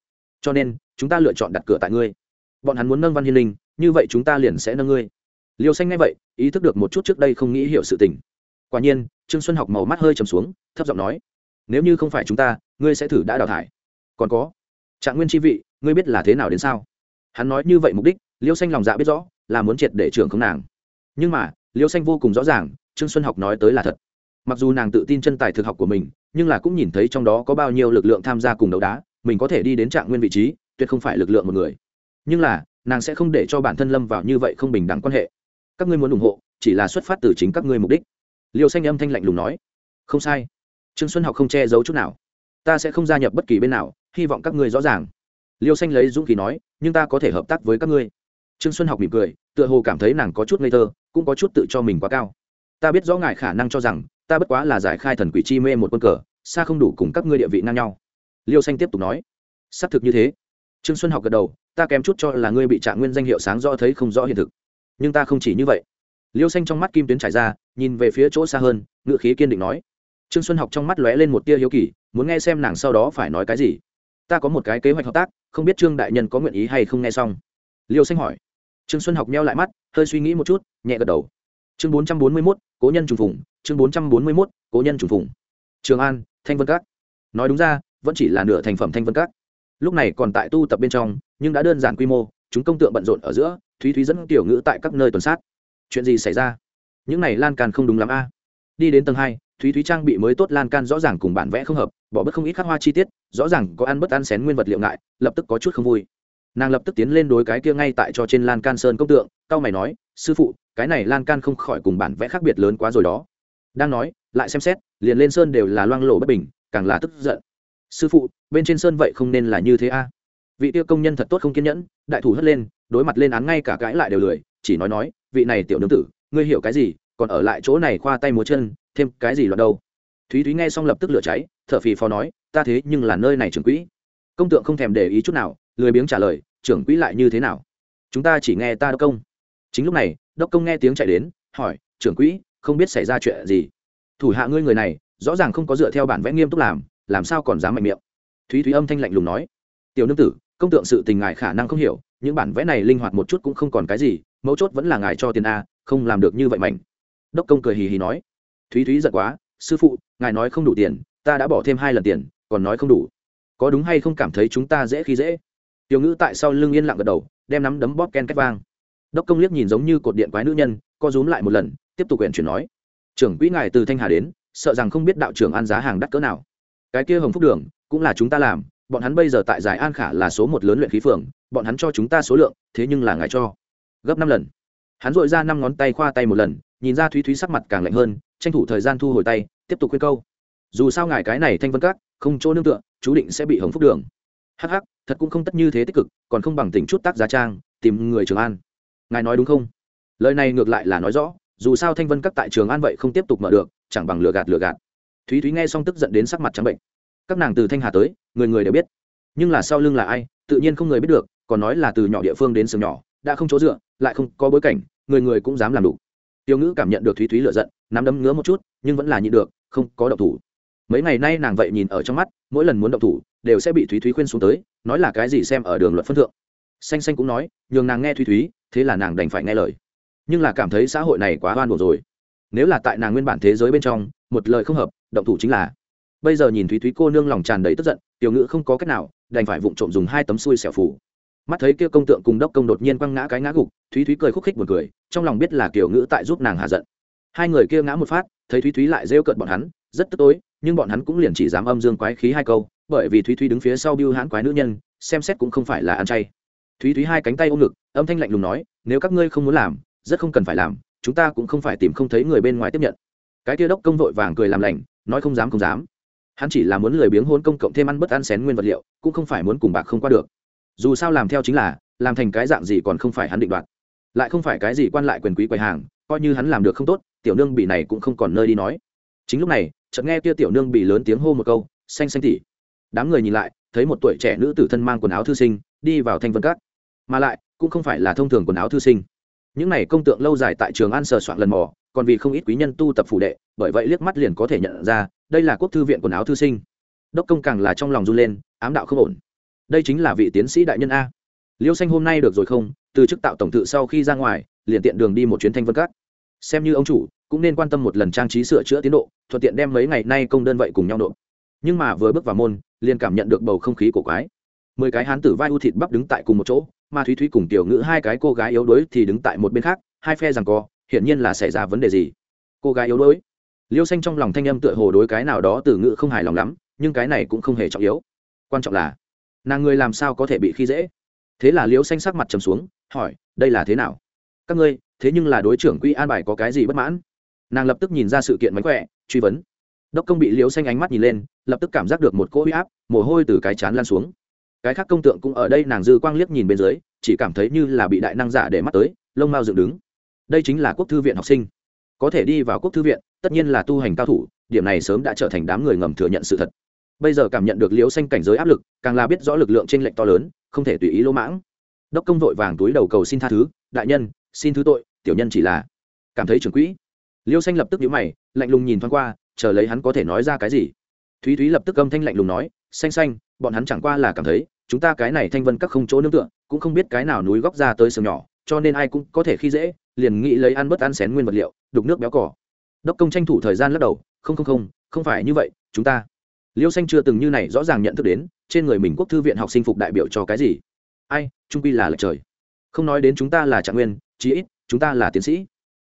Cho nên, chúng ta lựa chọn đặt cửa tại ngươi. Bọn hắn muốn nâng văn hiên linh, như vậy chúng ta liền sẽ nâng ngươi. Liêu xanh ngay vậy, ý thức được một chút trước đây không nghĩ hiểu sự tình. Quả nhiên, trương xuân học màu mắt hơi trầm xuống, thấp giọng nói, nếu như không phải chúng ta, ngươi sẽ thử đã đào thải. Còn có, trạng nguyên chi vị, ngươi biết là thế nào đến sao? Hắn nói như vậy mục đích, liêu xanh lòng dạ biết rõ, là muốn triệt để trưởng không nàng. Nhưng mà liêu xanh vô cùng rõ ràng, trương xuân học nói tới là thật. Mặc dù nàng tự tin chân tài thực học của mình, nhưng là cũng nhìn thấy trong đó có bao nhiêu lực lượng tham gia cùng đấu đá, mình có thể đi đến trạng nguyên vị trí, tuyệt không phải lực lượng một người. Nhưng là, nàng sẽ không để cho bản thân lâm vào như vậy không bình đẳng quan hệ. Các ngươi muốn ủng hộ, chỉ là xuất phát từ chính các ngươi mục đích. Liêu xanh âm thanh lạnh lùng nói. Không sai. Trương xuân học không che giấu chút nào. Ta sẽ không gia nhập bất kỳ bên nào, hy vọng các ngươi rõ ràng. Liêu xanh lấy dũng khí nói, nhưng ta có thể hợp tác với các ngươi. Trương xuân học mỉm cười, tựa hồ cảm thấy nàng có chút ngây thơ cũng có chút tự cho mình quá cao. Ta biết rõ ngài khả năng cho rằng, ta bất quá là giải khai thần quỷ chi mê một quân cờ, xa không đủ cùng các ngươi địa vị ngang nhau. Liêu xanh tiếp tục nói. Xác thực như thế. Trương xuân học gật đầu, ta kém chút cho là ngươi bị trạng nguyên danh hiệu sáng rõ thấy không rõ hiện thực. Nhưng ta không chỉ như vậy. Liêu xanh trong mắt kim tuyến trải ra, nhìn về phía chỗ xa hơn ngự khí kiên định nói. Trương xuân học trong mắt lóe lên một tia hiếu kỳ, muốn nghe xem nàng sau đó phải nói cái gì. Ta có một cái kế hoạch hợp tác, không biết trương đại nhân có nguyện ý hay không nghe xong. Liêu xanh hỏi trương xuân học nheo lại mắt, hơi suy nghĩ một chút, nhẹ gật đầu. Chương bốn trăm bốn mươi mốt, cố nhân trùng phùng, chương bốn trăm bốn mươi mốt, cố nhân trùng phùng. Trường an, thanh vân các. Nói đúng ra, vẫn chỉ là nửa thành phẩm thanh vân các. Lúc này còn tại tu tập bên trong, nhưng đã đơn giản quy mô, chúng công tượng bận rộn ở giữa, thúy thúy dẫn tiểu ngữ tại các nơi tuần sát. Chuyện gì xảy ra? Những này lan can không đúng lắm a. Đi đến tầng hai, thúy thúy trang bị mới tốt lan can rõ ràng cùng bản vẽ không hợp, bỏ bớt không ít khắc hoa chi tiết, rõ ràng có ăn bất ăn xén nguyên vật liệu ngại, lập tức có chút không vui nàng lập tức tiến lên đối cái kia ngay tại cho trên lan can sơn công tượng, cao mày nói, sư phụ, cái này lan can không khỏi cùng bản vẽ khác biệt lớn quá rồi đó. Đang nói, lại xem xét, liền lên sơn đều là loang lộ bất bình, càng là tức giận. Sư phụ, bên trên sơn vậy không nên là như thế a? Vị tiêu công nhân thật tốt không kiên nhẫn, đại thủ hất lên, đối mặt lên án ngay cả cãi lại đều lười, chỉ nói nói, vị này tiểu nương tử, ngươi hiểu cái gì, còn ở lại chỗ này khoa tay múa chân, thêm cái gì loạn đâu? Thúy thúy nghe xong lập tức lửa cháy, thở phì phò nói, ta thế nhưng là nơi này trường quỹ. Công tượng không thèm để ý chút nào lười biếng trả lời, trưởng quỹ lại như thế nào? Chúng ta chỉ nghe ta đốc công. Chính lúc này, đốc công nghe tiếng chạy đến, hỏi, trưởng quỹ, không biết xảy ra chuyện gì? Thủ hạ ngươi người này, rõ ràng không có dựa theo bản vẽ nghiêm túc làm làm sao còn dám mạnh miệng? Thúy thúy âm thanh lạnh lùng nói, tiểu nương tử, công tượng sự tình ngài khả năng không hiểu, những bản vẽ này linh hoạt một chút cũng không còn cái gì, mấu chốt vẫn là ngài cho tiền a, không làm được như vậy mạnh đốc công cười hì hì nói, thúy thúy giật quá, sư phụ, ngài nói không đủ tiền, ta đã bỏ thêm hai lần tiền, còn nói không đủ. Có đúng hay không cảm thấy chúng ta dễ khi dễ? Tiểu ngữ tại sau lưng yên lặng gật đầu, đem nắm đấm bóp ken cách vang. Đốc công liếc nhìn giống như cột điện quái nữ nhân, co rúm lại một lần, tiếp tục quyển chuyển nói. Trưởng quỹ ngài từ thanh hà đến, sợ rằng không biết đạo trưởng ăn giá hàng đắt cỡ nào. Cái kia hồng phúc đường, cũng là chúng ta làm, bọn hắn bây giờ tại giải an khả là số một lớn luyện khí phường, bọn hắn cho chúng ta số lượng, thế nhưng là ngài cho. Gấp năm lần. Hắn dội ra năm ngón tay khoa tay một lần, nhìn ra thúy thúy sắc mặt càng lạnh hơn, tranh thủ thời gian thu hồi tay, tiếp tục khuyên câu. Dù sao ngài cái này thanh vân các, không chỗ nương tựa, chú định sẽ bị hồng phúc đường. Hắc hắc thật cũng không tất như thế tích cực, còn không bằng tỉnh chút tác giá trang, tìm người trường an. Ngài nói đúng không? Lời này ngược lại là nói rõ, dù sao thanh vân các tại trường an vậy không tiếp tục mở được, chẳng bằng lừa gạt lừa gạt. Thúy thúy nghe xong tức giận đến sắc mặt trắng bệnh. Các nàng từ thanh hà tới, người người đều biết. Nhưng là sau lưng là ai, tự nhiên không người biết được, còn nói là từ nhỏ địa phương đến sườn nhỏ, đã không chỗ dựa, lại không có bối cảnh, người người cũng dám làm đủ. Tiêu ngữ cảm nhận được thúy thúy lựa giận, nắm đấm ngứa một chút, nhưng vẫn là nhịn được, không có động thủ mấy ngày nay nàng vậy nhìn ở trong mắt, mỗi lần muốn động thủ, đều sẽ bị thúy thúy khuyên xuống tới, nói là cái gì xem ở đường luật phân thượng. Xanh xanh cũng nói, nhường nàng nghe thúy thúy, thế là nàng đành phải nghe lời. Nhưng là cảm thấy xã hội này quá oan buồn rồi. Nếu là tại nàng nguyên bản thế giới bên trong, một lời không hợp, động thủ chính là. Bây giờ nhìn thúy thúy cô nương lòng tràn đầy tức giận, tiểu ngữ không có cách nào, đành phải vụng trộm dùng hai tấm xui xẻo phủ. Mắt thấy kia công tượng cùng đốc công đột nhiên quăng ngã cái ngã gục, thúy thúy cười khúc khích một cười, trong lòng biết là kiểu ngữ tại giúp nàng hạ giận. Hai người kia ngã một phát, thấy thúy thúy lại rêu cợt bọn hắn, rất tức tối nhưng bọn hắn cũng liền chỉ dám âm dương quái khí hai câu, bởi vì thúy thúy đứng phía sau biêu hãn quái nữ nhân, xem xét cũng không phải là ăn chay. Thúy thúy hai cánh tay ôm ngực, âm thanh lạnh lùng nói, nếu các ngươi không muốn làm, rất không cần phải làm, chúng ta cũng không phải tìm không thấy người bên ngoài tiếp nhận. Cái tia đốc công vội vàng cười làm lành, nói, không dám không dám. Hắn chỉ là muốn lười biếng hôn công cộng thêm ăn bất ăn xén nguyên vật liệu, cũng không phải muốn cùng bạc không qua được. Dù sao làm theo chính là, làm thành cái dạng gì còn không phải hắn định đoạt. Lại không phải cái gì quan lại quyền quý quầy hàng, coi như hắn làm được không tốt, tiểu nương bị này cũng không còn nơi đi nói chính lúc này, chợt nghe kia tiểu nương bị lớn tiếng hô một câu, xanh xanh tỉ. Đám người nhìn lại, thấy một tuổi trẻ nữ tử thân mang quần áo thư sinh, đi vào thanh vân cát mà lại, cũng không phải là thông thường quần áo thư sinh. Những này công tượng lâu dài tại trường an sờ soạn lần mò, còn vì không ít quý nhân tu tập phủ đệ, bởi vậy liếc mắt liền có thể nhận ra, đây là quốc thư viện quần áo thư sinh. Đốc công càng là trong lòng run lên, ám đạo không ổn. Đây chính là vị tiến sĩ đại nhân a. Liêu xanh hôm nay được rồi không? Từ chức tạo tổng thự sau khi ra ngoài, liền tiện đường đi một chuyến thanh vân cát xem như ông chủ cũng nên quan tâm một lần trang trí sửa chữa tiến độ, thuận tiện đem mấy ngày nay công đơn vậy cùng nhau nộp. Nhưng mà vừa bước vào môn, liền cảm nhận được bầu không khí của quái. Mười cái hán tử vai u thịt bắp đứng tại cùng một chỗ, mà thúy thúy cùng tiểu ngữ hai cái cô gái yếu đuối thì đứng tại một bên khác, hai phe rằng co, hiển nhiên là xảy ra vấn đề gì? Cô gái yếu đuối. Liêu xanh trong lòng thanh âm tựa hồ đối cái nào đó từ ngữ không hài lòng lắm, nhưng cái này cũng không hề trọng yếu. Quan trọng là, nàng người làm sao có thể bị khi dễ? Thế là liêu xanh sắc mặt trầm xuống, hỏi, đây là thế nào? Các ngươi, thế nhưng là đối trưởng quỹ an bài có cái gì bất mãn? Nàng lập tức nhìn ra sự kiện mánh khỏe, truy vấn. Đốc công bị liễu xanh ánh mắt nhìn lên, lập tức cảm giác được một cỗ huy áp, mồ hôi từ cái chán lan xuống. Cái khác công tượng cũng ở đây, nàng dư quang liếc nhìn bên dưới, chỉ cảm thấy như là bị đại năng giả để mắt tới, lông mao dựng đứng. Đây chính là quốc thư viện học sinh. Có thể đi vào quốc thư viện, tất nhiên là tu hành cao thủ, điểm này sớm đã trở thành đám người ngầm thừa nhận sự thật. Bây giờ cảm nhận được liễu xanh cảnh giới áp lực, càng là biết rõ lực lượng trên lệnh to lớn, không thể tùy ý lỗ mãng. Đốc công vội vàng túi đầu cầu xin tha thứ, đại nhân, xin thứ tội, tiểu nhân chỉ là cảm thấy trưởng quỹ liêu xanh lập tức nhíu mày, lạnh lùng nhìn thoáng qua, chờ lấy hắn có thể nói ra cái gì. Thúy thúy lập tức âm thanh lạnh lùng nói, xanh xanh, bọn hắn chẳng qua là cảm thấy, chúng ta cái này thanh vân các không chỗ nương tựa, cũng không biết cái nào núi góc ra tới sừng nhỏ, cho nên ai cũng có thể khi dễ, liền nghĩ lấy ăn bớt ăn xén nguyên vật liệu, đục nước béo cỏ. Đốc công tranh thủ thời gian lắc đầu, không không không không phải như vậy, chúng ta liêu xanh chưa từng như này rõ ràng nhận thức đến, trên người mình quốc thư viện học sinh phục đại biểu cho cái gì. Ai, trung quy là lệch trời. Không nói đến chúng ta là trạng nguyên, chí ít, chúng ta là tiến sĩ.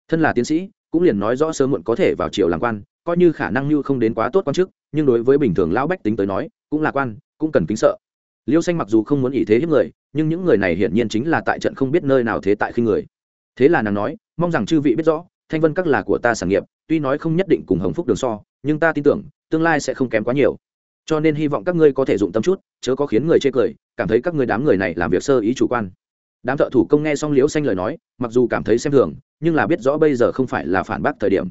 Thân là tiến sĩ cũng liền nói rõ sớm muộn có thể vào triều làm quan, coi như khả năng như không đến quá tốt quan chức, nhưng đối với bình thường lão bách tính tới nói, cũng là quan, cũng cần kính sợ. Liêu xanh mặc dù không muốn ý thế hiếp người, nhưng những người này hiển nhiên chính là tại trận không biết nơi nào thế tại khi người. Thế là nàng nói, mong rằng chư vị biết rõ, thanh vân các là của ta sản nghiệp, tuy nói không nhất định cùng hồng phúc đường so, nhưng ta tin tưởng, tương lai sẽ không kém quá nhiều. Cho nên hy vọng các ngươi có thể dụng tâm chút, chớ có khiến người chê cười, cảm thấy các ngươi đám người này làm việc sơ ý chủ quan. Đám thợ thủ công nghe xong liễu xanh lời nói, mặc dù cảm thấy xem thường nhưng là biết rõ bây giờ không phải là phản bác thời điểm.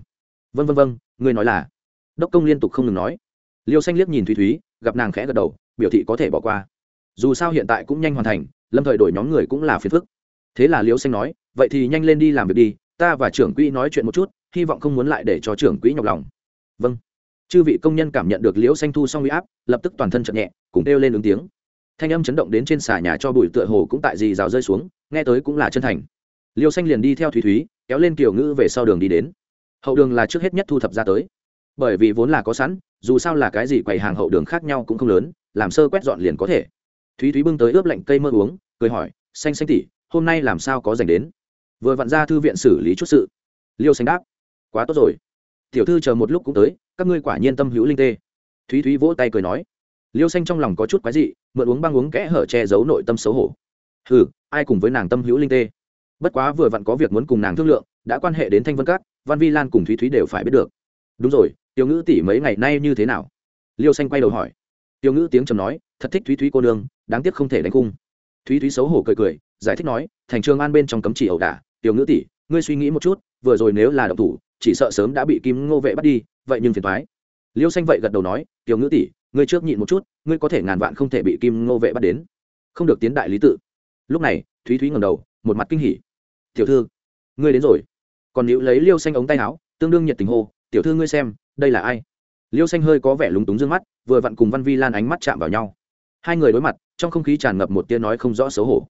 Vân vân vân ngươi nói là. Đốc công liên tục không ngừng nói. Liêu xanh liếc nhìn thúy thúy, gặp nàng khẽ gật đầu, biểu thị có thể bỏ qua. Dù sao hiện tại cũng nhanh hoàn thành, lâm thời đổi nhóm người cũng là phiền phức. Thế là liêu xanh nói, vậy thì nhanh lên đi làm việc đi, ta và trưởng quỹ nói chuyện một chút, hy vọng không muốn lại để cho trưởng quỹ nhọc lòng. Vâng. Chư vị công nhân cảm nhận được liễu xanh thu xong huy áp, lập tức toàn thân chậm nhẹ, cùng kêu lên ứng tiếng. Thanh âm chấn động đến trên xà nhà cho bụi tựa hồ cũng tại gì rào rơi xuống, nghe tới cũng là chân thành. Liêu xanh liền đi theo thúy thúy kéo lên kiểu ngữ về sau đường đi đến. Hậu đường là trước hết nhất thu thập ra tới. Bởi vì vốn là có sẵn, dù sao là cái gì quầy hàng hậu đường khác nhau cũng không lớn, làm sơ quét dọn liền có thể. Thúy thúy bưng tới ướp lạnh cây mơ uống, cười hỏi, xanh xanh tỉ, hôm nay làm sao có dành đến? Vừa vặn ra thư viện xử lý chút sự. Liêu xanh đáp, quá tốt rồi. Tiểu thư chờ một lúc cũng tới, các ngươi quả nhiên tâm hữu linh tê. Thúy thúy vỗ tay cười nói, liêu xanh trong lòng có chút quái dị, mượn uống băng uống kẽ hở che giấu nội tâm xấu hổ. Hừ, ai cùng với nàng tâm hữu linh tê? Bất quá vừa vặn có việc muốn cùng nàng thương lượng, đã quan hệ đến thanh vân các, văn vi lan cùng thúy thúy đều phải biết được. Đúng rồi, tiểu ngữ tỷ mấy ngày nay như thế nào? Liêu xanh quay đầu hỏi. Tiểu ngữ tiếng trầm nói, thật thích thúy thúy cô nương, đáng tiếc không thể đánh cung thúy thúy xấu hổ cười cười, giải thích nói, thành trường an bên trong cấm chỉ ẩu đả. Tiểu ngữ tỷ, ngươi suy nghĩ một chút, vừa rồi nếu là động thủ, chỉ sợ sớm đã bị kim ngô vệ bắt đi, vậy nhưng phiền thoái liêu xanh vậy gật đầu nói, tiểu ngữ tỷ, ngươi trước nhịn một chút, ngươi có thể ngàn vạn không thể bị kim ngô vệ bắt đến. Không được tiến đại lý tự. Lúc này, thúy thúy ngầm đầu, một mặt kinh hỉ tiểu thư, ngươi đến rồi. Còn nữ lấy liêu xanh ống tay áo, tương đương nhiệt tình hô, tiểu thư ngươi xem, đây là ai? Liêu xanh hơi có vẻ lúng túng d ư ơ n g mắt, vừa vặn cùng văn vi lan ánh mắt chạm vào nhau. Hai người đối mặt, trong không khí tràn ngập một tiếng nói không rõ xấu hổ.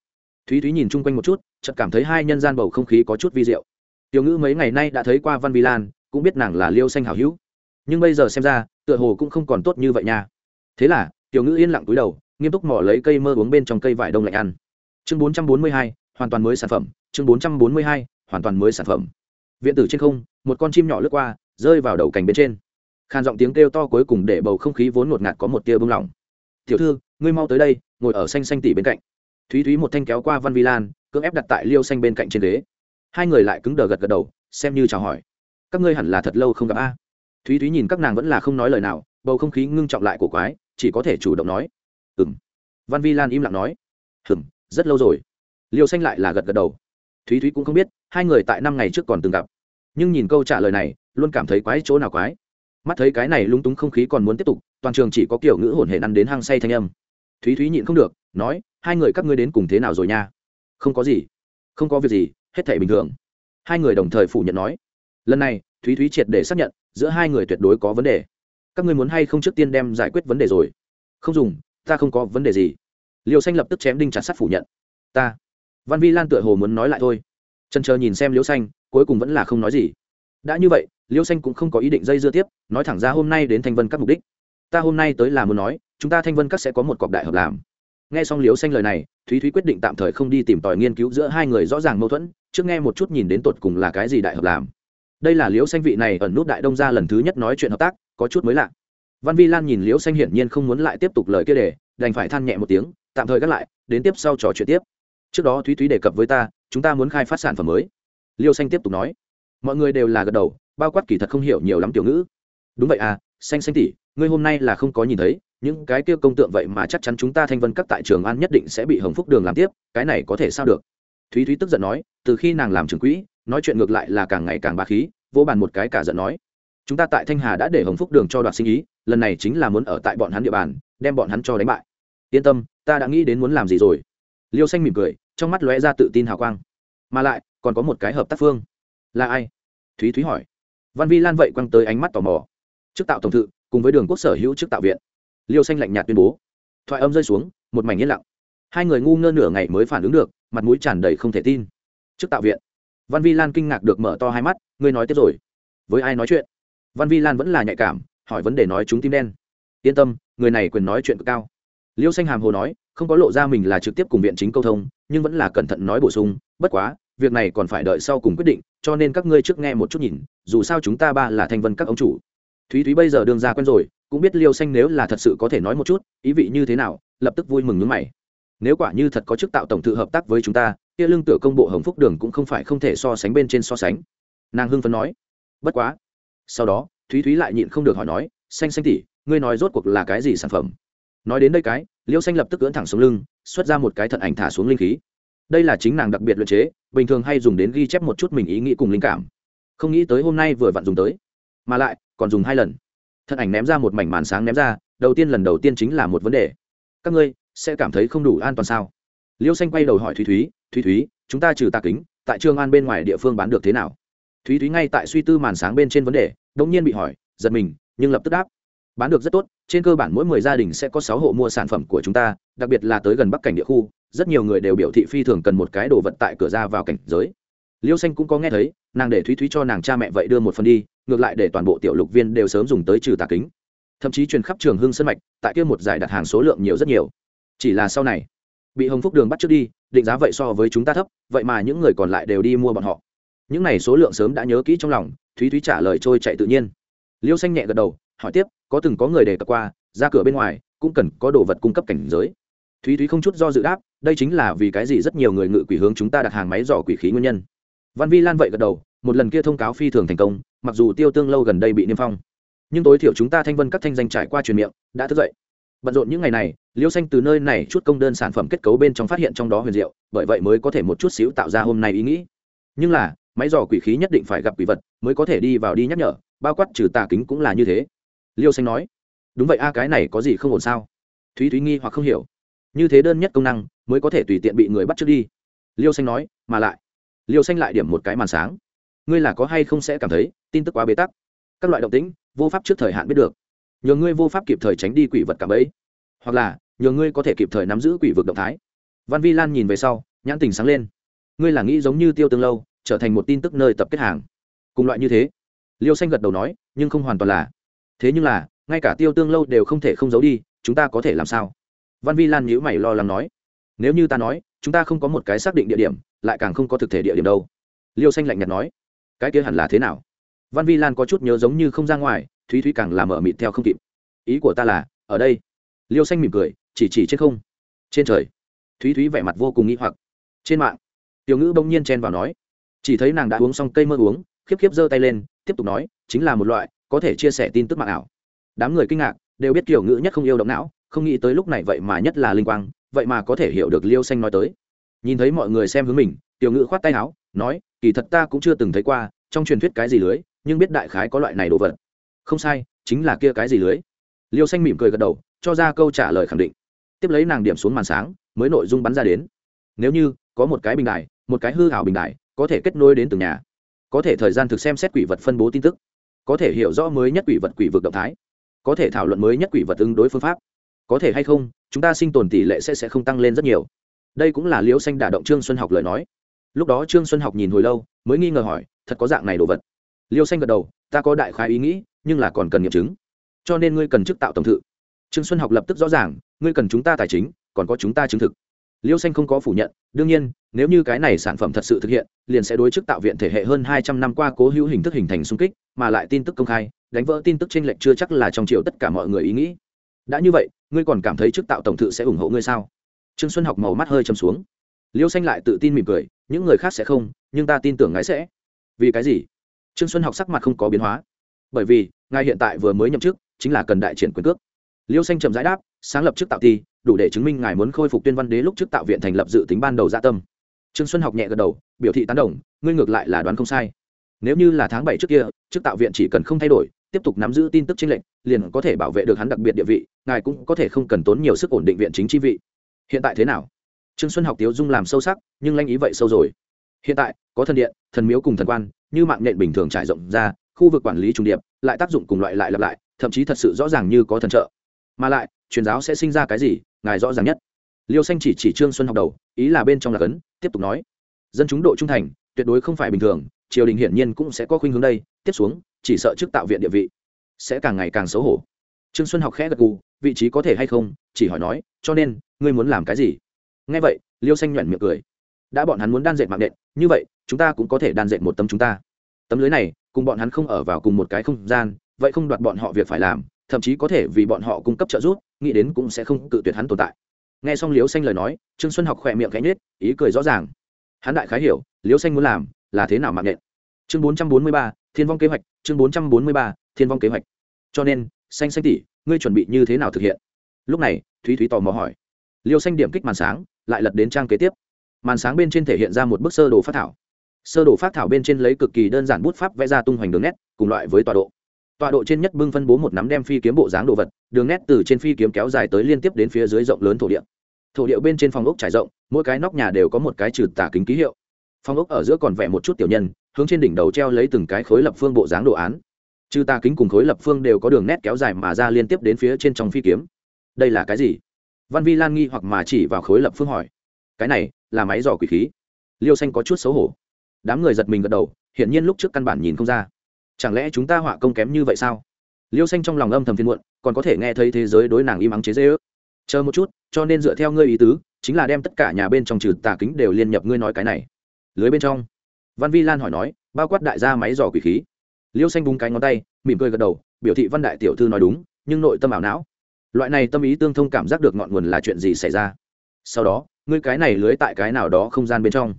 Thúy thúy nhìn chung quanh một chút, chợt cảm thấy hai nhân gian bầu không khí có chút vi diệu. Tiểu ngữ mấy ngày nay đã thấy qua văn vi lan, cũng biết nàng là liêu xanh hảo hữu. Nhưng bây giờ xem ra, tựa hồ cũng không còn tốt như vậy nha. Thế là, tiểu ngữ yên lặng túi đầu, nghiêm túc mỏ lấy cây mơ uống bên trong cây vải đông lạnh ăn. Chương bốn trăm bốn mươi hai, hoàn toàn mới sản phẩm chương bốn trăm bốn mươi hai, hoàn toàn mới sản phẩm. Viện tử trên không, một con chim nhỏ lướt qua, rơi vào đầu cành bên trên. Khan giọng tiếng kêu to cuối cùng để bầu không khí vốn ngột ngạt có một tia bưng lỏng. Tiểu thư, ngươi mau tới đây, ngồi ở xanh xanh tỉ bên cạnh. Thúy thúy một thanh kéo qua văn vi lan, cưỡng ép đặt tại liêu xanh bên cạnh trên ghế. Hai người lại cứng đờ gật gật đầu, xem như chào hỏi. Các ngươi hẳn là thật lâu không gặp a. Thúy thúy nhìn các nàng vẫn là không nói lời nào, bầu không khí ngưng trọng lại của quái, chỉ có thể chủ động nói ừng văn vi lan im lặng nói hừng rất lâu rồi. Liêu xanh lại là gật gật đầu thúy thúy cũng không biết, hai người tại năm ngày trước còn từng gặp. Nhưng nhìn câu trả lời này, luôn cảm thấy quái chỗ nào quái. Mắt thấy cái này lung túng không khí còn muốn tiếp tục, toàn trường chỉ có kiểu ngữ hồn hển ăn đến hang say thanh âm. Thúy thúy nhịn không được, nói, hai người các ngươi đến cùng thế nào rồi nha? Không có gì, không có việc gì, hết thể bình thường. Hai người đồng thời phủ nhận nói. Lần này, thúy thúy triệt để xác nhận, giữa hai người tuyệt đối có vấn đề. Các ngươi muốn hay không trước tiên đem giải quyết vấn đề rồi? Không dùng, ta không có vấn đề gì. Liều xanh lập tức chém đinh chặt sắt phủ nhận. Ta văn vi lan tựa hồ muốn nói lại thôi. Trần chờ nhìn xem liễu xanh, cuối cùng vẫn là không nói gì. Đã như vậy, liễu xanh cũng không có ý định dây dưa tiếp, nói thẳng ra hôm nay đến thanh vân các mục đích. Ta hôm nay tới là muốn nói, chúng ta thanh vân các sẽ có một cọc đại hợp làm. Nghe xong liễu xanh lời này, thúy thúy quyết định tạm thời không đi tìm tòi nghiên cứu giữa hai người rõ ràng mâu thuẫn, trước nghe một chút nhìn đến tột cùng là cái gì đại hợp làm. Đây là liễu xanh vị này ẩn nút đại đông gia lần thứ nhất nói chuyện hợp tác, có chút mới lạ. Văn vi lan nhìn liễu xanh hiển nhiên không muốn lại tiếp tục lời kia để, đành phải than nhẹ một tiếng, tạm thời gác lại, đến tiếp sau trò chuyện tiếp trước đó thúy thúy đề cập với ta, chúng ta muốn khai phát sản phẩm mới. Liêu xanh tiếp tục nói. Mọi người đều là gật đầu, bao quát kỳ thật không hiểu nhiều lắm tiểu ngữ. Đúng vậy à xanh xanh tỉ ngươi hôm nay là không có nhìn thấy, những cái kia công tượng vậy mà chắc chắn chúng ta thanh vân các tại trường an nhất định sẽ bị hồng phúc đường làm tiếp, cái này có thể sao được? Thúy thúy tức giận nói, từ khi nàng làm trường quỹ, nói chuyện ngược lại là càng ngày càng ba khí, vô bàn một cái cả giận nói. Chúng ta tại thanh hà đã để hồng phúc đường cho đoạt sinh ý, lần này chính là muốn ở tại bọn hắn địa bàn, đem bọn hắn cho đánh bại. Yên tâm, ta đã nghĩ đến muốn làm gì rồi liêu xanh mỉm cười, trong mắt lóe ra tự tin hào quang. Mà lại, còn có một cái hợp tác phương. Là ai? Thúy thúy hỏi. Văn vi lan vậy quăng tới ánh mắt tò mò. Chức tạo tổng thự, cùng với đường quốc sở hữu chức tạo viện. Liêu xanh lạnh nhạt tuyên bố. Thoại âm rơi xuống, một mảnh yên lặng. Hai người ngu ngơ nửa ngày mới phản ứng được, mặt mũi tràn đầy không thể tin. Chức tạo viện. Văn vi lan kinh ngạc được mở to hai mắt, ngươi nói tiếp rồi. Với ai nói chuyện? Văn vi lan vẫn là nhạy cảm, hỏi vấn đề nói chúng tim đen. Yên tâm, người này quyền nói chuyện cực cao. Liêu xanh hàm hồ nói không có lộ ra mình là trực tiếp cùng viện chính câu thông, nhưng vẫn là cẩn thận nói bổ sung, bất quá, việc này còn phải đợi sau cùng quyết định, cho nên các ngươi trước nghe một chút nhìn, dù sao chúng ta ba là thanh vân các ông chủ. Thúy thúy bây giờ đương ra quen rồi, cũng biết liêu xanh nếu là thật sự có thể nói một chút, ý vị như thế nào, lập tức vui mừng nước mày. Nếu quả như thật có chức tạo tổng thự hợp tác với chúng ta, kia lương tựa công bộ hồng phúc đường cũng không phải không thể so sánh bên trên so sánh. Nàng hưng phấn nói. Bất quá. Sau đó, thúy thúy lại nhịn không được hỏi nói, xanh xanh tỉ ngươi nói rốt cuộc là cái gì sản phẩm? Nói đến đây cái liêu xanh lập tức cưỡn thẳng xuống lưng, xuất ra một cái thận ảnh thả xuống linh khí. Đây là chính nàng đặc biệt luyện chế, bình thường hay dùng đến ghi chép một chút mình ý nghĩ cùng linh cảm. Không nghĩ tới hôm nay vừa vặn dùng tới. Mà lại, còn dùng hai lần. Thận ảnh ném ra một mảnh màn sáng ném ra, đầu tiên lần đầu tiên chính là một vấn đề. Các ngươi, sẽ cảm thấy không đủ an toàn sao? Liêu xanh quay đầu hỏi thúy thúy thúy thúy, chúng ta trừ tà kính, tại trương an bên ngoài địa phương bán được thế nào? Thúy thúy ngay tại suy tư màn sáng bên trên vấn đề đông nhiên bị hỏi, giật mình, nhưng lập tức đáp bán được rất tốt, trên cơ bản mỗi mười gia đình sẽ có sáu hộ mua sản phẩm của chúng ta, đặc biệt là tới gần bắc cảnh địa khu, rất nhiều người đều biểu thị phi thường cần một cái đồ vật tại cửa ra vào cảnh giới. Liêu xanh cũng có nghe thấy, nàng để thúy thúy cho nàng cha mẹ vậy đưa một phần đi, ngược lại để toàn bộ tiểu lục viên đều sớm dùng tới trừ tà kính. Thậm chí truyền khắp trường hưng sân mạch, tại kia một giải đặt hàng số lượng nhiều rất nhiều. Chỉ là sau này, bị hồng phúc đường bắt trước đi, định giá vậy so với chúng ta thấp, vậy mà những người còn lại đều đi mua bọn họ. Những này số lượng sớm đã nhớ kỹ trong lòng, thúy thúy trả lời trôi chạy tự nhiên. Liêu xanh nhẹ gật đầu hỏi tiếp, có từng có người đề cập qua, ra cửa bên ngoài, cũng cần có đồ vật cung cấp cảnh giới. Thúy thúy không chút do dự đáp, đây chính là vì cái gì rất nhiều người ngự quỷ hướng chúng ta đặt hàng máy dò quỷ khí nguyên nhân. Văn vi lan vậy gật đầu, một lần kia thông cáo phi thường thành công, mặc dù tiêu tương lâu gần đây bị niêm phong, nhưng tối thiểu chúng ta thanh vân các thanh danh trải qua truyền miệng, đã thức dậy. Bận rộn những ngày này, liêu xanh từ nơi này chút công đơn sản phẩm kết cấu bên trong phát hiện trong đó huyền diệu, bởi vậy mới có thể một chút xíu tạo ra hôm nay ý nghĩ. Nhưng là, máy dò quỷ khí nhất định phải gặp quỷ vật, mới có thể đi vào đi nhắc nhở, bao quát trừ tà kính cũng là như thế liêu xanh nói, đúng vậy a, cái này có gì không ổn sao? Thúy thúy nghi hoặc không hiểu, như thế đơn nhất công năng mới có thể tùy tiện bị người bắt trước đi. Liêu xanh nói, mà lại. Liêu xanh lại điểm một cái màn sáng, ngươi là có hay không sẽ cảm thấy tin tức quá bế tắc? Các loại động tĩnh, vô pháp trước thời hạn biết được. Nhờ ngươi vô pháp kịp thời tránh đi quỷ vật cảm ấy. Hoặc là, nhờ ngươi có thể kịp thời nắm giữ quỷ vực động thái. Văn vi lan nhìn về sau, nhãn tình sáng lên, ngươi là nghĩ giống như tiêu tương lâu, trở thành một tin tức nơi tập kết hàng. Cùng loại như thế, liêu xanh gật đầu nói, nhưng không hoàn toàn là thế nhưng là, ngay cả tiêu tương lâu đều không thể không giấu đi, chúng ta có thể làm sao? Văn vi lan nhữ mày lo lắng nói. Nếu như ta nói, chúng ta không có một cái xác định địa điểm, lại càng không có thực thể địa điểm đâu. Liêu xanh lạnh nhạt nói. Cái kia hẳn là thế nào? Văn vi lan có chút nhớ giống như không ra ngoài, thúy thúy càng làm ở mịt theo không kịp. Ý của ta là, ở đây. Liêu xanh mỉm cười, chỉ chỉ trên không. Trên trời. Thúy thúy vẻ mặt vô cùng nghĩ hoặc. Trên mạng. Tiểu ngữ bỗng nhiên chen vào nói. Chỉ thấy nàng đã uống xong cây mơ uống, khiếp khiếp giơ tay lên, tiếp tục nói, chính là một loại có thể chia sẻ tin tức mạng ảo. Đám người kinh ngạc, đều biết kiểu ngữ nhất không yêu động não, không nghĩ tới lúc này vậy mà nhất là linh quang, vậy mà có thể hiểu được liêu xanh nói tới. Nhìn thấy mọi người xem hướng mình tiểu ngữ khoát tay áo, nói, kỳ thật ta cũng chưa từng thấy qua, trong truyền thuyết cái gì lưới, nhưng biết đại khái có loại này đồ vật. Không sai, chính là kia cái gì lưới? Liêu xanh mỉm cười gật đầu, cho ra câu trả lời khẳng định. Tiếp lấy nàng điểm xuống màn sáng, mới nội dung bắn ra đến. Nếu như có một cái bình đài, một cái hư hảo bình đài, có thể kết nối đến từng nhà. Có thể thời gian thực xem xét quỷ vật phân bố tin tức có thể hiểu rõ mới nhất quỷ vật quỷ vực động thái, có thể thảo luận mới nhất quỷ vật ứng đối phương pháp, có thể hay không, chúng ta sinh tồn tỷ lệ sẽ sẽ không tăng lên rất nhiều. Đây cũng là liễu xanh đả động trương xuân học lời nói. Lúc đó trương xuân học nhìn hồi lâu, mới nghi ngờ hỏi, thật có dạng này đồ vật? Liêu xanh gật đầu, ta có đại khái ý nghĩ, nhưng là còn cần nghiệm chứng. Cho nên ngươi cần chức tạo tổng thự. Trương xuân học lập tức rõ ràng, ngươi cần chúng ta tài chính, còn có chúng ta chứng thực liêu xanh không có phủ nhận, đương nhiên, nếu như cái này sản phẩm thật sự thực hiện, liền sẽ đối chức tạo viện thể hệ hơn hai trăm năm qua cố hữu hình thức hình thành xung kích, mà lại tin tức công khai, đánh vỡ tin tức t r ê n lệch chưa chắc là trong triệu tất cả mọi người ý nghĩ. Đã như vậy, ngươi còn cảm thấy chức tạo tổng thự sẽ ủng hộ ngươi sao? Trương xuân học màu mắt hơi chầm xuống. Liêu xanh lại tự tin mỉm cười, những người khác sẽ không, nhưng ta tin tưởng ngài sẽ. Vì cái gì? Trương xuân học sắc mặt không có biến hóa. Bởi vì, ngài hiện tại vừa mới nhậm chức, chính là cần đại triển quyền cước. Liêu xanh chậm giải đáp, sáng lập chức tạo ti đủ để chứng minh ngài muốn khôi phục tuyên văn đế lúc trước tạo viện thành lập dự tính ban đầu gia dạ tâm. Trương xuân học nhẹ gật đầu, biểu thị tán đồng, ngươi ngược lại là đoán không sai. Nếu như là tháng bảy trước kia chức tạo viện chỉ cần không thay đổi, tiếp tục nắm giữ tin tức chính lệnh liền có thể bảo vệ được hắn đặc biệt địa vị, ngài cũng có thể không cần tốn nhiều sức ổn định viện chính chi vị. Hiện tại thế nào? Trương xuân học tiếu dung làm sâu sắc, nhưng lanh ý vậy sâu rồi. Hiện tại, có thần điện, thần miếu cùng thần quan, như mạng nhện bình thường trải rộng ra, khu vực quản lý trung điệp, lại tác dụng cùng loại lại lặp lại, thậm chí thật sự rõ ràng như có thần trợ. Mà lại, truyền giáo sẽ sinh ra cái gì? Ngài rõ ràng nhất. Liêu xanh chỉ chỉ trương xuân học đầu, ý là bên trong là cấn, tiếp tục nói. Dân chúng độ trung thành, tuyệt đối không phải bình thường, triều đình hiển nhiên cũng sẽ có khuynh hướng đây, tiếp xuống, chỉ sợ chức tạo viện địa vị, sẽ càng ngày càng xấu hổ. Trương xuân học khẽ gật gù, vị trí có thể hay không, chỉ hỏi nói, cho nên, ngươi muốn làm cái gì? Nghe vậy, liêu xanh nhoẻn miệng cười. Đã bọn hắn muốn đan dệt mạng nện, như vậy, chúng ta cũng có thể đan dệt một tấm chúng ta. Tấm lưới này, cùng bọn hắn không ở vào cùng một cái không gian, vậy không đoạt bọn họ việc phải làm, thậm chí có thể vì bọn họ cung cấp trợ giúp nghĩ đến cũng sẽ không cự tuyệt hắn tồn tại. Nghe xong liếu xanh lời nói, trương xuân học khỏe miệng cánh nết ý cười rõ ràng. Hắn đại khái hiểu liếu xanh muốn làm là thế nào mạng nhện. Chương bốn trăm bốn mươi ba, thiên vong kế hoạch, chương bốn trăm bốn mươi ba, thiên vong kế hoạch. Cho nên, xanh xanh tỷ, ngươi chuẩn bị như thế nào thực hiện? Lúc này, thúy thúy tò mò hỏi. Liêu xanh điểm kích màn sáng, lại lật đến trang kế tiếp. Màn sáng bên trên thể hiện ra một bức sơ đồ phát thảo. Sơ đồ phát thảo bên trên lấy cực kỳ đơn giản bút pháp vẽ ra tung hoành đường nét, cùng loại với tọa độ tọa độ trên nhất bưng phân bố một nắm đem phi kiếm bộ dáng đồ vật, đường nét từ trên phi kiếm kéo dài tới liên tiếp đến phía dưới rộng lớn thổ địa. Thổ địa bên trên phòng ốc trải rộng, mỗi cái nóc nhà đều có một cái trừ tả kính ký hiệu. Phòng ốc ở giữa còn vẽ một chút tiểu nhân, hướng trên đỉnh đầu treo lấy từng cái khối lập phương bộ dáng đồ án. Trừ tà kính cùng khối lập phương đều có đường nét kéo dài mà ra liên tiếp đến phía trên trong phi kiếm. Đây là cái gì? Văn vi lan nghi hoặc mà chỉ vào khối lập phương hỏi. Cái này là máy dò quỷ khí. Liêu xanh có chút xấu hổ. Đám người giật mình gật đầu, hiển nhiên lúc trước căn bản nhìn không ra chẳng lẽ chúng ta họa công kém như vậy sao? Liêu xanh trong lòng âm thầm phiên muộn, còn có thể nghe thấy thế giới đối nàng im ắng chế dễ ước chờ một chút, cho nên dựa theo ngươi ý tứ, chính là đem tất cả nhà bên trong trừ tà kính đều liên nhập ngươi nói cái này. Lưới bên trong. Văn vi lan hỏi nói, bao quát đại gia máy dò quỷ khí. Liêu xanh búng cái ngón tay, mỉm cười gật đầu, biểu thị văn đại tiểu thư nói đúng, nhưng nội tâm ảo não. Loại này tâm ý tương thông cảm giác được ngọn nguồn là chuyện gì xảy ra? Sau đó, ngươi cái này lưới tại cái nào đó không gian bên trong.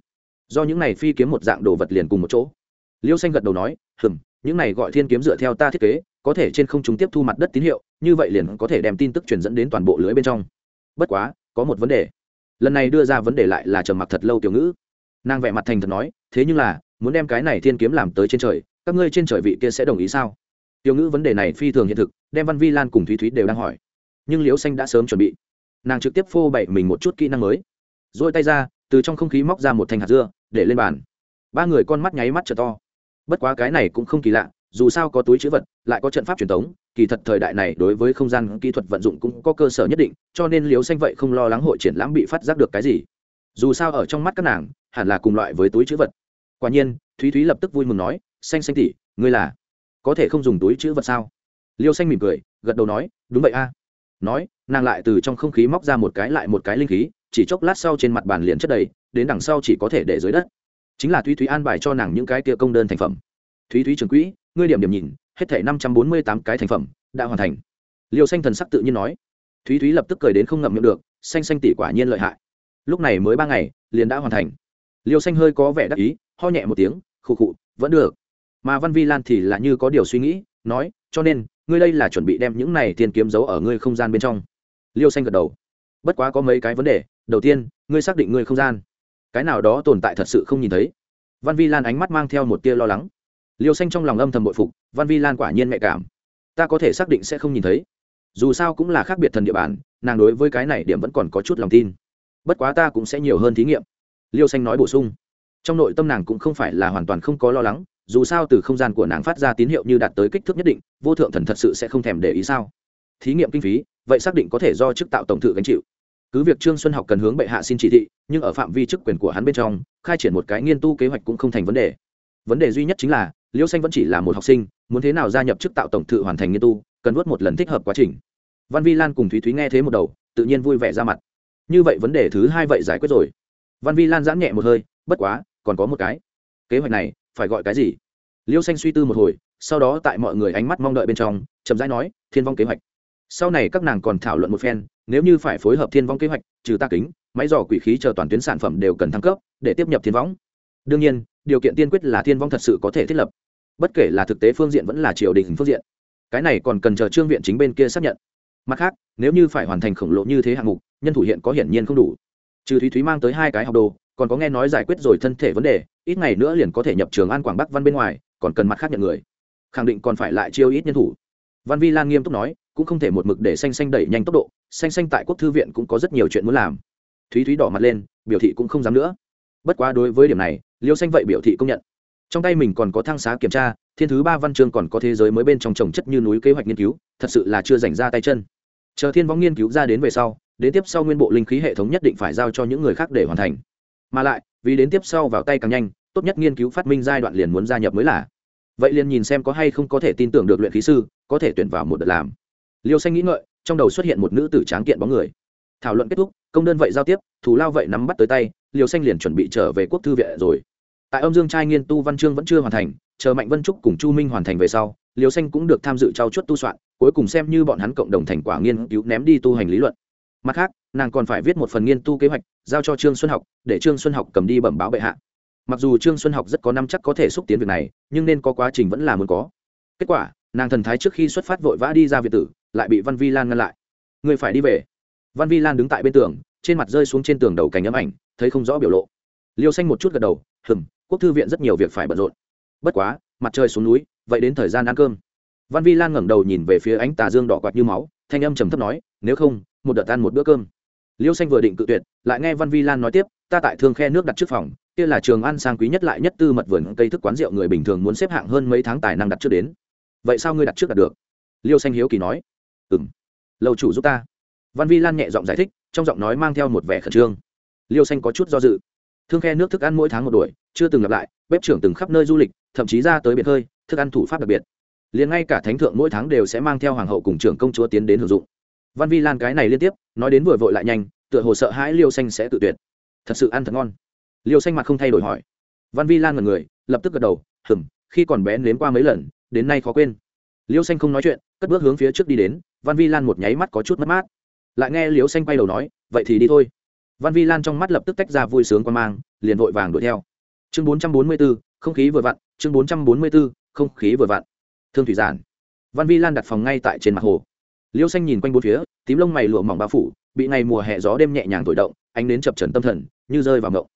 Do những này phi kiếm một dạng đồ vật liền cùng một chỗ. Liêu xanh gật đầu nói, hừm những này gọi thiên kiếm dựa theo ta thiết kế, có thể trên không chúng tiếp thu mặt đất tín hiệu, như vậy liền có thể đem tin tức truyền dẫn đến toàn bộ lưới bên trong. Bất quá, có một vấn đề. Lần này đưa ra vấn đề lại là trầm mặc thật lâu tiểu ngữ. Nàng vẻ mặt thành thật nói, thế nhưng là, muốn đem cái này thiên kiếm làm tới trên trời, các ngươi trên trời vị kia sẽ đồng ý sao? Tiểu ngữ vấn đề này phi thường hiện thực, đem văn vi lan cùng thúy thúy đều đang hỏi. Nhưng liễu xanh đã sớm chuẩn bị. Nàng trực tiếp phô bày mình một chút kỹ năng mới. Dội tay ra, từ trong không khí móc ra một thanh hạt dưa, để lên bàn. Ba người con mắt nháy mắt trở to bất quá cái này cũng không kỳ lạ, dù sao có túi chữ vật, lại có trận pháp truyền thống, kỳ thật thời đại này đối với không gian kỹ thuật vận dụng cũng có cơ sở nhất định, cho nên liều xanh vậy không lo lắng hội triển lãm bị phát giác được cái gì. Dù sao ở trong mắt các nàng, hẳn là cùng loại với túi chữ vật. Quả nhiên, thúy thúy lập tức vui mừng nói, xanh xanh tỉ ngươi là có thể không dùng túi chữ vật sao? Liêu xanh mỉm cười, gật đầu nói, đúng vậy a. Nói, nàng lại từ trong không khí móc ra một cái lại một cái linh khí, chỉ chốc lát sau trên mặt bàn liền chất đầy, đến đằng sau chỉ có thể để dưới đất chính là thúy thúy an bài cho nàng những cái kia công đơn thành phẩm. Thúy thúy trường quỹ, ngươi điểm điểm nhìn, hết thể năm trăm bốn mươi tám cái thành phẩm, đã hoàn thành. Liêu xanh thần sắc tự nhiên nói. Thúy thúy lập tức cười đến không ngậm miệng được, xanh xanh tỷ quả nhiên lợi hại. Lúc này mới ba ngày, liền đã hoàn thành. Liêu xanh hơi có vẻ đắc ý, ho nhẹ một tiếng, khụ khụ, vẫn được. Mà văn vi lan thì là như có điều suy nghĩ, nói, cho nên, ngươi đây là chuẩn bị đem những này tiền kiếm giấu ở ngươi không gian bên trong. Liêu xanh gật đầu. Bất quá có mấy cái vấn đề, đầu tiên, ngươi xác định ngươi không gian cái nào đó tồn tại thật sự không nhìn thấy. Văn vi lan ánh mắt mang theo một tia lo lắng. Liêu xanh trong lòng âm thầm bội phục, văn vi lan quả nhiên mẹ cảm. Ta có thể xác định sẽ không nhìn thấy. Dù sao cũng là khác biệt thần địa bàn, nàng đối với cái này điểm vẫn còn có chút lòng tin. Bất quá ta cũng sẽ nhiều hơn thí nghiệm. Liêu xanh nói bổ sung. Trong nội tâm nàng cũng không phải là hoàn toàn không có lo lắng, dù sao từ không gian của nàng phát ra tín hiệu như đạt tới kích thước nhất định, vô thượng thần thật sự sẽ không thèm để ý sao? Thí nghiệm kinh phí, vậy xác định có thể do chức tạo tổng thự gánh chịu cứ việc trương xuân học cần hướng bệ hạ xin chỉ thị, nhưng ở phạm vi chức quyền của hắn bên trong, khai triển một cái nghiên tu kế hoạch cũng không thành vấn đề. Vấn đề duy nhất chính là liêu xanh vẫn chỉ là một học sinh, muốn thế nào gia nhập chức tạo tổng thự hoàn thành nghiên tu, cần vớt một lần thích hợp quá trình. Văn vi lan cùng thúy thúy nghe thế một đầu, tự nhiên vui vẻ ra mặt. Như vậy vấn đề thứ hai vậy giải quyết rồi. Văn vi lan giãn nhẹ một hơi, bất quá, còn có một cái. Kế hoạch này, phải gọi cái gì? Liêu xanh suy tư một hồi, sau đó tại mọi người ánh mắt mong đợi bên trong, chậm rãi nói, thiên vong kế hoạch sau này các nàng còn thảo luận một phen, nếu như phải phối hợp thiên vong kế hoạch, trừ ta kính, máy dò quỷ khí chờ toàn tuyến sản phẩm đều cần thăng cấp, để tiếp nhập thiên võng đương nhiên, điều kiện tiên quyết là thiên vong thật sự có thể thiết lập. Bất kể là thực tế phương diện vẫn là triều đình phương diện. Cái này còn cần chờ trương viện chính bên kia xác nhận. Mặt khác, nếu như phải hoàn thành khổng lồ như thế hạng mục, nhân thủ hiện có hiển nhiên không đủ. Trừ thúy thúy mang tới hai cái học đồ, còn có nghe nói giải quyết rồi thân thể vấn đề, ít ngày nữa liền có thể nhập trường an quảng bắc văn bên ngoài, còn cần mặt khác nhận người. Khẳng định còn phải lại chiêu ít nhân thủ. Văn vi lan nghiêm túc nói cũng không thể một mực để xanh xanh đẩy nhanh tốc độ, xanh xanh tại quốc thư viện cũng có rất nhiều chuyện muốn làm. Thúy thúy đỏ mặt lên, biểu thị cũng không dám nữa. Bất quá đối với điểm này, liêu xanh vậy biểu thị công nhận. Trong tay mình còn có thang xá kiểm tra, thiên thứ ba văn chương còn có thế giới mới bên trong trồng chất như núi kế hoạch nghiên cứu, thật sự là chưa dành ra tay chân. Chờ thiên võng nghiên cứu ra đến về sau, đến tiếp sau nguyên bộ linh khí hệ thống nhất định phải giao cho những người khác để hoàn thành. Mà lại, vì đến tiếp sau vào tay càng nhanh, tốt nhất nghiên cứu phát minh giai đoạn liền muốn gia nhập mới là. Vậy liền nhìn xem có hay không có thể tin tưởng được luyện khí sư, có thể tuyển vào một đợt làm liêu xanh nghĩ ngợi, trong đầu xuất hiện một nữ tử tráng kiện bóng người. Thảo luận kết thúc, công đơn vậy giao tiếp, thù lao vậy nắm bắt tới tay, liêu xanh liền chuẩn bị trở về quốc thư viện rồi. Tại âm dương trai nghiên tu văn chương vẫn chưa hoàn thành, chờ mạnh vân trúc cùng chu minh hoàn thành về sau, liêu xanh cũng được tham dự trao chuất tu soạn, cuối cùng xem như bọn hắn cộng đồng thành quả nghiên cứu ném đi tu hành lý luận. Mặt khác, nàng còn phải viết một phần nghiên tu kế hoạch, giao cho trương xuân học, để trương xuân học cầm đi bẩm báo bệ hạ. Mặc dù trương xuân học rất có năm chắc có thể xúc tiến việc này, nhưng nên có quá trình vẫn là muốn có. Kết quả, nàng thần thái trước khi xuất phát vội vã đi ra việt tử lại bị văn vi lan ngăn lại. Người phải đi về. Văn vi lan đứng tại bên tường, trên mặt rơi xuống trên tường đầu cành ấm ảnh, thấy không rõ biểu lộ. Liêu xanh một chút gật đầu, hừm, quốc thư viện rất nhiều việc phải bận rộn. Bất quá, mặt trời xuống núi, vậy đến thời gian ăn cơm. Văn vi lan ngẩng đầu nhìn về phía ánh tà dương đỏ quạt như máu, thanh âm trầm thấp nói, nếu không, một đợt ăn một bữa cơm. Liêu xanh vừa định cự tuyệt, lại nghe văn vi lan nói tiếp, ta tại thương khe nước đặt trước phòng, kia là trường ăn sang quý nhất lại nhất tư mật vườn cây thức quán rượu người bình thường muốn xếp hạng hơn mấy tháng tài năng đặt trước đến. Vậy sao ngươi đặt trước đặt được? Liêu xanh hiếu kỳ nói ừ m chủ giúp ta. Văn vi lan nhẹ giọng giải thích, trong giọng nói mang theo một vẻ khẩn trương. Liêu xanh có chút do dự. Thương khe nước thức ăn mỗi tháng một đuổi chưa từng lặp lại, bếp trưởng từng khắp nơi du lịch, thậm chí ra tới biệt hơi, thức ăn thủ pháp đặc biệt. Liền ngay cả thánh thượng mỗi tháng đều sẽ mang theo hoàng hậu cùng trưởng công chúa tiến đến hưởng dụng. Văn vi lan cái này liên tiếp, nói đến vừa vội lại nhanh, tựa hồ sợ hãi liêu xanh sẽ tự tuyệt. Thật sự ăn thật ngon. Liêu xanh mặt không thay đổi hỏi. Văn vi lan ngần người, lập tức gật đầu hừng khi còn bé nếm qua mấy lần, đến nay khó quên. Liêu xanh không nói chuyện, cất bước hướng phía trước đi đến văn vi lan một nháy mắt có chút mất mát. Lại nghe liếu xanh quay đầu nói, vậy thì đi thôi. Văn vi lan trong mắt lập tức tách ra vui sướng quan mang, liền vội vàng đuổi theo. Chương bốn trăm bốn mươi b ố không khí vừa vặn, chương bốn trăm bốn mươi b ố không khí vừa vặn. Thương thủy giản. Văn vi lan đặt phòng ngay tại trên mặt hồ. Liêu xanh nhìn quanh bốn phía, tím lông mày lụa mỏng bao phủ, bị ngày mùa hè gió đêm nhẹ nhàng thổi động, ánh đến chập trần tâm thần, như rơi vào ngộng.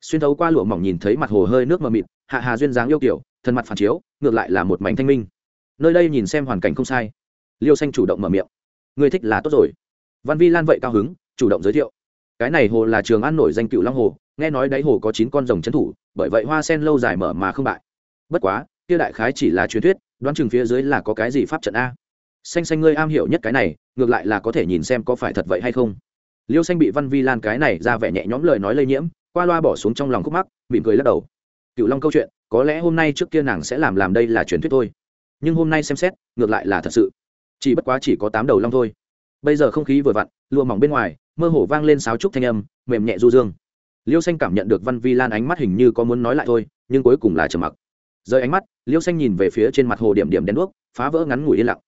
Xuyên thấu qua lụa mỏng nhìn thấy mặt hồ hơi nước mờ mịt, hạ hà duyên dáng yêu kiểu, thân mặt phản chiếu, ngược lại là một mảnh thanh minh. Nơi đây nhìn xem hoàn cảnh không sai liêu xanh chủ động mở miệng. Người thích là tốt rồi. Văn vi lan vậy cao hứng, chủ động giới thiệu. Cái này hồ là trường an nổi danh cựu long hồ, nghe nói đáy hồ có chín con rồng trấn thủ, bởi vậy hoa sen lâu dài mở mà không bại. Bất quá, kia đại khái chỉ là truyền thuyết, đoán chừng phía dưới là có cái gì pháp trận a. Xanh xanh ngươi am hiểu nhất cái này, ngược lại là có thể nhìn xem có phải thật vậy hay không. Liêu xanh bị văn vi lan cái này ra vẻ nhẹ nhõm lời nói lây nhiễm, qua loa bỏ xuống trong lòng khúc mắc, mỉm cười lắc đầu. Cựu long câu chuyện, có lẽ hôm nay trước kia nàng sẽ làm làm đây là truyền thuyết thôi. Nhưng hôm nay xem xét, ngược lại là thật sự chỉ bất quá chỉ có tám đầu long thôi. Bây giờ không khí vừa vặn, lụa mỏng bên ngoài, mơ hồ vang lên sáo trúc thanh âm, mềm nhẹ du dương. Liêu xanh cảm nhận được văn vi lan ánh mắt hình như có muốn nói lại thôi, nhưng cuối cùng là trầm mặc. Rời ánh mắt, liêu xanh nhìn về phía trên mặt hồ điểm điểm đen đuốc, phá vỡ ngắn ngủi yên lặng.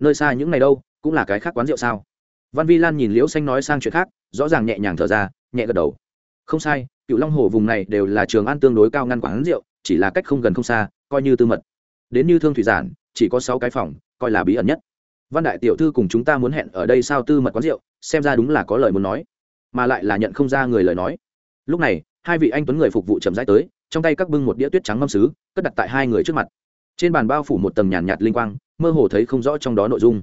Nơi xa những ngày đâu, cũng là cái khác quán rượu sao? Văn vi lan nhìn liễu xanh nói sang chuyện khác, rõ ràng nhẹ nhàng thở ra, nhẹ gật đầu. Không sai, cựu long hồ vùng này đều là trường ăn tương đối cao ngăn quán rượu, chỉ là cách không gần không xa, coi như tư mật. Đến như thương thủy giản, chỉ có sáu cái phòng, coi là bí ẩn nhất văn đại tiểu thư cùng chúng ta muốn hẹn ở đây sao tư mật quán rượu xem ra đúng là có lời muốn nói. Mà lại là nhận không ra người lời nói. Lúc này hai vị anh tuấn người phục vụ chậm rãi tới trong tay các bưng một đĩa tuyết trắng ngâm xứ cất đặt tại hai người trước mặt. Trên bàn bao phủ một tầng nhàn nhạt, nhạt linh quang mơ hồ thấy không rõ trong đó nội dung.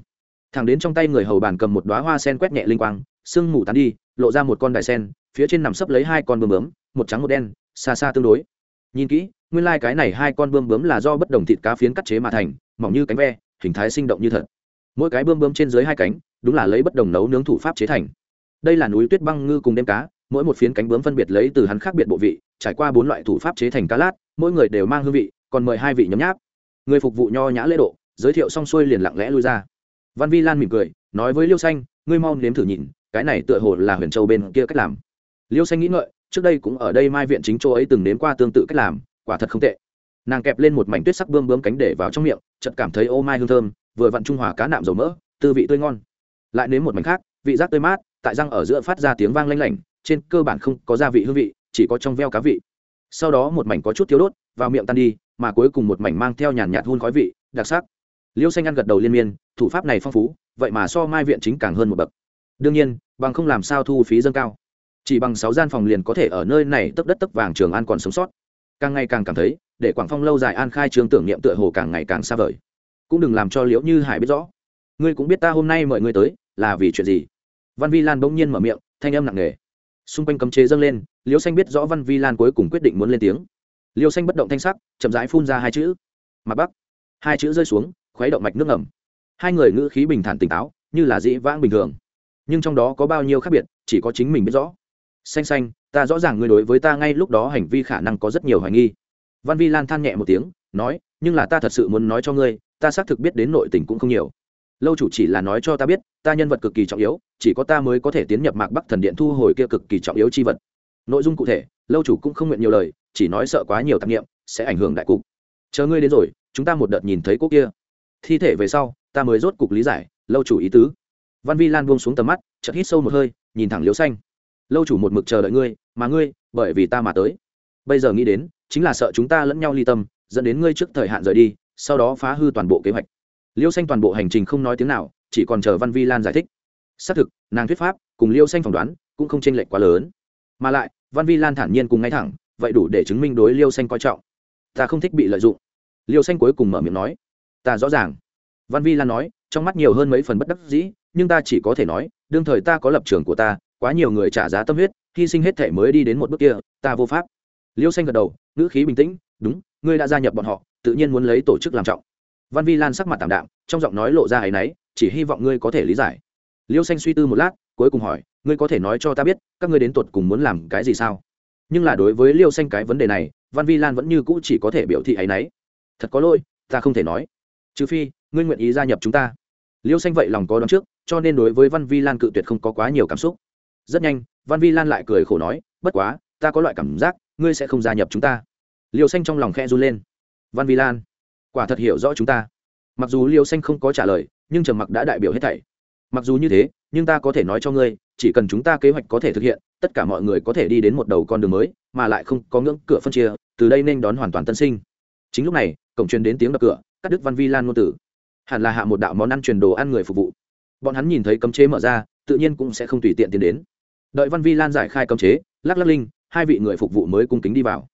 Thẳng đến trong tay người hầu bàn cầm một đoá hoa sen quét nhẹ linh quang sương mù tán đi lộ ra một con đài sen phía trên nằm sấp lấy hai con bươm bướm một trắng một đen xa xa tương đối. Nhìn kỹ nguyên lai、like、cái này hai con bươm bướm là do bất đồng thịt cá phiến cắt chế mà thành mỏng như cánh ve hình thái sinh động như thật mỗi cái bướm bướm trên dưới hai cánh, đúng là lấy bất đồng nấu nướng thủ pháp chế thành. Đây là núi tuyết băng ngư cùng đêm cá, mỗi một phiến cánh bướm phân biệt lấy từ hắn khác biệt bộ vị, trải qua bốn loại thủ pháp chế thành cá lát, mỗi người đều mang hương vị, còn mời hai vị nhấm nháp. Người phục vụ nho nhã lễ độ, giới thiệu xong xuôi liền lặng lẽ lui ra. Văn vi lan mỉm cười, nói với liêu xanh, ngươi mau nếm thử nhìn, cái này tựa hồ là huyền châu bên kia cách làm. Liêu xanh nghĩ ngợi, trước đây cũng ở đây mai viện chính châu ấy từng nếm qua tương tự cách làm, quả thật không tệ. Nàng kẹp lên một mảnh tuyết sắc bươm bướm cánh để vào trong miệng, chợt cảm thấy ô mai hương thơm vừa vặn trung hòa cá nạm dầu mỡ, tư vị tươi ngon. Lại nếm một mảnh khác, vị giác tươi mát, tại răng ở giữa phát ra tiếng vang lanh lảnh, trên cơ bản không có gia vị hương vị, chỉ có trong veo cá vị. Sau đó một mảnh có chút thiếu đốt, vào miệng tan đi, mà cuối cùng một mảnh mang theo nhàn nhạt hun khói vị, đặc sắc. Liêu xanh ăn gật đầu liên miên, thủ pháp này phong phú, vậy mà so mai viện chính càng hơn một bậc. Đương nhiên, bằng không làm sao thu phí dâng cao. Chỉ bằng sáu gian phòng liền có thể ở nơi này tấp đất tấp vàng trường an còn sống sót. Càng ngày càng cảm thấy, để quảng phong lâu dài an khai trường tưởng niệm tựa hồ càng ngày càng xa vời cũng đừng làm cho liễu như hải biết rõ. Ngươi cũng biết ta hôm nay mời ngươi tới, là vì chuyện gì? Văn vi lan bỗng nhiên mở miệng, thanh âm nặng nề. Xung quanh cấm chế dâng lên, liễu xanh biết rõ văn vi lan cuối cùng quyết định muốn lên tiếng. Liễu xanh bất động thanh sắc, chậm rãi phun ra hai chữ. Mặt bắc. Hai chữ rơi xuống, khuấy động mạch nước ngầm. Hai người ngữ khí bình thản tỉnh táo, như là dĩ vãng bình thường. Nhưng trong đó có bao nhiêu khác biệt, chỉ có chính mình biết rõ. Xanh xanh, ta rõ ràng ngươi đối với ta ngay lúc đó hành vi khả năng có rất nhiều hoài nghi. Văn vi lan than nhẹ một tiếng, nói nhưng là ta thật sự muốn nói cho ngươi, ta xác thực biết đến nội tình cũng không nhiều. Lâu chủ chỉ là nói cho ta biết, ta nhân vật cực kỳ trọng yếu, chỉ có ta mới có thể tiến nhập mạc bắc thần điện thu hồi kia cực kỳ trọng yếu chi vật. Nội dung cụ thể, lâu chủ cũng không nguyện nhiều lời, chỉ nói sợ quá nhiều tạp nghiệm sẽ ảnh hưởng đại cục. Chờ ngươi đến rồi, chúng ta một đợt nhìn thấy cô kia. Thi thể về sau, ta mới rốt cục lý giải, lâu chủ ý tứ. Văn vi lan buông xuống tầm mắt, chợt hít sâu một hơi, nhìn thẳng liếu xanh. Lâu chủ một mực chờ đợi ngươi, mà ngươi, bởi vì ta mà tới. Bây giờ nghĩ đến, chính là sợ chúng ta lẫn nhau ly tâm dẫn đến ngươi trước thời hạn rời đi, sau đó phá hư toàn bộ kế hoạch. Liêu xanh toàn bộ hành trình không nói tiếng nào, chỉ còn chờ văn vi lan giải thích. Xác thực, nàng thuyết pháp cùng liêu xanh phỏng đoán cũng không chênh lệch quá lớn. Mà lại, văn vi lan thản nhiên cùng ngay thẳng, vậy đủ để chứng minh đối liêu xanh coi trọng. Ta không thích bị lợi dụng. Liêu xanh cuối cùng mở miệng nói, ta rõ ràng. Văn vi lan nói, trong mắt nhiều hơn mấy phần bất đắc dĩ, nhưng ta chỉ có thể nói, đương thời ta có lập trường của ta, quá nhiều người trả giá tâm huyết, hy sinh hết thể mới đi đến một bước kia, ta vô pháp. Liêu xanh gật đầu, ngữ khí bình tĩnh đúng, ngươi đã gia nhập bọn họ, tự nhiên muốn lấy tổ chức làm trọng. Văn vi lan sắc mặt tảm đạm, trong giọng nói lộ ra áy náy, chỉ hy vọng ngươi có thể lý giải. Liêu xanh suy tư một lát, cuối cùng hỏi, ngươi có thể nói cho ta biết, các ngươi đến tột cùng muốn làm cái gì sao? Nhưng là đối với liêu xanh cái vấn đề này, văn vi lan vẫn như cũ chỉ có thể biểu thị áy náy. Thật có lỗi, ta không thể nói. Trừ phi, ngươi nguyện ý gia nhập chúng ta. Liêu xanh vậy lòng có đón trước, cho nên đối với văn vi lan cự tuyệt không có quá nhiều cảm xúc. Rất nhanh, văn vi lan lại cười khổ nói, bất quá, ta có loại cảm giác, ngươi sẽ không gia nhập chúng ta liêu xanh trong lòng khe run lên. Văn vi lan, quả thật hiểu rõ chúng ta. Mặc dù liêu xanh không có trả lời, nhưng trầm mặc đã đại biểu hết thảy. Mặc dù như thế, nhưng ta có thể nói cho ngươi, chỉ cần chúng ta kế hoạch có thể thực hiện, tất cả mọi người có thể đi đến một đầu con đường mới, mà lại không có ngưỡng cửa phân chia, từ đây nên đón hoàn toàn tân sinh. Chính lúc này, cổng truyền đến tiếng đập cửa, cắt đứt văn vi lan ngôn tử. Hẳn là hạ một đạo món ăn truyền đồ ăn người phục vụ. Bọn hắn nhìn thấy cấm chế mở ra, tự nhiên cũng sẽ không tùy tiện tiến đến. Đợi văn vi lan giải khai cấm chế, lắc lắc linh hai vị người phục vụ mới cung kính đi vào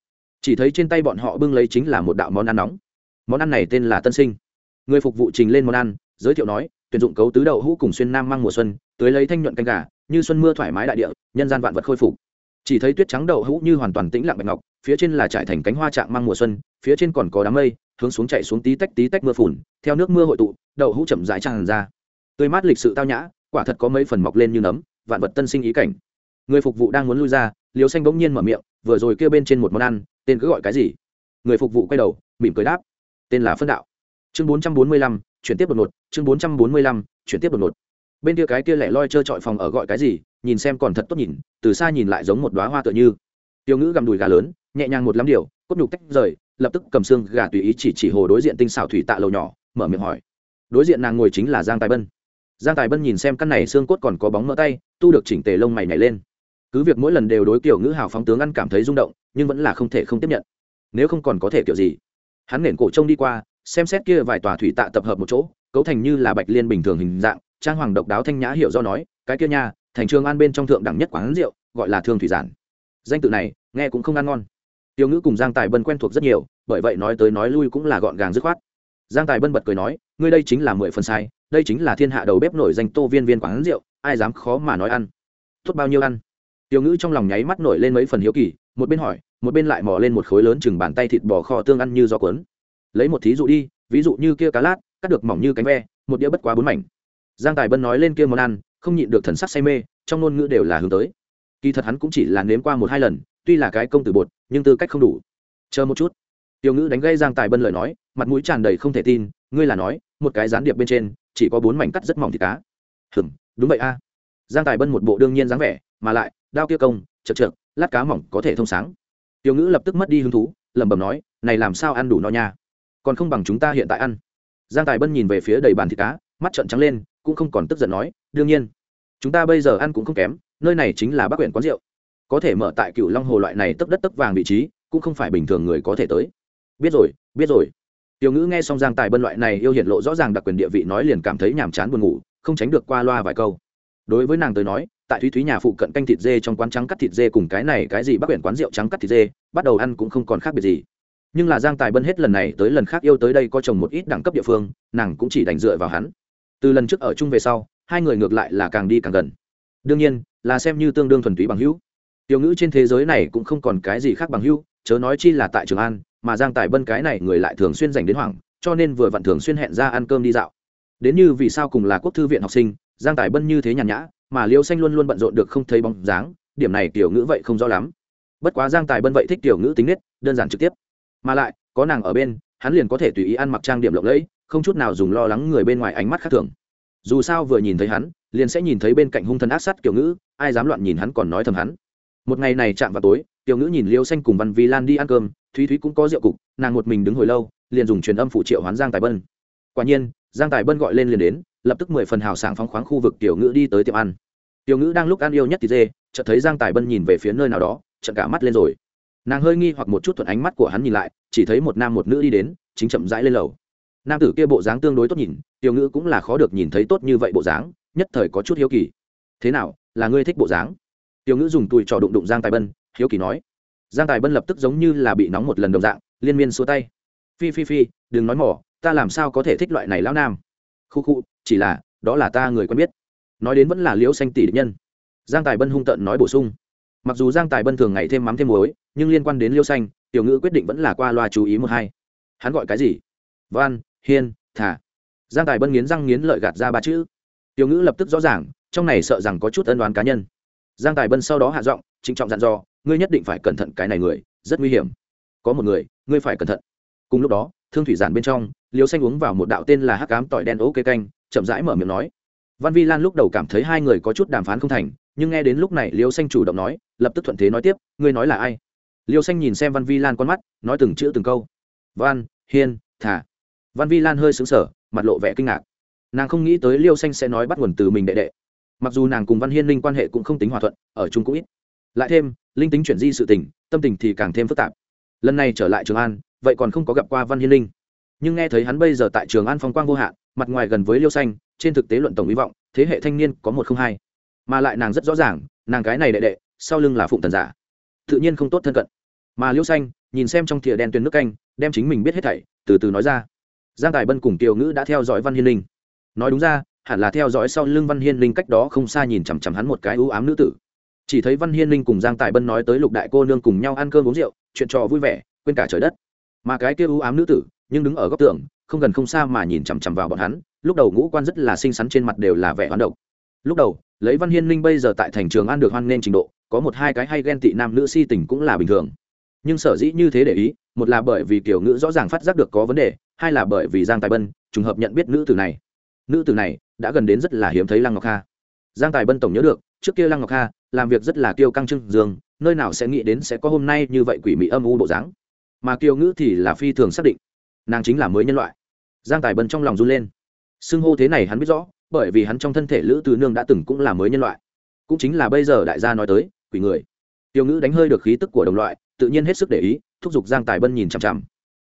chỉ thấy trên tay bọn họ bưng lấy chính là một đạo món ăn nóng. Món ăn này tên là tân sinh. Người phục vụ trình lên món ăn, giới thiệu nói, tuyển dụng cấu tứ đậu hũ cùng xuyên nam mang mùa xuân tới lấy thanh nhuận canh gà, như xuân mưa thoải mái đại địa, nhân gian vạn vật khôi phục. Chỉ thấy tuyết trắng đậu hũ như hoàn toàn tĩnh lặng bạch ngọc, phía trên là trải thành cánh hoa trạng mang mùa xuân, phía trên còn có đám mây, hướng xuống chạy xuống tí tách tí tách mưa phùn, theo nước mưa hội tụ, đậu hũ chậm rãi tràn ra. Tươi mát lịch sự tao nhã, quả thật có mấy phần mọc lên như nấm, vạn vật tân sinh ý cảnh. Người phục vụ đang muốn lui ra liều xanh bỗng nhiên mở miệng, vừa rồi kêu bên trên một món ăn tên cứ gọi cái gì? Người phục vụ quay đầu, mỉm cười đáp. Tên là phân đạo. Chương bốn trăm bốn mươi lăm, chuyển tiếp đột ngột. Chương bốn trăm bốn mươi lăm, chuyển tiếp đột ngột. Bên kia cái kia lẻ loi trơ trọi phòng ở gọi cái gì, nhìn xem còn thật tốt nhìn, từ xa nhìn lại giống một đoá hoa tựa như. Tiêu ngữ gầm đùi gà lớn, nhẹ nhàng một lắm điều, cốt nhục tách rời, lập tức cầm xương gà tùy ý chỉ chỉ hồ đối diện tinh xảo thủy tạ lầu nhỏ, mở miệng hỏi. Đối diện nàng ngồi chính là giang tài bân. Giang tài bân nhìn xem căn này xương cốt còn có bóng mỡ tay, tu được chỉnh tề lông mày nhảy lên cứ việc mỗi lần đều đối kiểu ngữ hào phóng tướng ăn cảm thấy rung động, nhưng vẫn là không thể không tiếp nhận. Nếu không còn có thể kiểu gì? Hắn nền cổ trông đi qua, xem xét kia vài tòa thủy tạ tập hợp một chỗ, cấu thành như là bạch liên bình thường hình dạng, trang hoàng độc đáo thanh nhã hiểu do nói, cái kia nha, thành trường an bên trong thượng đẳng nhất quán rượu, gọi là thương thủy giản. Danh tự này, nghe cũng không ăn ngon. Tiêu ngữ cùng giang tài bân quen thuộc rất nhiều, bởi vậy nói tới nói lui cũng là gọn gàng dứt khoát. Giang tài bân bật cười nói, ngươi đây chính là mười phần sai, đây chính là thiên hạ đầu bếp nổi danh tô viên viên quán rượu, ai dám khó mà nói ăn? Tốt bao nhiêu ăn? Tiểu ngữ trong lòng nháy mắt nổi lên mấy phần hiếu kỳ, một bên hỏi, một bên lại mò lên một khối lớn chừng bàn tay thịt bò kho tương ăn như gió cuốn. Lấy một thí dụ đi, ví dụ như kia cá lát, cắt được mỏng như cánh ve, một đĩa bất quá bốn mảnh. Giang tài bân nói lên kia món ăn, không nhịn được thần sắc say mê, trong ngôn ngữ đều là hướng tới. Kỳ thật hắn cũng chỉ là nếm qua một hai lần, tuy là cái công tử bột, nhưng tư cách không đủ. Chờ một chút. Tiểu ngữ đánh gây giang tài bân lời nói, mặt mũi tràn đầy không thể tin, ngươi là nói, một cái gián điệp bên trên, chỉ có bốn mảnh cắt rất mỏng thịt cá. Hừm đúng vậy a. Giang tài bân một bộ đương nhiên dáng vẻ, mà lại đao kia công, chật chật lát cá mỏng có thể thông sáng. Tiểu ngữ lập tức mất đi hứng thú, lẩm bẩm nói, này làm sao ăn đủ no nha? Còn không bằng chúng ta hiện tại ăn. Giang tài bân nhìn về phía đầy bàn thịt cá, mắt trợn trắng lên, cũng không còn tức giận nói, đương nhiên, chúng ta bây giờ ăn cũng không kém, nơi này chính là bắc huyện quán rượu. Có thể mở tại cựu long hồ loại này tấp đất tấp vàng vị trí, cũng không phải bình thường người có thể tới. Biết rồi biết rồi. Tiểu ngữ nghe xong giang tài bân loại này yêu hiện lộ rõ ràng đặc quyền địa vị nói liền cảm thấy nhàm chán buồn ngủ, không tránh được qua loa vài câu đối với nàng tới nói, tại thúy thúy nhà phụ cận canh thịt dê trong quán trắng cắt thịt dê cùng cái này cái gì bắc biển quán rượu trắng cắt thịt dê, bắt đầu ăn cũng không còn khác biệt gì. Nhưng là giang tài bân hết lần này tới lần khác yêu tới đây có chồng một ít đẳng cấp địa phương, nàng cũng chỉ đành dựa vào hắn. Từ lần trước ở chung về sau, hai người ngược lại là càng đi càng gần. Đương nhiên, là xem như tương đương thuần túy bằng hữu. Tiểu ngữ trên thế giới này cũng không còn cái gì khác bằng hữu, chớ nói chi là tại trường an, mà giang tài bân cái này người lại thường xuyên dành đến hoảng, cho nên vừa vặn thường xuyên hẹn ra ăn cơm đi dạo. Đến như vì sao cùng là quốc thư viện học sinh giang tài bân như thế nhàn nhã, mà liêu xanh luôn luôn bận rộn được không thấy bóng dáng, điểm này tiểu ngữ vậy không rõ lắm. Bất quá giang tài bân vậy thích tiểu ngữ tính nết, đơn giản trực tiếp. Mà lại, có nàng ở bên, hắn liền có thể tùy ý ăn mặc trang điểm lộng lẫy, không chút nào dùng lo lắng người bên ngoài ánh mắt khác thường. Dù sao vừa nhìn thấy hắn, liền sẽ nhìn thấy bên cạnh hung thần ác sắt kiểu ngữ, ai dám loạn nhìn hắn còn nói thầm hắn. Một ngày này chạm vào tối, tiểu ngữ nhìn liêu xanh cùng văn vi lan đi ăn cơm, thúy thúy cũng có rượu cục, nàng một mình đứng hồi lâu, liền dùng truyền âm phụ triệu hoán giang tài bân. Quả nhiên, giang tài bân gọi lên liền đến lập tức mười phần hào sảng phóng khoáng khu vực tiểu ngữ đi tới tiệm ăn. Tiểu ngữ đang lúc ăn yêu nhất thì dê, chợt thấy giang tài bân nhìn về phía nơi nào đó, chợt cả mắt lên rồi. Nàng hơi nghi hoặc một chút thuận ánh mắt của hắn nhìn lại, chỉ thấy một nam một nữ đi đến, chính chậm rãi lên lầu. Nam tử kia bộ dáng tương đối tốt nhìn, tiểu ngữ cũng là khó được nhìn thấy tốt như vậy bộ dáng, nhất thời có chút hiếu kỳ. Thế nào, là ngươi thích bộ dáng? Tiểu ngữ dùng tùi trò đụng đụng giang tài bân, hiếu kỳ nói. Giang tài bân lập tức giống như là bị nóng một lần đồng dạng, liên miên xua tay. Phi phi phi, đừng nói mỏ, ta làm sao có thể thích loại này lão nam? Khu khu, chỉ là, đó là ta người quen biết. Nói đến vẫn là liễu xanh tỷ địch nhân. Giang tài bân hung tợn nói bổ sung. Mặc dù giang tài bân thường ngày thêm mắm thêm muối, nhưng liên quan đến liêu xanh, tiểu ngữ quyết định vẫn là qua loa chú ý một hai. Hắn gọi cái gì? Văn, hiên, thả. Giang tài bân nghiến răng nghiến lợi gạt ra ba chữ. Tiểu ngữ lập tức rõ ràng, trong này sợ rằng có chút ân đoán cá nhân. Giang tài bân sau đó hạ giọng, trịnh trọng dặn dò, ngươi nhất định phải cẩn thận cái này người, rất nguy hiểm. Có một người, ngươi phải cẩn thận. Cùng lúc đó thương thủy giản bên trong liều xanh uống vào một đạo tên là hắc cám tỏi đen ố kê canh, chậm rãi mở miệng nói. Văn vi lan lúc đầu cảm thấy hai người có chút đàm phán không thành, nhưng nghe đến lúc này liêu xanh chủ động nói, lập tức thuận thế nói tiếp, ngươi nói là ai? Liêu xanh nhìn xem văn vi lan con mắt, nói từng chữ từng câu. Văn, hiên, thả. Văn vi lan hơi xứng sở mặt lộ vẻ kinh ngạc. Nàng không nghĩ tới liêu xanh sẽ nói bắt nguồn từ mình đệ đệ. Mặc dù nàng cùng văn hiên linh quan hệ cũng không tính hòa thuận, ở chung cũng ít. Lại thêm, linh tính chuyển di sự tình, tâm tình thì càng thêm phức tạp. Lần này trở lại trường an vậy còn không có gặp qua văn hiên linh. Nhưng nghe thấy hắn bây giờ tại trường an phong quang vô hạn, mặt ngoài gần với liêu xanh, trên thực tế luận tổng hy vọng, thế hệ thanh niên có một không hai. Mà lại nàng rất rõ ràng, nàng cái này đệ đệ, sau lưng là phụng thần giả. Tự nhiên không tốt thân cận. Mà liêu xanh, nhìn xem trong thìa đen tuyền nước canh, đem chính mình biết hết thảy, từ từ nói ra. Giang tài bân cùng tiểu ngữ đã theo dõi văn hiên linh. Nói đúng ra, hẳn là theo dõi sau lưng văn hiên linh cách đó không xa nhìn chằm chằm hắn một cái ưu ám nữ tử. Chỉ thấy văn hiên linh cùng giang tài bân nói tới lục đại cô nương cùng nhau ăn cơm uống rượu, chuyện trò vui vẻ, quên cả trời đất mà cái kia ưu ám nữ tử, nhưng đứng ở góc tường, không gần không xa mà nhìn chằm chằm vào bọn hắn, lúc đầu ngũ quan rất là xinh xắn trên mặt đều là vẻ hoán độc. Lúc đầu, lấy văn hiên linh bây giờ tại thành trường ăn được hoan nên trình độ, có một hai cái hay ghen tị nam nữ si tình cũng là bình thường. Nhưng sở dĩ như thế để ý, một là bởi vì kiểu ngữ rõ ràng phát giác được có vấn đề, hai là bởi vì giang tài bân trùng hợp nhận biết nữ tử này. Nữ tử này đã gần đến rất là hiếm thấy lăng ngọc kha. Giang tài bân tổng nhớ được, trước kia lăng ngọc kha làm việc rất là kiêu căng trưng dương, nơi nào sẽ nghĩ đến sẽ có hôm nay như vậy quỷ mị âm u bộ dáng mà kiều ngữ thì là phi thường xác định. Nàng chính là mới nhân loại. Giang tài bân trong lòng run lên. Xưng hô thế này hắn biết rõ, bởi vì hắn trong thân thể lữ từ nương đã từng cũng là mới nhân loại. Cũng chính là bây giờ đại gia nói tới, quỷ người. Tiêu ngữ đánh hơi được khí tức của đồng loại, tự nhiên hết sức để ý, thúc giục giang tài bân nhìn chằm chằm.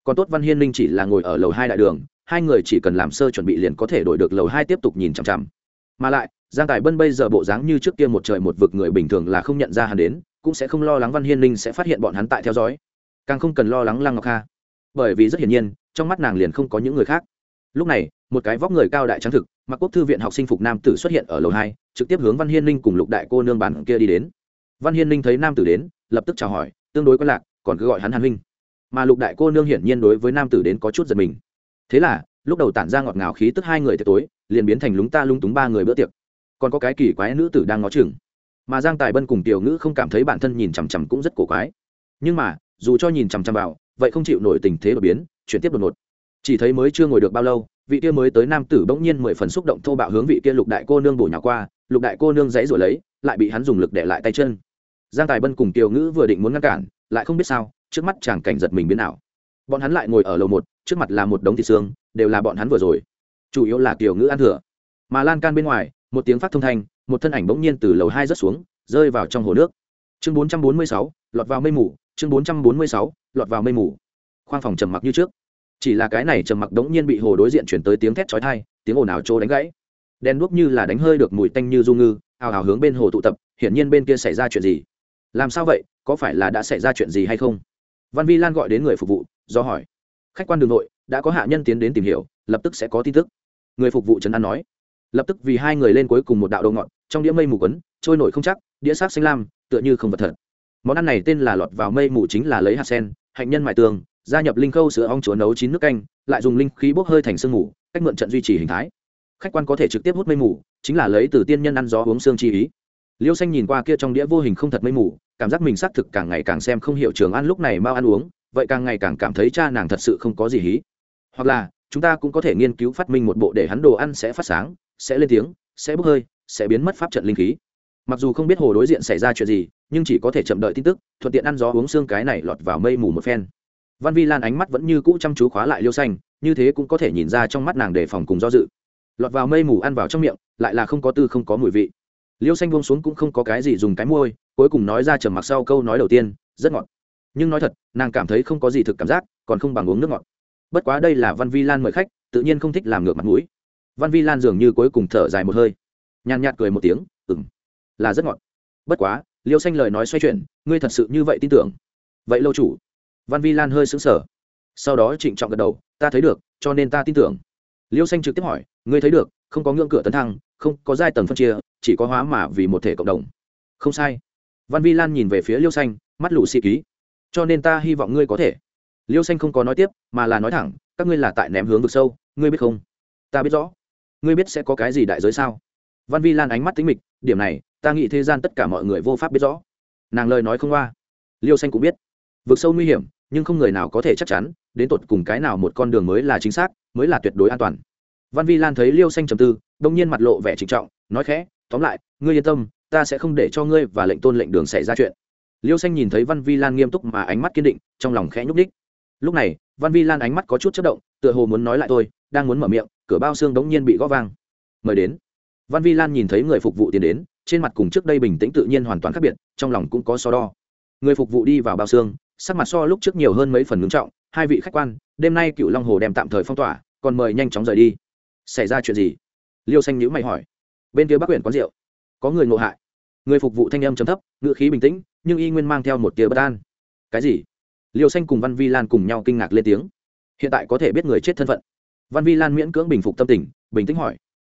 Còn tốt văn hiên linh chỉ là ngồi ở lầu hai đại đường, hai người chỉ cần làm sơ chuẩn bị liền có thể đổi được lầu hai tiếp tục nhìn chằm chằm. Mà lại, giang tài bân bây giờ bộ dáng như trước kia một trời một vực người bình thường là không nhận ra hắn đến, cũng sẽ không lo lắng văn hiên linh sẽ phát hiện bọn hắn tại theo dõi càng không cần lo lắng lăng ngọc kha bởi vì rất hiển nhiên trong mắt nàng liền không có những người khác lúc này một cái vóc người cao đại trắng thực mặc quốc thư viện học sinh phục nam tử xuất hiện ở lầu hai trực tiếp hướng văn hiên ninh cùng lục đại cô nương bán kia đi đến văn hiên ninh thấy nam tử đến lập tức chào hỏi tương đối quen lạc còn cứ gọi hắn hàn huynh mà lục đại cô nương hiển nhiên đối với nam tử đến có chút giật mình thế là lúc đầu tản ra ngọt ngào khí tức hai người tiệc tối liền biến thành lúng ta lung túng ba người bữa tiệc còn có cái kỳ quái nữ tử đang ngó chừng mà giang tài bân cùng tiểu ngữ không cảm thấy bản thân nhìn chằm chằm cũng rất cổ quái nhưng mà dù cho nhìn chằm chằm vào, vậy không chịu nổi tình thế đột biến, chuyển tiếp đột ngột. Chỉ thấy mới chưa ngồi được bao lâu, vị kia mới tới nam tử bỗng nhiên mười phần xúc động thô bạo hướng vị kia lục đại cô nương bổ nhỏ qua, lục đại cô nương dãy rồi lấy, lại bị hắn dùng lực để lại tay chân. Giang tài bân cùng tiểu ngữ vừa định muốn ngăn cản, lại không biết sao, trước mắt chàng cảnh giật mình biến nào bọn hắn lại ngồi ở lầu một, trước mặt là một đống thịt xương, đều là bọn hắn vừa rồi. Chủ yếu là tiểu ngữ ăn thừa. Mà lan can bên ngoài, một tiếng phát thông thanh, một thân ảnh bỗng nhiên từ lầu hai rớt xuống, rơi vào trong hồ nước. Chương bốn trăm bốn mươi sáu, lọt vào mây mù chương bốn trăm bốn mươi sáu, lọt vào mây mù. Khoang phòng trầm mặc như trước. Chỉ là cái này trầm mặc đống nhiên bị hồ đối diện chuyển tới tiếng thét chói tai, tiếng ồn ào trô đánh gãy. Đen đuốc như là đánh hơi được mùi tanh như du ngư, ào ào hướng bên hồ tụ tập, hiển nhiên bên kia xảy ra chuyện gì? Làm sao vậy? Có phải là đã xảy ra chuyện gì hay không? Văn vi lan gọi đến người phục vụ, do hỏi. Khách quan đường nội, đã có hạ nhân tiến đến tìm hiểu, lập tức sẽ có tin tức. Người phục vụ trấn an nói. Lập tức vì hai người lên cuối cùng một đạo đầu ngọn, trong đĩa mây mù quấn, trôi nổi không chắc, đĩa sắc xanh lam, tựa như không vật thật món ăn này tên là lọt vào mây mù chính là lấy hạt sen, hạnh nhân mại tường, gia nhập linh khâu sữa ong chúa nấu chín nước canh, lại dùng linh khí bốc hơi thành sương mù, cách mượn trận duy trì hình thái. Khách quan có thể trực tiếp hút mây mù, chính là lấy từ tiên nhân ăn gió uống xương chi ý. Liêu xanh nhìn qua kia trong đĩa vô hình không thật mây mù, cảm giác mình xác thực càng ngày càng xem không hiểu trường ăn lúc này mau ăn uống, vậy càng ngày càng cảm thấy cha nàng thật sự không có gì hí. Hoặc là, chúng ta cũng có thể nghiên cứu phát minh một bộ để hắn đồ ăn sẽ phát sáng, sẽ lên tiếng, sẽ bốc hơi, sẽ biến mất pháp trận linh khí mặc dù không biết hồ đối diện xảy ra chuyện gì, nhưng chỉ có thể chậm đợi tin tức, thuận tiện ăn gió uống xương cái này lọt vào mây mù một phen. Văn vi lan ánh mắt vẫn như cũ chăm chú khóa lại liêu xanh, như thế cũng có thể nhìn ra trong mắt nàng đề phòng cùng do dự. Lọt vào mây mù ăn vào trong miệng, lại là không có tư không có mùi vị. Liêu xanh buông xuống cũng không có cái gì dùng cái môi, cuối cùng nói ra trầm mặc sau câu nói đầu tiên, rất ngọt. Nhưng nói thật, nàng cảm thấy không có gì thực cảm giác, còn không bằng uống nước ngọt. Bất quá đây là văn vi lan mời khách, tự nhiên không thích làm ngược mặt mũi. Văn vi lan dường như cuối cùng thở dài một hơi. Nhàn nhạt cười một tiếng ừng là rất ngọt. Bất quá, liêu xanh lời nói xoay chuyển, ngươi thật sự như vậy tin tưởng? Vậy lâu chủ. Văn vi lan hơi xứng sở sau đó trịnh trọng gật đầu, ta thấy được, cho nên ta tin tưởng. Liêu xanh trực tiếp hỏi, ngươi thấy được, không có ngưỡng cửa tấn thăng, không có giai tầng phân chia, chỉ có hóa mà vì một thể cộng đồng. Không sai. Văn vi lan nhìn về phía liêu xanh, mắt lù xị ký. Cho nên ta hy vọng ngươi có thể. Liêu xanh không có nói tiếp, mà là nói thẳng, các ngươi là tại ném hướng vực sâu, ngươi biết không? Ta biết rõ. Ngươi biết sẽ có cái gì đại giới sao? Văn vi lan ánh mắt tính mịch, điểm này ta nghĩ thế gian tất cả mọi người vô pháp biết rõ. Nàng lời nói không qua. Liêu xanh cũng biết. Vực sâu nguy hiểm, nhưng không người nào có thể chắc chắn, đến tột cùng cái nào một con đường mới là chính xác, mới là tuyệt đối an toàn. Văn vi lan thấy liêu xanh trầm tư, đông nhiên mặt lộ vẻ trịnh trọng, nói khẽ, tóm lại, ngươi yên tâm, ta sẽ không để cho ngươi và lệnh tôn lệnh đường xảy ra chuyện. Liêu xanh nhìn thấy văn vi lan nghiêm túc mà ánh mắt kiên định, trong lòng khẽ nhúc ních lúc này, văn vi lan ánh mắt có chút chất động, tựa hồ muốn nói lại tôi đang muốn mở miệng, cửa bao xương đống nhiên bị gõ vang. Mời đến. Văn vi lan nhìn thấy người phục vụ tiến đến trên mặt cùng trước đây bình tĩnh tự nhiên hoàn toàn khác biệt, trong lòng cũng có so đo. Người phục vụ đi vào bao xương, sắc mặt so lúc trước nhiều hơn mấy phần ngưng trọng, hai vị khách quan, đêm nay cựu long hồ đem tạm thời phong tỏa, còn mời nhanh chóng rời đi. Xảy ra chuyện gì? Liêu xanh nhữ mày hỏi. Bên kia bắc quyển quán rượu. Có người ngộ hại. Người phục vụ thanh âm chấm thấp, ngữ khí bình tĩnh, nhưng y nguyên mang theo một tia bất an. Cái gì? Liêu xanh cùng văn vi lan cùng nhau kinh ngạc lên tiếng. Hiện tại có thể biết người chết thân phận. Văn vi lan miễn cưỡng bình phục tâm tình, bình tĩnh hỏi.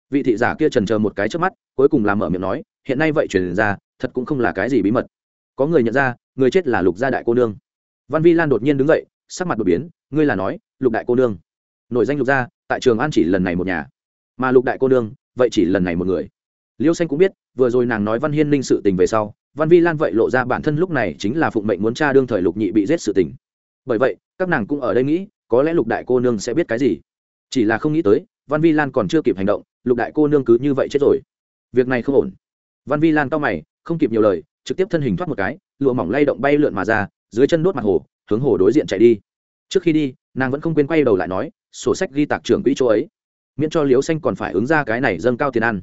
Vị thị giả kia trần chờ một cái trước mắt, cuối cùng làm mở miệng nói hiện nay vậy truyền ra, thật cũng không là cái gì bí mật. Có người nhận ra, người chết là lục gia đại cô nương. Văn vi lan đột nhiên đứng dậy, sắc mặt đột biến, ngươi là nói, lục đại cô nương. Nội danh lục gia, tại trường an chỉ lần này một nhà. Mà lục đại cô nương, vậy chỉ lần này một người. Liêu xanh cũng biết, vừa rồi nàng nói văn hiên ninh sự tình về sau, văn vi lan vậy lộ ra bản thân lúc này chính là phụng mệnh muốn cha đương thời lục nhị bị giết sự tình. Bởi vậy, các nàng cũng ở đây nghĩ, có lẽ lục đại cô nương sẽ biết cái gì. Chỉ là không nghĩ tới, văn vi lan còn chưa kịp hành động, lục đại cô nương cứ như vậy chết rồi. Việc này không ổn văn vi lan cao mày, không kịp nhiều lời, trực tiếp thân hình thoát một cái, lụa mỏng lay động bay lượn mà ra, dưới chân đốt mặt hồ, hướng hồ đối diện chạy đi. Trước khi đi, nàng vẫn không quên quay đầu lại nói, sổ sách ghi tạc trưởng quỹ chỗ ấy, miễn cho liêu xanh còn phải ứng ra cái này dâng cao tiền ăn.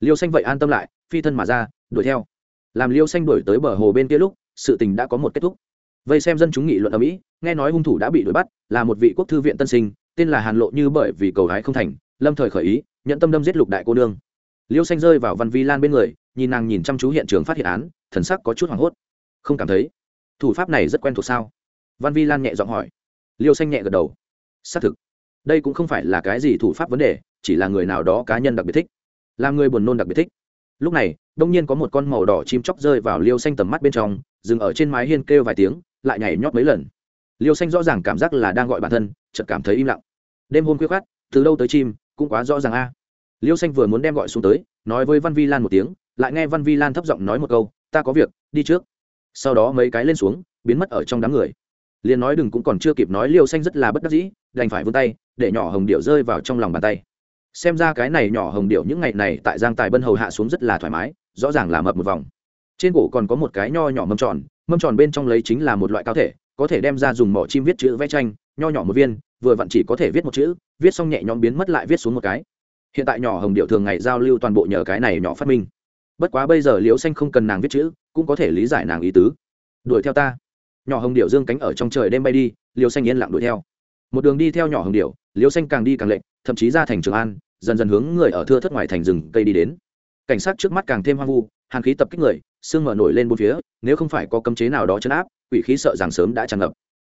Liêu xanh vậy an tâm lại, phi thân mà ra, đuổi theo. Làm liêu xanh đuổi tới bờ hồ bên kia lúc, sự tình đã có một kết thúc. Vây xem dân chúng nghị luận ở mỹ, nghe nói hung thủ đã bị đuổi bắt, là một vị quốc thư viện tân sinh, tên là hàn lộ như bởi vì cầu hái không thành, lâm thời khởi ý nhận tâm đâm giết lục đại cô nương liêu xanh rơi vào văn vi lan bên người, nhìn nàng nhìn chăm chú hiện trường phát hiện án, thần sắc có chút hoảng hốt. Không cảm thấy. Thủ pháp này rất quen thuộc sao? Văn vi lan nhẹ giọng hỏi. Liêu xanh nhẹ gật đầu. Xác thực. Đây cũng không phải là cái gì thủ pháp vấn đề, chỉ là người nào đó cá nhân đặc biệt thích. Là người buồn nôn đặc biệt thích. Lúc này, đông nhiên có một con màu đỏ chim chóc rơi vào liêu xanh tầm mắt bên trong, dừng ở trên mái hiên kêu vài tiếng, lại nhảy nhót mấy lần. Liêu xanh rõ ràng cảm giác là đang gọi bản thân, chợt cảm thấy im lặng. Đêm hôm khuya khát từ đâu tới chim, cũng quá rõ ràng a liêu xanh vừa muốn đem gọi xuống tới, nói với văn vi lan một tiếng, lại nghe văn vi lan thấp giọng nói một câu, ta có việc, đi trước. Sau đó mấy cái lên xuống, biến mất ở trong đám người. Liền nói đừng cũng còn chưa kịp nói, liêu xanh rất là bất đắc dĩ, đành phải vươn tay, để nhỏ hồng điệu rơi vào trong lòng bàn tay. Xem ra cái này nhỏ hồng điệu những ngày này tại giang tài bân hầu hạ xuống rất là thoải mái, rõ ràng là mập một vòng. Trên cổ còn có một cái nho nhỏ mâm tròn mâm tròn bên trong lấy chính là một loại cao thể, có thể đem ra dùng mỏ chim viết chữ vẽ tranh, nho nhỏ một viên, vừa vặn chỉ có thể viết một chữ, viết xong nhẹ nhõm biến mất lại viết xuống một cái hiện tại nhỏ hồng điệu thường ngày giao lưu toàn bộ nhờ cái này nhỏ phát minh. Bất quá bây giờ liễu xanh không cần nàng viết chữ, cũng có thể lý giải nàng ý tứ. Đuổi theo ta. Nhỏ hồng điệu dương cánh ở trong trời đêm bay đi, liễu xanh yên lặng đuổi theo. Một đường đi theo nhỏ hồng điệu, liễu xanh càng đi càng lệnh thậm chí ra thành trường an, dần dần hướng người ở thưa thất ngoài thành rừng cây đi đến. Cảnh sát trước mắt càng thêm hoang vu, hàn khí tập kích người, sương mở nổi lên bốn phía, nếu không phải có cấm chế nào đó chấn áp, quỷ khí sợ rằng sớm đã tràn ngập.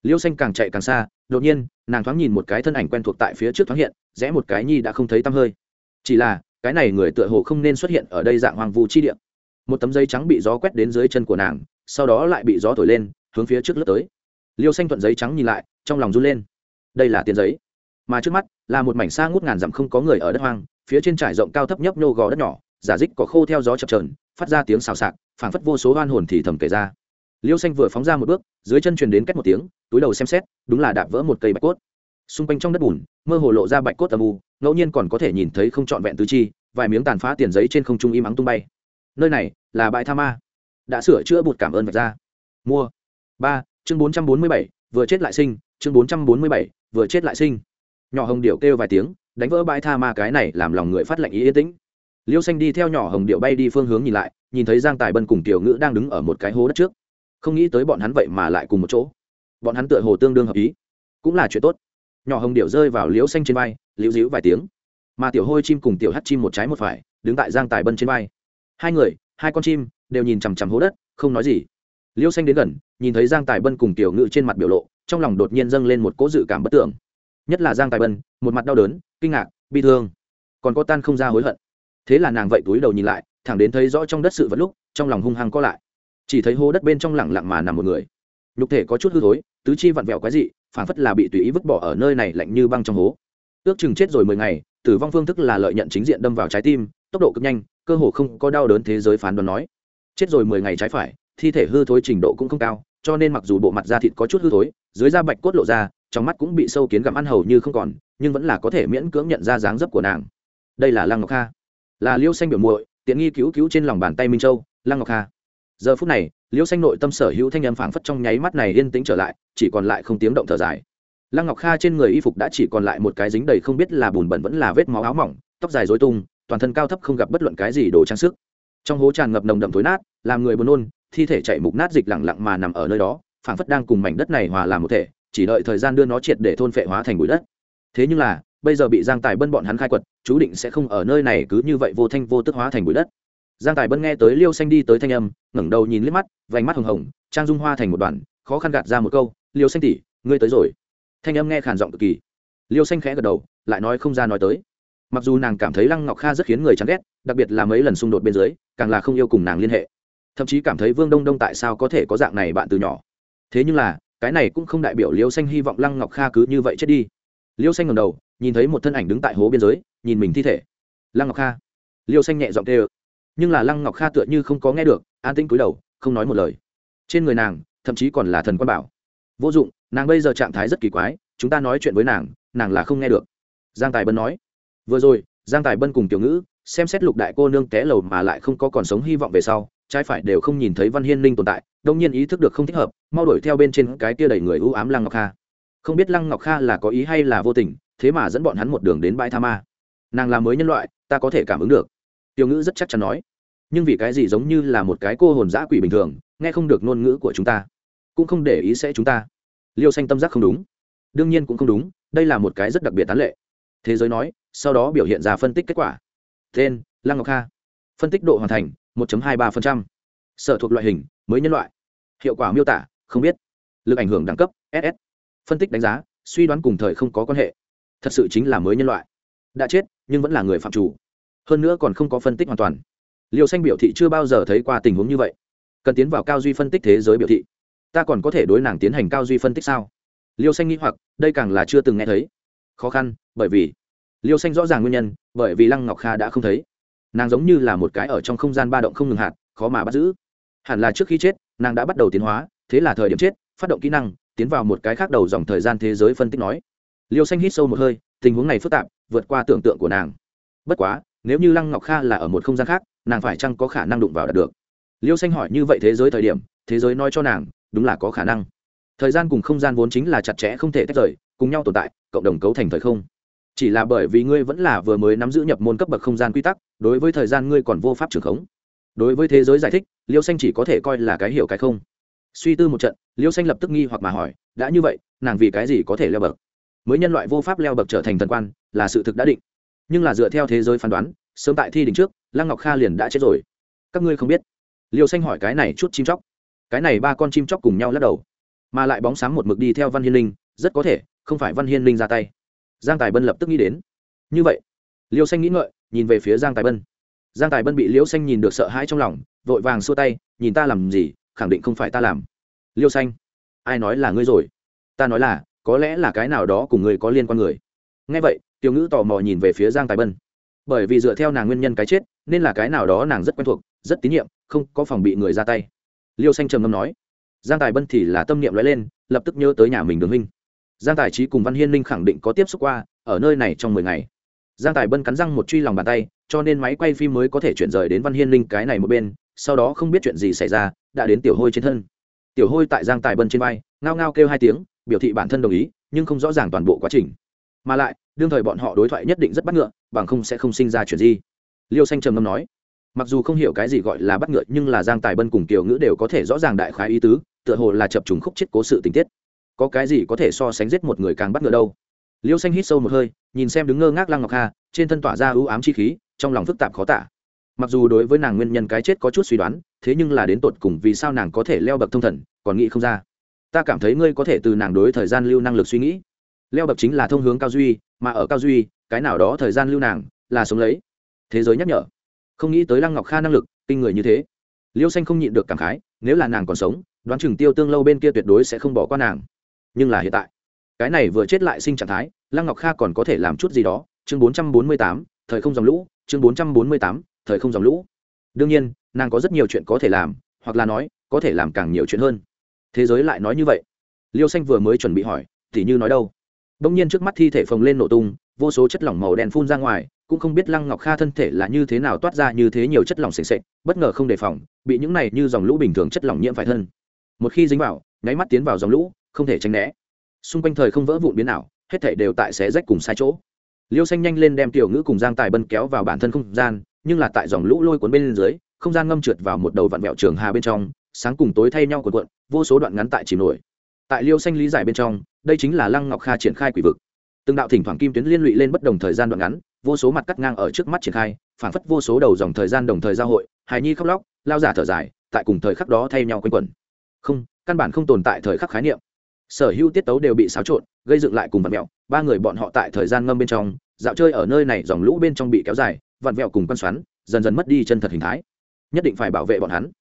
Liêu xanh càng chạy càng xa, đột nhiên, nàng thoáng nhìn một cái thân ảnh quen thuộc tại phía trước thoáng hiện, rẽ một cái nhi đã không thấy tăm hơi chỉ là, cái này người tựa hồ không nên xuất hiện ở đây dạng hoang vu chi địa. Một tấm giấy trắng bị gió quét đến dưới chân của nàng, sau đó lại bị gió thổi lên, hướng phía trước lướt tới. Liêu xanh thuận giấy trắng nhìn lại, trong lòng run lên. Đây là tiền giấy. Mà trước mắt, là một mảnh xa ngút ngàn dặm không có người ở đất hoang, phía trên trải rộng cao thấp nhấp nhô gò đất nhỏ, giả dích có khô theo gió chập trờn phát ra tiếng xào xạc, phảng phất vô số hoan hồn thì thầm kể ra. Liêu xanh vừa phóng ra một bước, dưới chân truyền đến cách một tiếng, túi đầu xem xét, đúng là đạp vỡ một cây bạch cốt. Xung quanh trong đất bùn, mơ hồ lộ ra bạch cốt âm u ngẫu nhiên còn có thể nhìn thấy không trọn vẹn tứ chi, vài miếng tàn phá tiền giấy trên không trung im ắng tung bay. Nơi này là bãi tha ma. Đã sửa chữa bụt cảm ơn vạch ra. Mua. Ba, chương bốn trăm bốn mươi bảy, vừa chết lại sinh, chương bốn trăm bốn mươi bảy, vừa chết lại sinh. Nhỏ hồng điệu kêu vài tiếng, đánh vỡ bãi tha ma cái này làm lòng người phát lệnh ý yên tĩnh. Liêu xanh đi theo nhỏ hồng điệu bay đi phương hướng nhìn lại, nhìn thấy giang tài bân cùng tiểu ngữ đang đứng ở một cái hố đất trước. Không nghĩ tới bọn hắn vậy mà lại cùng một chỗ. Bọn hắn tựa hồ tương đương hợp ý. Cũng là chuyện tốt. Nhỏ hồng điệu rơi vào liễu xanh trên vai liễu dĩu vài tiếng. Mà tiểu hôi chim cùng tiểu hắt chim một trái một phải, đứng tại giang tài bân trên vai. Hai người, hai con chim, đều nhìn chằm chằm hố đất, không nói gì. Liễu xanh đến gần, nhìn thấy giang tài bân cùng tiểu ngự trên mặt biểu lộ, trong lòng đột nhiên dâng lên một cỗ dự cảm bất tưởng. Nhất là giang tài bân, một mặt đau đớn, kinh ngạc, bi thương. Còn có tan không ra hối hận. Thế là nàng vậy túi đầu nhìn lại, thẳng đến thấy rõ trong đất sự vật lúc, trong lòng hung hăng có lại. Chỉ thấy hố đất bên trong lẳng lặng mà nằm một người. Nhục thể có chút hư thối, tứ chi vặn vẹo quái dị phản phất là bị tùy ý vứt bỏ ở nơi này lạnh như băng trong hố ước chừng chết rồi mười ngày, tử vong phương thức là lợi nhận chính diện đâm vào trái tim, tốc độ cực nhanh, cơ hồ không có đau đớn thế giới phán đoán nói. Chết rồi mười ngày trái phải, thi thể hư thối trình độ cũng không cao, cho nên mặc dù bộ mặt da thịt có chút hư thối, dưới da bạch cốt lộ ra, trong mắt cũng bị sâu kiến gặm ăn hầu như không còn, nhưng vẫn là có thể miễn cưỡng nhận ra dáng dấp của nàng. Đây là lăng ngọc kha. Là liêu xanh biểu muội, tiện nghi cứu cứu trên lòng bàn tay minh châu, lăng ngọc kha. Giờ phút này, liêu xanh nội tâm sở hữu thanh âm phảng phất trong nháy mắt này yên tĩnh trở lại, chỉ còn lại không tiếng động thở dài lăng ngọc kha trên người y phục đã chỉ còn lại một cái dính đầy không biết là bùn bẩn vẫn là vết máu áo mỏng, tóc dài dối tung, toàn thân cao thấp không gặp bất luận cái gì đồ trang sức. Trong hố tràn ngập nồng đậm thối nát, làm người buồn nôn, thi thể chạy mục nát dịch lẳng lặng mà nằm ở nơi đó, phảng phất đang cùng mảnh đất này hòa làm một thể, chỉ đợi thời gian đưa nó triệt để thôn phệ hóa thành bụi đất. Thế nhưng là, bây giờ bị giang tài bân bọn hắn khai quật, chú định sẽ không ở nơi này cứ như vậy vô thanh vô tức hóa thành bụi đất. Giang tài bân nghe tới liêu xanh đi tới thanh âm, ngẩng đầu nhìn liếc mắt, vành mắt hồng hồng, trang dung hoa thành một đoàn khó khăn gạt ra một câu, liêu xanh tỉ ngươi tới rồi thanh âm nghe khản giọng cực kỳ. Liêu xanh khẽ gật đầu, lại nói không ra nói tới. Mặc dù nàng cảm thấy lăng ngọc kha rất khiến người chán ghét, đặc biệt là mấy lần xung đột bên dưới, càng là không yêu cùng nàng liên hệ. Thậm chí cảm thấy vương đông đông tại sao có thể có dạng này bạn từ nhỏ. Thế nhưng là, cái này cũng không đại biểu liêu xanh hy vọng lăng ngọc kha cứ như vậy chết đi. Liêu xanh ngầm đầu, nhìn thấy một thân ảnh đứng tại hố biên giới nhìn mình thi thể. Lăng ngọc kha. Liêu xanh nhẹ giọng tê ơ nhưng là lăng ngọc kha tựa như không có nghe được, an tĩnh cúi đầu, không nói một lời. Trên người nàng, thậm chí còn là thần quan bảo. Vô dụng nàng bây giờ trạng thái rất kỳ quái, chúng ta nói chuyện với nàng nàng là không nghe được. Giang tài bân nói, vừa rồi, giang tài bân cùng tiểu ngữ, xem xét lục đại cô nương té lầu mà lại không có còn sống hy vọng về sau, trái phải đều không nhìn thấy văn hiên linh tồn tại, đông nhiên ý thức được không thích hợp, mau đuổi theo bên trên cái tia đẩy người ưu ám lăng ngọc kha. Không biết lăng ngọc kha là có ý hay là vô tình, thế mà dẫn bọn hắn một đường đến bãi tha ma. Nàng là mới nhân loại, ta có thể cảm ứng được. Tiểu ngữ rất chắc chắn nói, nhưng vì cái gì giống như là một cái cô hồn dã quỷ bình thường, nghe không được ngôn ngữ của chúng ta, cũng không để ý sẽ chúng ta liêu xanh tâm giác không đúng. Đương nhiên cũng không đúng, đây là một cái rất đặc biệt tán lệ. Thế giới nói, sau đó biểu hiện ra phân tích kết quả. Tên, lăng ngọc kha. Phân tích độ hoàn thành 1.23%. sở thuộc loại hình, mới nhân loại. Hiệu quả miêu tả, không biết. Lực ảnh hưởng đẳng cấp ss phân tích đánh giá, suy đoán cùng thời không có quan hệ. Thật sự chính là mới nhân loại. Đã chết, nhưng vẫn là người phạm chủ. Hơn nữa còn không có phân tích hoàn toàn. Liều xanh biểu thị chưa bao giờ thấy qua tình huống như vậy. Cần tiến vào cao duy phân tích thế giới biểu thị ta còn có thể đối nàng tiến hành cao duy phân tích sao? Liêu xanh nghĩ hoặc, đây càng là chưa từng nghe thấy. Khó khăn, bởi vì liêu xanh rõ ràng nguyên nhân, bởi vì lăng ngọc kha đã không thấy. Nàng giống như là một cái ở trong không gian ba động không ngừng hạt, khó mà bắt giữ. Hẳn là trước khi chết, nàng đã bắt đầu tiến hóa, thế là thời điểm chết, phát động kỹ năng, tiến vào một cái khác đầu dòng thời gian thế giới phân tích nói. Liêu xanh hít sâu một hơi, tình huống này phức tạp, vượt qua tưởng tượng của nàng. Bất quá, nếu như lăng ngọc kha là ở một không gian khác, nàng phải chăng có khả năng đụng vào đạt được? Liêu xanh hỏi như vậy thế giới thời điểm, thế giới nói cho nàng đúng là có khả năng. Thời gian cùng không gian vốn chính là chặt chẽ không thể tách rời, cùng nhau tồn tại, cộng đồng cấu thành thời không. Chỉ là bởi vì ngươi vẫn là vừa mới nắm giữ nhập môn cấp bậc không gian quy tắc, đối với thời gian ngươi còn vô pháp trưởng khống. Đối với thế giới giải thích, liêu xanh chỉ có thể coi là cái hiểu cái không. Suy tư một trận, liêu xanh lập tức nghi hoặc mà hỏi, đã như vậy, nàng vì cái gì có thể leo bậc? Mới nhân loại vô pháp leo bậc trở thành thần quan, là sự thực đã định. Nhưng là dựa theo thế giới phán đoán, sớm tại thi đỉnh trước, lăng ngọc kha liền đã chết rồi. Các ngươi không biết. Liêu xanh hỏi cái này chút chim chóc cái này ba con chim chóc cùng nhau lắc đầu. Mà lại bóng sáng một mực đi theo văn hiên linh, rất có thể, không phải văn hiên linh ra tay. Giang tài bân lập tức nghĩ đến. Như vậy, liêu xanh nghĩ ngợi, nhìn về phía giang tài bân. Giang tài bân bị liêu xanh nhìn được sợ hãi trong lòng, vội vàng xua tay, nhìn ta làm gì, khẳng định không phải ta làm. Liêu xanh, ai nói là ngươi rồi? Ta nói là, có lẽ là cái nào đó cùng người có liên quan người. Ngay vậy, tiểu ngữ tò mò nhìn về phía giang tài bân. Bởi vì dựa theo nàng nguyên nhân cái chết, nên là cái nào đó nàng rất quen thuộc, rất tín nhiệm, không có phòng bị người ra tay liêu xanh trầm ngâm nói, giang tài bân thì là tâm niệm l lên, lập tức nhớ tới nhà mình đường huynh. Giang tài trí cùng văn hiên linh khẳng định có tiếp xúc qua, ở nơi này trong mười ngày. Giang tài bân cắn răng một truy lòng bàn tay, cho nên máy quay phim mới có thể chuyển rời đến văn hiên linh cái này một bên, sau đó không biết chuyện gì xảy ra, đã đến tiểu hôi trên thân. Tiểu hôi tại giang tài bân trên vai, ngao ngao kêu hai tiếng, biểu thị bản thân đồng ý, nhưng không rõ ràng toàn bộ quá trình. Mà lại, đương thời bọn họ đối thoại nhất định rất bắt ngựa, bằng không sẽ không sinh ra chuyện gì. Liêu xanh trầm ngâm nói mặc dù không hiểu cái gì gọi là bắt ngựa, nhưng là giang tài bân cùng tiểu ngữ đều có thể rõ ràng đại khái ý tứ, tựa hồ là chập trùng khúc chết cố sự tình tiết. Có cái gì có thể so sánh giết một người càng bắt ngựa đâu? Liêu xanh hít sâu một hơi, nhìn xem đứng ngơ ngác lăng ngọc hà, trên thân tỏa ra ưu ám chi khí, trong lòng phức tạp khó tả. Mặc dù đối với nàng nguyên nhân cái chết có chút suy đoán, thế nhưng là đến tột cùng vì sao nàng có thể leo bậc thông thần, còn nghĩ không ra. Ta cảm thấy ngươi có thể từ nàng đối thời gian lưu năng lực suy nghĩ. Leo bậc chính là thông hướng cao duy, mà ở cao duy, cái nào đó thời gian lưu nàng, là sống lấy. Thế giới nhắc nhở không nghĩ tới lăng ngọc kha năng lực, kinh người như thế. Liêu xanh không nhịn được cảm khái, nếu là nàng còn sống, đoán chừng tiêu tương lâu bên kia tuyệt đối sẽ không bỏ qua nàng. Nhưng là hiện tại, cái này vừa chết lại sinh trạng thái, lăng ngọc kha còn có thể làm chút gì đó. Chương bốn trăm bốn mươi tám, thời không dòng lũ. Chương bốn trăm bốn mươi tám, thời không dòng lũ. Đương nhiên, nàng có rất nhiều chuyện có thể làm, hoặc là nói, có thể làm càng nhiều chuyện hơn. Thế giới lại nói như vậy. Liêu xanh vừa mới chuẩn bị hỏi thì như nói đâu? Đông nhiên trước mắt thi thể phồng lên nổ tung, vô số chất lỏng màu đen phun ra ngoài cũng không biết lăng ngọc kha thân thể là như thế nào toát ra như thế nhiều chất lỏng s ề bất ngờ không đề phòng, bị những này như dòng lũ bình thường chất lỏng nhiễm phải thân. Một khi dính vào, nháy mắt tiến vào dòng lũ, không thể tránh né. Xung quanh thời không vỡ vụn biến nào hết thể đều tại xé rách cùng sai chỗ. Liêu xanh nhanh lên đem tiểu ngữ cùng giang tài bân kéo vào bản thân không gian, nhưng là tại dòng lũ lôi cuốn bên dưới, không gian ngâm trượt vào một đầu vạn vẹo trường hà bên trong, sáng cùng tối thay nhau cuộn cuộn, vô số đoạn ngắn tại chìm nổi. Tại liêu xanh lý giải bên trong, đây chính là lăng ngọc kha triển khai quỷ vực. Từng đạo thỉnh thoảng kim tuyến liên lụy lên bất đồng thời gian đoạn ngắn vô số mặt cắt ngang ở trước mắt triển khai phản phất vô số đầu dòng thời gian đồng thời giao hội, hài nhi khóc lóc, lao giả thở dài, tại cùng thời khắc đó thay nhau quanh quẩn. Không, căn bản không tồn tại thời khắc khái niệm. Sở hữu tiết tấu đều bị xáo trộn, gây dựng lại cùng vặn mẹo ba người bọn họ tại thời gian ngâm bên trong, dạo chơi ở nơi này dòng lũ bên trong bị kéo dài, vặn vẹo cùng quan xoắn, dần dần mất đi chân thật hình thái. Nhất định phải bảo vệ bọn hắn.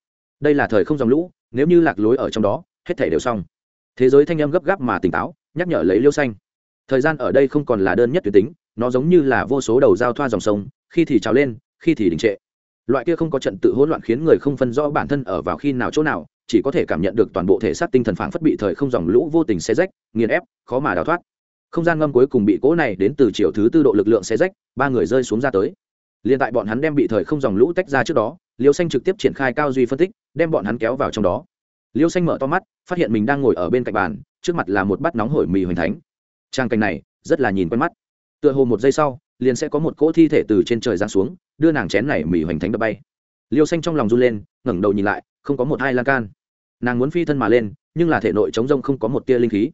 Đây là thời không dòng lũ, nếu như lạc lối ở trong đó, hết thể đều xong. Thế giới thanh âm gấp gáp mà tỉnh táo, nhắc nhở lấy liêu xanh. Thời gian ở đây không còn là đơn nhất tuyến tính nó giống như là vô số đầu giao thoa dòng sông, khi thì trào lên, khi thì đình trệ. Loại kia không có trận tự hỗn loạn khiến người không phân rõ bản thân ở vào khi nào chỗ nào, chỉ có thể cảm nhận được toàn bộ thể xác tinh thần phảng phất bị thời không dòng lũ vô tình xe rách, nghiền ép, khó mà đào thoát. Không gian ngâm cuối cùng bị cỗ này đến từ chiều thứ tư độ lực lượng xe rách, ba người rơi xuống ra tới. Liền tại bọn hắn đem bị thời không dòng lũ tách ra trước đó, liêu xanh trực tiếp triển khai cao duy phân tích, đem bọn hắn kéo vào trong đó. Liêu xanh mở to mắt, phát hiện mình đang ngồi ở bên cạnh bàn, trước mặt là một bát nóng hổi mì hoành thánh. Trang cảnh này, rất là nhìn quen mắt tựa hồ một giây sau, liền sẽ có một cỗ thi thể từ trên trời giáng xuống, đưa nàng chén này mỉ hoành thánh đập bay. Liêu xanh trong lòng run lên, ngẩng đầu nhìn lại, không có một hai lan can. Nàng muốn phi thân mà lên, nhưng là thể nội chống rông không có một tia linh khí.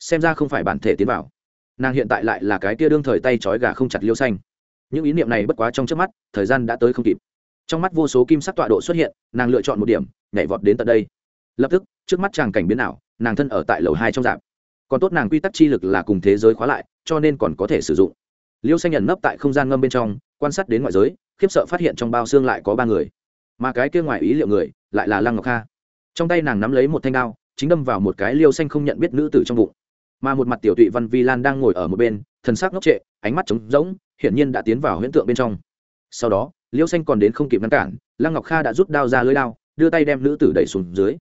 Xem ra không phải bản thể tiến vào. Nàng hiện tại lại là cái tia đương thời tay trói gà không chặt liêu xanh. Những ý niệm này bất quá trong trước mắt, thời gian đã tới không kịp. Trong mắt vô số kim sắc tọa độ xuất hiện, nàng lựa chọn một điểm, nhảy vọt đến tận đây. Lập tức, trước mắt chàng cảnh biến ảo, nàng thân ở tại lầu hai trong dạp còn tốt nàng quy tắc chi lực là cùng thế giới khóa lại, cho nên còn có thể sử dụng. Liêu xanh nhận nấp tại không gian ngâm bên trong, quan sát đến ngoại giới, khiếp sợ phát hiện trong bao xương lại có ba người. Mà cái kia ngoài ý liệu người, lại là lăng ngọc kha. Trong tay nàng nắm lấy một thanh đao, chính đâm vào một cái liêu xanh không nhận biết nữ tử trong bụng. Mà một mặt tiểu tụy văn vi lan đang ngồi ở một bên, thần sắc ngốc trệ, ánh mắt trống rỗng, hiển nhiên đã tiến vào huyễn tượng bên trong. Sau đó, liêu xanh còn đến không kịp ngăn cản, lăng ngọc kha đã rút đao ra lưới đao, đưa tay đem nữ tử đẩy xuống dưới.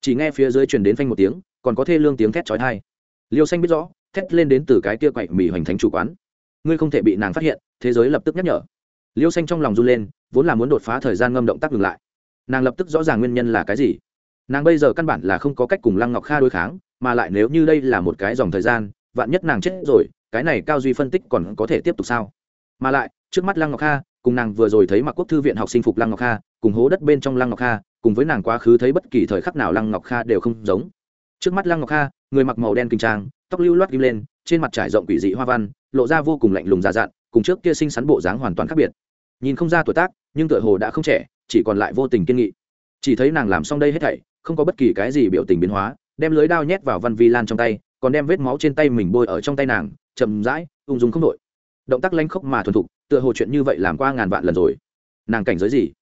Chỉ nghe phía dưới truyền đến phanh một tiếng, còn có thê lương tiếng thét chói tai liêu xanh biết rõ, thét lên đến từ cái kia quậy mì hoành thánh chủ quán. Ngươi không thể bị nàng phát hiện, thế giới lập tức nhắc nhở. Liêu xanh trong lòng run lên, vốn là muốn đột phá thời gian ngâm động tác ngừng lại. Nàng lập tức rõ ràng nguyên nhân là cái gì. Nàng bây giờ căn bản là không có cách cùng lăng ngọc kha đối kháng, mà lại nếu như đây là một cái dòng thời gian, vạn nhất nàng chết rồi, cái này cao duy phân tích còn có thể tiếp tục sao? Mà lại, trước mắt lăng ngọc kha, cùng nàng vừa rồi thấy mặc quốc thư viện học sinh phục lăng ngọc kha, cùng hố đất bên trong lăng ngọc kha, cùng với nàng quá khứ thấy bất kỳ thời khắc nào lăng ngọc kha đều không giống. Trước mắt lăng ngọc kha người mặc màu đen kinh trang, tóc lưu loát kim lên, trên mặt trải rộng quỷ dị hoa văn, lộ ra vô cùng lạnh lùng già dặn, cùng trước kia sinh sắn bộ dáng hoàn toàn khác biệt. Nhìn không ra tuổi tác, nhưng tựa hồ đã không trẻ, chỉ còn lại vô tình kiên nghị. Chỉ thấy nàng làm xong đây hết thảy, không có bất kỳ cái gì biểu tình biến hóa, đem lưới đao nhét vào văn vi lan trong tay, còn đem vết máu trên tay mình bôi ở trong tay nàng, chậm rãi, ung dung không đội động tác lanh khốc mà thuần thục, tựa hồ chuyện như vậy làm qua ngàn vạn lần rồi. Nàng cảnh giới gì?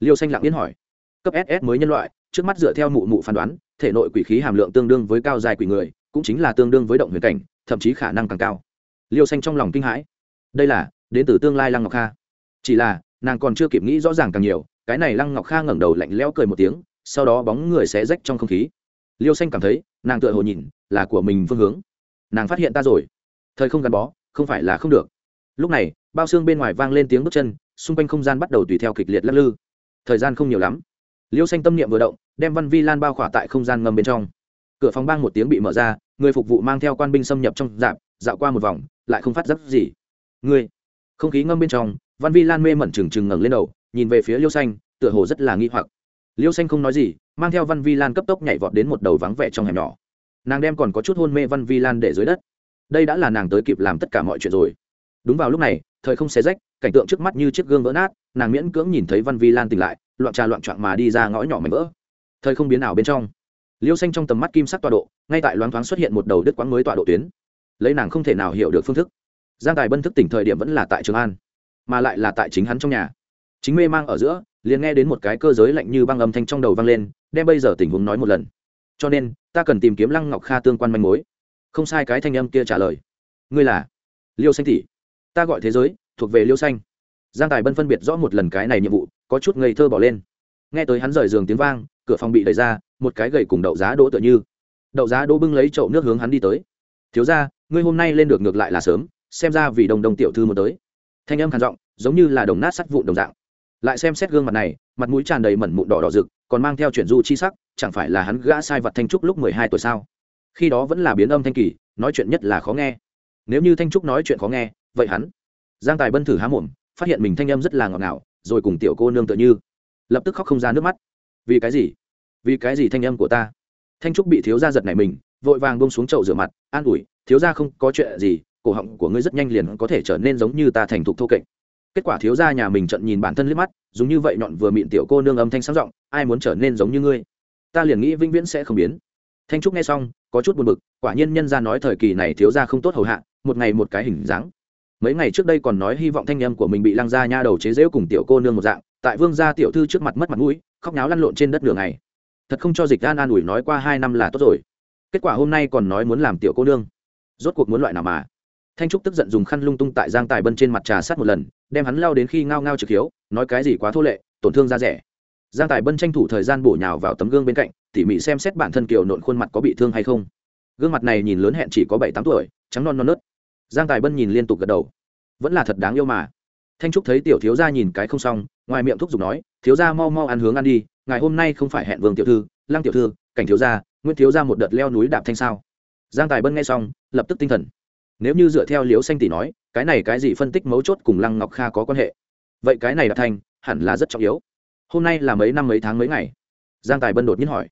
Liêu xanh lặng yên hỏi. Cấp ss mới nhân loại trước mắt dựa theo mụ mụ phán đoán, thể nội quỷ khí hàm lượng tương đương với cao dài quỷ người, cũng chính là tương đương với động huyền cảnh, thậm chí khả năng càng cao. Liêu xanh trong lòng kinh hãi. Đây là, đến từ tương lai lăng ngọc kha. Chỉ là, nàng còn chưa kịp nghĩ rõ ràng càng nhiều, cái này lăng ngọc kha ngẩng đầu lạnh lẽo cười một tiếng, sau đó bóng người sẽ rách trong không khí. Liêu xanh cảm thấy, nàng tựa hồ nhìn, là của mình phương hướng. Nàng phát hiện ta rồi. Thời không gắn bó, không phải là không được. Lúc này, bao xương bên ngoài vang lên tiếng bước chân, xung quanh không gian bắt đầu tùy theo kịch liệt lắc lư. Thời gian không nhiều lắm. Liêu xanh tâm niệm vừa động đem văn vi lan bao khỏa tại không gian ngầm bên trong. Cửa phòng bang một tiếng bị mở ra, người phục vụ mang theo quan binh xâm nhập trong dạp, dạo qua một vòng, lại không phát giác gì. Người, không khí ngâm bên trong, văn vi lan mê mẩn trừng trừng ngẩng lên đầu, nhìn về phía liêu xanh, tựa hồ rất là nghi hoặc. Liêu xanh không nói gì, mang theo văn vi lan cấp tốc nhảy vọt đến một đầu vắng vẻ trong hẻm nhỏ. Nàng đem còn có chút hôn mê văn vi lan để dưới đất. Đây đã là nàng tới kịp làm tất cả mọi chuyện rồi. Đúng vào lúc này, thời không xé rách, cảnh tượng trước mắt như chiếc gương vỡ nát, nàng miễn cưỡng nhìn thấy văn vi lan tỉnh lại, loạn trà loạn trọn mà đi ra ngõ nhỏ mảnh vỡ thời không biến ảo bên trong. Liêu xanh trong tầm mắt kim sắc tọa độ, ngay tại loáng thoáng xuất hiện một đầu đứt quãng mới tọa độ tuyến. Lấy nàng không thể nào hiểu được phương thức. Giang tài bân thức tỉnh thời điểm vẫn là tại trường an, mà lại là tại chính hắn trong nhà. Chính mê mang ở giữa, liền nghe đến một cái cơ giới lạnh như băng âm thanh trong đầu vang lên, đem bây giờ tình huống nói một lần. Cho nên, ta cần tìm kiếm lăng ngọc kha tương quan manh mối. Không sai cái thanh âm kia trả lời. Ngươi là? Liêu xanh tỷ. Ta gọi thế giới, thuộc về liêu xanh. Giang tài bân phân biệt rõ một lần cái này nhiệm vụ, có chút ngây thơ bỏ lên nghe tới hắn rời giường tiếng vang, cửa phòng bị đẩy ra, một cái gậy cùng đậu giá đỗ tựa như. Đậu giá đỗ bưng lấy chậu nước hướng hắn đi tới. Thiếu ra ngươi hôm nay lên được ngược lại là sớm, xem ra vì đồng đồng tiểu thư mới tới. Thanh âm khàn giọng, giống như là đồng nát sắt vụn đồng dạng. Lại xem xét gương mặt này, mặt mũi tràn đầy mẩn mụn đỏ đỏ rực, còn mang theo chuyển du chi sắc, chẳng phải là hắn gã sai vật thanh trúc lúc mười hai tuổi sao? Khi đó vẫn là biến âm thanh kỳ, nói chuyện nhất là khó nghe. Nếu như thanh trúc nói chuyện khó nghe, vậy hắn, giang tài bân thử há mồm, phát hiện mình thanh âm rất là ngọt ngào, rồi cùng tiểu cô nương tựa như lập tức khóc không ra nước mắt. Vì cái gì? Vì cái gì thanh âm của ta? Thanh trúc bị thiếu gia giật này mình, vội vàng bông xuống chậu rửa mặt, an ủi, thiếu gia không có chuyện gì, cổ họng của ngươi rất nhanh liền có thể trở nên giống như ta thành thục thô kệch. Kết quả thiếu gia nhà mình trận nhìn bản thân liếc mắt giống như vậy nhọn vừa miệng tiểu cô nương âm thanh sáng giọng, ai muốn trở nên giống như ngươi? Ta liền nghĩ vĩnh viễn sẽ không biến. Thanh trúc nghe xong, có chút buồn bực, quả nhiên nhân gia nói thời kỳ này thiếu gia không tốt hầu hạ, một ngày một cái hình dáng. Mấy ngày trước đây còn nói hy vọng thanh âm của mình bị lăng gia nha đầu chế giễu cùng tiểu cô nương một dạng tại vương gia tiểu thư trước mặt mất mặt mũi, khóc náo lăn lộn trên đất đường này thật không cho dịch an an ủi nói qua hai năm là tốt rồi. Kết quả hôm nay còn nói muốn làm tiểu cô nương. Rốt cuộc muốn loại nào mà? Thanh trúc tức giận dùng khăn lung tung tại giang tài bân trên mặt trà sát một lần, đem hắn lao đến khi ngao ngao trực hiếu, nói cái gì quá thô lệ, tổn thương da rẻ. Giang tài bân tranh thủ thời gian bổ nhào vào tấm gương bên cạnh, tỉ mỉ xem xét bản thân kiều nộn khuôn mặt có bị thương hay không. Gương mặt này nhìn lớn hẹn chỉ có bảy tám tuổi, trắng non non nớt. Giang tài bân nhìn liên tục gật đầu. Vẫn là thật đáng yêu mà thanh trúc thấy tiểu thiếu gia nhìn cái không xong, ngoài miệng thúc giục nói, thiếu gia mau mau ăn hướng ăn đi, ngày hôm nay không phải hẹn vương tiểu thư, lăng tiểu thư, cảnh thiếu gia, nguyễn thiếu gia một đợt leo núi đạp thanh sao? Giang tài bân nghe xong, lập tức tinh thần. Nếu như dựa theo liếu xanh tỷ nói, cái này cái gì phân tích mấu chốt cùng lăng ngọc kha có quan hệ? Vậy cái này đạp thanh, hẳn là rất trọng yếu. Hôm nay là mấy năm mấy tháng mấy ngày? Giang tài bân đột nhiên hỏi.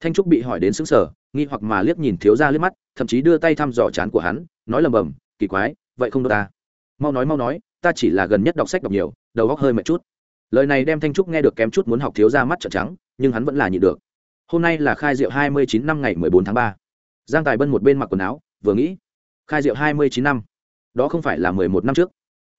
Thanh trúc bị hỏi đến xứng sở nghi hoặc mà liếc nhìn thiếu gia liếc mắt, thậm chí đưa tay thăm dò chán của hắn, nói lầm bầm, kỳ quái, vậy không đâu ta. Mau nói mau nói ta chỉ là gần nhất đọc sách đọc nhiều, đầu góc hơi mệt chút. Lời này đem thanh trúc nghe được kém chút muốn học thiếu ra mắt trợn trắng, nhưng hắn vẫn là nhịn được. Hôm nay là khai rượu hai mươi chín năm ngày mười bốn tháng ba. Giang tài bân một bên mặc quần áo, vừa nghĩ, khai rượu hai mươi chín năm, đó không phải là mười một năm trước.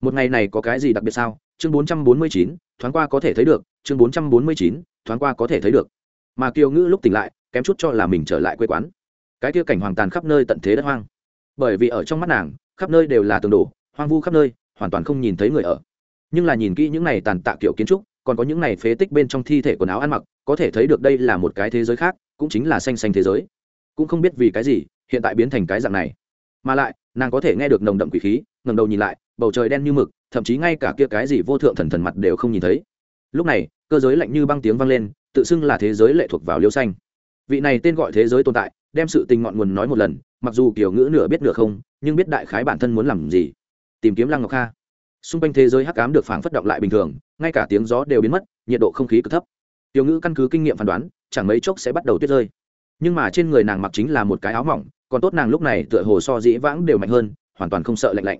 Một ngày này có cái gì đặc biệt sao? Chương bốn trăm bốn mươi chín, thoáng qua có thể thấy được. Chương bốn trăm bốn mươi chín, thoáng qua có thể thấy được. Mà kiều ngữ lúc tỉnh lại, kém chút cho là mình trở lại quê quán. Cái kia cảnh hoàng tàn khắp nơi tận thế đất hoang. Bởi vì ở trong mắt nàng, khắp nơi đều là tường đổ, hoang vu khắp nơi hoàn toàn không nhìn thấy người ở. Nhưng là nhìn kỹ những này tàn tạ kiểu kiến trúc, còn có những này phế tích bên trong thi thể quần áo ăn mặc, có thể thấy được đây là một cái thế giới khác, cũng chính là xanh xanh thế giới. Cũng không biết vì cái gì, hiện tại biến thành cái dạng này. Mà lại, nàng có thể nghe được nồng đậm quỷ khí ngầm đầu nhìn lại, bầu trời đen như mực, thậm chí ngay cả kia cái gì vô thượng thần thần mặt đều không nhìn thấy. Lúc này, cơ giới lạnh như băng tiếng vang lên, tự xưng là thế giới lệ thuộc vào liêu xanh. Vị này tên gọi thế giới tồn tại, đem sự tình ngọn nguồn nói một lần, mặc dù kiểu ngữ nửa biết nửa không, nhưng biết đại khái bản thân muốn làm gì tìm kiếm lăng ngọc kha. Xung quanh thế giới hắc ám được phảng phất động lại bình thường, ngay cả tiếng gió đều biến mất, nhiệt độ không khí cực thấp. Tiểu ngữ căn cứ kinh nghiệm phán đoán, chẳng mấy chốc sẽ bắt đầu tuyết rơi. Nhưng mà trên người nàng mặc chính là một cái áo mỏng, còn tốt nàng lúc này tựa hồ so dĩ vãng đều mạnh hơn, hoàn toàn không sợ lạnh lạnh.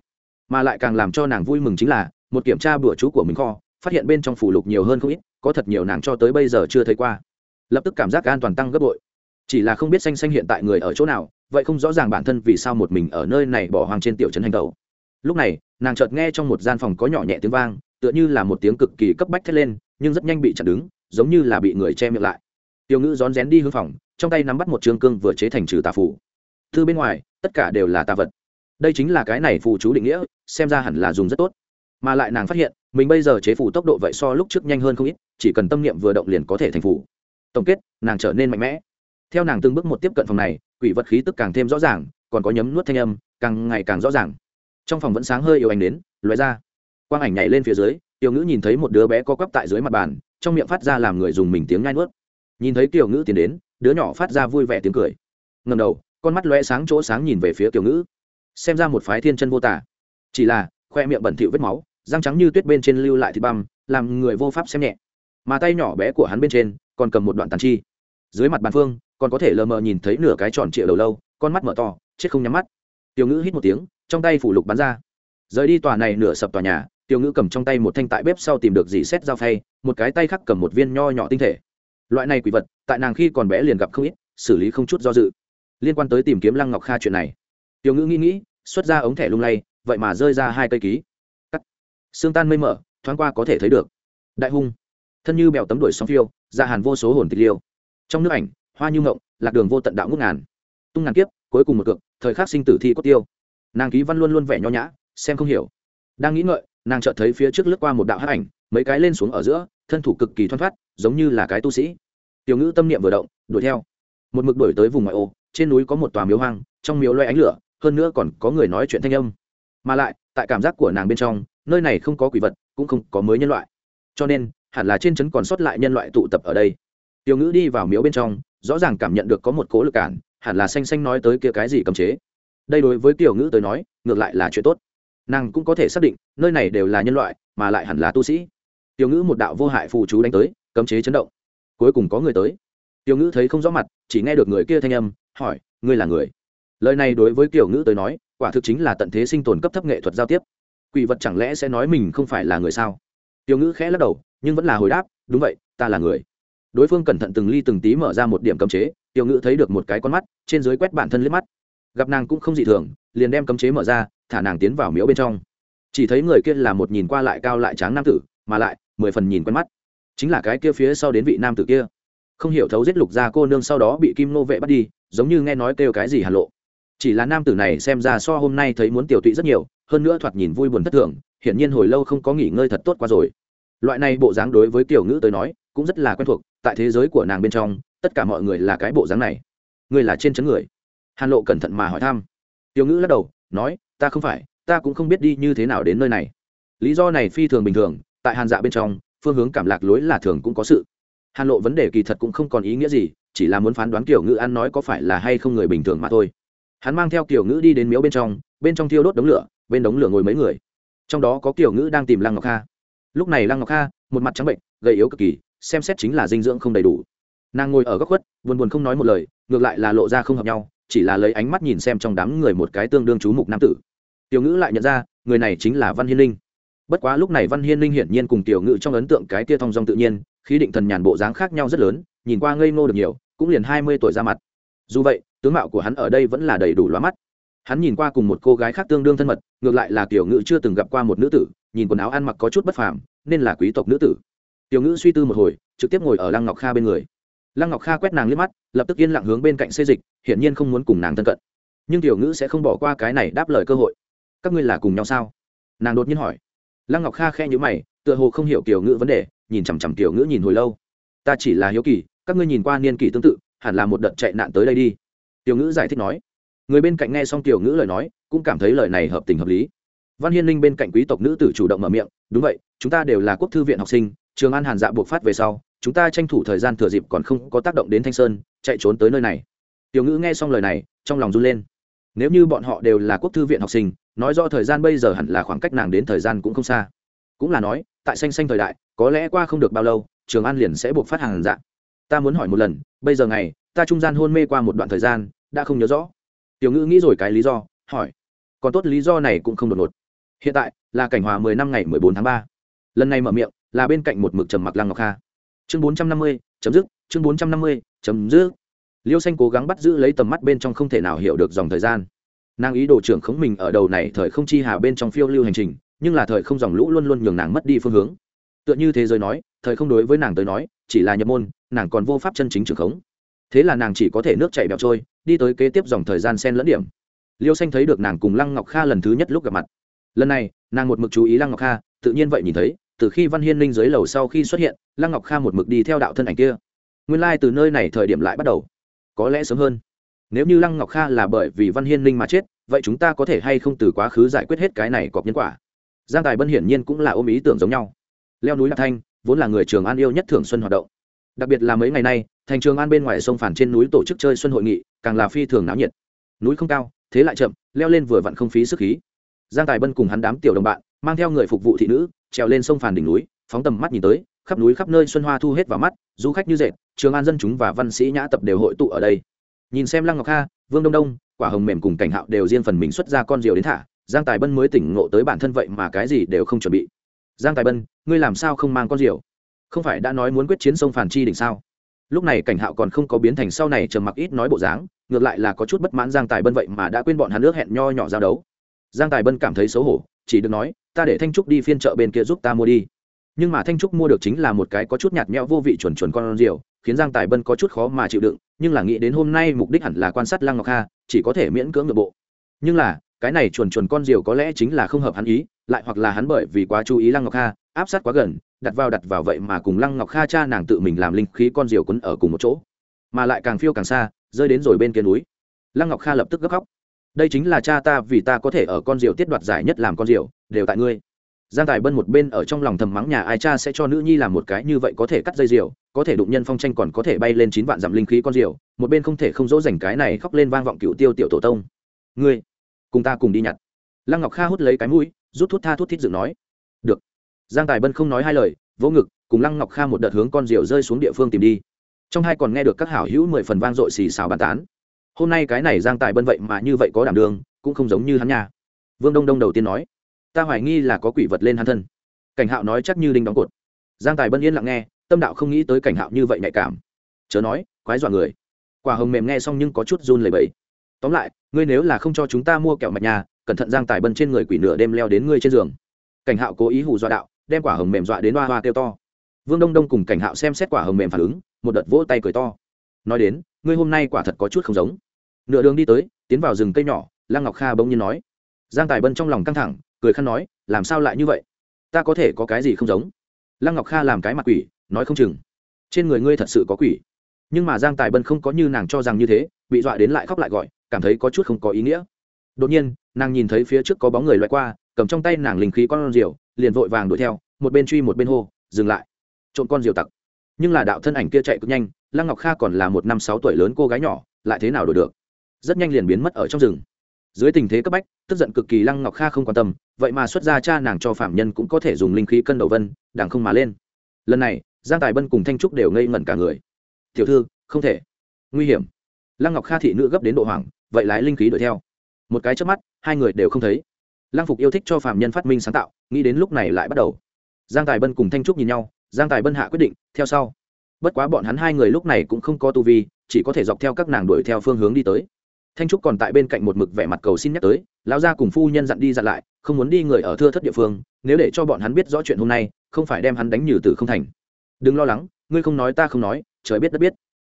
Mà lại càng làm cho nàng vui mừng chính là, một kiểm tra bữa chú của mình kho, phát hiện bên trong phủ lục nhiều hơn không ít, có thật nhiều nàng cho tới bây giờ chưa thấy qua. Lập tức cảm giác an toàn tăng gấp bội. Chỉ là không biết xanh xanh hiện tại người ở chỗ nào, vậy không rõ ràng bản thân vì sao một mình ở nơi này bỏ hoang trên tiểu trấn hành tàu lúc này, nàng chợt nghe trong một gian phòng có nhỏ nhẹ tiếng vang, tựa như là một tiếng cực kỳ cấp bách thét lên, nhưng rất nhanh bị chặn đứng, giống như là bị người che miệng lại. Tiểu ngữ rón rén đi hướng phòng, trong tay nắm bắt một trường cương vừa chế thành trừ tà phủ thư bên ngoài, tất cả đều là tà vật. Đây chính là cái này phù chú định nghĩa, xem ra hẳn là dùng rất tốt. Mà lại nàng phát hiện, mình bây giờ chế phủ tốc độ vậy so lúc trước nhanh hơn không ít, chỉ cần tâm niệm vừa động liền có thể thành phủ tổng kết, nàng trở nên mạnh mẽ. Theo nàng từng bước một tiếp cận phòng này, quỷ vật khí tức càng thêm rõ ràng, còn có nhấm nuốt thanh âm, càng ngày càng rõ ràng trong phòng vẫn sáng hơi yêu ánh đến, lóe ra. Quang ảnh nhảy lên phía dưới, tiểu ngữ nhìn thấy một đứa bé co quắp tại dưới mặt bàn, trong miệng phát ra làm người dùng mình tiếng ngai nuốt. Nhìn thấy tiểu ngữ tiến đến, đứa nhỏ phát ra vui vẻ tiếng cười. Ngầm đầu, con mắt loe sáng chỗ sáng nhìn về phía tiểu ngữ. Xem ra một phái thiên chân vô tả. Chỉ là, khoe miệng bẩn thỉu vết máu, răng trắng như tuyết bên trên lưu lại thịt băm, làm người vô pháp xem nhẹ. Mà tay nhỏ bé của hắn bên trên, còn cầm một đoạn tàn chi. Dưới mặt bàn phương, còn có thể lờ mờ nhìn thấy nửa cái tròn trịa đầu lâu, con mắt mở to, chết không nhắm mắt. Tiểu ngữ hít một tiếng trong tay phủ lục bắn ra. Rời đi tòa này nửa sập tòa nhà, tiểu ngữ cầm trong tay một thanh tại bếp sau tìm được dì xét dao phay, một cái tay khác cầm một viên nho nhỏ tinh thể. Loại này quỷ vật, tại nàng khi còn bé liền gặp không ít, xử lý không chút do dự. Liên quan tới tìm kiếm lăng ngọc kha chuyện này, tiểu ngữ nghĩ nghĩ, xuất ra ống thẻ lung lay, vậy mà rơi ra hai cây ký. Cắt. Xương tan mây mở thoáng qua có thể thấy được. Đại hung. Thân như bèo tấm đuổi sóng phiêu ra hàn vô số hồn tịch liêu. Trong nước ảnh, hoa như ngộng, lạc đường vô tận đạo ngút ngàn. Tung ngàn kiếp, cuối cùng một cực thời khắc sinh tử thi cốt tiêu nàng ký văn luôn luôn vẻ nho nhã, xem không hiểu. Đang nghĩ ngợi, nàng chợt thấy phía trước lướt qua một đạo hắc ảnh, mấy cái lên xuống ở giữa, thân thủ cực kỳ thoăn thoát, giống như là cái tu sĩ. Tiểu ngữ tâm niệm vừa động, đuổi theo. Một mực đuổi tới vùng ngoại ô, trên núi có một tòa miếu hoang, trong miếu loay ánh lửa, hơn nữa còn có người nói chuyện thanh âm. Mà lại, tại cảm giác của nàng bên trong, nơi này không có quỷ vật, cũng không có mới nhân loại. Cho nên, hẳn là trên trấn còn sót lại nhân loại tụ tập ở đây. Tiểu ngữ đi vào miếu bên trong, rõ ràng cảm nhận được có một cố lực cản, hẳn là xanh xanh nói tới kia cái gì cầm chế đây đối với tiểu ngữ tới nói, ngược lại là chuyện tốt. Nàng cũng có thể xác định, nơi này đều là nhân loại, mà lại hẳn là tu sĩ. Tiểu ngữ một đạo vô hại phù chú đánh tới, cấm chế chấn động. Cuối cùng có người tới. Tiểu ngữ thấy không rõ mặt, chỉ nghe được người kia thanh âm, hỏi, ngươi là người? Lời này đối với tiểu ngữ tới nói, quả thực chính là tận thế sinh tồn cấp thấp nghệ thuật giao tiếp. Quỷ vật chẳng lẽ sẽ nói mình không phải là người sao? Tiểu ngữ khẽ lắc đầu, nhưng vẫn là hồi đáp, đúng vậy, ta là người. Đối phương cẩn thận từng ly từng tí mở ra một điểm cấm chế, tiểu ngữ thấy được một cái con mắt, trên dưới quét bản thân liếc mắt gặp nàng cũng không dị thường, liền đem cấm chế mở ra, thả nàng tiến vào miếu bên trong. Chỉ thấy người kia là một nhìn qua lại cao lại tráng nam tử, mà lại, mười phần nhìn quen mắt. Chính là cái kia phía sau đến vị nam tử kia. Không hiểu thấu giết lục gia cô nương sau đó bị kim nô vệ bắt đi, giống như nghe nói kêu cái gì hà lộ. Chỉ là nam tử này xem ra so hôm nay thấy muốn tiểu tụy rất nhiều, hơn nữa thoạt nhìn vui buồn thất thường, hiển nhiên hồi lâu không có nghỉ ngơi thật tốt qua rồi. Loại này bộ dáng đối với tiểu ngữ tới nói, cũng rất là quen thuộc, tại thế giới của nàng bên trong, tất cả mọi người là cái bộ dáng này. Người là trên chấn người hàn lộ cẩn thận mà hỏi thăm. Tiểu ngữ lắc đầu, nói, ta không phải, ta cũng không biết đi như thế nào đến nơi này. Lý do này phi thường bình thường, tại hàn dạ bên trong, phương hướng cảm lạc lối là thường cũng có sự. Hàn lộ vấn đề kỳ thật cũng không còn ý nghĩa gì, chỉ là muốn phán đoán kiểu ngữ ăn nói có phải là hay không người bình thường mà thôi. Hắn mang theo kiểu ngữ đi đến miếu bên trong bên trong thiêu đốt đống lửa, bên đống lửa ngồi mấy người. Trong đó có kiểu ngữ đang tìm lăng ngọc kha. Lúc này lăng ngọc kha, một mặt trắng bệnh, gầy yếu cực kỳ, xem xét chính là dinh dưỡng không đầy đủ. Nàng ngồi ở góc khuất, buồn buồn không nói một lời, ngược lại là lộ ra không hợp nhau chỉ là lấy ánh mắt nhìn xem trong đám người một cái tương đương chú mục nam tử. Tiểu ngữ lại nhận ra, người này chính là văn hiên linh. Bất quá lúc này văn hiên linh hiển nhiên cùng tiểu ngữ trong ấn tượng cái tia thong dong tự nhiên, khí định thần nhàn bộ dáng khác nhau rất lớn, nhìn qua ngây ngô được nhiều, cũng liền hai mươi tuổi ra mặt. Dù vậy, tướng mạo của hắn ở đây vẫn là đầy đủ loa mắt. Hắn nhìn qua cùng một cô gái khác tương đương thân mật, ngược lại là tiểu ngữ chưa từng gặp qua một nữ tử, nhìn quần áo ăn mặc có chút bất phàm, nên là quý tộc nữ tử. Tiểu ngữ suy tư một hồi, trực tiếp ngồi ở lăng ngọc kha bên người lăng ngọc kha quét nàng liếc mắt, lập tức yên lặng hướng bên cạnh xê dịch, hiển nhiên không muốn cùng nàng thân cận. Nhưng tiểu ngữ sẽ không bỏ qua cái này đáp lời cơ hội. Các ngươi là cùng nhau sao? Nàng đột nhiên hỏi. Lăng ngọc kha khe nhữ mày, tựa hồ không hiểu tiểu ngữ vấn đề, nhìn chằm chằm tiểu ngữ nhìn hồi lâu. Ta chỉ là hiếu kỳ, các ngươi nhìn qua niên kỷ tương tự, hẳn là một đợt chạy nạn tới đây đi. Tiểu ngữ giải thích nói. Người bên cạnh nghe xong tiểu ngữ lời nói, cũng cảm thấy lời này hợp tình hợp lý. Văn hiên linh bên cạnh quý tộc nữ tử chủ động mở miệng, đúng vậy, chúng ta đều là quốc thư viện học sinh trường an hàn dạ buộc phát về sau, chúng ta tranh thủ thời gian thừa dịp còn không có tác động đến thanh sơn, chạy trốn tới nơi này. Tiểu ngữ nghe xong lời này, trong lòng run lên. Nếu như bọn họ đều là quốc thư viện học sinh, nói do thời gian bây giờ hẳn là khoảng cách nàng đến thời gian cũng không xa. Cũng là nói, tại xanh xanh thời đại, có lẽ qua không được bao lâu, trường an liền sẽ buộc phát hàng dạ. Ta muốn hỏi một lần, bây giờ ngày, ta trung gian hôn mê qua một đoạn thời gian, đã không nhớ rõ. Tiểu ngữ nghĩ rồi cái lý do, hỏi. Còn tốt lý do này cũng không đột ngột. Hiện tại là cảnh hòa mười năm ngày mười bốn tháng ba. Lần này mở miệng là bên cạnh một mực trầm mặc lăng ngọc kha. Chương bốn trăm năm mươi, chấm dứt, chương bốn trăm năm mươi, chấm dứt. Liêu xanh cố gắng bắt giữ lấy tầm mắt bên trong không thể nào hiểu được dòng thời gian. Nàng ý đồ trưởng khống mình ở đầu này thời không chi hà bên trong phiêu lưu hành trình, nhưng là thời không dòng lũ luôn luôn nhường nàng mất đi phương hướng. Tựa như thế giới nói, thời không đối với nàng tới nói, chỉ là nhập môn, nàng còn vô pháp chân chính trưởng khống. Thế là nàng chỉ có thể nước chảy bẹo trôi, đi tới kế tiếp dòng thời gian sen lẫn điểm. Liêu xanh thấy được nàng cùng lăng ngọc kha lần thứ nhất lúc gặp mặt. Lần này, nàng một mực chú ý lăng ngọc kha, tự nhiên vậy nhìn thấy từ khi văn hiên linh dưới lầu sau khi xuất hiện, lăng ngọc kha một mực đi theo đạo thân ảnh kia. Nguyên lai、like、từ nơi này thời điểm lại bắt đầu. Có lẽ sớm hơn. Nếu như lăng ngọc kha là bởi vì văn hiên linh mà chết, vậy chúng ta có thể hay không từ quá khứ giải quyết hết cái này cọc nhân quả? Giang tài bân hiển nhiên cũng là ôm ý tưởng giống nhau. Leo núi lạc thanh, vốn là người trường an yêu nhất thường xuân hoạt động. Đặc biệt là mấy ngày nay, thành trường an bên ngoài sông phản trên núi tổ chức chơi xuân hội nghị, càng là phi thường náo nhiệt. Núi không cao, thế lại chậm, leo lên vừa vặn không phí sức khí. Giang tài bân cùng hắn đám tiểu đồng bạn mang theo người phục vụ thị nữ, trèo lên sông phàn đỉnh núi, phóng tầm mắt nhìn tới, khắp núi khắp nơi xuân hoa thu hết vào mắt, du khách như dệt, trường an dân chúng và văn sĩ nhã tập đều hội tụ ở đây. Nhìn xem lăng ngọc kha, vương đông đông, quả hồng mềm cùng cảnh hạo đều riêng phần mình xuất ra con rượu đến thả, giang tài bân mới tỉnh ngộ tới bản thân vậy mà cái gì đều không chuẩn bị. Giang tài bân, ngươi làm sao không mang con rượu không phải đã nói muốn quyết chiến sông phản chi đỉnh sao? Lúc này cảnh hạo còn không có biến thành sau này trầm mặc ít nói bộ dáng, ngược lại là có chút bất mãn giang tài bân vậy mà đã quên bọn hắn nước hẹn nho nhỏ giao đấu. Giang tài bân cảm thấy xấu hổ, chỉ được nói ta để thanh trúc đi phiên chợ bên kia giúp ta mua đi. Nhưng mà thanh trúc mua được chính là một cái có chút nhạt nhẽo vô vị chuẩn chuẩn con rượu khiến giang tài bân có chút khó mà chịu đựng, nhưng là nghĩ đến hôm nay mục đích hẳn là quan sát lăng ngọc kha, chỉ có thể miễn cưỡng nội bộ. Nhưng là, cái này chuồn chuồn con diều có lẽ chính là không hợp hắn ý, lại hoặc là hắn bởi vì quá chú ý lăng ngọc kha, áp sát quá gần, đặt vào đặt vào vậy mà cùng lăng ngọc kha cha nàng tự mình làm linh khí con diều quấn ở cùng một chỗ. Mà lại càng phiêu càng xa, rơi đến rồi bên kia núi. Lăng ngọc kha lập tức gấp khóc. Đây chính là cha ta vì ta có thể ở con diều tiết đoạt giải nhất làm con diều đều tại ngươi. Giang tài bân một bên ở trong lòng thầm mắng nhà ai cha sẽ cho nữ nhi làm một cái như vậy có thể cắt dây diều có thể đụng nhân phong tranh còn có thể bay lên chín vạn dặm linh khí con diều một bên không thể không dỗ dành cái này khóc lên vang vọng cựu tiêu tiểu tổ tông. Ngươi, cùng ta cùng đi nhặt. Lăng ngọc kha hút lấy cái mũi, rút thuốc tha thuốc thít dựng nói. Được. Giang tài bân không nói hai lời, vỗ ngực, cùng lăng ngọc kha một đợt hướng con diều rơi xuống địa phương tìm đi. Trong hai còn nghe được các hảo hữu mười phần vang dội xì xào bàn tán. Hôm nay cái này giang tài bân vậy mà như vậy có đảm đường, cũng không giống như hắn nhà vương đông đông đầu tiên nói ta hoài nghi là có quỷ vật lên hắn thân. Cảnh hạo nói chắc như đinh đóng cột. Giang tài bân yên lặng nghe, tâm đạo không nghĩ tới cảnh hạo như vậy nhạy cảm. Chớ nói, quái dọa người. Quả hồng mềm nghe xong nhưng có chút run lầy bẫy tóm lại, ngươi nếu là không cho chúng ta mua kẹo mạch nhà, cẩn thận giang tài bân trên người quỷ nửa đêm leo đến ngươi trên giường. Cảnh hạo cố ý hù dọa đạo, đem quả hồng mềm dọa đến hoa hoa kêu to. Vương đông đông cùng cảnh hạo xem xét quả hồng mềm phản ứng, một đợt vỗ tay cười to. Nói đến, ngươi hôm nay quả thật có chút không giống. Nửa đường đi tới, tiến vào rừng cây nhỏ, lăng ngọc kha bỗng nhiên nói. Giang tài bân trong lòng căng thẳng cười khăn nói, làm sao lại như vậy? Ta có thể có cái gì không giống? Lăng ngọc kha làm cái mặt quỷ, nói không chừng. Trên người ngươi thật sự có quỷ. Nhưng mà giang tài bân không có như nàng cho rằng như thế, bị dọa đến lại khóc lại gọi, cảm thấy có chút không có ý nghĩa. Đột nhiên, nàng nhìn thấy phía trước có bóng người loại qua, cầm trong tay nàng linh khí con rượu liền vội vàng đuổi theo, một bên truy một bên hô, dừng lại, trộm con rượu tặc. Nhưng là đạo thân ảnh kia chạy cực nhanh, lăng ngọc kha còn là một năm sáu tuổi lớn cô gái nhỏ, lại thế nào đổi được? Rất nhanh liền biến mất ở trong rừng. Dưới tình thế cấp bách, tức giận cực kỳ, lăng ngọc kha không quan tâm vậy mà xuất ra cha nàng cho phạm nhân cũng có thể dùng linh khí cân đầu vân đảng không mà lên. Lần này, giang tài bân cùng thanh trúc đều ngây ngẩn cả người. Tiểu thư, không thể. Nguy hiểm. Lăng ngọc kha thị nữ gấp đến độ hoảng, vậy lái linh khí đuổi theo. Một cái trước mắt, hai người đều không thấy. Lăng phục yêu thích cho phạm nhân phát minh sáng tạo, nghĩ đến lúc này lại bắt đầu. Giang tài bân cùng thanh trúc nhìn nhau, giang tài bân hạ quyết định, theo sau. Bất quá bọn hắn hai người lúc này cũng không có tu vi, chỉ có thể dọc theo các nàng đuổi theo phương hướng đi tới. Thanh trúc còn tại bên cạnh một mực vẻ mặt cầu xin nhắc tới, lão gia cùng phu nhân dặn đi dặn lại không muốn đi người ở thưa thất địa phương, nếu để cho bọn hắn biết rõ chuyện hôm nay, không phải đem hắn đánh nhừ từ không thành. Đừng lo lắng, ngươi không nói ta không nói, trời biết đất biết.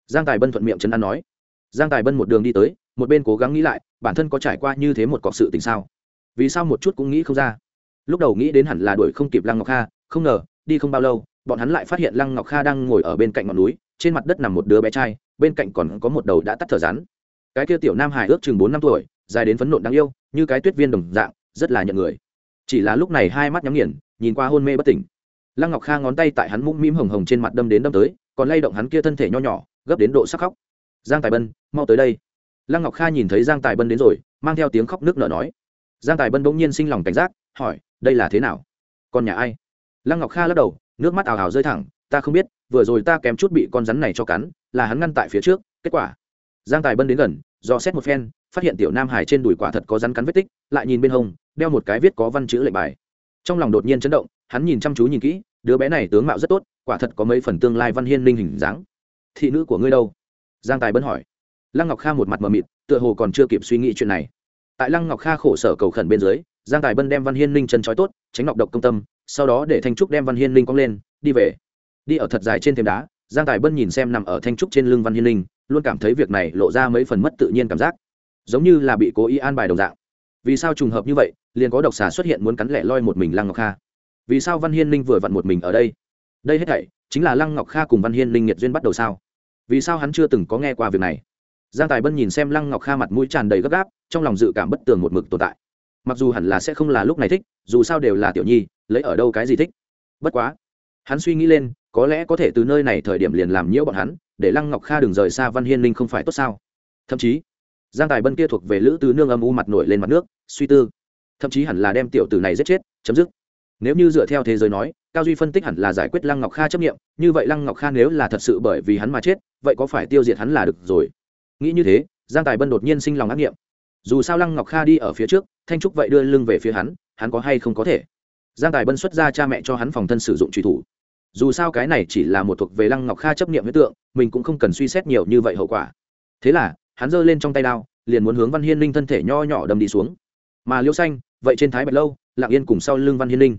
Giang tài bân thuận miệng trấn an nói. Giang tài bân một đường đi tới, một bên cố gắng nghĩ lại, bản thân có trải qua như thế một cọc sự tình sao? Vì sao một chút cũng nghĩ không ra? Lúc đầu nghĩ đến hẳn là đuổi không kịp lăng ngọc kha, không ngờ, đi không bao lâu, bọn hắn lại phát hiện lăng ngọc kha đang ngồi ở bên cạnh ngọn núi, trên mặt đất nằm một đứa bé trai, bên cạnh còn có một đầu đã tắt thở rắn. Cái kia tiểu nam hải ước chừng bốn năm tuổi, dài đến phấn nộn đáng yêu, như cái tuyết viên đồng dạng rất là nhận người. Chỉ là lúc này hai mắt nhắm nghiền, nhìn qua hôn mê bất tỉnh. Lăng ngọc kha ngón tay tại hắn mũm mĩm hồng hồng trên mặt đâm đến đâm tới, còn lay động hắn kia thân thể nho nhỏ, gấp đến độ sắc khóc. Giang tài bân, mau tới đây. Lăng ngọc kha nhìn thấy giang tài bân đến rồi, mang theo tiếng khóc nước nở nói. Giang tài bân bỗng nhiên sinh lòng cảnh giác, hỏi, đây là thế nào? Con nhà ai? Lăng ngọc kha lắc đầu, nước mắt ào ào rơi thẳng, ta không biết, vừa rồi ta kém chút bị con rắn này cho cắn, là hắn ngăn tại phía trước, kết quả? Giang tài bân đến gần do xét một phen, phát hiện tiểu nam hải trên đùi quả thật có rắn cắn vết tích, lại nhìn bên hông đeo một cái viết có văn chữ lệnh bài. Trong lòng đột nhiên chấn động, hắn nhìn chăm chú nhìn kỹ, đứa bé này tướng mạo rất tốt, quả thật có mấy phần tương lai văn hiên linh hình dáng. Thị nữ của ngươi đâu? Giang tài bân hỏi. Lăng ngọc kha một mặt mờ mịt, tựa hồ còn chưa kịp suy nghĩ chuyện này. Tại lăng ngọc kha khổ sở cầu khẩn bên dưới, giang tài bân đem văn hiên linh chân trói tốt, tránh ngọc độc công tâm, sau đó để thanh trúc đem văn hiên linh cong lên, đi về. Đi ở thật dài trên thềm đá, giang tài bân nhìn xem nằm ở thanh trúc trên lưng văn hiên linh, luôn cảm thấy việc này lộ ra mấy phần mất tự nhiên cảm giác. Giống như là bị cố ý an bài đồng dạng vì sao trùng hợp như vậy, liền có độc xà xuất hiện muốn cắn lẻ loi một mình lăng ngọc kha? Vì sao văn hiên linh vừa vặn một mình ở đây? Đây hết thảy chính là lăng ngọc kha cùng văn hiên linh nghiệt duyên bắt đầu sao? Vì sao hắn chưa từng có nghe qua việc này? Giang tài bân nhìn xem lăng ngọc kha mặt mũi tràn đầy gấp gáp, trong lòng dự cảm bất tường một mực tồn tại. Mặc dù hẳn là sẽ không là lúc này thích, dù sao đều là tiểu nhi, lấy ở đâu cái gì thích? Bất quá, hắn suy nghĩ lên, có lẽ có thể từ nơi này thời điểm liền làm nhiễu bọn hắn, để lăng ngọc kha đừng rời xa văn hiên linh không phải tốt sao? Thậm chí giang tài bân kia thuộc về lữ tứ nương âm u mặt nổi lên mặt nước, suy tư. Thậm chí hẳn là đem tiểu tử này giết chết, chấm dứt. Nếu như dựa theo thế giới nói, cao duy phân tích hẳn là giải quyết lăng ngọc kha chấp nghiệm, như vậy lăng ngọc kha nếu là thật sự bởi vì hắn mà chết, vậy có phải tiêu diệt hắn là được rồi? Nghĩ như thế, giang tài bân đột nhiên sinh lòng ác nghiệm. Dù sao lăng ngọc kha đi ở phía trước, thanh trúc vậy đưa lưng về phía hắn hắn có hay không có thể? Giang tài bân xuất ra cha mẹ cho hắn phòng thân sử dụng truy thủ. Dù sao cái này chỉ là một thuộc về lăng ngọc kha chấp nghiệm huyết tượng, mình cũng không cần suy xét nhiều như vậy hậu quả. Thế là hắn giơ lên trong tay đao, liền muốn hướng văn hiên linh thân thể nho nhỏ đâm đi xuống. Mà liêu xanh, vậy trên thái bạch lâu lặng yên cùng sau lưng văn hiên linh.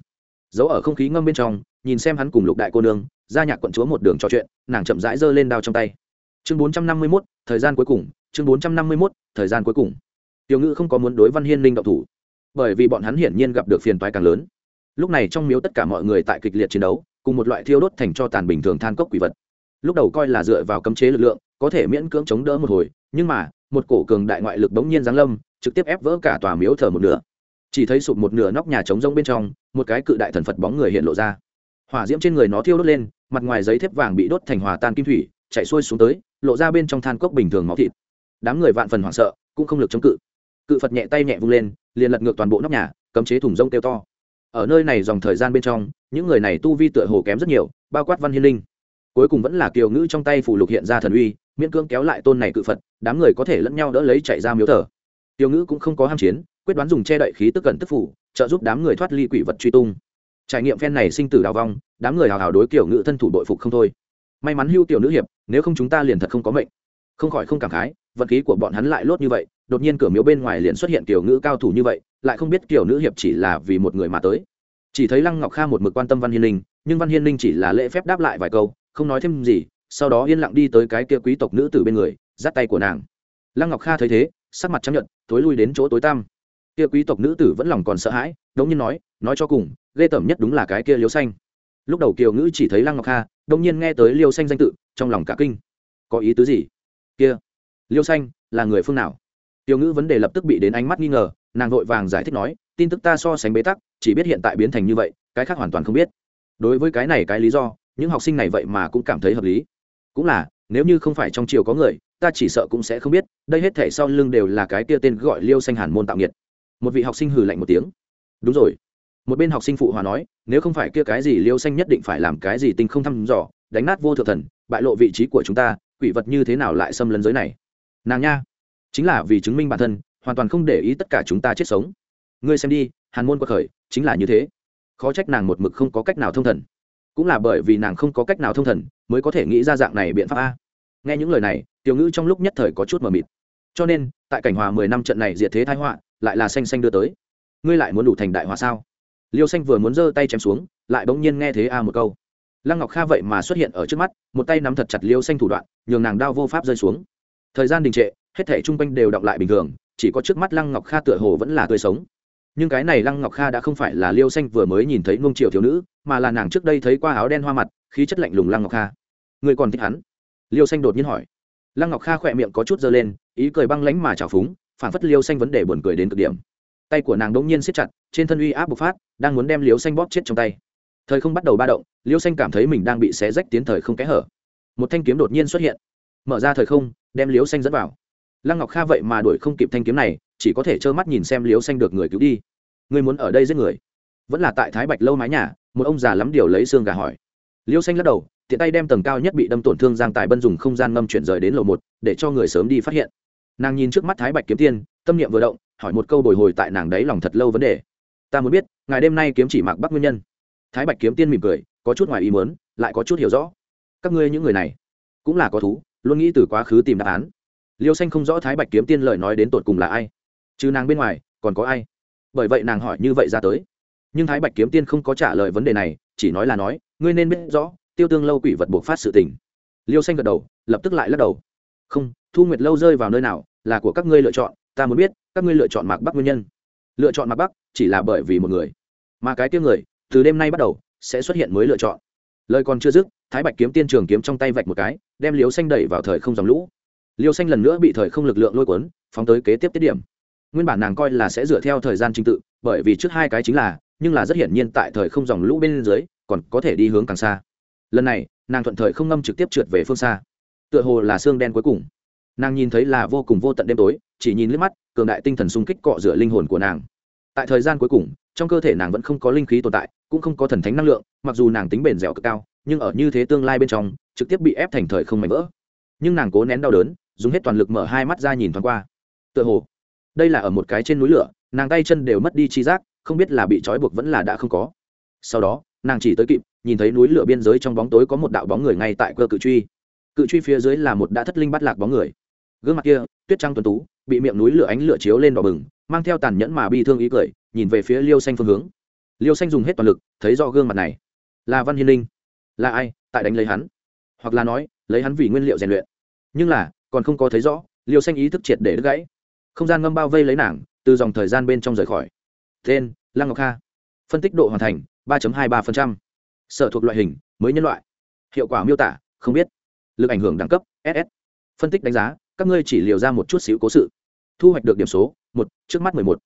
Giấu ở không khí ngâm bên trong, nhìn xem hắn cùng lục đại cô nương, ra nhạc quận chúa một đường trò chuyện, nàng chậm rãi giơ lên đao trong tay. Chương bốn trăm năm mươi mốt, thời gian cuối cùng, chương bốn trăm năm mươi mốt, thời gian cuối cùng. Tiểu ngữ không có muốn đối văn hiên linh động thủ, bởi vì bọn hắn hiển nhiên gặp được phiền toái càng lớn. Lúc này trong miếu tất cả mọi người tại kịch liệt chiến đấu, cùng một loại thiêu đốt thành cho tàn bình thường than cốc quỷ vật. Lúc đầu coi là dựa vào cấm chế lực lượng có thể miễn cưỡng chống đỡ một hồi, nhưng mà, một cổ cường đại ngoại lực bỗng nhiên giáng lâm, trực tiếp ép vỡ cả tòa miếu thờ một nửa. Chỉ thấy sụp một nửa nóc nhà trống rông bên trong, một cái cự đại thần phật bóng người hiện lộ ra. Hỏa diễm trên người nó thiêu đốt lên, mặt ngoài giấy thép vàng bị đốt thành hòa tan kim thủy, chạy xuôi xuống tới, lộ ra bên trong than cốc bình thường máu thịt. Đám người vạn phần hoảng sợ, cũng không lực chống cự. Cự phật nhẹ tay nhẹ vung lên, liền lật ngược toàn bộ nóc nhà, cấm chế thùng rông kêu to. Ở nơi này dòng thời gian bên trong, những người này tu vi tựa hồ kém rất nhiều, bao quát văn hiên linh cuối cùng vẫn là kiều ngữ trong tay phủ lục hiện ra thần uy, miễn cưỡng kéo lại tôn này cự phật, đám người có thể lẫn nhau đỡ lấy chạy ra miếu thờ. Kiều ngữ cũng không có ham chiến, quyết đoán dùng che đậy khí tức cận tức phủ, trợ giúp đám người thoát ly quỷ vật truy tung. Trải nghiệm phen này sinh tử đào vong, đám người hào hào đối kiểu ngữ thân thủ đội phục không thôi. May mắn hưu tiểu nữ hiệp, nếu không chúng ta liền thật không có mệnh. Không khỏi không cảm khái vật khí của bọn hắn lại lốt như vậy, đột nhiên cửa miếu bên ngoài liền xuất hiện kiểu ngữ cao thủ như vậy, lại không biết kiểu nữ hiệp chỉ là vì một người mà tới. Chỉ thấy lăng ngọc kha một mực quan tâm văn hiên linh nhưng văn hiên linh chỉ là lễ phép đáp lại vài câu không nói thêm gì, sau đó yên lặng đi tới cái kia quý tộc nữ từ bên người dắt tay của nàng. Lăng ngọc kha thấy thế, sắc mặt chấp nhận tối lui đến chỗ tối tăm. Kia quý tộc nữ tử vẫn lòng còn sợ hãi, đống nhiên nói nói cho cùng, ghê tởm nhất đúng là cái kia liêu xanh. Lúc đầu kiều ngữ chỉ thấy lăng ngọc kha đông nhiên nghe tới liêu xanh danh tự, trong lòng cả kinh. Có ý tứ gì? Kia, liêu xanh, là người phương nào? Kiều ngữ vấn đề lập tức bị đến ánh mắt nghi ngờ, nàng vội vàng giải thích nói, tin tức ta so sánh bế tắc, chỉ biết hiện tại biến thành như vậy, cái khác hoàn toàn không biết. Đối với cái này cái lý do những học sinh này vậy mà cũng cảm thấy hợp lý. Cũng là, nếu như không phải trong triều có người, ta chỉ sợ cũng sẽ không biết, đây hết thể sau lưng đều là cái kia tên gọi liêu xanh hàn môn tạo nghiệt. Một vị học sinh hừ lạnh một tiếng. Đúng rồi. Một bên học sinh phụ hòa nói, nếu không phải kia cái gì liêu xanh nhất định phải làm cái gì tinh không thăm dò, đánh nát vô thượng thần, bại lộ vị trí của chúng ta, quỷ vật như thế nào lại xâm lấn giới này? Nàng nha. Chính là vì chứng minh bản thân, hoàn toàn không để ý tất cả chúng ta chết sống. Ngươi xem đi, hàn môn quật khởi, chính là như thế. Khó trách nàng một mực không có cách nào thông thần cũng là bởi vì nàng không có cách nào thông thần mới có thể nghĩ ra dạng này biện pháp a. Nghe những lời này, tiểu ngữ trong lúc nhất thời có chút mờ mịt. Cho nên, tại cảnh hòa mười năm trận này diệt thế thái họa, lại là xanh xanh đưa tới. Ngươi lại muốn đủ thành đại hòa sao? Liêu xanh vừa muốn giơ tay chém xuống, lại bỗng nhiên nghe thế a một câu. Lăng ngọc kha vậy mà xuất hiện ở trước mắt, một tay nắm thật chặt liêu xanh thủ đoạn, nhường nàng đao vô pháp rơi xuống. Thời gian đình trệ, hết thể chung quanh đều đọng lại bình thường, chỉ có trước mắt lăng ngọc kha tựa hồ vẫn là tươi sống nhưng cái này lăng ngọc kha đã không phải là liêu xanh vừa mới nhìn thấy nung triều thiếu nữ, mà là nàng trước đây thấy qua áo đen hoa mặt, khí chất lạnh lùng lăng ngọc kha. Người còn thích hắn? Liêu xanh đột nhiên hỏi. Lăng ngọc kha khỏe miệng có chút dơ lên, ý cười băng lánh mà trào phúng phản phất liêu xanh vấn đề buồn cười đến cực điểm. Tay của nàng đ ỗ n g nhiên siết chặt, trên thân uy áp bộc phát, đang muốn đem liêu xanh bóp chết trong tay. Thời không bắt đầu ba động, liêu xanh cảm thấy mình đang bị xé rách tiến thời không kẽ hở. Một thanh kiếm đột nhiên xuất hiện. Mở ra thời không, đem liêu xanh dẫn vào. Lăng ngọc kha vậy mà đuổi không kịp thanh kiếm này chỉ có thể trơ mắt nhìn xem liêu xanh được người cứu đi. Người muốn ở đây giết người? Vẫn là tại thái bạch lâu mái nhà, một ông già lắm điều lấy xương gà hỏi. Liêu xanh lắc đầu, tiện tay đem tầng cao nhất bị đâm tổn thương giang tài bân dùng không gian ngâm chuyển rời đến lầu một, để cho người sớm đi phát hiện. Nàng nhìn trước mắt thái bạch kiếm tiên, tâm niệm vừa động, hỏi một câu bồi hồi tại nàng đấy lòng thật lâu vấn đề. Ta muốn biết, ngày đêm nay kiếm chỉ mặc bắc nguyên nhân. Thái bạch kiếm tiên mỉm cười, có chút ngoài ý muốn, lại có chút hiểu rõ. Các ngươi những người này, cũng là có thú, luôn nghĩ từ quá khứ tìm đáp án. Liêu xanh không rõ thái bạch kiếm tiên lời nói đến tột cùng là ai chứ nàng bên ngoài, còn có ai? Bởi vậy nàng hỏi như vậy ra tới. Nhưng thái bạch kiếm tiên không có trả lời vấn đề này, chỉ nói là nói, ngươi nên biết rõ, tiêu tương lâu quỷ vật buộc phát sự tình. Liêu xanh gật đầu, lập tức lại lắc đầu. Không, thu nguyệt lâu rơi vào nơi nào, là của các ngươi lựa chọn, ta muốn biết, các ngươi lựa chọn mạc bắc nguyên nhân. Lựa chọn mạc bắc, chỉ là bởi vì một người. Mà cái tiêu người, từ đêm nay bắt đầu, sẽ xuất hiện mới lựa chọn. Lời còn chưa dứt, thái bạch kiếm tiên trường kiếm trong tay vạch một cái, đem liêu xanh đẩy vào thời không dòng lũ. Liêu xanh lần nữa bị thời không lực lượng lôi cuốn, phóng tới kế tiếp tiết điểm nguyên bản nàng coi là sẽ dựa theo thời gian trình tự, bởi vì trước hai cái chính là, nhưng là rất hiển nhiên tại thời không dòng lũ bên dưới, còn có thể đi hướng càng xa. Lần này, nàng thuận thời không ngâm trực tiếp trượt về phương xa. Tựa hồ là xương đen cuối cùng. Nàng nhìn thấy là vô cùng vô tận đêm tối, chỉ nhìn liếc mắt, cường đại tinh thần sung kích cọ rửa linh hồn của nàng. Tại thời gian cuối cùng, trong cơ thể nàng vẫn không có linh khí tồn tại, cũng không có thần thánh năng lượng, mặc dù nàng tính bền dẻo cực cao, nhưng ở như thế tương lai bên trong, trực tiếp bị ép thành thời không mảnh vỡ. Nhưng nàng cố nén đau đớn, dùng hết toàn lực mở hai mắt ra nhìn thoáng qua. Tựa hồ đây là ở một cái trên núi lửa, nàng tay chân đều mất đi chi giác, không biết là bị trói buộc vẫn là đã không có. Sau đó, nàng chỉ tới kịp, nhìn thấy núi lửa biên giới trong bóng tối có một đạo bóng người ngay tại cơ cự truy. Cự truy phía dưới là một đã thất linh bắt lạc bóng người. Gương mặt kia, tuyết trăng tuấn tú, bị miệng núi lửa ánh lửa chiếu lên đỏ bừng, mang theo tàn nhẫn mà bi thương ý cười, nhìn về phía liêu xanh phương hướng. Liêu xanh dùng hết toàn lực, thấy do gương mặt này. Là văn hiên linh. Là ai? Tại đánh lấy hắn. Hoặc là nói, lấy hắn vì nguyên liệu rèn luyện. Nhưng là, còn không có thấy rõ, liêu xanh ý thức triệt để đứt gãy không gian ngâm bao vây lấy nàng, từ dòng thời gian bên trong rời khỏi. Tên, lăng ngọc kha. Phân tích độ hoàn thành, ba hai ba sở thuộc loại hình, mới nhân loại. Hiệu quả miêu tả, không biết. Lực ảnh hưởng đẳng cấp ss phân tích đánh giá, các ngươi chỉ liều ra một chút xíu cố sự. Thu hoạch được điểm số, một, trước mắt mười một.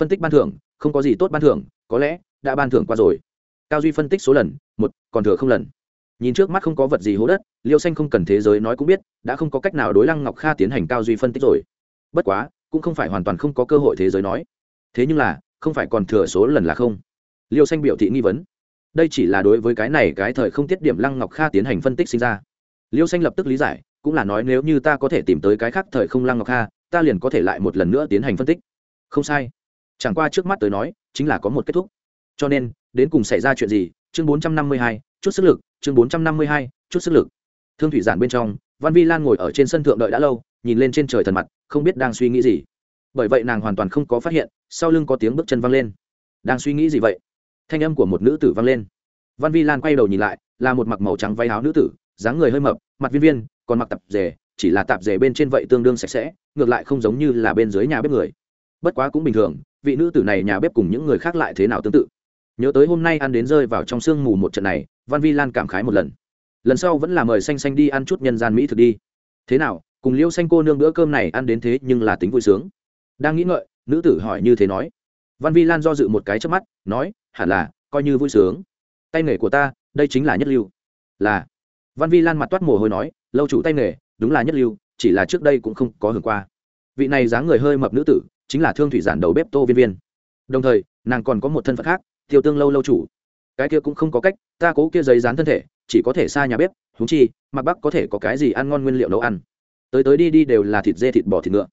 Phân tích ban thưởng, không có gì tốt ban thưởng, có lẽ, đã ban thưởng qua rồi. Cao duy phân tích số lần, một, còn thừa không lần. Nhìn trước mắt không có vật gì hố đất, liêu xanh không cần thế giới nói cũng biết, đã không có cách nào đối lăng ngọc kha tiến hành cao duy phân tích rồi. Bất quá cũng không phải hoàn toàn không có cơ hội thế giới nói. Thế nhưng là, không phải còn thừa số lần là không. Liêu xanh biểu thị nghi vấn. Đây chỉ là đối với cái này cái thời không tiết điểm lăng ngọc kha tiến hành phân tích sinh ra. Liêu xanh lập tức lý giải, cũng là nói nếu như ta có thể tìm tới cái khác thời không lăng ngọc kha, ta liền có thể lại một lần nữa tiến hành phân tích. Không sai. Chẳng qua trước mắt tới nói, chính là có một kết thúc. Cho nên, đến cùng xảy ra chuyện gì, chương bốn trăm năm mươi hai, chút sức lực, chương bốn trăm năm mươi hai, chút sức lực. Thương thủy giản bên trong, văn vi lan ngồi ở trên sân thượng đợi đã lâu, nhìn lên trên trời thần mặt không biết đang suy nghĩ gì. Bởi vậy nàng hoàn toàn không có phát hiện, sau lưng có tiếng bước chân văng lên. Đang suy nghĩ gì vậy? Thanh âm của một nữ tử văng lên. Văn vi lan quay đầu nhìn lại, là một mặc màu trắng váy áo nữ tử, dáng người hơi mập, mặt viên viên, còn mặc tạp dề, chỉ là tạp dề bên trên vậy tương đương sạch sẽ, ngược lại không giống như là bên dưới nhà bếp người. Bất quá cũng bình thường, vị nữ tử này nhà bếp cùng những người khác lại thế nào tương tự. Nhớ tới hôm nay ăn đến rơi vào trong sương mù một trận này, văn vi lan cảm khái một lần. Lần sau vẫn là mời xanh xanh đi ăn chút nhân gian mỹ thực đi. Thế nào cùng liêu xanh cô nương bữa cơm này ăn đến thế nhưng là tính vui sướng. Đang nghĩ ngợi, nữ tử hỏi như thế nói. Văn vi lan do dự một cái trước mắt, nói, hẳn là, coi như vui sướng. Tay nghề của ta, đây chính là nhất lưu. Là. Văn vi lan mặt toát mồ hôi nói, lâu chủ tay nghề, đúng là nhất lưu, chỉ là trước đây cũng không có hưởng qua. Vị này dáng người hơi mập nữ tử, chính là thương thủy giản đầu bếp tô viên viên. Đồng thời, nàng còn có một thân phận khác, tiêu tương lâu lâu chủ. Cái kia cũng không có cách, ta cố kia giấy dán thân thể, chỉ có thể xa nhà bếp húng chi, mặc bắc có thể có cái gì ăn ngon nguyên liệu nấu ăn tới tới đi đi đều là thịt dê thịt bò thịt ngựa.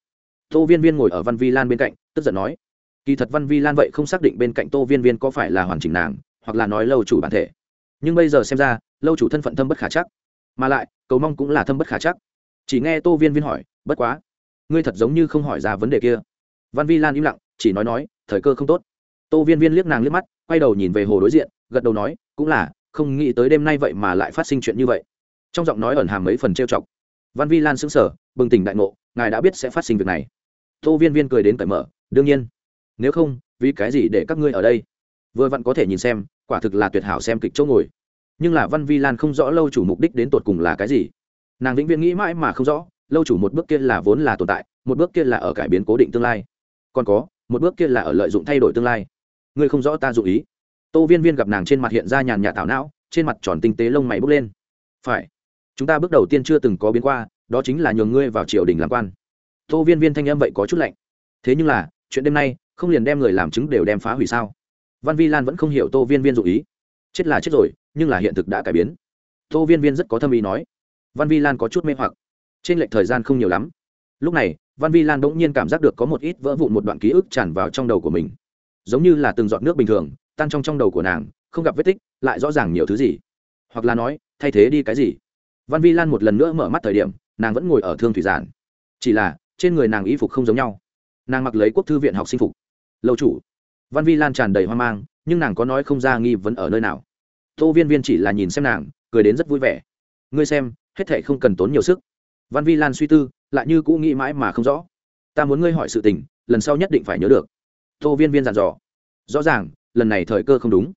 Tô viên viên ngồi ở văn vi lan bên cạnh, tức giận nói, kỳ thật văn vi lan vậy không xác định bên cạnh tô viên viên có phải là hoàn chỉnh nàng, hoặc là nói lâu chủ bản thể. Nhưng bây giờ xem ra, lâu chủ thân phận thâm bất khả chắc. Mà lại, cầu mong cũng là thâm bất khả chắc. Chỉ nghe tô viên viên hỏi, bất quá, ngươi thật giống như không hỏi ra vấn đề kia. Văn vi lan im lặng, chỉ nói nói, thời cơ không tốt. Tô viên viên liếc nàng liếc mắt, quay đầu nhìn về hồ đối diện, gật đầu nói, cũng là, không nghĩ tới đêm nay vậy mà lại phát sinh chuyện như vậy. Trong giọng nói ẩn hàm mấy phần trêu chọc văn vi lan sững sở, bừng tỉnh đại ngộ ngài đã biết sẽ phát sinh việc này. Tô viên viên cười đến cởi mở đương nhiên. Nếu không vì cái gì để các ngươi ở đây? Vừa vặn có thể nhìn xem quả thực là tuyệt hảo xem kịch chỗ ngồi. Nhưng là văn vi lan không rõ lâu chủ mục đích đến tột cùng là cái gì. Nàng vĩnh viễn nghĩ mãi mà không rõ lâu chủ một bước kia là vốn là tồn tại một bước kia là ở cải biến cố định tương lai. Còn có một bước kia là ở lợi dụng thay đổi tương lai. Ngươi không rõ ta dụ ý. Tô viên viên gặp nàng trên mặt hiện ra nhàn nhạt thảo não trên mặt tròn tinh tế lông mày bốc lên. Phải chúng ta bước đầu tiên chưa từng có biến qua, đó chính là nhường ngươi vào triều đình làm quan. Tô viên viên thanh âm vậy có chút lạnh. Thế nhưng là, chuyện đêm nay, không liền đem người làm chứng đều đem phá hủy sao? Văn vi lan vẫn không hiểu tô viên viên dụ ý. Chết là chết rồi, nhưng là hiện thực đã cải biến. Tô viên viên rất có thâm ý nói. Văn vi lan có chút mê hoặc. Trên lệch thời gian không nhiều lắm. Lúc này, văn vi lan bỗng nhiên cảm giác được có một ít vỡ vụn một đoạn ký ức tràn vào trong đầu của mình. Giống như là từng giọt nước bình thường, tan trong trong đầu của nàng, không gặp vết tích, lại rõ ràng nhiều thứ gì. Hoặc là nói, thay thế đi cái gì? Văn vi lan một lần nữa mở mắt thời điểm, nàng vẫn ngồi ở thương thủy giản. Chỉ là, trên người nàng y phục không giống nhau. Nàng mặc lấy quốc thư viện học sinh phục. Lâu chủ. Văn vi lan tràn đầy hoang mang, nhưng nàng có nói không ra nghi vấn ở nơi nào. Tô viên viên chỉ là nhìn xem nàng, cười đến rất vui vẻ. Ngươi xem, hết thệ không cần tốn nhiều sức. Văn vi lan suy tư, lại như cũ nghĩ mãi mà không rõ. Ta muốn ngươi hỏi sự tình, lần sau nhất định phải nhớ được. Tô viên viên dặn dò. Rõ ràng, lần này thời cơ không đúng.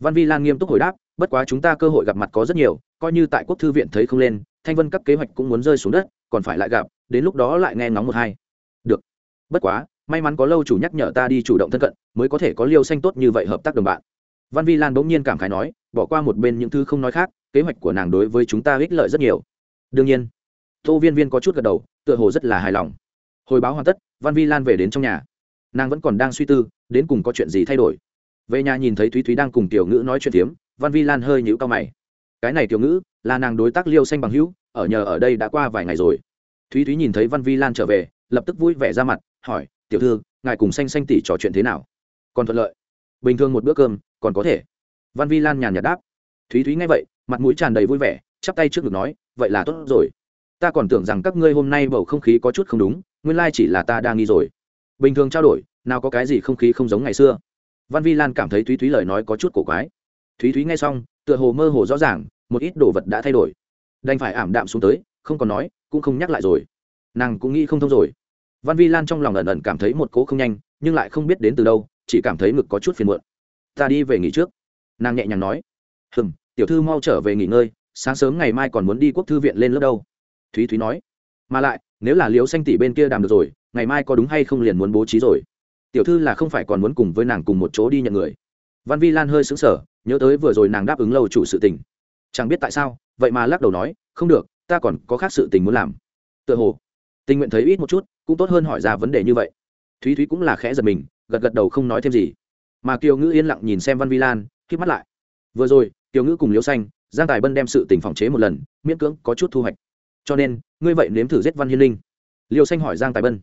Văn vi lan nghiêm túc hồi đáp bất quá chúng ta cơ hội gặp mặt có rất nhiều, coi như tại quốc thư viện thấy không lên, thanh vân các kế hoạch cũng muốn rơi xuống đất, còn phải lại gặp, đến lúc đó lại nghe ngóng một hai. Được. Bất quá, may mắn có lâu chủ nhắc nhở ta đi chủ động thân cận, mới có thể có liêu xanh tốt như vậy hợp tác đồng bạn. Văn vi lan bỗng nhiên cảm khái nói, bỏ qua một bên những thứ không nói khác, kế hoạch của nàng đối với chúng ta ích lợi rất nhiều. Đương nhiên, tô viên viên có chút gật đầu, tựa hồ rất là hài lòng. Hồi báo hoàn tất, văn vi lan về đến trong nhà. Nàng vẫn còn đang suy tư, đến cùng có chuyện gì thay đổi. Về nhà nhìn thấy thúy thúy đang cùng tiểu ngữ nói chuyện tiếm văn vi lan hơi nhũ cao mày. Cái này tiểu ngữ, là nàng đối tác liêu xanh bằng hữu, ở nhờ ở đây đã qua vài ngày rồi. Thúy thúy nhìn thấy văn vi lan trở về, lập tức vui vẻ ra mặt, hỏi, tiểu thư, ngài cùng xanh xanh tỷ trò chuyện thế nào? Còn thuận lợi? Bình thường một bữa cơm, còn có thể. Văn vi lan nhàn nhạt đáp. Thúy thúy nghe vậy, mặt mũi tràn đầy vui vẻ, chắp tay trước ngực nói, vậy là tốt rồi. Ta còn tưởng rằng các ngươi hôm nay bầu không khí có chút không đúng, nguyên lai chỉ là ta đang nghi rồi. Bình thường trao đổi, nào có cái gì không khí không giống ngày xưa? Văn vi lan cảm thấy thúy thúy lời nói có chút cổ quái thúy thúy nghe xong, tựa hồ mơ hồ rõ ràng, một ít đồ vật đã thay đổi. Đành phải ảm đạm xuống tới, không còn nói, cũng không nhắc lại rồi. Nàng cũng nghĩ không thông rồi. Văn vi lan trong lòng ẩn ẩn cảm thấy một cố không nhanh, nhưng lại không biết đến từ đâu, chỉ cảm thấy ngực có chút phiền muộn. Ta đi về nghỉ trước. Nàng nhẹ nhàng nói. Hừm, tiểu thư mau trở về nghỉ ngơi, sáng sớm ngày mai còn muốn đi quốc thư viện lên lớp đâu. Thúy thúy nói. Mà lại, nếu là liếu xanh tỷ bên kia đàm được rồi, ngày mai có đúng hay không liền muốn bố trí rồi. Tiểu thư là không phải còn muốn cùng với nàng cùng một chỗ đi nhận người văn vi lan hơi xứng sở nhớ tới vừa rồi nàng đáp ứng lâu chủ sự tình. Chẳng biết tại sao, vậy mà lắc đầu nói, không được, ta còn có khác sự tình muốn làm. Tựa hồ, tình nguyện thấy ít một chút, cũng tốt hơn hỏi ra vấn đề như vậy. Thúy thúy cũng là khẽ giật mình, gật gật đầu không nói thêm gì. Mà kiều ngữ yên lặng nhìn xem văn vi lan k mắt lại. Vừa rồi, kiều ngữ cùng liễu xanh, giang tài bân đem sự tình phòng chế một lần, miễn cưỡng có chút thu hoạch. Cho nên, ngươi vậy nếm thử giết văn hiên linh. Liễu xanh hỏi giang tài bân.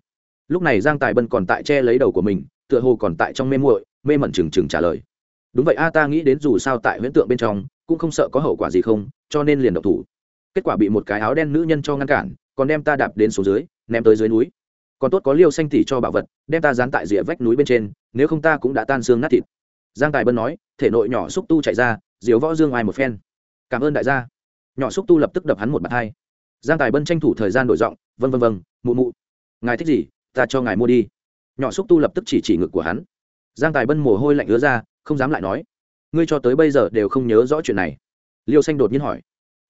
Lúc này giang tài bân còn tại che lấy đầu của mình, tựa hồ còn tại trong mê muội, mê mẩn trừng trừng trả lời đúng vậy, a, ta nghĩ đến dù sao tại huyễn tượng bên trong, cũng không sợ có hậu quả gì không, cho nên liền độc thủ. Kết quả bị một cái áo đen nữ nhân cho ngăn cản, còn đem ta đạp đến số dưới, ném tới dưới núi. Còn tốt có liêu xanh tỉ cho bảo vật, đem ta dán tại rìa vách núi bên trên, nếu không ta cũng đã tan xương nát thịt. Giang tài bân nói, thể nội nhỏ xúc tu chạy ra, diếu võ dương ai một phen. Cảm ơn đại gia. Nhỏ xúc tu lập tức đập hắn một bàn hai. Giang tài bân tranh thủ thời gian đổi giọng, vân vân vân, mụ mụ. Ngài thích gì, ta cho ngài mua đi. Nhỏ xúc tu lập tức chỉ chỉ ngực của hắn. Giang tài bân mồ hôi lạnh ứa ra không dám lại nói. Ngươi cho tới bây giờ đều không nhớ rõ chuyện này. Liêu xanh đột nhiên hỏi.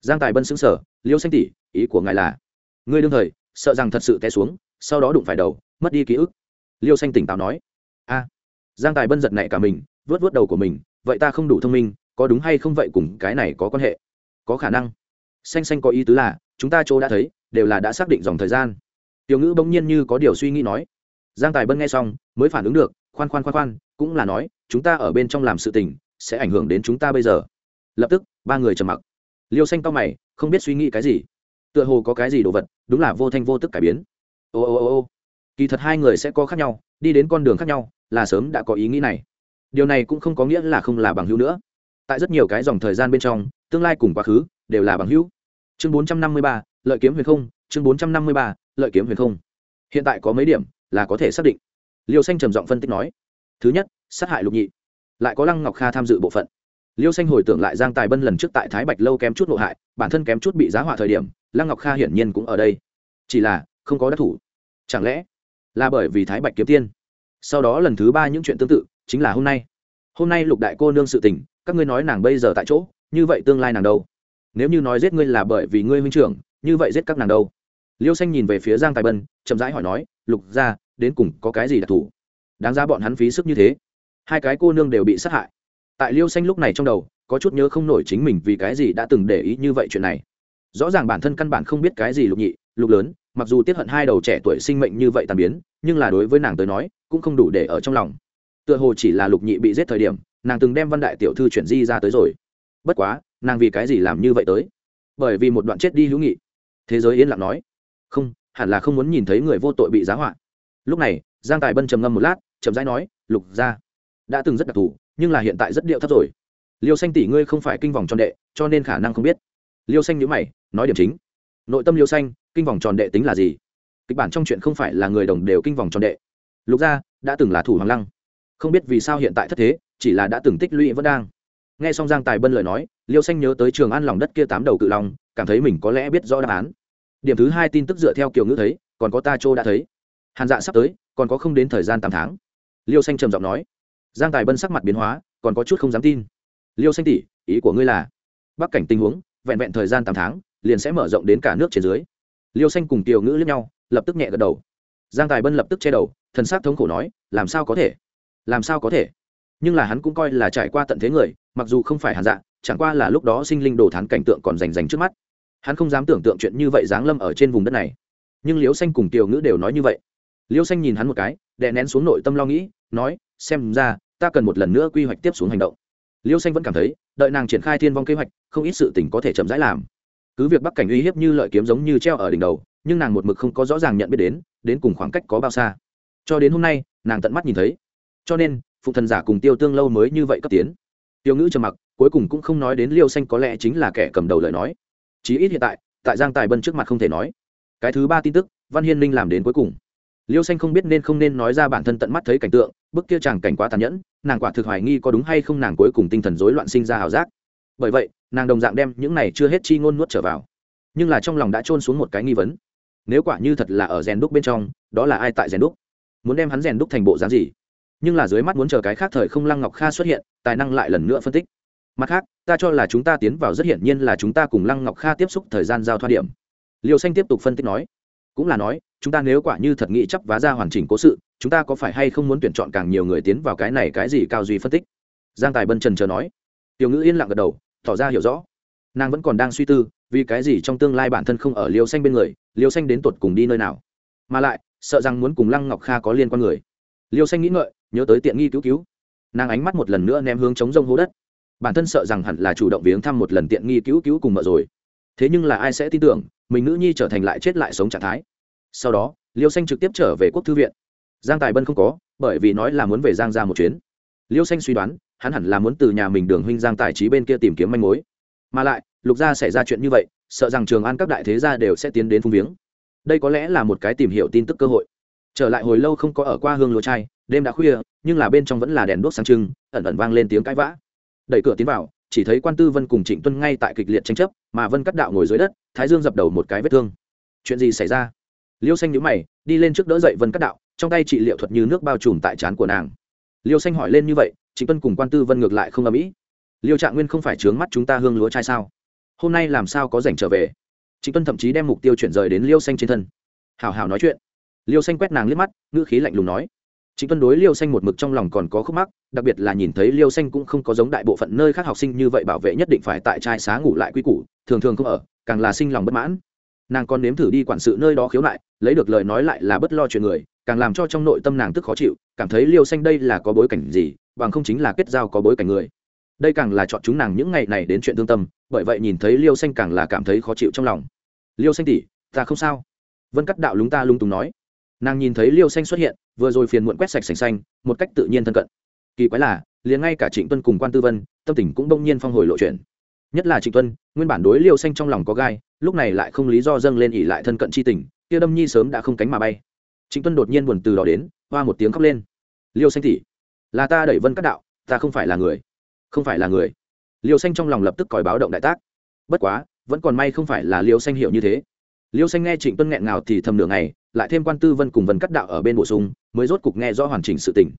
Giang tài bân xứng sở liêu xanh tỉ ý của ngài là, ngươi đương thời, sợ rằng thật sự té xuống, sau đó đụng phải đầu, mất đi ký ức. Liêu xanh tỉnh táo nói. A. Giang tài bân giật nảy cả mình vớt vớt đầu của mình, vậy ta không đủ thông minh, có đúng hay không vậy cùng cái này có quan hệ? Có khả năng. Xanh xanh có ý tứ là, chúng ta chỗ đã thấy, đều là đã xác định dòng thời gian. Tiểu ngữ bỗng nhiên như có điều suy nghĩ nói. Giang tài bân nghe xong, mới phản ứng được khoan khoan khoan khoan, cũng là nói, chúng ta ở bên trong làm sự tình, sẽ ảnh hưởng đến chúng ta bây giờ. Lập tức, ba người trầm mặc. Liêu xanh cao mày, không biết suy nghĩ cái gì. Tựa hồ có cái gì đồ vật, đúng là vô thanh vô tức cải biến. Ô ô ô ô, kỳ thật hai người sẽ có khác nhau, đi đến con đường khác nhau, là sớm đã có ý nghĩ này. Điều này cũng không có nghĩa là không là bằng hữu nữa. Tại rất nhiều cái dòng thời gian bên trong, tương lai cùng quá khứ, đều là bằng hữu. Chương bốn trăm năm mươi ba, lợi kiếm huyền không, chương bốn trăm năm mươi ba, lợi kiếm huyền không. Hiện tại có mấy điểm là có thể xác định liêu xanh trầm giọng phân tích nói, thứ nhất, sát hại lục nhị, lại có lăng ngọc kha tham dự bộ phận. Liêu xanh hồi tưởng lại giang tài bân lần trước tại thái bạch lâu kém chút nội hại, bản thân kém chút bị giá họa thời điểm, lăng ngọc kha hiển nhiên cũng ở đây. Chỉ là, không có đắc thủ. Chẳng lẽ là bởi vì thái bạch kiếm tiên? Sau đó lần thứ ba những chuyện tương tự, chính là hôm nay. Hôm nay lục đại cô nương sự tình, các ngươi nói nàng bây giờ tại chỗ, như vậy tương lai nàng đâu? Nếu như nói giết ngươi là bởi vì ngươi huynh trưởng, như vậy giết các nàng đâu? Liêu xanh nhìn về phía giang tài bân, chậm rãi hỏi nói, lục ra đến cùng có cái gì đặc thù? Đáng ra bọn hắn phí sức như thế. Hai cái cô nương đều bị sát hại. Tại liêu xanh lúc này trong đầu, có chút nhớ không nổi chính mình vì cái gì đã từng để ý như vậy chuyện này. Rõ ràng bản thân căn bản không biết cái gì lục nhị, lục lớn, mặc dù tiết hận hai đầu trẻ tuổi sinh mệnh như vậy tàn biến, nhưng là đối với nàng tới nói, cũng không đủ để ở trong lòng. Tựa hồ chỉ là lục nhị bị giết thời điểm, nàng từng đem văn đại tiểu thư chuyển di ra tới rồi. Bất quá, nàng vì cái gì làm như vậy tới? Bởi vì một đoạn chết đi hữu nghị. Thế giới yên lặng nói. Không, hẳn là không muốn nhìn thấy người vô tội bị giá họa lúc này, giang tài bân trầm ngâm một lát, chậm rãi nói, lục ra đã từng rất đặc thù, nhưng là hiện tại rất điệu thấp rồi. Liêu xanh tỷ ngươi không phải kinh vòng tròn đệ, cho nên khả năng không biết. Liêu xanh nhữ mày, nói điểm chính. Nội tâm liêu xanh, kinh vòng tròn đệ tính là gì? Kịch bản trong chuyện không phải là người đồng đều kinh vòng tròn đệ. Lục gia, đã từng là thủ hoàng lăng. Không biết vì sao hiện tại thất thế, chỉ là đã từng tích lũy vẫn đang. Nghe xong giang tài bân lời nói, liêu xanh nhớ tới trường an lòng đất kia tám đầu cự long, cảm thấy mình có lẽ biết rõ đáp án. Điểm thứ hai tin tức dựa theo kiểu ngữ thấy, còn có ta châu đã thấy hàn dạ sắp tới, còn có không đến thời gian tám tháng. Liêu xanh trầm giọng nói. Giang tài bân sắc mặt biến hóa, còn có chút không dám tin. Liêu xanh tỷ, ý của ngươi là? Bắc cảnh tình huống, vẹn vẹn thời gian tám tháng, liền sẽ mở rộng đến cả nước trên dưới. Liêu xanh cùng tiểu ngữ lẫn nhau, lập tức nhẹ gật đầu. Giang tài bân lập tức che đầu, thần s á c thống khổ nói, làm sao có thể? Làm sao có thể? Nhưng là hắn cũng coi là trải qua tận thế người, mặc dù không phải hàn dạ chẳng qua là lúc đó sinh linh đồ thán cảnh tượng còn rành rành trước mắt. Hắn không dám tưởng tượng chuyện như vậy giáng lâm ở trên vùng đất này. Nhưng liêu xanh cùng tiểu ngữ đều nói như vậy liêu xanh nhìn hắn một cái, đè nén xuống nội tâm lo nghĩ, nói, xem ra, ta cần một lần nữa quy hoạch tiếp xuống hành động. Liêu xanh vẫn cảm thấy, đợi nàng triển khai thiên vong kế hoạch, không ít sự tình có thể chậm rãi làm. Cứ việc bắc cảnh uy hiếp như lợi kiếm giống như treo ở đỉnh đầu, nhưng nàng một mực không có rõ ràng nhận biết đến đến cùng khoảng cách có bao xa. Cho đến hôm nay, nàng tận mắt nhìn thấy. Cho nên, phụ thần giả cùng tiêu tương lâu mới như vậy cấp tiến. Tiêu ngữ trầm mặc, cuối cùng cũng không nói đến liêu xanh có lẽ chính là kẻ cầm đầu lời nói. Chí ít hiện tại tại giang tài bân trước mặt không thể nói. Cái thứ ba tin tức, văn hiên linh làm đến cuối cùng liêu xanh không biết nên không nên nói ra bản thân tận mắt thấy cảnh tượng, bức kia chàng cảnh quá tàn nhẫn, nàng quả thực hoài nghi có đúng hay không nàng cuối cùng tinh thần rối loạn sinh ra ảo giác. Bởi vậy, nàng đồng dạng đem những này chưa hết chi ngôn nuốt trở vào. Nhưng là trong lòng đã trôn xuống một cái nghi vấn. Nếu quả như thật là ở rèn đúc bên trong, đó là ai tại rèn đúc? Muốn đem hắn rèn đúc thành bộ dáng gì? Nhưng là dưới mắt muốn chờ cái khác thời không lăng ngọc kha xuất hiện, tài năng lại lần nữa phân tích. Mặt khác, ta cho là chúng ta tiến vào rất hiển nhiên là chúng ta cùng lăng ngọc kha tiếp xúc thời gian giao thoa điểm. Liều xanh tiếp tục phân tích nói cũng là nói, chúng ta nếu quả như thật nghĩ chấp vá ra hoàn chỉnh cố sự, chúng ta có phải hay không muốn tuyển chọn càng nhiều người tiến vào cái này cái gì cao duy phân tích? Giang tài bân trần chờ nói. Tiểu ngữ yên lặng gật đầu, tỏ ra hiểu rõ. Nàng vẫn còn đang suy tư, vì cái gì trong tương lai bản thân không ở liêu xanh bên người, liêu xanh đến tột cùng đi nơi nào? Mà lại, sợ rằng muốn cùng lăng ngọc kha có liên quan người. Liêu xanh nghĩ ngợi, nhớ tới tiện nghi cứu cứu. Nàng ánh mắt một lần nữa ném hướng chống rông hố đất. Bản thân sợ rằng hẳn là chủ động viếng thăm một lần tiện nghi cứu cứu cùng mợ rồi thế nhưng là ai sẽ tin tưởng mình nữ nhi trở thành lại chết lại sống trạng thái? Sau đó, liêu xanh trực tiếp trở về quốc thư viện. Giang tài bân không có, bởi vì nói là muốn về giang ra một chuyến. Liêu xanh suy đoán, hắn hẳn là muốn từ nhà mình đường huynh giang tài trí bên kia tìm kiếm manh mối. Mà lại, lục gia xảy ra chuyện như vậy, sợ rằng trường an các đại thế gia đều sẽ tiến đến phung viếng. Đây có lẽ là một cái tìm hiểu tin tức cơ hội. Trở lại hồi lâu không có ở qua hương lúa trai đêm đã khuya, nhưng là bên trong vẫn là đèn đuốc sáng trưng, ẩn ẩn vang lên tiếng cãi vã. Đẩy cửa tiến vào chỉ thấy quan tư vân cùng trịnh tuân ngay tại kịch liệt tranh chấp, mà vân cắt đạo ngồi dưới đất, thái dương dập đầu một cái vết thương. Chuyện gì xảy ra? Liêu xanh nhữ mày, đi lên trước đỡ dậy vân cắt đạo, trong tay trị liệu thuật như nước bao trùm tại trán của nàng. Liêu xanh hỏi lên như vậy, trịnh tuân cùng quan tư vân ngược lại không âm ĩ. Liêu trạng nguyên không phải trướng mắt chúng ta hương lúa trai sao? Hôm nay làm sao có rảnh trở về? Trịnh tuân thậm chí đem mục tiêu chuyển rời đến liêu xanh trên thân. Hào hào nói chuyện. Liêu xanh quét nàng liếc mắt, ngữ khí lạnh lùng nói. Trịnh Tuân đối Liêu Xanh một mực trong lòng còn có khúc mắc, đặc biệt là nhìn thấy Liêu Xanh cũng không có giống đại bộ phận nơi khác học sinh như vậy bảo vệ nhất định phải tại trai xá ngủ lại quy củ, thường thường không ở, càng là sinh lòng bất mãn. Nàng còn nếm thử đi quản sự nơi đó khiếu nại, lấy được lời nói lại là bất lo chuyện người, càng làm cho trong nội tâm nàng tức khó chịu, cảm thấy Liêu Xanh đây là có bối cảnh gì, bằng không chính là kết giao có bối cảnh người. Đây càng là chọn chúng nàng những ngày này đến chuyện tương tâm, bởi vậy nhìn thấy Liêu Xanh càng là cảm thấy khó chịu trong lòng. Liêu Xanh tỷ, ta không sao. Vân Cắt Đạo lúng ta lúng túng nói nàng nhìn thấy liêu xanh xuất hiện, vừa rồi phiền muộn quét sạch sành xanh, một cách tự nhiên thân cận. Kỳ quái là, liền ngay cả trịnh tuân cùng quan tư vân, tâm tình cũng đông nhiên phong hồi lộ chuyển. Nhất là trịnh tuân, nguyên bản đối liêu xanh trong lòng có gai, lúc này lại không lý do dâng lên ỉ lại thân cận c h i tình, kia đâm nhi sớm đã không cánh mà bay. Trịnh tuân đột nhiên buồn từ đó đến, hoa một tiếng khóc lên. Liêu xanh tỉ là ta đẩy vân các đạo, ta không phải là người. Không phải là người. Liêu xanh trong lòng lập tức còi báo động đại tác. Bất quá, vẫn còn may không phải là liêu xanh hiểu như thế. Liêu xanh nghe trịnh tuân nghẹn ngào thì thầm nửa ngày lại thêm quan tư vân cùng vân cắt đạo ở bên bổ sung, mới rốt cục nghe rõ hoàn chỉnh sự tình.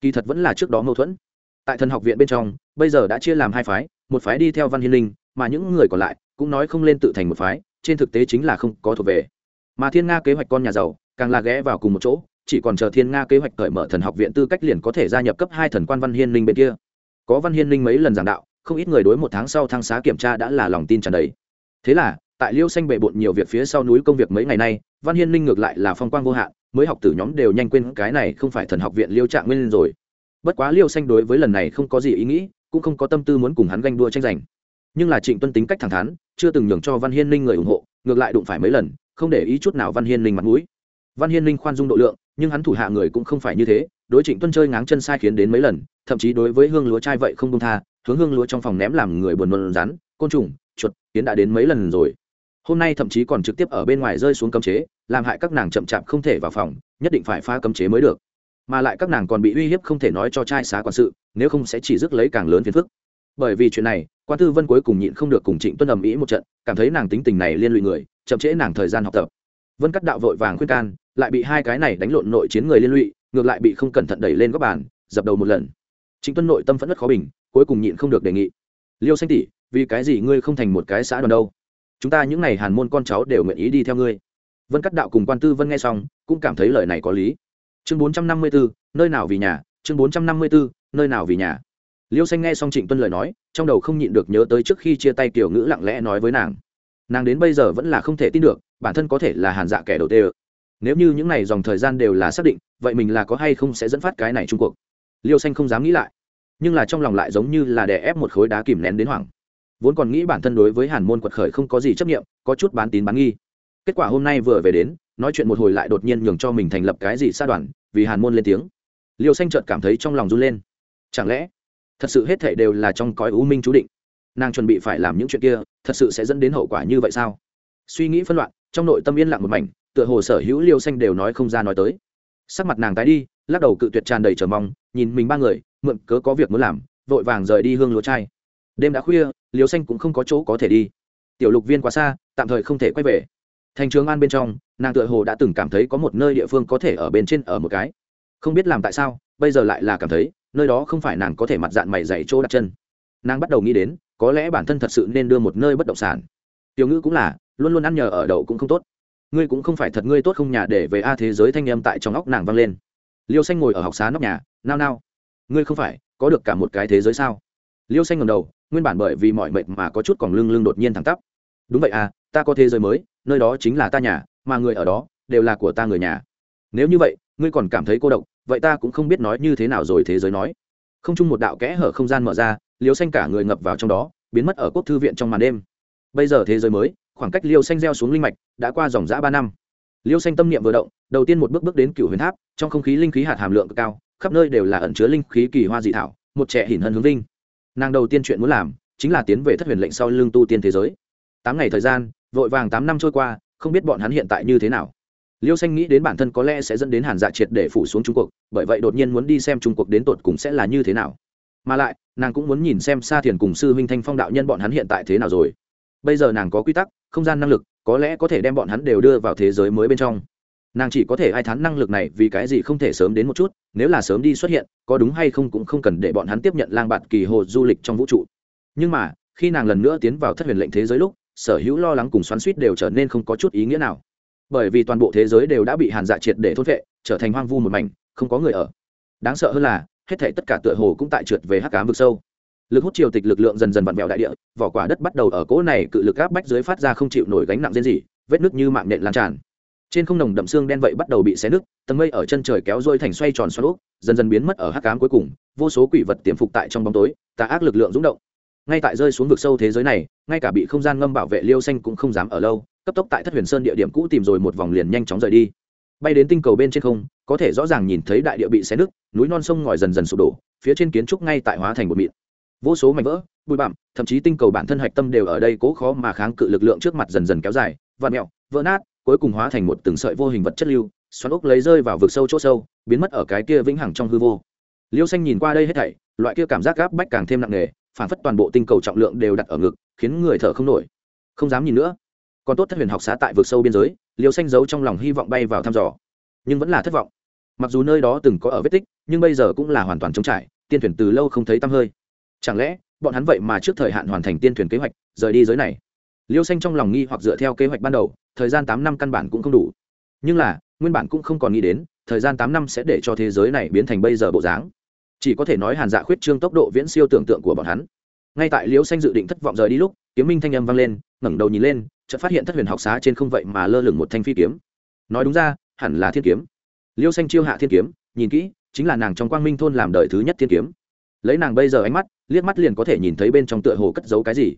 Kỳ thật vẫn là trước đó mâu thuẫn. Tại thần học viện bên trong, bây giờ đã chia làm hai phái, một phái đi theo văn hiên linh, mà những người còn lại cũng nói không lên tự thành một phái, trên thực tế chính là không có thuộc về. Mà thiên nga kế hoạch con nhà giàu, càng là ghé vào cùng một chỗ, chỉ còn chờ thiên nga kế hoạch cởi mở thần học viện tư cách liền có thể gia nhập cấp hai thần quan văn hiên linh bên kia. Có văn hiên linh mấy lần giảng đạo, không ít người đối một tháng sau thăng xá kiểm tra đã là lòng tin tràn đầy. Thế là tại liêu xanh bệ bộn nhiều việc phía sau núi công việc mấy ngày nay, văn hiên ninh ngược lại là phong quang vô hạn, mới học tử nhóm đều nhanh quên cái này không phải thần học viện liêu trạng nguyên rồi. Bất quá liêu xanh đối với lần này không có gì ý nghĩ, cũng không có tâm tư muốn cùng hắn ganh đua tranh giành. Nhưng là trịnh tuân tính cách thẳng thắn, chưa từng nhường cho văn hiên ninh người ủng hộ, ngược lại đụng phải mấy lần, không để ý chút nào văn hiên ninh mặt mũi. Văn hiên ninh khoan dung độ lượng, nhưng hắn thủ hạ người cũng không phải như thế, đối trịnh tuân chơi ngáng chân sai khiến đến mấy lần, thậm chí đối với hương lúa trai vậy không công tha, hướng hương lúa trong phòng ném làm người buồn nôn rắn, côn trùng, chuột, tiến đã đến mấy lần rồi hôm nay thậm chí còn trực tiếp ở bên ngoài rơi xuống cấm chế, làm hại các nàng chậm chạp không thể vào phòng, nhất định phải phá cấm chế mới được. Mà lại các nàng còn bị uy hiếp không thể nói cho trai xá quản sự, nếu không sẽ chỉ rước lấy càng lớn phiền phức. Bởi vì chuyện này, quan tư vân cuối cùng nhịn không được cùng trịnh tuân ầm ĩ một trận, cảm thấy nàng tính tình này liên lụy người, chậm trễ nàng thời gian học tập. Vân cắt đạo vội vàng khuyên can, lại bị hai cái này đánh lộn nội chiến người liên lụy, ngược lại bị không cẩn thận đẩy lên góc bàn, dập đầu một lần. Trịnh tuân nội tâm phẫn rất khó bình, cuối cùng nhịn không được đề nghị. Liêu xanh tỷ, vì cái gì ngươi không thành một cái xã đoàn đâu? Chúng ta những n à y hàn môn con cháu đều nguyện ý đi theo ngươi. Vân cắt đạo cùng quan tư vân nghe xong, cũng cảm thấy lời này có lý. Chương bốn trăm năm mươi bốn nơi nào vì nhà? Chương bốn trăm năm mươi bốn nơi nào vì nhà? Liêu xanh nghe xong trịnh tuân lời nói, trong đầu không nhịn được nhớ tới trước khi chia tay kiểu ngữ lặng lẽ nói với nàng. Nàng đến bây giờ vẫn là không thể tin được, bản thân có thể là hàn dạ kẻ đầu tê ơ nếu như những n à y dòng thời gian đều là xác định, vậy mình là có hay không sẽ dẫn phát cái này trung cuộc liêu xanh không dám nghĩ lại, nhưng là trong lòng lại giống như là đè ép một khối đá kìm nén đến hoảng vốn còn nghĩ bản thân đối với hàn môn quật khởi không có gì chấp nghiệm có chút bán tín bán nghi. Kết quả hôm nay vừa về đến, nói chuyện một hồi lại đột nhiên nhường cho mình thành lập cái gì xa đoàn, vì hàn môn lên tiếng. Liêu xanh chợt cảm thấy trong lòng run lên. Chẳng lẽ, thật sự hết thể đều là trong cõi u minh chú định? Nàng chuẩn bị phải làm những chuyện kia, thật sự sẽ dẫn đến hậu quả như vậy sao? Suy nghĩ phân loạn, trong nội tâm yên lặng một mảnh, tựa hồ sở hữu liêu xanh đều nói không ra nói tới. Sắc mặt nàng tái đi, lắc đầu cự tuyệt tràn đầy trờ mong, nhìn mình ba người, mượn cớ có việc muốn làm, vội vàng rời đi hương lúa trai đêm đã khuya liêu xanh cũng không có chỗ có thể đi. Tiểu lục viên quá xa, tạm thời không thể quay về. Thành trường an bên trong, nàng tựa hồ đã từng cảm thấy có một nơi địa phương có thể ở bên trên ở một cái. Không biết làm tại sao, bây giờ lại là cảm thấy, nơi đó không phải nàng có thể mặt dạng mày dạy chỗ đặt chân. Nàng bắt đầu nghĩ đến, có lẽ bản thân thật sự nên đưa một nơi bất động sản. Tiểu ngữ cũng là, luôn luôn ăn nhờ ở đậu cũng không tốt. Ngươi cũng không phải thật ngươi tốt không nhà để về a thế giới thanh em tại trong óc nàng vang lên. Liêu xanh ngồi ở học xá nóc nhà, nao nao. Ngươi không phải, có được cả một cái thế giới sao? Liêu xanh ngầm đầu, nguyên bản bởi vì mọi mệt mà có chút còn lưng lưng đột nhiên thẳng tắp. Đúng vậy à ta có thế giới mới, nơi đó chính là ta nhà, mà người ở đó đều là của ta người nhà. Nếu như vậy, ngươi còn cảm thấy cô độc, vậy ta cũng không biết nói như thế nào rồi thế giới nói. Không chung một đạo kẽ hở không gian mở ra, liêu xanh cả người ngập vào trong đó, biến mất ở quốc thư viện trong màn đêm. Bây giờ thế giới mới, khoảng cách liêu xanh gieo xuống linh mạch đã qua dòng giã ba năm. Liêu xanh tâm niệm vừa động, đầu tiên một bước bước đến cựu huyền tháp, trong không khí linh khí hạt hàm lượng cực cao, khắp nơi đều là ẩn chứa linh khí kỳ hoa dị thảo, một trẻ hỉn hân hướng vinh nàng đầu tiên chuyện muốn làm chính là tiến về thất huyền lệnh sau lưng tu tiên thế giới. Tám ngày thời gian, vội vàng tám năm trôi qua, không biết bọn hắn hiện tại như thế nào. Liêu xanh nghĩ đến bản thân có lẽ sẽ dẫn đến hàn dạ triệt để phủ xuống trung quốc, bởi vậy đột nhiên muốn đi xem trung quốc đến tột cùng sẽ là như thế nào. Mà lại, nàng cũng muốn nhìn xem sa thiền cùng sư huynh thanh phong đạo nhân bọn hắn hiện tại thế nào rồi. Bây giờ nàng có quy tắc, không gian năng lực, có lẽ có thể đem bọn hắn đều đưa vào thế giới mới bên trong nàng chỉ có thể ai thán năng lực này vì cái gì không thể sớm đến một chút, nếu là sớm đi xuất hiện, có đúng hay không cũng không cần để bọn hắn tiếp nhận lang bạt kỳ hồ du lịch trong vũ trụ. Nhưng mà, khi nàng lần nữa tiến vào thất huyền lệnh thế giới lúc, sở hữu lo lắng cùng xoắn suýt đều trở nên không có chút ý nghĩa nào. Bởi vì toàn bộ thế giới đều đã bị hàn dạ triệt để thốt vệ trở thành hoang vu một mảnh, không có người ở. Đáng sợ hơn là, hết thể tất cả tựa hồ cũng tại trượt về hắc cám vực sâu. Lực hút triều tịch lực lượng dần dần vặn vẹo đại địa, vỏ quả đất bắt đầu ở cỗ này cự lực áp bách dưới phát ra không chịu nổi gánh nặng riêng gì vết nước như mạng nện lan tràn trên không nồng đậm xương đen vậy bắt đầu bị xé nứt, tầng mây ở chân trời kéo dôi thành xoay tròn xoắn úp, dần dần biến mất ở hắc cám cuối cùng, vô số quỷ vật tiềm phục tại trong bóng tối, tà ác lực lượng rúng động. Ngay tại rơi xuống vực sâu thế giới này, ngay cả bị không gian ngâm bảo vệ liêu xanh cũng không dám ở lâu, cấp tốc tại thất huyền sơn địa điểm cũ tìm rồi một vòng liền nhanh chóng rời đi. Bay đến tinh cầu bên trên không, có thể rõ ràng nhìn thấy đại địa bị xé nứt, núi non sông ngòi dần dần sụp đổ, phía trên kiến trúc ngay tại hóa thành một mịn. Vô số mảnh vỡ, bụi bặm, thậm chí tinh cầu bản thân hạch tâm đều ở đây cố khó mà kháng cự lực lượng trước mặt dần dần kéo dài vạt mẹo vỡ nát cuối cùng hóa thành một từng sợi vô hình vật chất lưu, xoắn ốc lấy rơi vào vực sâu chỗ sâu, biến mất ở cái kia vĩnh hằng trong hư vô. Liêu xanh nhìn qua đây hết thảy, loại kia cảm giác gáp bách càng thêm nặng nề, phản phất toàn bộ tinh cầu trọng lượng đều đặt ở ngực, khiến người thở không nổi. Không dám nhìn nữa. Còn tốt thất huyền học xá tại vực sâu biên giới, liêu xanh giấu trong lòng hy vọng bay vào thăm dò. Nhưng vẫn là thất vọng. Mặc dù nơi đó từng có ở vết tích, nhưng bây giờ cũng là hoàn toàn trống trải, tiên thuyền từ lâu không thấy tăm hơi. Chẳng lẽ, bọn hắn vậy mà trước thời hạn hoàn thành tiên thuyền kế hoạch, rời đi giới này? Liêu xanh trong lòng nghi hoặc dựa theo kế hoạch ban đầu, thời gian tám năm căn bản cũng không đủ. Nhưng là, nguyên bản cũng không còn nghĩ đến, thời gian tám năm sẽ để cho thế giới này biến thành bây giờ bộ dáng. Chỉ có thể nói hàn dạ khuyết trương tốc độ viễn siêu tưởng tượng của bọn hắn. Ngay tại liêu xanh dự định thất vọng rời đi lúc, kiếm minh thanh âm vang lên, ngẩng đầu nhìn lên, chợt phát hiện thất huyền học xá trên không vậy mà lơ lửng một thanh phi kiếm. Nói đúng ra, hẳn là thiên kiếm. Liêu xanh chiêu hạ thiên kiếm, nhìn kỹ, chính là nàng trong quang minh thôn làm đời thứ nhất thiên kiếm. Lấy nàng bây giờ ánh mắt, liếc mắt liền có thể nhìn thấy bên trong tựa hồ cất giấu cái gì.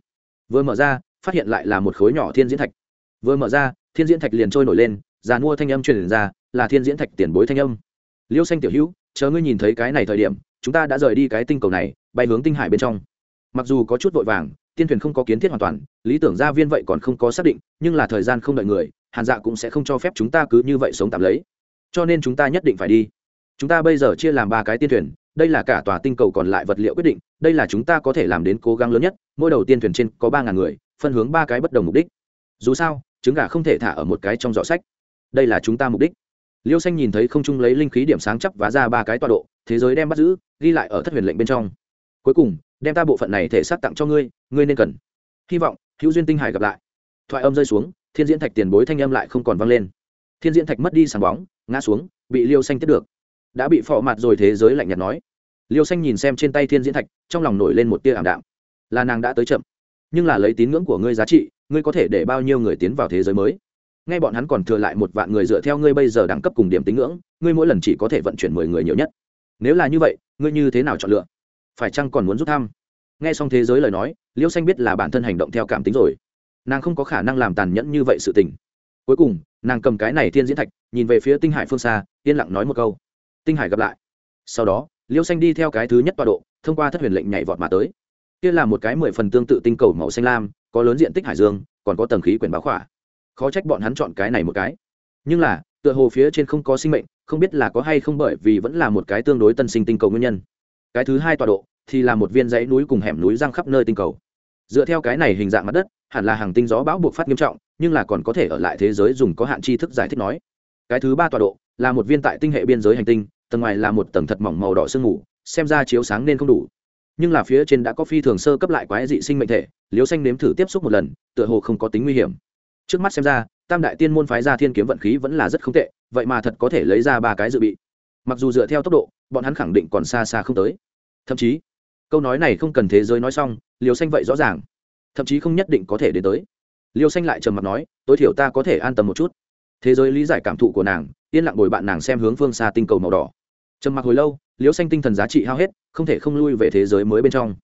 Vừa mở ra phát hiện lại là một khối nhỏ thiên diễn thạch. Vừa mở ra, thiên diễn thạch liền trôi nổi lên giàn mua thanh âm truyền ra, là thiên diễn thạch tiền bối thanh âm. Liêu xanh tiểu hữu, chờ ngươi nhìn thấy cái này thời điểm, chúng ta đã rời đi cái tinh cầu này, bay hướng tinh hải bên trong. Mặc dù có chút vội vàng, tiên thuyền không có kiến thiết hoàn toàn, lý tưởng gia viên vậy còn không có xác định, nhưng là thời gian không đợi người, hàn dạ cũng sẽ không cho phép chúng ta cứ như vậy sống tạm lấy. Cho nên chúng ta nhất định phải đi. Chúng ta bây giờ chia làm ba cái tiên thuyền đây là cả tòa tinh cầu còn lại vật liệu quyết định, đây là chúng ta có thể làm đến cố gắng lớn nhất, mỗi đầu tiên thuyền trên có ba ngàn người, phân hướng ba cái bất đồng mục đích. Dù sao, trứng gà không thể thả ở một cái trong giỏ sách. Đây là chúng ta mục đích. Liêu xanh nhìn thấy không trung lấy linh khí điểm sáng chấp và ra ba cái tọa độ, thế giới đem bắt giữ, ghi lại ở thất huyền lệnh bên trong. Cuối cùng, đem ta bộ phận này thể xác tặng cho ngươi ngươi nên cần. Hy vọng, hữu duyên tinh hải gặp lại. Thoại âm rơi xuống, thiên diễn thạch tiền bối thanh âm lại không còn vang lên. Thiên diễn thạch mất đi sáng bóng, ngã xuống, bị liêu xanh tiếp được đã bị phò mặt rồi thế giới lạnh nhạt nói. Liêu xanh nhìn xem trên tay thiên diễn thạch, trong lòng nổi lên một tia ảm đạm. Là nàng đã tới chậm, nhưng là lấy tín ngưỡng của ngươi giá trị, ngươi có thể để bao nhiêu người tiến vào thế giới mới? Ngay bọn hắn còn thừa lại một vạn người dựa theo ngươi bây giờ đẳng cấp cùng điểm tín ngưỡng, ngươi mỗi lần chỉ có thể vận chuyển mười người nhiều nhất. Nếu là như vậy, ngươi như thế nào chọn lựa? Phải chăng còn muốn rút thăm? Nghe xong thế giới lời nói, liêu xanh biết là bản thân hành động theo cảm tính rồi. Nàng không có khả năng làm tàn nhẫn như vậy sự tình. Cuối cùng, nàng cầm cái này thiên diễn thạch, nhìn về phía tinh hải phương xa, yên lặng nói một câu tinh hải gặp lại. Sau đó, liêu xanh đi theo cái thứ nhất tọa độ, thông qua thất huyền lệnh nhảy vọt mà tới. Kia là một cái mười phần tương tự tinh cầu màu xanh lam, có lớn diện tích hải dương, còn có tầng khí quyển báo khỏa. Khó trách bọn hắn chọn cái này một cái. Nhưng là, tựa hồ phía trên không có sinh mệnh, không biết là có hay không bởi vì vẫn là một cái tương đối tân sinh tinh cầu nguyên nhân. Cái thứ hai tọa độ thì là một viên dãy núi cùng hẻm núi răng khắp nơi tinh cầu. Dựa theo cái này hình dạng mặt đất, hẳn là hàng tinh gió bão buộc phát nghiêm trọng, nhưng là còn có thể ở lại thế giới dùng có hạn tri thức giải thích nói. Cái thứ ba tọa độ là một viên tại tinh hệ biên giới hành tinh tầng ngoài là một tầng thật mỏng màu đỏ sương mù, xem ra chiếu sáng nên không đủ. Nhưng là phía trên đã có phi thường sơ cấp lại quái dị sinh mệnh thể liếu xanh nếm thử tiếp xúc một lần, tựa hồ không có tính nguy hiểm. Trước mắt xem ra, tam đại tiên môn phái ra thiên kiếm vận khí vẫn là rất không tệ, vậy mà thật có thể lấy ra ba cái dự bị. Mặc dù dựa theo tốc độ, bọn hắn khẳng định còn xa xa không tới. Thậm chí, câu nói này không cần thế giới nói xong liều xanh vậy rõ ràng. Thậm chí không nhất định có thể đến tới. Liều xanh lại trầm mặt nói, tối thiểu ta có thể an tâm một chút. Thế giới lý giải cảm thụ của nàng, yên lặng bồi bạn nàng xem hướng phương xa tinh cầu màu đỏ trầm mặc hồi lâu, Liễu xanh tinh thần giá trị hao hết, không thể không lui về thế giới mới bên trong.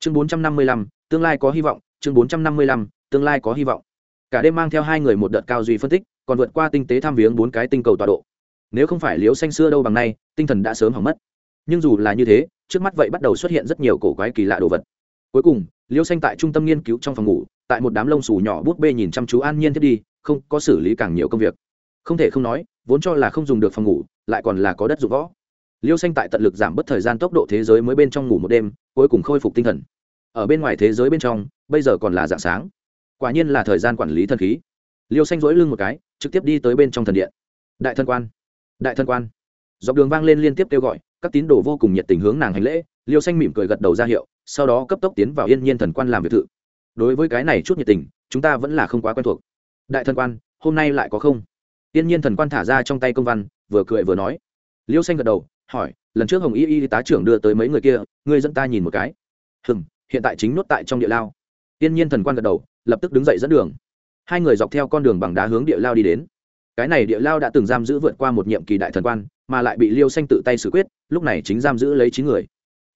Chương bốn trăm năm mươi lăm, tương lai có hy vọng, chương bốn trăm năm mươi lăm, tương lai có hy vọng. Cả đêm mang theo hai người một đợt cao duy phân tích, còn vượt qua tinh tế tham viếng bốn cái tinh cầu tọa độ. Nếu không phải Liễu xanh xưa đâu bằng nay, tinh thần đã sớm hỏng mất. Nhưng dù là như thế, trước mắt vậy bắt đầu xuất hiện rất nhiều cổ quái kỳ lạ đồ vật. Cuối cùng, Liễu xanh tại trung tâm nghiên cứu trong phòng ngủ, tại một đám lông xù nhỏ bút bê nhìn chăm chú an nhiên thiết đi, không có xử lý càng nhiều công việc. Không thể không nói, vốn cho là không dùng được phòng ngủ, lại còn là có đất dụng võ liêu xanh tại tận lực giảm bớt thời gian tốc độ thế giới mới bên trong ngủ một đêm, cuối cùng khôi phục tinh thần. Ở bên ngoài thế giới bên trong, bây giờ còn là dạng sáng. Quả nhiên là thời gian quản lý thần khí. Liêu xanh dỗi lưng một cái, trực tiếp đi tới bên trong thần điện. Đại thân quan, đại thân quan. Dọc đường vang lên liên tiếp kêu gọi, các tín đồ vô cùng nhiệt tình hướng nàng hành lễ. Liêu xanh mỉm cười gật đầu ra hiệu, sau đó cấp tốc tiến vào yên nhiên thần quan làm việc thự. Đối với cái này chút nhiệt tình, chúng ta vẫn là không quá quen thuộc. Đại thần quan, hôm nay lại có không? Yên nhiên thần quan thả ra trong tay công văn, vừa cười vừa nói. Liêu xanh gật đầu hỏi, lần trước hồng y y tá trưởng đưa tới mấy người kia, ngươi dẫn ta nhìn một cái. Hừng hiện tại chính nốt tại trong địa lao. Tiên nhiên thần quan gật đầu, lập tức đứng dậy dẫn đường. Hai người dọc theo con đường bằng đá hướng địa lao đi đến. Cái này địa lao đã từng giam giữ vượt qua một nhiệm kỳ đại thần quan, mà lại bị liêu xanh tự tay xử quyết, lúc này chính giam giữ lấy chín người.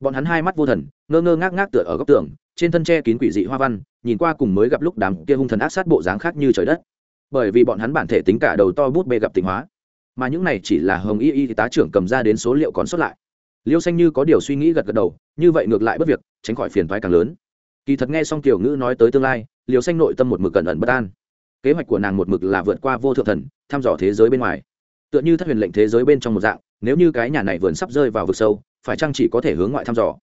Bọn hắn hai mắt vô thần, ngơ ngơ ngác ngác tựa ở góc tường, trên thân tre kín quỷ dị hoa văn, nhìn qua cùng mới gặp lúc đám kia hung thần ác sát bộ dáng khác như trời đất. Bởi vì bọn hắn bản thể tính cả đầu to bút bê gặp tình hóa mà những này chỉ là hồng y y tá trưởng cầm ra đến số liệu còn sót lại. Liêu xanh như có điều suy nghĩ gật gật đầu, như vậy ngược lại bất việc, tránh khỏi phiền thoái càng lớn. Kỳ thật nghe xong tiểu ngữ nói tới tương lai, liêu xanh nội tâm một mực cẩn ẩn bất an. Kế hoạch của nàng một mực là vượt qua vô thượng thần, thăm dò thế giới bên ngoài. Tựa như thất huyền lệnh thế giới bên trong một dạng, nếu như cái nhà này vườn sắp rơi vào vực sâu, phải chăng chỉ có thể hướng ngoại thăm dò?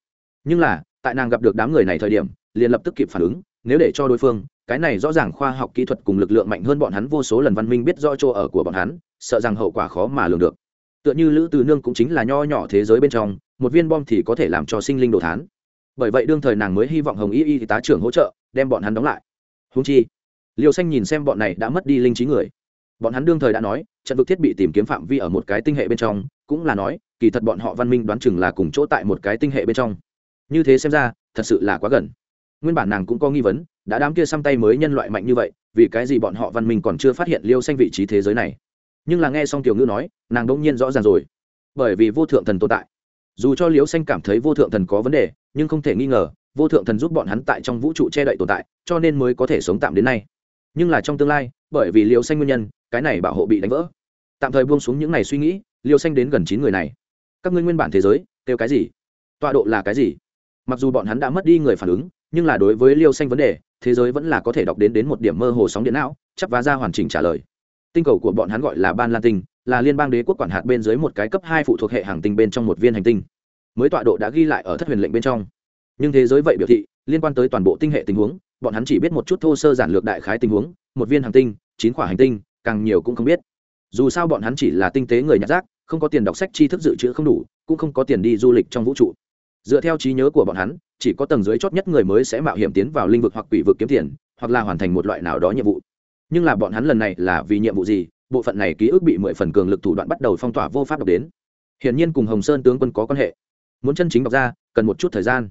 Nhưng là, tại nàng gặp được đám người này thời điểm, liền lập tức kịp phản ứng, nếu để cho đối phương, cái này rõ ràng khoa học kỹ thuật cùng lực lượng mạnh hơn bọn hắn vô số lần văn minh biết rõ chỗ ở của bọn hắn sợ rằng hậu quả khó mà lường được. Tựa như lữ từ nương cũng chính là nho nhỏ thế giới bên trong, một viên bom thì có thể làm cho sinh linh đồ thán. Bởi vậy đương thời nàng mới hy vọng hồng y y tá trưởng hỗ trợ, đem bọn hắn đóng lại. Húng chi liều xanh nhìn xem bọn này đã mất đi linh trí người. Bọn hắn đương thời đã nói, trận vực thiết bị tìm kiếm phạm vi ở một cái tinh hệ bên trong, cũng là nói, kỳ thật bọn họ văn minh đoán chừng là cùng chỗ tại một cái tinh hệ bên trong. Như thế xem ra, thật sự là quá gần. Nguyên bản nàng cũng có nghi vấn, đã đám kia xăm tay mới nhân loại mạnh như vậy, vì cái gì bọn họ văn minh còn chưa phát hiện liêu xanh vị trí thế giới này? Nhưng là nghe xong tiểu ngư nói, nàng đ ỗ n g nhiên rõ ràng rồi. Bởi vì vô thượng thần tồn tại. Dù cho liêu xanh cảm thấy vô thượng thần có vấn đề, nhưng không thể nghi ngờ, vô thượng thần giúp bọn hắn tại trong vũ trụ che đậy tồn tại, cho nên mới có thể sống tạm đến nay. Nhưng là trong tương lai, bởi vì liêu xanh nguyên nhân, cái này bảo hộ bị đánh vỡ. Tạm thời buông xuống những ngày suy nghĩ liêu xanh đến gần chín người này. Các ngươi nguyên bản thế giới, kêu cái gì? Tọa độ là cái gì? Mặc dù bọn hắn đã mất đi người phản ứng, nhưng là đối với liêu xanh vấn đề, thế giới vẫn là có thể đọc đến đến một điểm mơ hồ sóng điện não, chắp vá ra hoàn chỉnh trả lời tinh cầu của bọn hắn gọi là ban lan tinh, là liên bang đế quốc quản hạt bên dưới một cái cấp hai phụ thuộc hệ hàng tinh bên trong một viên hành tinh. Mới tọa độ đã ghi lại ở thất huyền lệnh bên trong. Nhưng thế giới vậy biểu thị, liên quan tới toàn bộ tinh hệ tình huống, bọn hắn chỉ biết một chút thô sơ giản lược đại khái tình huống, một viên hành tinh, chín quả hành tinh, càng nhiều cũng không biết. Dù sao bọn hắn chỉ là tinh tế người nhặt rác, không có tiền đọc sách tri thức dự trữ không đủ, cũng không có tiền đi du lịch trong vũ trụ. Dựa theo trí nhớ của bọn hắn, chỉ có tầng dưới chót nhất người mới sẽ mạo hiểm tiến vào linh vực hoặc quỷ vực kiếm tiền, hoặc là hoàn thành một loại nào đó nhiệm vụ nhưng là bọn hắn lần này là vì nhiệm vụ gì, bộ phận này ký ức bị mười phần cường lực thủ đoạn bắt đầu phong tỏa vô pháp đọc đến. Hiển nhiên cùng hồng sơn tướng quân có quan hệ. Muốn chân chính đọc ra, cần một chút thời gian.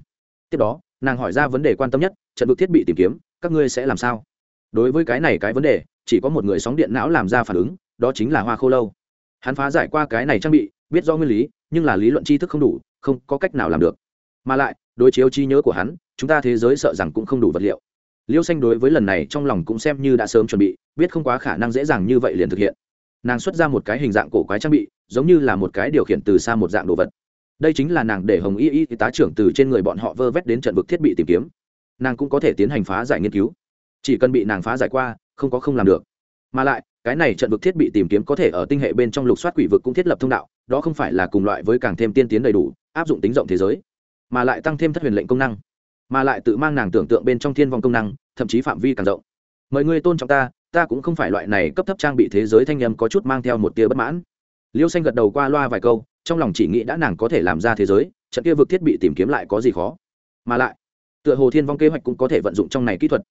Tiếp đó, nàng hỏi ra vấn đề quan tâm nhất, trận vực thiết bị tìm kiếm, các ngươi sẽ làm sao? Đối với cái này cái vấn đề, chỉ có một người sóng điện não làm ra phản ứng, đó chính là hoa khô lâu. Hắn phá giải qua cái này trang bị, biết do nguyên lý, nhưng là lý luận tri thức không đủ, không có cách nào làm được. Mà lại, đối chiếu trí nhớ của hắn, chúng ta thế giới sợ rằng cũng không đủ vật liệu liêu xanh đối với lần này trong lòng cũng xem như đã sớm chuẩn bị, biết không quá khả năng dễ dàng như vậy liền thực hiện. Nàng xuất ra một cái hình dạng cổ quái trang bị, giống như là một cái điều khiển từ xa một dạng đồ vật. Đây chính là nàng để hồng y y tá trưởng từ trên người bọn họ vơ vét đến trận vực thiết bị tìm kiếm. Nàng cũng có thể tiến hành phá giải nghiên cứu. Chỉ cần bị nàng phá giải qua, không có không làm được. Mà lại, cái này trận vực thiết bị tìm kiếm có thể ở tinh hệ bên trong lục soát quỷ vực cũng thiết lập thông đạo, đó không phải là cùng loại với càng thêm tiên tiến đầy đủ, áp dụng tính rộng thế giới, mà lại tăng thêm thất huyền lệnh công năng mà lại tự mang nàng tưởng tượng bên trong thiên vong công năng, thậm chí phạm vi càng rộng. Mời ngươi tôn trọng ta ta cũng không phải loại này cấp thấp trang bị thế giới thanh nhầm có chút mang theo một tia bất mãn. Liêu xanh gật đầu qua loa vài câu, trong lòng chỉ nghĩ đã nàng có thể làm ra thế giới, trận kia vực thiết bị tìm kiếm lại có gì khó. Mà lại, tựa hồ thiên vong kế hoạch cũng có thể vận dụng trong này kỹ thuật.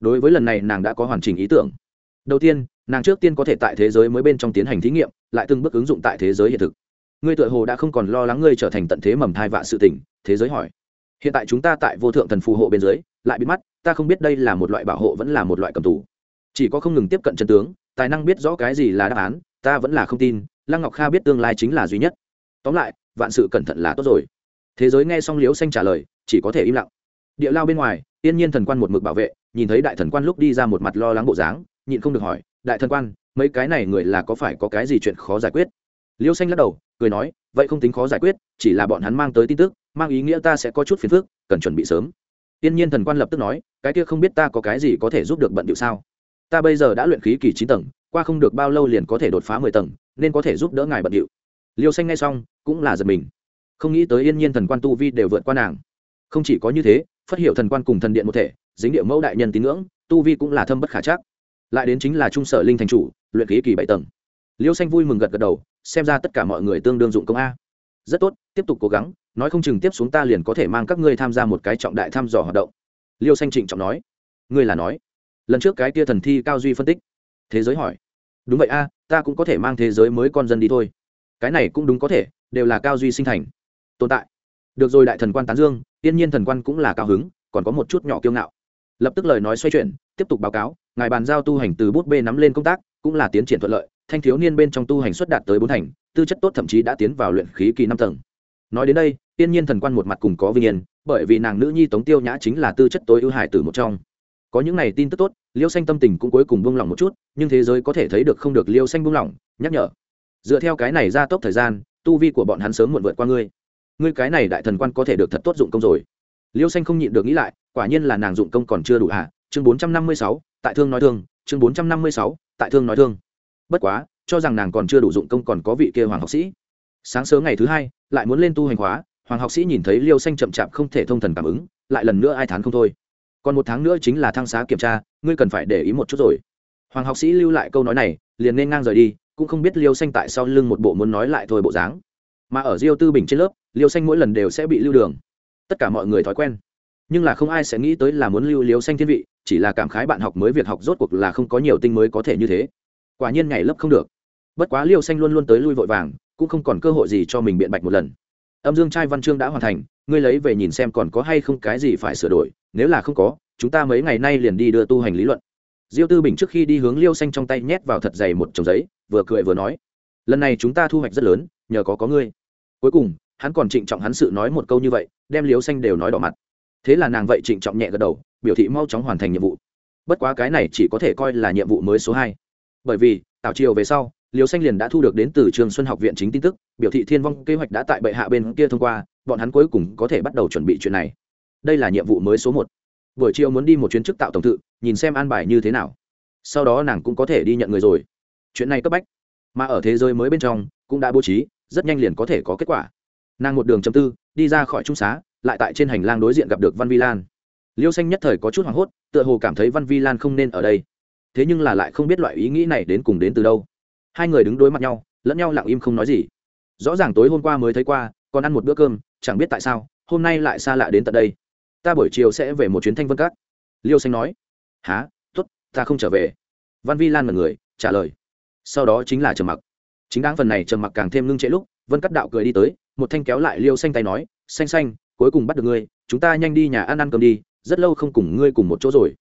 Đối với lần này, nàng đã có hoàn chỉnh ý tưởng. Đầu tiên, nàng trước tiên có thể tại thế giới mới bên trong tiến hành thí nghiệm, lại từng bước ứng dụng tại thế giới hiện thực. Ngươi tựa hồ đã không còn lo lắng ngươi trở thành tận thế mầm thai vạ sự tỉnh thế giới hỏi hiện tại chúng ta tại vô thượng thần phù hộ bên dưới, lại bị mắt, ta không biết đây là một loại bảo hộ vẫn là một loại cầm tù. Chỉ có không ngừng tiếp cận chân tướng, tài năng biết rõ cái gì là đáp án, ta vẫn là không tin, lăng ngọc kha biết tương lai chính là duy nhất. Tóm lại, vạn sự cẩn thận là tốt rồi. Thế giới nghe xong liếu xanh trả lời, chỉ có thể im lặng. Địa lao bên ngoài, yên nhiên thần quan một mực bảo vệ, nhìn thấy đại thần quan lúc đi ra một mặt lo lắng bộ dáng, nhịn không được hỏi, đại thần quan, mấy cái này người là có phải có cái gì chuyện khó giải quyết? Liêu xanh lắc đầu, cười nói, vậy không tính khó giải quyết, chỉ là bọn hắn mang tới tin tức mang ý nghĩa ta sẽ có chút phiền phức, cần chuẩn bị sớm. Tiên nhiên thần quan lập tức nói, cái kia không biết ta có cái gì có thể giúp được bận điệu sao? Ta bây giờ đã luyện khí kỳ chín tầng, qua không được bao lâu liền có thể đột phá mười tầng, nên có thể giúp đỡ ngài bận điệu. Liêu xanh ngay xong, cũng là giật mình. Không nghĩ tới yên nhiên thần quan tu vi đều vượt qua nàng. Không chỉ có như thế phát Hiểu thần quan cùng thần điện một thể, dính địa mẫu đại nhân tín ngưỡng, tu vi cũng là thâm bất khả chắc. Lại đến chính là trung sở linh thành chủ, luyện khí kỳ bảy tầng. Liêu xanh vui mừng gật gật đầu, xem ra tất cả mọi người tương đương dụng công a rất tốt, tiếp tục cố gắng, nói không chừng tiếp xuống ta liền có thể mang các ngươi tham gia một cái trọng đại thăm dò hoạt động. Liêu xanh trịnh trọng nói. Ngươi là nói, lần trước cái tia thần thi cao duy phân tích, thế giới hỏi, đúng vậy a, ta cũng có thể mang thế giới mới con dân đi thôi. Cái này cũng đúng có thể, đều là cao duy sinh thành, tồn tại. Được rồi đại thần quan tán dương, tiên nhiên thần quan cũng là cao hứng, còn có một chút nhỏ kiêu ngạo. Lập tức lời nói xoay chuyển, tiếp tục báo cáo, ngài bàn giao tu hành từ bút bê nắm lên công tác, cũng là tiến triển thuận lợi thanh thiếu niên bên trong tu hành xuất đạt tới bốn thành, tư chất tốt thậm chí đã tiến vào luyện khí kỳ năm tầng. Nói đến đây, tiên nhiên thần quan một mặt cùng có vinh yên, bởi vì nàng nữ nhi tống tiêu nhã chính là tư chất tối ưu hải từ một trong. Có những này tin tức tốt, liêu xanh tâm tình cũng cuối cùng buông lỏng một chút, nhưng thế giới có thể thấy được không được liêu xanh buông lỏng, nhắc nhở. Dựa theo cái này ra tốc thời gian, tu vi của bọn hắn sớm muộn vượt qua ngươi. Ngươi cái này đại thần quan có thể được thật tốt dụng công rồi. Liêu xanh không nhịn được nghĩ lại, quả nhiên là nàng dụng công còn chưa đủ hạ chương bốn trăm năm mươi sáu, tại thương nói thương, chương bốn trăm năm mươi sáu, tại thương nói thương bất quá, cho rằng nàng còn chưa đủ dụng công còn có vị kia hoàng học sĩ. Sáng sớm ngày thứ hai, lại muốn lên tu hành hóa, hoàng học sĩ nhìn thấy liêu xanh chậm chạp không thể thông thần cảm ứng, lại lần nữa ai thán không thôi. Còn một tháng nữa chính là thăng xá kiểm tra, ngươi cần phải để ý một chút rồi. Hoàng học sĩ lưu lại câu nói này, liền nên ngang rời đi, cũng không biết liêu xanh tại sau lưng một bộ muốn nói lại thôi bộ dáng. Mà ở diêu tư bình trên lớp, liêu xanh mỗi lần đều sẽ bị lưu đường. Tất cả mọi người thói quen. Nhưng là không ai sẽ nghĩ tới là muốn lưu liêu xanh thiên vị, chỉ là cảm khái bạn học mới việc học rốt cuộc là không có nhiều tinh mới có thể như thế quả nhiên ngày lớp không được. Bất quá liêu xanh luôn luôn tới lui vội vàng, cũng không còn cơ hội gì cho mình biện bạch một lần. Âm dương trai văn chương đã hoàn thành, ngươi lấy về nhìn xem còn có hay không cái gì phải sửa đổi, nếu là không có, chúng ta mấy ngày nay liền đi đưa tu hành lý luận. Diêu tư bình trước khi đi hướng liêu xanh trong tay nhét vào thật dày một chồng giấy, vừa cười vừa nói, lần này chúng ta thu hoạch rất lớn, nhờ có có ngươi. Cuối cùng, hắn còn trịnh trọng hắn sự nói một câu như vậy, đem liêu xanh đều nói đỏ mặt. Thế là nàng vậy trịnh trọng nhẹ gật đầu, biểu thị mau chóng hoàn thành nhiệm vụ. Bất quá cái này chỉ có thể coi là nhiệm vụ mới số hai bởi vì, tảo triều về sau, liêu xanh liền đã thu được đến từ trường xuân học viện chính tin tức, biểu thị thiên vong kế hoạch đã tại bệ hạ bên kia thông qua, bọn hắn cuối cùng có thể bắt đầu chuẩn bị chuyện này. Đây là nhiệm vụ mới số một. Buổi chiều muốn đi một chuyến chức tạo tổng tự, nhìn xem an bài như thế nào. Sau đó nàng cũng có thể đi nhận người rồi. Chuyện này cấp bách. Mà ở thế giới mới bên trong, cũng đã bố trí, rất nhanh liền có thể có kết quả. Nàng một đường châm tư, đi ra khỏi trung xá, lại tại trên hành lang đối diện gặp được văn vi lan. Liêu xanh nhất thời có chút hoảng hốt, tựa hồ cảm thấy văn vi lan không nên ở đây thế nhưng là lại không biết loại ý nghĩ này đến cùng đến từ đâu. Hai người đứng đối mặt nhau, lẫn nhau lặng im không nói gì. Rõ ràng tối hôm qua mới thấy qua, còn ăn một bữa cơm, chẳng biết tại sao, hôm nay lại xa lạ đến tận đây. Ta buổi chiều sẽ về một chuyến thanh vân các. Liêu xanh nói. Há t ố t ta không trở về. Văn vi lan mật người, trả lời. Sau đó chính là trầm mặc. Chính đáng phần này trầm mặc càng thêm ngưng trễ lúc, vân cắt đạo cười đi tới, một thanh kéo lại liêu xanh tay nói, xanh xanh, cuối cùng bắt được ngươi, chúng ta nhanh đi nhà ăn ăn cơm đi, rất lâu không cùng ngươi cùng một chỗ rồi.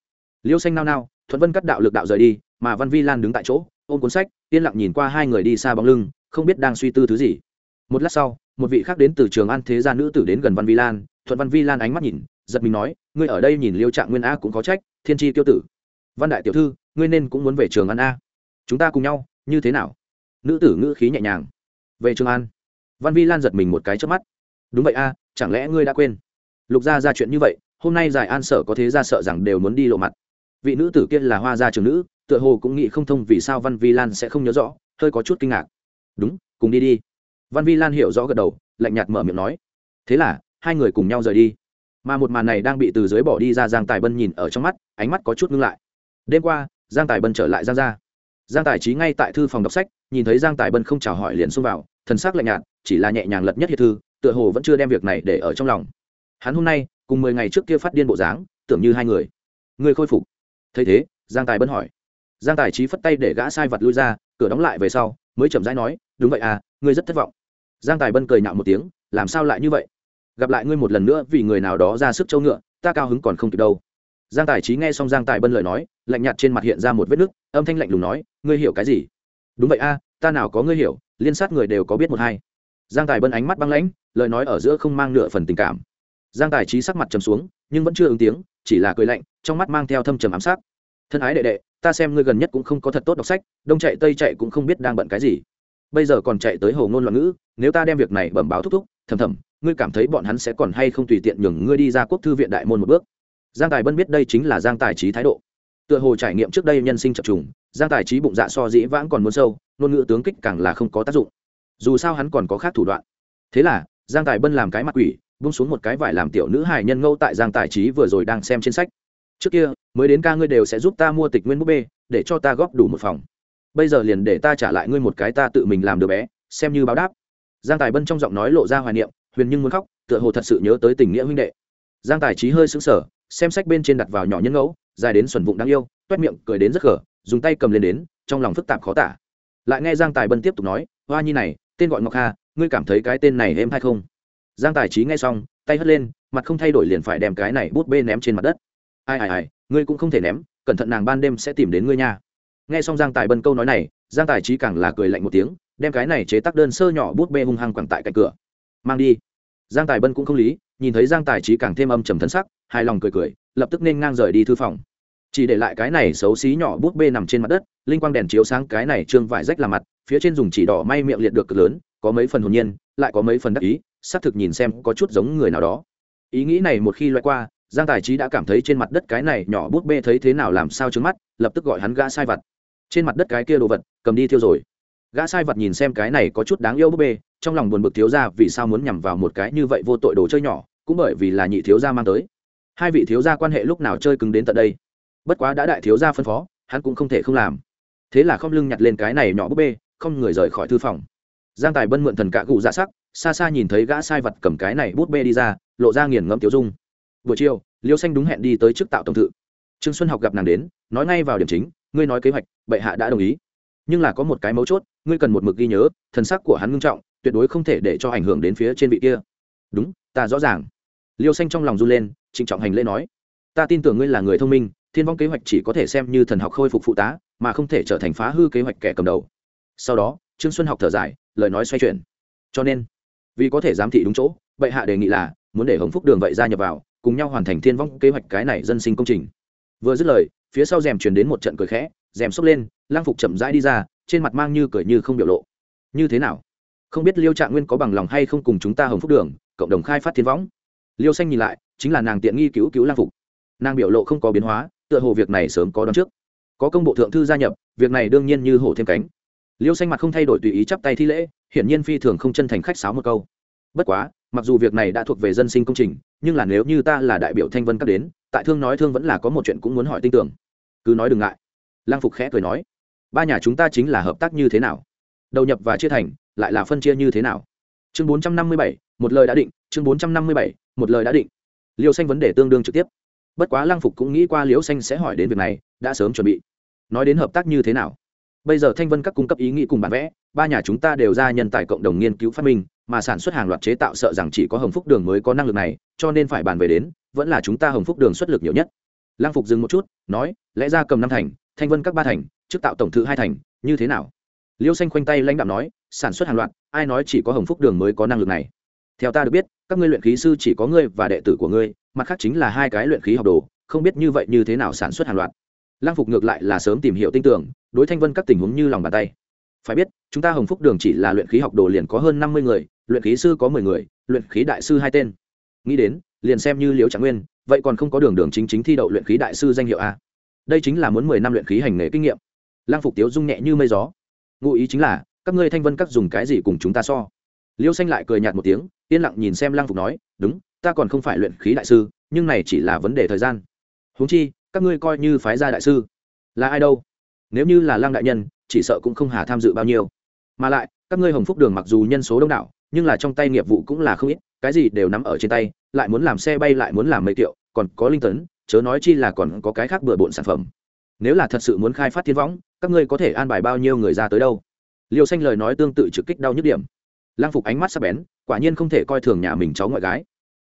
Liêu xanh nao nao thuận vân cắt đạo lực đạo rời đi, mà văn vi lan đứng tại chỗ, ôm cuốn sách, yên lặng nhìn qua hai người đi xa bóng lưng, không biết đang suy tư thứ gì. Một lát sau, một vị khác đến từ trường an thế gia nữ tử đến gần văn vi lan, thuận văn vi lan ánh mắt nhìn, giật mình nói, ngươi ở đây nhìn liêu trạng nguyên a cũng có trách, thiên tri tiêu tử. Văn đại tiểu thư, ngươi nên cũng muốn về trường an a. Chúng ta cùng nhau, như thế nào? Nữ tử ngữ khí nhẹ nhàng. Về trường an. Văn vi lan giật mình một cái trước mắt. Đúng vậy a, chẳng lẽ ngươi đã quên? Lục gia ra chuyện như vậy, hôm nay giải an sở có thế ra sợ rằng đều muốn đi lộ mặt vị nữ tử kia là hoa gia trường nữ, tựa hồ cũng nghĩ không thông vì sao văn vi lan sẽ không nhớ rõ, hơi có chút kinh ngạc. Đúng, cùng đi đi. Văn vi lan hiểu rõ gật đầu, lạnh nhạt mở miệng nói. Thế là, hai người cùng nhau rời đi. Mà một màn này đang bị từ dưới bỏ đi ra giang tài bân nhìn ở trong mắt, ánh mắt có chút ngưng lại. Đêm qua, giang tài bân trở lại giang ra giang tài trí ngay tại thư phòng đọc sách, nhìn thấy giang tài bân không chào hỏi liền xông vào, thần sắc lạnh nhạt, chỉ là nhẹ nhàng lật nhất hiệp thư, tựa hồ vẫn chưa đem việc này để ở trong lòng. Hắn hôm nay, cùng mười ngày trước kia phát điên bộ dáng, tưởng như hai người. Người khôi phục thấy thế, giang tài bân hỏi. Giang tài trí phất tay để gã sai vật lui ra, cửa đóng lại về sau, mới chậm rãi nói, đúng vậy à ngươi rất thất vọng. Giang tài bân cười nhạo một tiếng, làm sao lại như vậy? Gặp lại ngươi một lần nữa vì người nào đó ra sức châu ngựa, ta cao hứng còn không kịp đâu. Giang tài trí nghe xong giang tài bân lời nói, lạnh nhạt trên mặt hiện ra một vết nứt, âm thanh lạnh lùng nói, ngươi hiểu cái gì? Đúng vậy a ta nào có ngươi hiểu, liên sát người đều có biết một hai. Giang tài bân ánh mắt băng lãnh, lời nói ở giữa không mang nửa phần tình cảm. Giang tài trí sắc mặt trầm xuống, nhưng vẫn chưa ứng tiếng chỉ là cười lạnh, trong mắt mang theo thâm trầm ám sát. Thân ái đệ đệ, ta xem ngươi gần nhất cũng không có thật tốt đọc sách, đông chạy tây chạy cũng không biết đang bận cái gì. Bây giờ còn chạy tới hồ ngôn loạn ngữ, nếu ta đem việc này bẩm báo thúc thúc, thầm thầm, ngươi cảm thấy bọn hắn sẽ còn hay không tùy tiện nhường ngươi đi ra quốc thư viện đại môn một bước? Giang tài bân biết đây chính là giang tài trí thái độ. Tựa hồ trải nghiệm trước đây nhân sinh chập trùng, giang tài trí bụng dạ so dĩ vãng còn muốn sâu, ngôn ngữ tướng kích càng là không có tác dụng. Dù sao hắn còn có khác thủ đoạn. Thế là, giang tài bân làm cái mặt quỷ bung xuống một cái vải làm tiểu nữ hài nhân ngâu tại giang tài trí vừa rồi đang xem trên sách. Trước kia, mới đến ca ngươi đều sẽ giúp ta mua tịch nguyên búp bê, để cho ta góp đủ một phòng. Bây giờ liền để ta trả lại ngươi một cái ta tự mình làm đứa bé, xem như báo đáp. Giang tài bân trong giọng nói lộ ra hoài niệm, huyền nhưng muốn khóc, tựa hồ thật sự nhớ tới tình nghĩa huynh đệ. Giang tài trí hơi sững sờ, xem sách bên trên đặt vào nhỏ nhân ngẫu, dài đến xuẩn vụng đáng yêu, toét miệng, cười đến rất khở dùng tay cầm lên đến, trong lòng phức tạp khó tả. Lại nghe giang tài bân tiếp tục nói, hoa nhi này, tên gọi ngọc hà, ngươi cảm thấy cái tên này êm hay không? Giang tài trí nghe xong, tay hất lên, mặt không thay đổi liền phải đem cái này bút bê ném trên mặt đất. Ai ai ai, ngươi cũng không thể ném, cẩn thận nàng ban đêm sẽ tìm đến ngươi nha. Nghe xong giang tài bân câu nói này, giang tài trí càng là cười lạnh một tiếng, đem cái này chế tác đơn sơ nhỏ bút bê hung hăng quẳng tại cạnh cửa. Mang đi. Giang tài bân cũng không lý, nhìn thấy giang tài trí càng thêm âm trầm thân sắc, hài lòng cười cười, lập tức nên ngang rời đi thư phòng. Chỉ để lại cái này xấu xí nhỏ bút bê nằm trên mặt đất, linh quang đèn chiếu sáng cái này trương vải rách làm mặt, phía trên dùng chỉ đỏ may miệng liệt được cực lớn, có mấy phần hồn nhiên, lại có mấy phần đắc ý xác thực nhìn xem có chút giống người nào đó. Ý nghĩ này một khi loại qua, giang tài trí đã cảm thấy trên mặt đất cái này nhỏ bút bê thấy thế nào làm sao trứng mắt, lập tức gọi hắn gã sai vật. Trên mặt đất cái kia đồ vật, cầm đi thiêu rồi. Gã sai vật nhìn xem cái này có chút đáng yêu búp bê, trong lòng buồn bực thiếu ra vì sao muốn nhằm vào một cái như vậy vô tội đồ chơi nhỏ, cũng bởi vì là nhị thiếu gia mang tới. Hai vị thiếu gia quan hệ lúc nào chơi cứng đến tận đây? Bất quá đã đại thiếu gia phân phó, hắn cũng không thể không làm. Thế là không lưng nhặt lên cái này nhỏ búp bê, không người rời khỏi thư phòng. Giang tài bân mượn thần cạ cụ ra dạ sắc xa xa nhìn thấy gã sai vật cầm cái này bút bê đi ra, lộ ra nghiền ngẫm tiểu dung. Buổi chiều, liêu xanh đúng hẹn đi tới trước tạo tổng thự. Trương xuân học gặp nàng đến, nói ngay vào điểm chính, ngươi nói kế hoạch, bệ hạ đã đồng ý. Nhưng là có một cái mấu chốt, ngươi cần một mực ghi nhớ, thần sắc của hắn ngưng trọng, tuyệt đối không thể để cho ảnh hưởng đến phía trên vị kia. Đúng, ta rõ ràng. Liêu xanh trong lòng run lên, trịnh trọng hành lễ nói, ta tin tưởng ngươi là người thông minh, thiên vong kế hoạch chỉ có thể xem như thần học khôi phục phụ tá, mà không thể trở thành phá hư kế hoạch kẻ cầm đầu. Sau đó, trương xuân học thở dài, lời nói xoay chuyển. Cho nên vì có thể giám thị đúng chỗ, bệ hạ đề nghị là, muốn để hồng phúc đường vậy gia nhập vào, cùng nhau hoàn thành thiên vong kế hoạch cái này dân sinh công trình. Vừa dứt lời, phía sau rèm truyền đến một trận cười khẽ, rèm xốc lên, lang phục chậm rãi đi ra, trên mặt mang như cười như không biểu lộ. Như thế nào? Không biết liêu trạng nguyên có bằng lòng hay không cùng chúng ta hồng phúc đường, cộng đồng khai phát thiên võng liêu xanh nhìn lại, chính là nàng tiện nghi cứu cứu lang phục. Nàng biểu lộ không có biến hóa, tựa hồ việc này sớm có đón trước. Có công bộ thượng thư gia nhập, việc này đương nhiên như hổ thêm cánh liêu xanh mặt không thay đổi tùy ý chắp tay thi lễ, hiển nhiên phi thường không chân thành khách sáo một câu. Bất quá, mặc dù việc này đã thuộc về dân sinh công trình, nhưng là nếu như ta là đại biểu thanh vân các đến, tại thương nói thương vẫn là có một chuyện cũng muốn hỏi tin tưởng. Cứ nói đừng ngại. Lang phục khẽ cười nói. Ba nhà chúng ta chính là hợp tác như thế nào? Đầu nhập và chia thành, lại là phân chia như thế nào? Chương bốn trăm năm mươi bảy, một lời đã định, chương bốn trăm năm mươi bảy, một lời đã định. Liêu xanh vấn đề tương đương trực tiếp. Bất quá lang phục cũng nghĩ qua liễu xanh sẽ hỏi đến việc này, đã sớm chuẩn bị. Nói đến hợp tác như thế nào? Bây giờ thanh vân các cung cấp ý nghĩ cùng bản vẽ, ba nhà chúng ta đều ra nhân tài cộng đồng nghiên cứu phát minh, mà sản xuất hàng loạt chế tạo sợ rằng chỉ có hồng phúc đường mới có năng lực này, cho nên phải bàn về đến, vẫn là chúng ta hồng phúc đường xuất lực nhiều nhất. Lang phục dừng một chút, nói, lẽ ra cầm năm thành, thanh vân các ba thành, trước tạo tổng thự hai thành, như thế nào? Liêu xanh khoanh tay lãnh đạo nói, sản xuất hàng loạt, ai nói chỉ có hồng phúc đường mới có năng lực này? Theo ta được biết, các ngươi luyện khí sư chỉ có ngươi và đệ tử của ngươi, mặt khác chính là hai cái luyện khí học đồ, không biết như vậy như thế nào sản xuất hàng loạt lang phục ngược lại là sớm tìm hiểu tin tưởng, đối thanh vân các tình huống như lòng bàn tay. Phải biết, chúng ta hồng phúc đường chỉ là luyện khí học đồ liền có hơn năm mươi người, luyện khí sư có mười người, luyện khí đại sư hai tên. Nghĩ đến, liền xem như liễu trạng nguyên, vậy còn không có đường đường chính chính thi đậu luyện khí đại sư danh hiệu a. Đây chính là muốn mười năm luyện khí hành nghề kinh nghiệm. Lang phục tiếu dung nhẹ như mây gió. Ngụ ý chính là, các ngươi thanh vân các dùng cái gì cùng chúng ta so? Liêu xanh lại cười nhạt một tiếng, yên lặng nhìn xem lang phục nói, đúng, ta còn không phải luyện khí đại sư, nhưng này chỉ là vấn đề thời gian. Huống chi các ngươi coi như phái gia đại sư. Là ai đâu? Nếu như là lang đại nhân, chỉ sợ cũng không hà tham dự bao nhiêu. Mà lại, các ngươi hồng phúc đường mặc dù nhân số đông đảo, nhưng là trong tay nghiệp vụ cũng là không ít, cái gì đều nắm ở trên tay, lại muốn làm xe bay lại muốn làm mấy tiệu còn có linh tấn, chớ nói chi là còn có cái khác bừa bộn sản phẩm. Nếu là thật sự muốn khai phát thiên võng, các ngươi có thể an bài bao nhiêu người ra tới đâu? Liêu xanh lời nói tương tự trực kích đau nhức điểm. Lang phục ánh mắt sắp bén, quả nhiên không thể coi thường nhà mình cháu ngoại gái.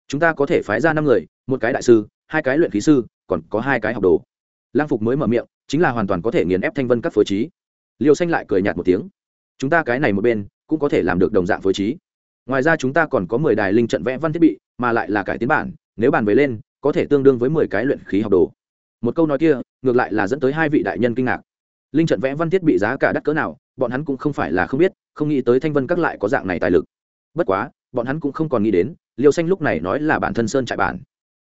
Chúng ta có thể phái ra năm người một cái đại sư, hai cái luyện khí sư, còn có hai cái học đồ. Lang phục mới mở miệng, chính là hoàn toàn có thể nghiền ép thanh vân các phối trí. Liêu xanh lại cười nhạt một tiếng. Chúng ta cái này một bên, cũng có thể làm được đồng dạng phối trí. Ngoài ra chúng ta còn có mười đài linh trận vẽ văn thiết bị, mà lại là cải tiến bản, nếu bàn về lên, có thể tương đương với mười cái luyện khí học đồ. Một câu nói kia, ngược lại là dẫn tới hai vị đại nhân kinh ngạc. Linh trận vẽ văn thiết bị giá cả đắt cỡ nào, bọn hắn cũng không phải là không biết, không nghĩ tới thanh vân các lại có dạng này tài lực. Bất quá, bọn hắn cũng không còn nghĩ đến, liêu xanh lúc này nói là bản thân sơn trại bản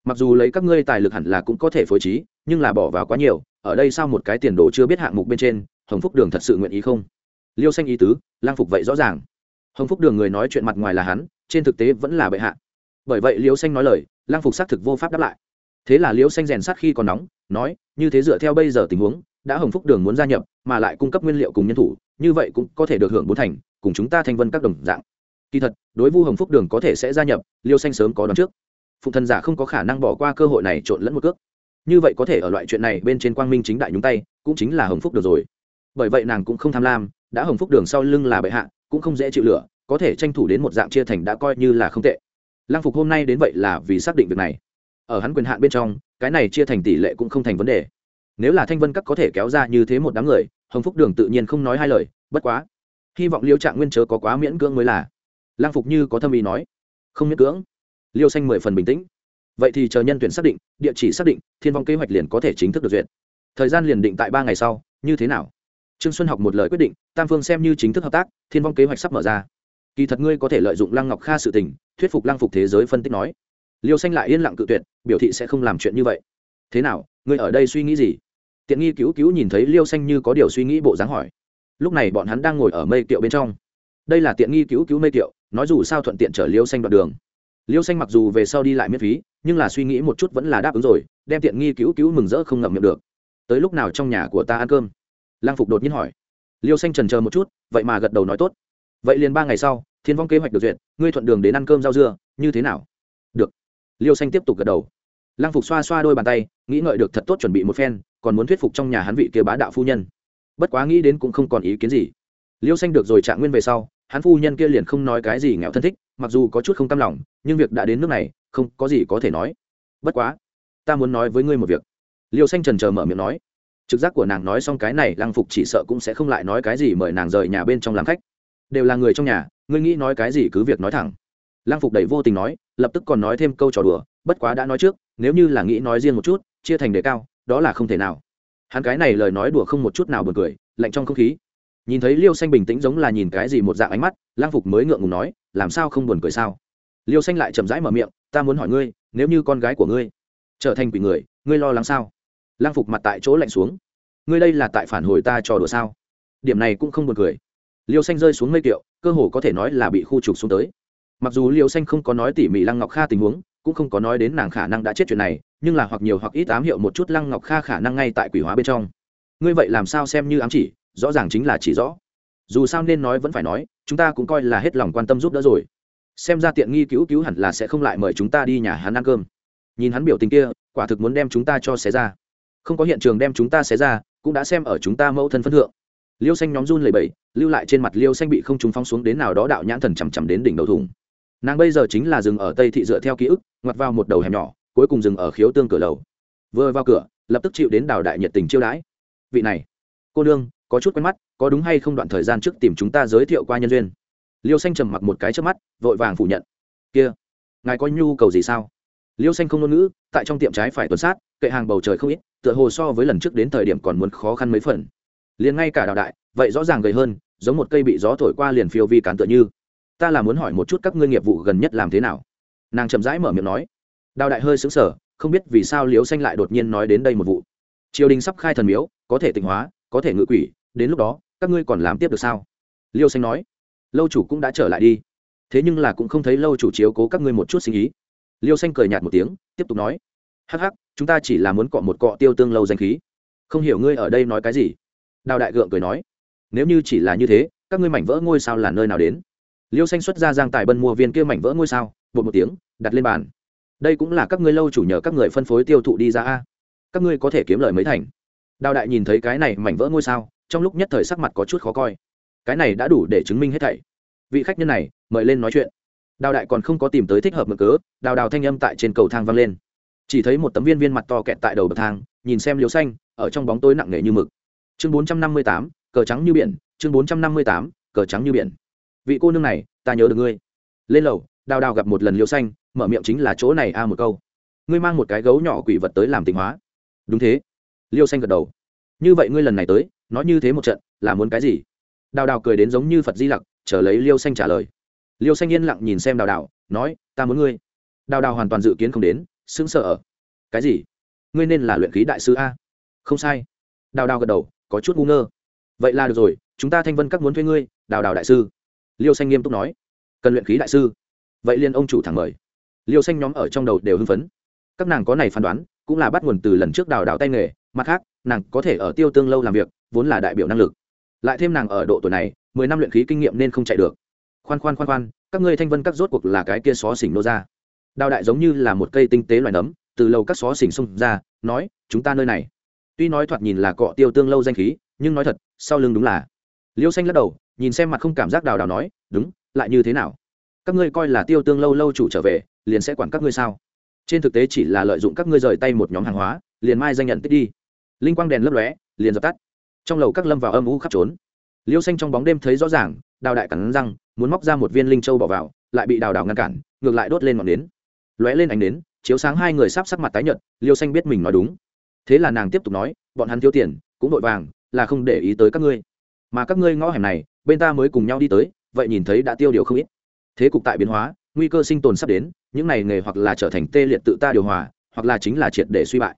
mặc dù lấy các ngươi tài lực hẳn là cũng có thể phối trí, nhưng là bỏ vào quá nhiều, ở đây sao một cái tiền đồ chưa biết hạng mục bên trên, hồng phúc đường thật sự nguyện ý không? Liêu xanh ý tứ, lang phục vậy rõ ràng. Hồng phúc đường người nói chuyện mặt ngoài là hắn, trên thực tế vẫn là bệ hạ. Bởi vậy liêu xanh nói lời, lang phục xác thực vô pháp đáp lại. Thế là liêu xanh rèn sát khi còn nóng, nói, như thế dựa theo bây giờ tình huống, đã hồng phúc đường muốn gia nhập, mà lại cung cấp nguyên liệu cùng nhân thủ, như vậy cũng có thể được hưởng bốn thành, cùng chúng ta thành vân các đồng dạng. Kỳ thật, đối vu hồng phúc đường có thể sẽ gia nhập, liêu xanh sớm có đón trước phụ thần giả không có khả năng bỏ qua cơ hội này trộn lẫn một cước. Như vậy có thể ở loại chuyện này bên trên quang minh chính đại nhúng tay, cũng chính là hồng phúc được rồi. Bởi vậy nàng cũng không tham lam, đã hồng phúc đường sau lưng là bệ hạ, cũng không dễ chịu lửa, có thể tranh thủ đến một dạng chia thành đã coi như là không tệ. Lang phục hôm nay đến vậy là vì xác định việc này. Ở hắn quyền hạn bên trong, cái này chia thành tỷ lệ cũng không thành vấn đề. Nếu là thanh vân các có thể kéo ra như thế một đám người, hồng phúc đường tự nhiên không nói hai lời, bất quá. Hy vọng liêu trạng nguyên chớ có quá miễn cưỡng mới là. Lang phục như có thâm ý nói. Không miễn cưỡng liêu xanh mười phần bình tĩnh. Vậy thì chờ nhân tuyển xác định, địa chỉ xác định, thiên vong kế hoạch liền có thể chính thức được duyệt. Thời gian liền định tại ba ngày sau, như thế nào? Trương xuân học một lời quyết định, tam phương xem như chính thức hợp tác, thiên vong kế hoạch sắp mở ra. Kỳ thật ngươi có thể lợi dụng lăng ngọc kha sự tình, thuyết phục lăng phục thế giới phân tích nói. Liêu xanh lại yên lặng cự tuyệt, biểu thị sẽ không làm chuyện như vậy. Thế nào, ngươi ở đây suy nghĩ gì? Tiện nghi cứu cứu nhìn thấy liêu xanh như có điều suy nghĩ bộ dáng hỏi. Lúc này bọn hắn đang ngồi ở mây kiệu bên trong. Đây là tiện nghi cứu cứu mây kiệu, nói dù sao thuận tiện chở liêu xanh đoạn đường liêu xanh mặc dù về sau đi lại miễn phí, nhưng là suy nghĩ một chút vẫn là đáp ứng rồi, đem tiện nghi cứu cứu mừng rỡ không ngậm miệng được. Tới lúc nào trong nhà của ta ăn cơm? Lang phục đột nhiên hỏi. Liêu xanh trần chờ một chút, vậy mà gật đầu nói tốt. Vậy liền ba ngày sau, thiên vong kế hoạch được duyệt, ngươi thuận đường đến ăn cơm rau dưa, như thế nào? Được. Liêu xanh tiếp tục gật đầu. Lang phục xoa xoa đôi bàn tay, nghĩ ngợi được thật tốt chuẩn bị một phen, còn muốn thuyết phục trong nhà hắn vị kia bá đạo phu nhân. Bất quá nghĩ đến cũng không còn ý kiến gì. Liêu xanh được rồi trạng nguyên về sau hắn phu nhân kia liền không nói cái gì nghèo thân thích, mặc dù có chút không tâm lòng, nhưng việc đã đến nước này, không có gì có thể nói. Bất quá, ta muốn nói với ngươi một việc. Liêu xanh trần trờ mở miệng nói. Trực giác của nàng nói xong cái này, lăng phục chỉ sợ cũng sẽ không lại nói cái gì mời nàng rời nhà bên trong làm khách. Đều là người trong nhà, ngươi nghĩ nói cái gì cứ việc nói thẳng. Lăng phục đầy vô tình nói, lập tức còn nói thêm câu trò đùa, bất quá đã nói trước, nếu như là nghĩ nói riêng một chút, chia thành đề cao, đó là không thể nào. Hắn cái này lời nói đùa không một chút nào buồn cười, lạnh trong không khí nhìn thấy liêu xanh bình tĩnh giống là nhìn cái gì một dạng ánh mắt lang phục mới ngượng ngùng nói, làm sao không buồn cười sao? Liêu xanh lại chậm rãi mở miệng, ta muốn hỏi ngươi, nếu như con gái của ngươi trở thành quỷ người, ngươi lo lắng sao? Lang phục mặt tại chỗ lạnh xuống, ngươi đây là tại phản hồi ta trò đùa sao? Điểm này cũng không buồn cười. Liêu xanh rơi xuống mây kiệu, cơ hồ có thể nói là bị khu trục xuống tới. Mặc dù liêu xanh không có nói tỉ mỉ lăng ngọc kha tình huống, cũng không có nói đến nàng khả năng đã chết chuyện này, nhưng là hoặc nhiều hoặc ít ám hiệu một chút lăng ngọc kha khả năng ngay tại quỷ hóa bên trong. Ngươi vậy làm sao xem như ám chỉ rõ ràng chính là chỉ rõ. Dù sao nên nói vẫn phải nói, chúng ta cũng coi là hết lòng quan tâm giúp đỡ rồi. Xem ra tiện nghi cứu cứu hẳn là sẽ không lại mời chúng ta đi nhà hắn ăn cơm. Nhìn hắn biểu tình kia, quả thực muốn đem chúng ta cho xé ra. Không có hiện trường đem chúng ta xé ra, cũng đã xem ở chúng ta mẫu thân phân thượng. Liêu xanh nhóm run lầy bẩy, lưu lại trên mặt liêu xanh bị không chúng phong xuống đến nào đó đạo nhãn thần chằm chằm đến đỉnh đầu thùng. Nàng bây giờ chính là dừng ở tây thị dựa theo ký ức, ngoặt vào một đầu hẻm nhỏ, cuối cùng dừng ở khiếu tương cửa lầu. Vừa vào cửa, lập tức chịu đến đào đại nhiệt tình chiêu đãi. Vị này, cô nương có chút quen mắt, có đúng hay không đoạn thời gian trước tìm chúng ta giới thiệu qua nhân duyên. Liêu xanh trầm mặc một cái trước mắt, vội vàng phủ nhận. Kia, ngài có nhu cầu gì sao? Liêu xanh không ngôn ngữ, tại trong tiệm trái phải tuần sát, kệ hàng bầu trời không ít, tựa hồ so với lần trước đến thời điểm còn muốn khó khăn mấy phần. Liền ngay cả đào đại, vậy rõ ràng gầy hơn, giống một cây bị gió thổi qua liền phiêu vi cán tựa như. Ta là muốn hỏi một chút các ngươi nghiệp vụ gần nhất làm thế nào? Nàng chậm rãi mở miệng nói. Đào đại hơi xứng sở không biết vì sao liêu xanh lại đột nhiên nói đến đây một vụ. Triều đình sắp khai thần miếu, có thể tịnh hóa, có thể ngự quỷ đến lúc đó, các ngươi còn làm tiếp được sao? Liêu xanh nói. Lâu chủ cũng đã trở lại đi. Thế nhưng là cũng không thấy lâu chủ chiếu cố các ngươi một chút sinh ý. Liêu xanh cười nhạt một tiếng, tiếp tục nói. Hắc hắc, chúng ta chỉ là muốn cọ một cọ tiêu tương lâu danh khí. Không hiểu ngươi ở đây nói cái gì. Đào đại gượng cười nói. Nếu như chỉ là như thế, các ngươi mảnh vỡ ngôi sao là nơi nào đến? Liêu xanh xuất ra giang tài bân mua viên kia mảnh vỡ ngôi sao, bột một tiếng, đặt lên bàn. Đây cũng là các ngươi lâu chủ nhờ các người phân phối tiêu thụ đi ra a. Các ngươi có thể kiếm lời mấy thành? Đào đại nhìn thấy cái này mảnh vỡ ngôi sao trong lúc nhất thời sắc mặt có chút khó coi. Cái này đã đủ để chứng minh hết thảy. Vị khách nhân này, mời lên nói chuyện. Đào đại còn không có tìm tới thích hợp mực cớ, đào đào thanh âm tại trên cầu thang vang lên. Chỉ thấy một tấm viên viên mặt to kẹt tại đầu bậc thang, nhìn xem liều xanh, ở trong bóng tối nặng nề như mực. Chương bốn trăm năm mươi tám, cờ trắng như biển, chương bốn trăm năm mươi tám, cờ trắng như biển. Vị cô nương này, ta nhớ được ngươi. Lên lầu, đào đào gặp một lần liều xanh, mở miệng chính là chỗ này a à một câu. Ngươi mang một cái gấu nhỏ quỷ vật tới làm tình hóa. Đúng thế. Liêu xanh gật đầu như vậy ngươi lần này tới nói như thế một trận, là muốn cái gì? Đào đào cười đến giống như phật di lặc, chờ lấy liêu xanh trả lời. Liêu xanh yên lặng nhìn xem đào đào, nói, ta muốn ngươi. Đào đào hoàn toàn dự kiến không đến, sững sờ ở. Cái gì? Ngươi nên là luyện khí đại sư a? Không sai. Đào đào gật đầu, có chút ngu ngơ. Vậy là được rồi, chúng ta thanh vân các muốn thuê ngươi, đào đào đại sư. Liêu xanh nghiêm túc nói. Cần luyện khí đại sư. Vậy liền ông chủ thẳng mời. Liêu xanh nhóm ở trong đầu đều hưng phấn. Các nàng có này phán đoán, cũng là bắt nguồn từ lần trước đào đào tay nghề, mặt khác nàng có thể ở tiêu tương lâu làm việc, vốn là đại biểu năng lực. Lại thêm nàng ở độ tuổi này, mười năm luyện khí kinh nghiệm nên không chạy được. Khoan khoan khoan khoan, các ngươi thanh vân các rốt cuộc là cái kia xó xỉnh nô ra đào đại giống như là một cây tinh tế loài nấm, từ lâu các xó xỉnh xông ra, nói, chúng ta nơi này. Tuy nói thoạt nhìn là cọ tiêu tương lâu danh khí, nhưng nói thật, sau lưng đúng là. Liêu xanh lắc đầu, nhìn xem mặt không cảm giác đào đào nói, đúng, lại như thế nào? Các ngươi coi là tiêu tương lâu lâu chủ trở về, liền sẽ quản các ngươi sao? Trên thực tế chỉ là lợi dụng các ngươi rời tay một nhóm hàng hóa, liền mai danh nhận tích đi linh quang đèn lấp lóe, liền dập tắt. Trong lầu các lâm vào âm u khắp trốn. Liêu xanh trong bóng đêm thấy rõ ràng, đào đại cắn răng, muốn móc ra một viên linh châu bỏ vào, lại bị đào đào ngăn cản, ngược lại đốt lên ngọn nến. Lóe lên ánh nến, chiếu sáng hai người sắp sắc mặt tái nhợt, liêu xanh biết mình nói đúng. Thế là nàng tiếp tục nói, bọn hắn thiếu tiền, cũng vội vàng, là không để ý tới các ngươi. Mà các ngươi ngõ hẻm này, bên ta mới cùng nhau đi tới, vậy nhìn thấy đã tiêu điều không ít. Thế cục tại biến hóa, nguy cơ sinh tồn sắp đến, những này nghề hoặc là trở thành tê liệt tự ta điều hòa, hoặc là chính là triệt để suy bại.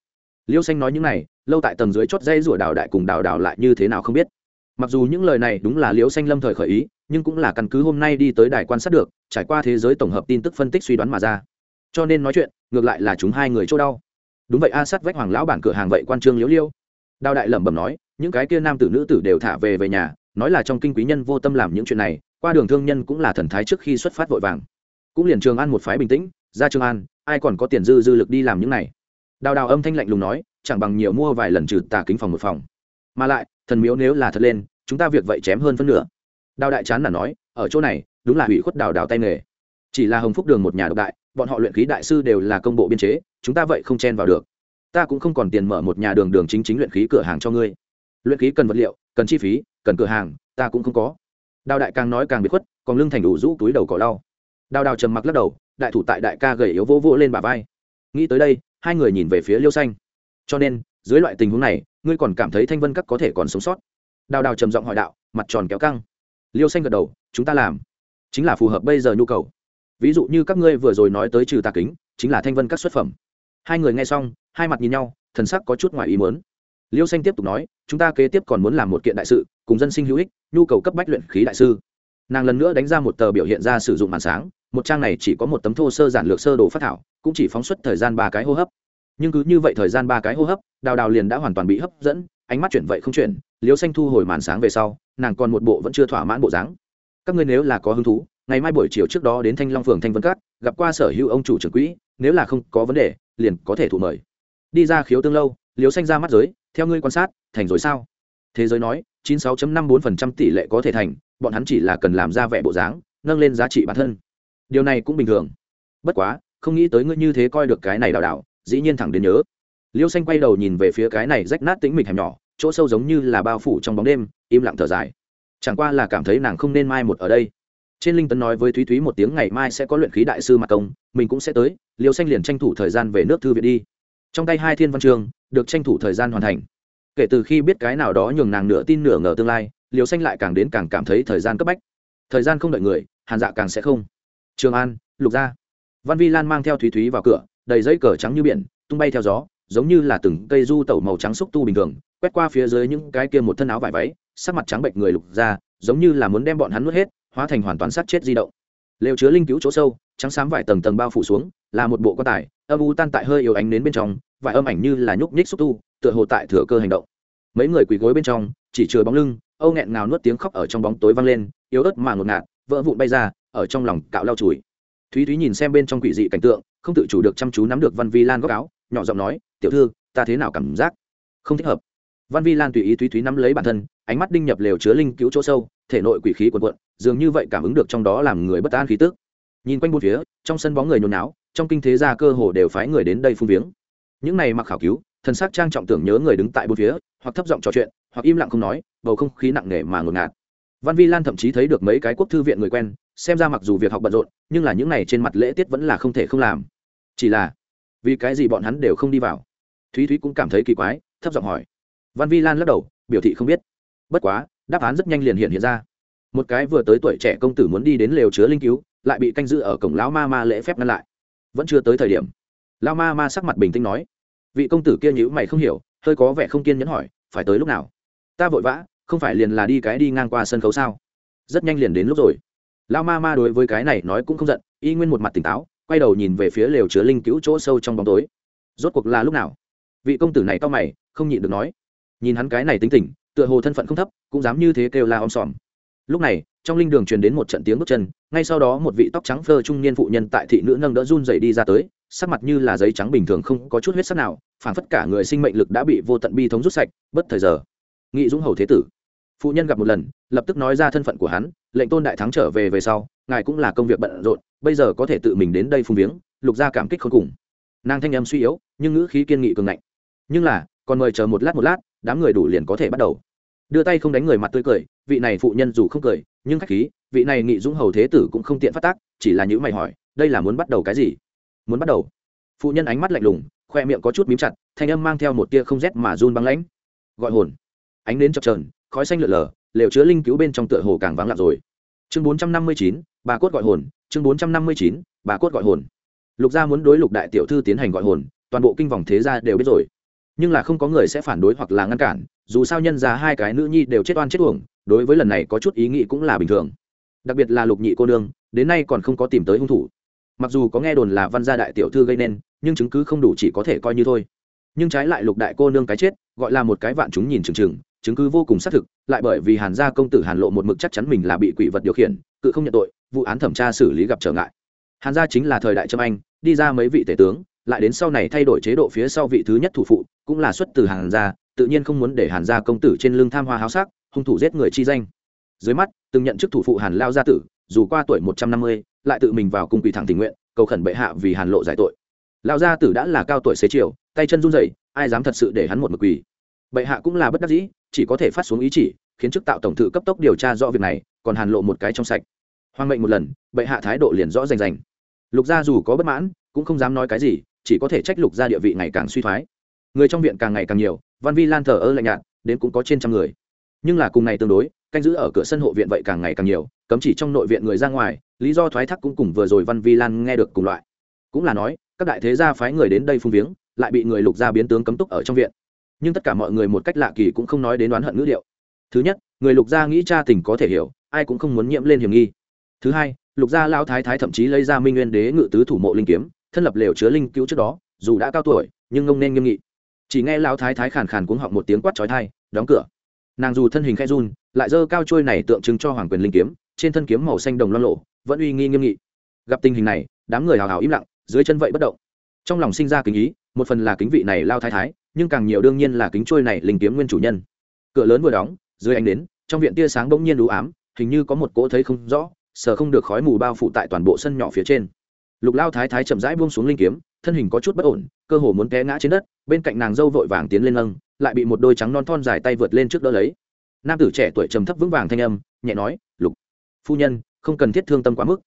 Liêu xanh nói những này lâu tại tầng dưới chót dây rủa đào đại cùng đào đào lại như thế nào không biết. Mặc dù những lời này đúng là liễu xanh lâm thời khởi ý, nhưng cũng là căn cứ hôm nay đi tới đài quan sát được, trải qua thế giới tổng hợp tin tức phân tích suy đoán mà ra. Cho nên nói chuyện, ngược lại là chúng hai người chỗ đau. Đúng vậy, a sát vách hoàng lão bản cửa hàng vậy quan trương liễu liêu. Đào đại lẩm bẩm nói, những cái kia nam tử nữ tử đều thả về về nhà, nói là trong kinh quý nhân vô tâm làm những chuyện này, qua đường thương nhân cũng là thần thái trước khi xuất phát vội vàng. Cũng liền trường an một phái bình tĩnh, ra trường an, ai còn có tiền dư dư lực đi làm những này. Đào đào âm thanh lạnh lùng nói chẳng bằng nhiều mua vài lần trừ tà kính phòng một phòng. Mà lại, thần miếu nếu là thật lên, chúng ta việc vậy chém hơn phân nửa. Đào đại chán là nói, ở chỗ này, đúng là hủy khuất đào đào tay nghề. Chỉ là hồng phúc đường một nhà độc đại, bọn họ luyện khí đại sư đều là công bộ biên chế, chúng ta vậy không chen vào được. Ta cũng không còn tiền mở một nhà đường đường chính chính luyện khí cửa hàng cho ngươi. Luyện khí cần vật liệu, cần chi phí, cần cửa hàng, ta cũng không có. Đào đại càng nói càng bị khuất, còn lưng thành đủ rũ túi đầu cỏ đau đào đào trầm mặc lắc đầu, đại thủ tại đại ca gầy yếu vô vô lên bà vai. Nghĩ tới đây, hai người nhìn về phía liêu xanh cho nên, dưới loại tình huống này, ngươi còn cảm thấy thanh vân các có thể còn sống sót? Đào đào trầm giọng hỏi đạo, mặt tròn kéo căng. Liêu xanh gật đầu, chúng ta làm. Chính là phù hợp bây giờ nhu cầu. Ví dụ như các ngươi vừa rồi nói tới trừ tà kính, chính là thanh vân các xuất phẩm. Hai người nghe xong, hai mặt nhìn nhau, thần sắc có chút ngoài ý muốn. Liêu xanh tiếp tục nói, chúng ta kế tiếp còn muốn làm một kiện đại sự, cùng dân sinh hữu ích, nhu cầu cấp bách luyện khí đại sư. Nàng lần nữa đánh ra một tờ biểu hiện ra sử dụng màn sáng, một trang này chỉ có một tấm thô sơ giản lược sơ đồ phát thảo, cũng chỉ phóng xuất thời gian ba cái hô hấp nhưng cứ như vậy thời gian ba cái hô hấp, đào đào liền đã hoàn toàn bị hấp dẫn, ánh mắt chuyển vậy không chuyển liêu xanh thu hồi màn sáng về sau, nàng còn một bộ vẫn chưa thỏa mãn bộ dáng. Các ngươi nếu là có hứng thú, ngày mai buổi chiều trước đó đến thanh long phường thanh vân cát, gặp qua sở hữu ông chủ trưởng quỹ, nếu là không có vấn đề, liền có thể thụ mời. Đi ra khiếu tương lâu liêu xanh ra mắt giới, theo ngươi quan sát, thành rồi sao? Thế giới nói 96.54% tỷ lệ có thể thành, bọn hắn chỉ là cần làm ra vẻ bộ dáng, nâng lên giá trị bản thân. Điều này cũng bình thường. Bất quá, không nghĩ tới ngươi như thế coi được cái này đào đảo dĩ nhiên thẳng đến nhớ. Liêu xanh quay đầu nhìn về phía cái này rách nát tính mịch hẻm nhỏ, chỗ sâu giống như là bao phủ trong bóng đêm, im lặng thở dài. Chẳng qua là cảm thấy nàng không nên mai một ở đây. Trên linh tấn nói với thúy thúy một tiếng ngày mai sẽ có luyện khí đại sư mặt công, mình cũng sẽ tới, liêu xanh liền tranh thủ thời gian về nước thư viện đi. Trong tay hai thiên văn trường, được tranh thủ thời gian hoàn thành. Kể từ khi biết cái nào đó nhường nàng nửa tin nửa ngờ tương lai liều xanh lại càng đến càng cảm thấy thời gian cấp bách. Thời gian không đợi người, hàn dạ càng sẽ không. Trường an, lục gia. Văn vi lan mang theo thúy thúy vào cửa đầy giấy cờ trắng như biển, tung bay theo gió, giống như là từng cây du tẩu màu trắng xúc tu bình thường, quét qua phía dưới những cái kia một thân áo vải váy, sắc mặt trắng bệnh người lục ra, giống như là muốn đem bọn hắn nuốt hết, hóa thành hoàn toàn sát chết di động. Lều chứa linh cứu chỗ sâu, trắng xám vải tầng tầng bao phủ xuống, là một bộ quan tài, âm u tan tại hơi yếu ánh đến bên trong, vải âm ảnh như là nhúc nhích xúc tu, tựa hồ tại thừa cơ hành động. Mấy người quỳ gối bên trong, chỉ chừa bóng lưng, âu nghẹn ngào nuốt tiếng khóc ở trong bóng tối vang lên, yếu ớt mà ngột ngạt, vỡ vụn bay ra, ở trong lòng cạo lau chùi. Thúy thúy nhìn xem bên trong quỷ dị cảnh tượng không tự chủ được chăm chú nắm được văn vi lan góc áo, nhỏ giọng nói, tiểu thư, ta thế nào cảm giác? Không thích hợp. Văn vi lan tùy ý thúy thúy nắm lấy bản thân, ánh mắt đinh nhập lều chứa linh cứu chỗ sâu, thể nội quỷ khí quần quận dường như vậy cảm ứng được trong đó làm người bất an khí tức. Nhìn quanh bốn phía, trong sân bóng người nhốn náo trong kinh thế gia cơ hồ đều phái người đến đây phun viếng. Những này mặc khảo cứu, thần sắc trang trọng tưởng nhớ người đứng tại bốn phía, hoặc thấp giọng trò chuyện, hoặc im lặng không nói, bầu không khí nặng nề mà ngột ngạt. Văn vi lan thậm chí thấy được mấy cái quốc thư viện người quen, xem ra mặc dù việc học bận rộn, nhưng là những này trên mặt lễ tiết vẫn là không thể không làm chỉ là, vì cái gì bọn hắn đều không đi vào? Thúy thúy cũng cảm thấy kỳ quái, thấp giọng hỏi. Văn vi lan lắc đầu, biểu thị không biết. Bất quá, đáp án rất nhanh liền hiện hiện ra. Một cái vừa tới tuổi trẻ công tử muốn đi đến lều chứa linh cứu, lại bị canh giữ ở cổng lão ma ma lễ phép ngăn lại. Vẫn chưa tới thời điểm. Lão ma ma sắc mặt bình tĩnh nói. Vị công tử kia nhữ mày không hiểu, hơi có vẻ không kiên nhẫn hỏi, phải tới lúc nào? Ta vội vã, không phải liền là đi cái đi ngang qua sân khấu sao? Rất nhanh liền đến lúc rồi. Lão ma ma đối với cái này nói cũng không giận, y nguyên một mặt tỉnh táo quay đầu nhìn về phía lều chứa linh cứu chỗ sâu trong bóng tối. Rốt cuộc là lúc nào? Vị công tử này to mày, không nhịn được nói. Nhìn hắn cái này tính tình, tựa hồ thân phận không thấp, cũng dám như thế kêu la om sòm. Lúc này, trong linh đường truyền đến một trận tiếng bước chân, ngay sau đó một vị tóc trắng phơ trung niên phụ nhân tại thị nữ nâng đỡ run dậy đi ra tới, sắc mặt như là giấy trắng bình thường không có chút huyết sắc nào, phản phất cả người sinh mệnh lực đã bị vô tận bi thống rút sạch, bất thời giờ. Nghị dũng hầu thế tử. Phụ nhân gặp một lần, lập tức nói ra thân phận của hắn, lệnh tôn đại thắng trở về về sau, ngài cũng là công việc bận rộn bây giờ có thể tự mình đến đây phung viếng, lục gia cảm kích không cùng. Nàng thanh âm suy yếu, nhưng ngữ khí kiên nghị cường ngạnh. Nhưng là, còn mời chờ một lát một lát, đám người đủ liền có thể bắt đầu. Đưa tay không đánh người mặt tươi cười, vị này phụ nhân dù không cười, nhưng khách khí, vị này nghị dũng hầu thế tử cũng không tiện phát tác, chỉ là những mày hỏi, đây là muốn bắt đầu cái gì? Muốn bắt đầu? Phụ nhân ánh mắt lạnh lùng, khoe miệng có chút mím chặt, thanh âm mang theo một tia không rét mà run băng lãnh. Gọi hồn. Ánh đến chập trờn khói xanh lượn lờ, lều chứa linh cứu bên trong tựa hồ càng vắng lặng rồi chương bốn trăm năm mươi chín, bà cốt gọi hồn, chương bốn trăm năm mươi chín, bà cốt gọi hồn. Lục gia muốn đối lục đại tiểu thư tiến hành gọi hồn, toàn bộ kinh vòng thế gia đều biết rồi. Nhưng là không có người sẽ phản đối hoặc là ngăn cản, dù sao nhân ra hai cái nữ nhi đều chết oan chết uổng, đối với lần này có chút ý nghĩ cũng là bình thường. Đặc biệt là lục nhị cô nương, đến nay còn không có tìm tới hung thủ. Mặc dù có nghe đồn là văn gia đại tiểu thư gây nên, nhưng chứng cứ không đủ chỉ có thể coi như thôi. Nhưng trái lại lục đại cô nương cái chết, gọi là một cái vạn chúng nhìn chừng chừng chứng cứ vô cùng xác thực, lại bởi vì hàn gia công tử hàn lộ một mực chắc chắn mình là bị quỷ vật điều khiển, cự không nhận tội, vụ án thẩm tra xử lý gặp trở ngại. Hàn gia chính là thời đại trâm anh, đi ra mấy vị tể tướng, lại đến sau này thay đổi chế độ phía sau vị thứ nhất thủ phụ, cũng là xuất từ hàn gia, tự nhiên không muốn để hàn gia công tử trên lưng tham hoa háo sắc, hung thủ giết người chi danh. Dưới mắt, từng nhận chức thủ phụ hàn lao gia tử, dù qua tuổi một trăm năm mươi, lại tự mình vào cung quỷ thẳng tình nguyện, cầu khẩn bệ hạ vì hàn lộ giải tội. Lao gia tử đã là cao tuổi xế chiều, tay chân run rẩy, ai dám thật sự để hắn một mực quỳ bệ hạ cũng là bất đắc dĩ chỉ có thể phát xuống ý chỉ, khiến chức tạo tổng thự cấp tốc điều tra rõ việc này, còn hàn lộ một cái trong sạch. Hoang mệnh một lần, bệ hạ thái độ liền rõ rành rành. Lục gia dù có bất mãn, cũng không dám nói cái gì, chỉ có thể trách lục gia địa vị ngày càng suy thoái. Người trong viện càng ngày càng nhiều, văn vi lan thờ ơ lạnh nhạt, đến cũng có trên trăm người. Nhưng là cùng ngày tương đối, canh giữ ở cửa sân hộ viện vậy càng ngày càng nhiều, cấm chỉ trong nội viện người ra ngoài, lý do thoái thác cũng cùng vừa rồi văn vi lan nghe được cùng loại. Cũng là nói, các đại thế gia phái người đến đây phung viếng, lại bị người lục gia biến tướng cấm túc ở trong viện nhưng tất cả mọi người một cách lạ kỳ cũng không nói đến đoán hận ngữ điệu thứ nhất, người lục gia nghĩ cha tình có thể hiểu, ai cũng không muốn nhiễm lên hiểm nghi. Thứ hai, lục gia lao thái thái thậm chí lấy ra minh nguyên đế ngự tứ thủ mộ linh kiếm, thân lập lều chứa linh cứu trước đó, dù đã cao tuổi, nhưng ngông nên nghiêm nghị. Chỉ nghe lao thái thái khàn khàn cuống họng một tiếng quát trói thai đóng cửa. Nàng dù thân hình khẽ run, lại dơ cao trôi này tượng trưng cho hoàng quyền linh kiếm, trên thân kiếm màu xanh đồng loan lộ vẫn uy nghi nghiêm nghị. Gặp tình hình này, đám người hào hào im lặng, dưới chân vậy bất động. Trong lòng sinh ra kính ý, một phần là kính vị này lao thái thái nhưng càng nhiều đương nhiên là kính trôi này linh kiếm nguyên chủ nhân. Cửa lớn vừa đóng, dưới ánh đến, trong viện tia sáng bỗng nhiên đủ ám, hình như có một cỗ thấy không rõ, sờ không được khói mù bao phủ tại toàn bộ sân nhỏ phía trên. Lục lao thái thái chậm rãi buông xuống linh kiếm, thân hình có chút bất ổn, cơ hồ muốn té ngã trên đất, bên cạnh nàng dâu vội vàng tiến lên nâng, lại bị một đôi trắng non thon dài tay vượt lên trước đỡ lấy. Nam tử trẻ tuổi trầm thấp vững vàng thanh âm, nhẹ nói, lục, phu nhân, không cần thiết thương tâm quá mức.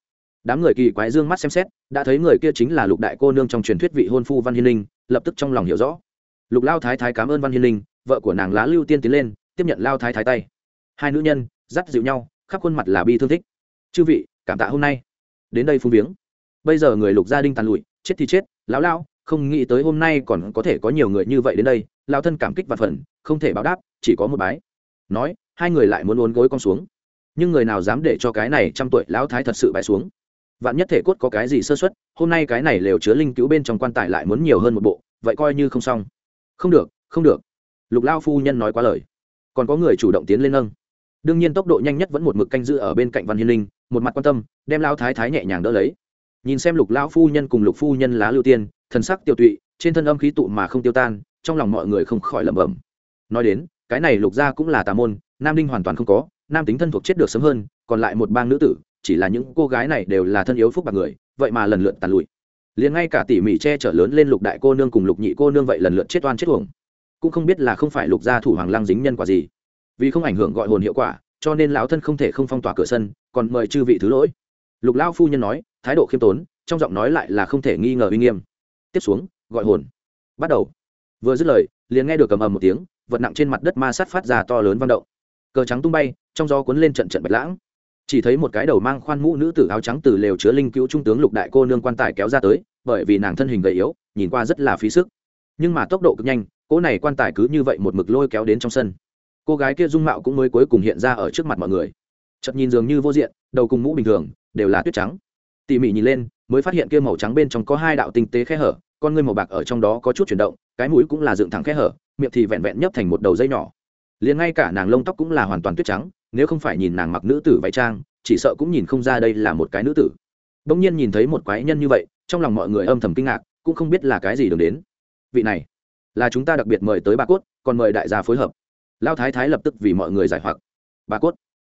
Đám người kỳ quái dương mắt xem xét, đã thấy người kia chính là lục đại cô nương trong truyền thuyết vị hôn phu văn hiên linh, lập tức trong lòng hiểu rõ lục lao thái thái cảm ơn văn hiên linh, vợ của nàng lá lưu tiên tiến lên, tiếp nhận lao thái thái tay. Hai nữ nhân, dắt dịu nhau, khắp khuôn mặt là bi thương thích. Chư vị, cảm tạ hôm nay. Đến đây phung viếng. Bây giờ người lục gia đình tàn lụi, chết thì chết, lão lao không nghĩ tới hôm nay còn có thể có nhiều người như vậy đến đây lao thân cảm kích và phần, không thể báo đáp, chỉ có một bái. Nói, hai người lại muốn uốn gối con xuống. Nhưng người nào dám để cho cái này trăm tuổi lão thái thật sự bại xuống? Vạn nhất thể cốt có cái gì sơ xuất hôm nay cái này lều chứa linh cứu bên trong quan tài lại muốn nhiều hơn một bộ, vậy coi như không xong không được không được. Lục lao phu nhân nói quá lời. Còn có người chủ động tiến lên nâng. Đương nhiên tốc độ nhanh nhất vẫn một mực canh giữ ở bên cạnh văn hiên linh, một mặt quan tâm, đem lao thái thái nhẹ nhàng đỡ lấy. Nhìn xem lục lao phu nhân cùng lục phu nhân lá lưu tiên, thần sắc tiêu tụy, trên thân âm khí tụ mà không tiêu tan, trong lòng mọi người không khỏi lẩm bẩm. Nói đến, cái này lục gia cũng là tà môn, nam đinh hoàn toàn không có, nam tính thân thuộc chết được sớm hơn, còn lại một bang nữ tử, chỉ là những cô gái này đều là thân yếu phúc bạc người, vậy mà lần lượt tàn lụi liền ngay cả tỉ mỉ che chở lớn lên lục đại cô nương cùng lục nhị cô nương vậy lần lượt chết oan chết uổng. Cũng không biết là không phải lục gia thủ hoàng lang dính nhân quả gì. Vì không ảnh hưởng gọi hồn hiệu quả, cho nên lão thân không thể không phong tỏa cửa sân, còn mời chư vị thứ lỗi. Lục lão phu nhân nói, thái độ khiêm tốn, trong giọng nói lại là không thể nghi ngờ uy nghiêm. Tiếp xuống, gọi hồn. Bắt đầu. Vừa dứt lời, liền nghe được cầm ầm một tiếng, vật nặng trên mặt đất ma sát phát ra to lớn vang động. Cờ trắng tung bay, trong gió cuốn lên trận trận bạch lãng chỉ thấy một cái đầu mang khoan mũ nữ tử áo trắng từ lều chứa linh cứu trung tướng lục đại cô nương quan tài kéo ra tới, bởi vì nàng thân hình gầy yếu, nhìn qua rất là phí sức. Nhưng mà tốc độ cực nhanh, cỗ này quan tài cứ như vậy một mực lôi kéo đến trong sân. Cô gái kia dung mạo cũng mới cuối cùng hiện ra ở trước mặt mọi người. Chật nhìn dường như vô diện, đầu cùng mũ bình thường, đều là tuyết trắng. Tỉ mỉ nhìn lên, mới phát hiện kia màu trắng bên trong có hai đạo tinh tế khe hở, con ngươi màu bạc ở trong đó có chút chuyển động, cái mũi cũng là dựng thẳng khe hở, miệng thì vẹn vẹn nhấp thành một đầu dây nhỏ. Liền ngay cả nàng lông tóc cũng là hoàn toàn tuyết trắng nếu không phải nhìn nàng mặc nữ tử váy trang, chỉ sợ cũng nhìn không ra đây là một cái nữ tử. Bỗng nhiên nhìn thấy một quái nhân như vậy, trong lòng mọi người âm thầm kinh ngạc, cũng không biết là cái gì đường đến. Vị này, là chúng ta đặc biệt mời tới bà cốt, còn mời đại gia phối hợp. Lao thái thái lập tức vì mọi người giải hoặc. Bà cốt,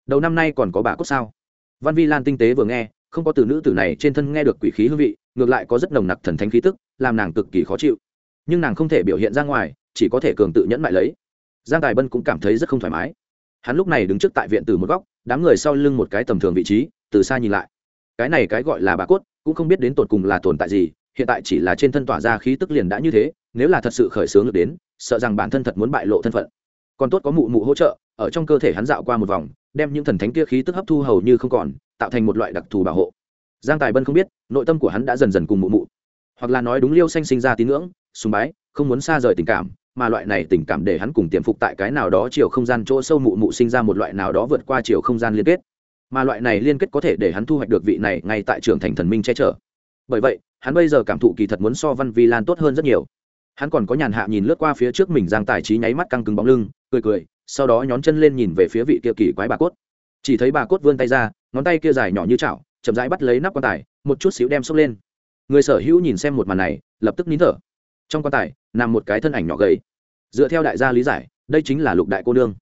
đầu năm nay còn có bà cốt sao? Văn vi lan tinh tế vừa nghe, không có từ nữ tử này trên thân nghe được quỷ khí hương vị, ngược lại có rất nồng nặc thần thánh khí tức, làm nàng cực kỳ khó chịu. Nhưng nàng không thể biểu hiện ra ngoài, chỉ có thể cường tự nhẫn mại lấy. Giang tài bân cũng cảm thấy rất không thoải mái hắn lúc này đứng trước tại viện từ một góc, đám người sau lưng một cái tầm thường vị trí, từ xa nhìn lại. Cái này cái gọi là bà cốt, cũng không biết đến tột cùng là tồn tại gì, hiện tại chỉ là trên thân tỏa ra khí tức liền đã như thế, nếu là thật sự khởi xướng được đến, sợ rằng bản thân thật muốn bại lộ thân phận. Còn tốt có mụ mụ hỗ trợ, ở trong cơ thể hắn dạo qua một vòng, đem những thần thánh kia khí tức hấp thu hầu như không còn, tạo thành một loại đặc thù bảo hộ. Giang tài bân không biết, nội tâm của hắn đã dần dần cùng mụ mụ. Hoặc là nói đúng liêu xanh sinh ra tín ngưỡng, sùng bái, không muốn xa rời tình cảm mà loại này tình cảm để hắn cùng tiềm phục tại cái nào đó chiều không gian chỗ sâu mụ mụ sinh ra một loại nào đó vượt qua chiều không gian liên kết. Mà loại này liên kết có thể để hắn thu hoạch được vị này ngay tại trường thành thần minh che chở. Bởi vậy, hắn bây giờ cảm thụ kỳ thật muốn so văn vi lan tốt hơn rất nhiều. Hắn còn có nhàn hạ nhìn lướt qua phía trước mình giang tài trí nháy mắt căng cứng bóng lưng, cười cười, sau đó nhón chân lên nhìn về phía vị kia kỳ quái bà cốt. Chỉ thấy bà cốt vươn tay ra, ngón tay kia dài nhỏ như chảo, chậm rãi bắt lấy nắp quan tài, một chút xíu đem xốc lên. Người sở hữu nhìn xem một màn này, lập tức nín thở trong quan tài nằm một cái thân ảnh nhỏ gầy. Dựa theo đại gia lý giải, đây chính là lục đại cô nương.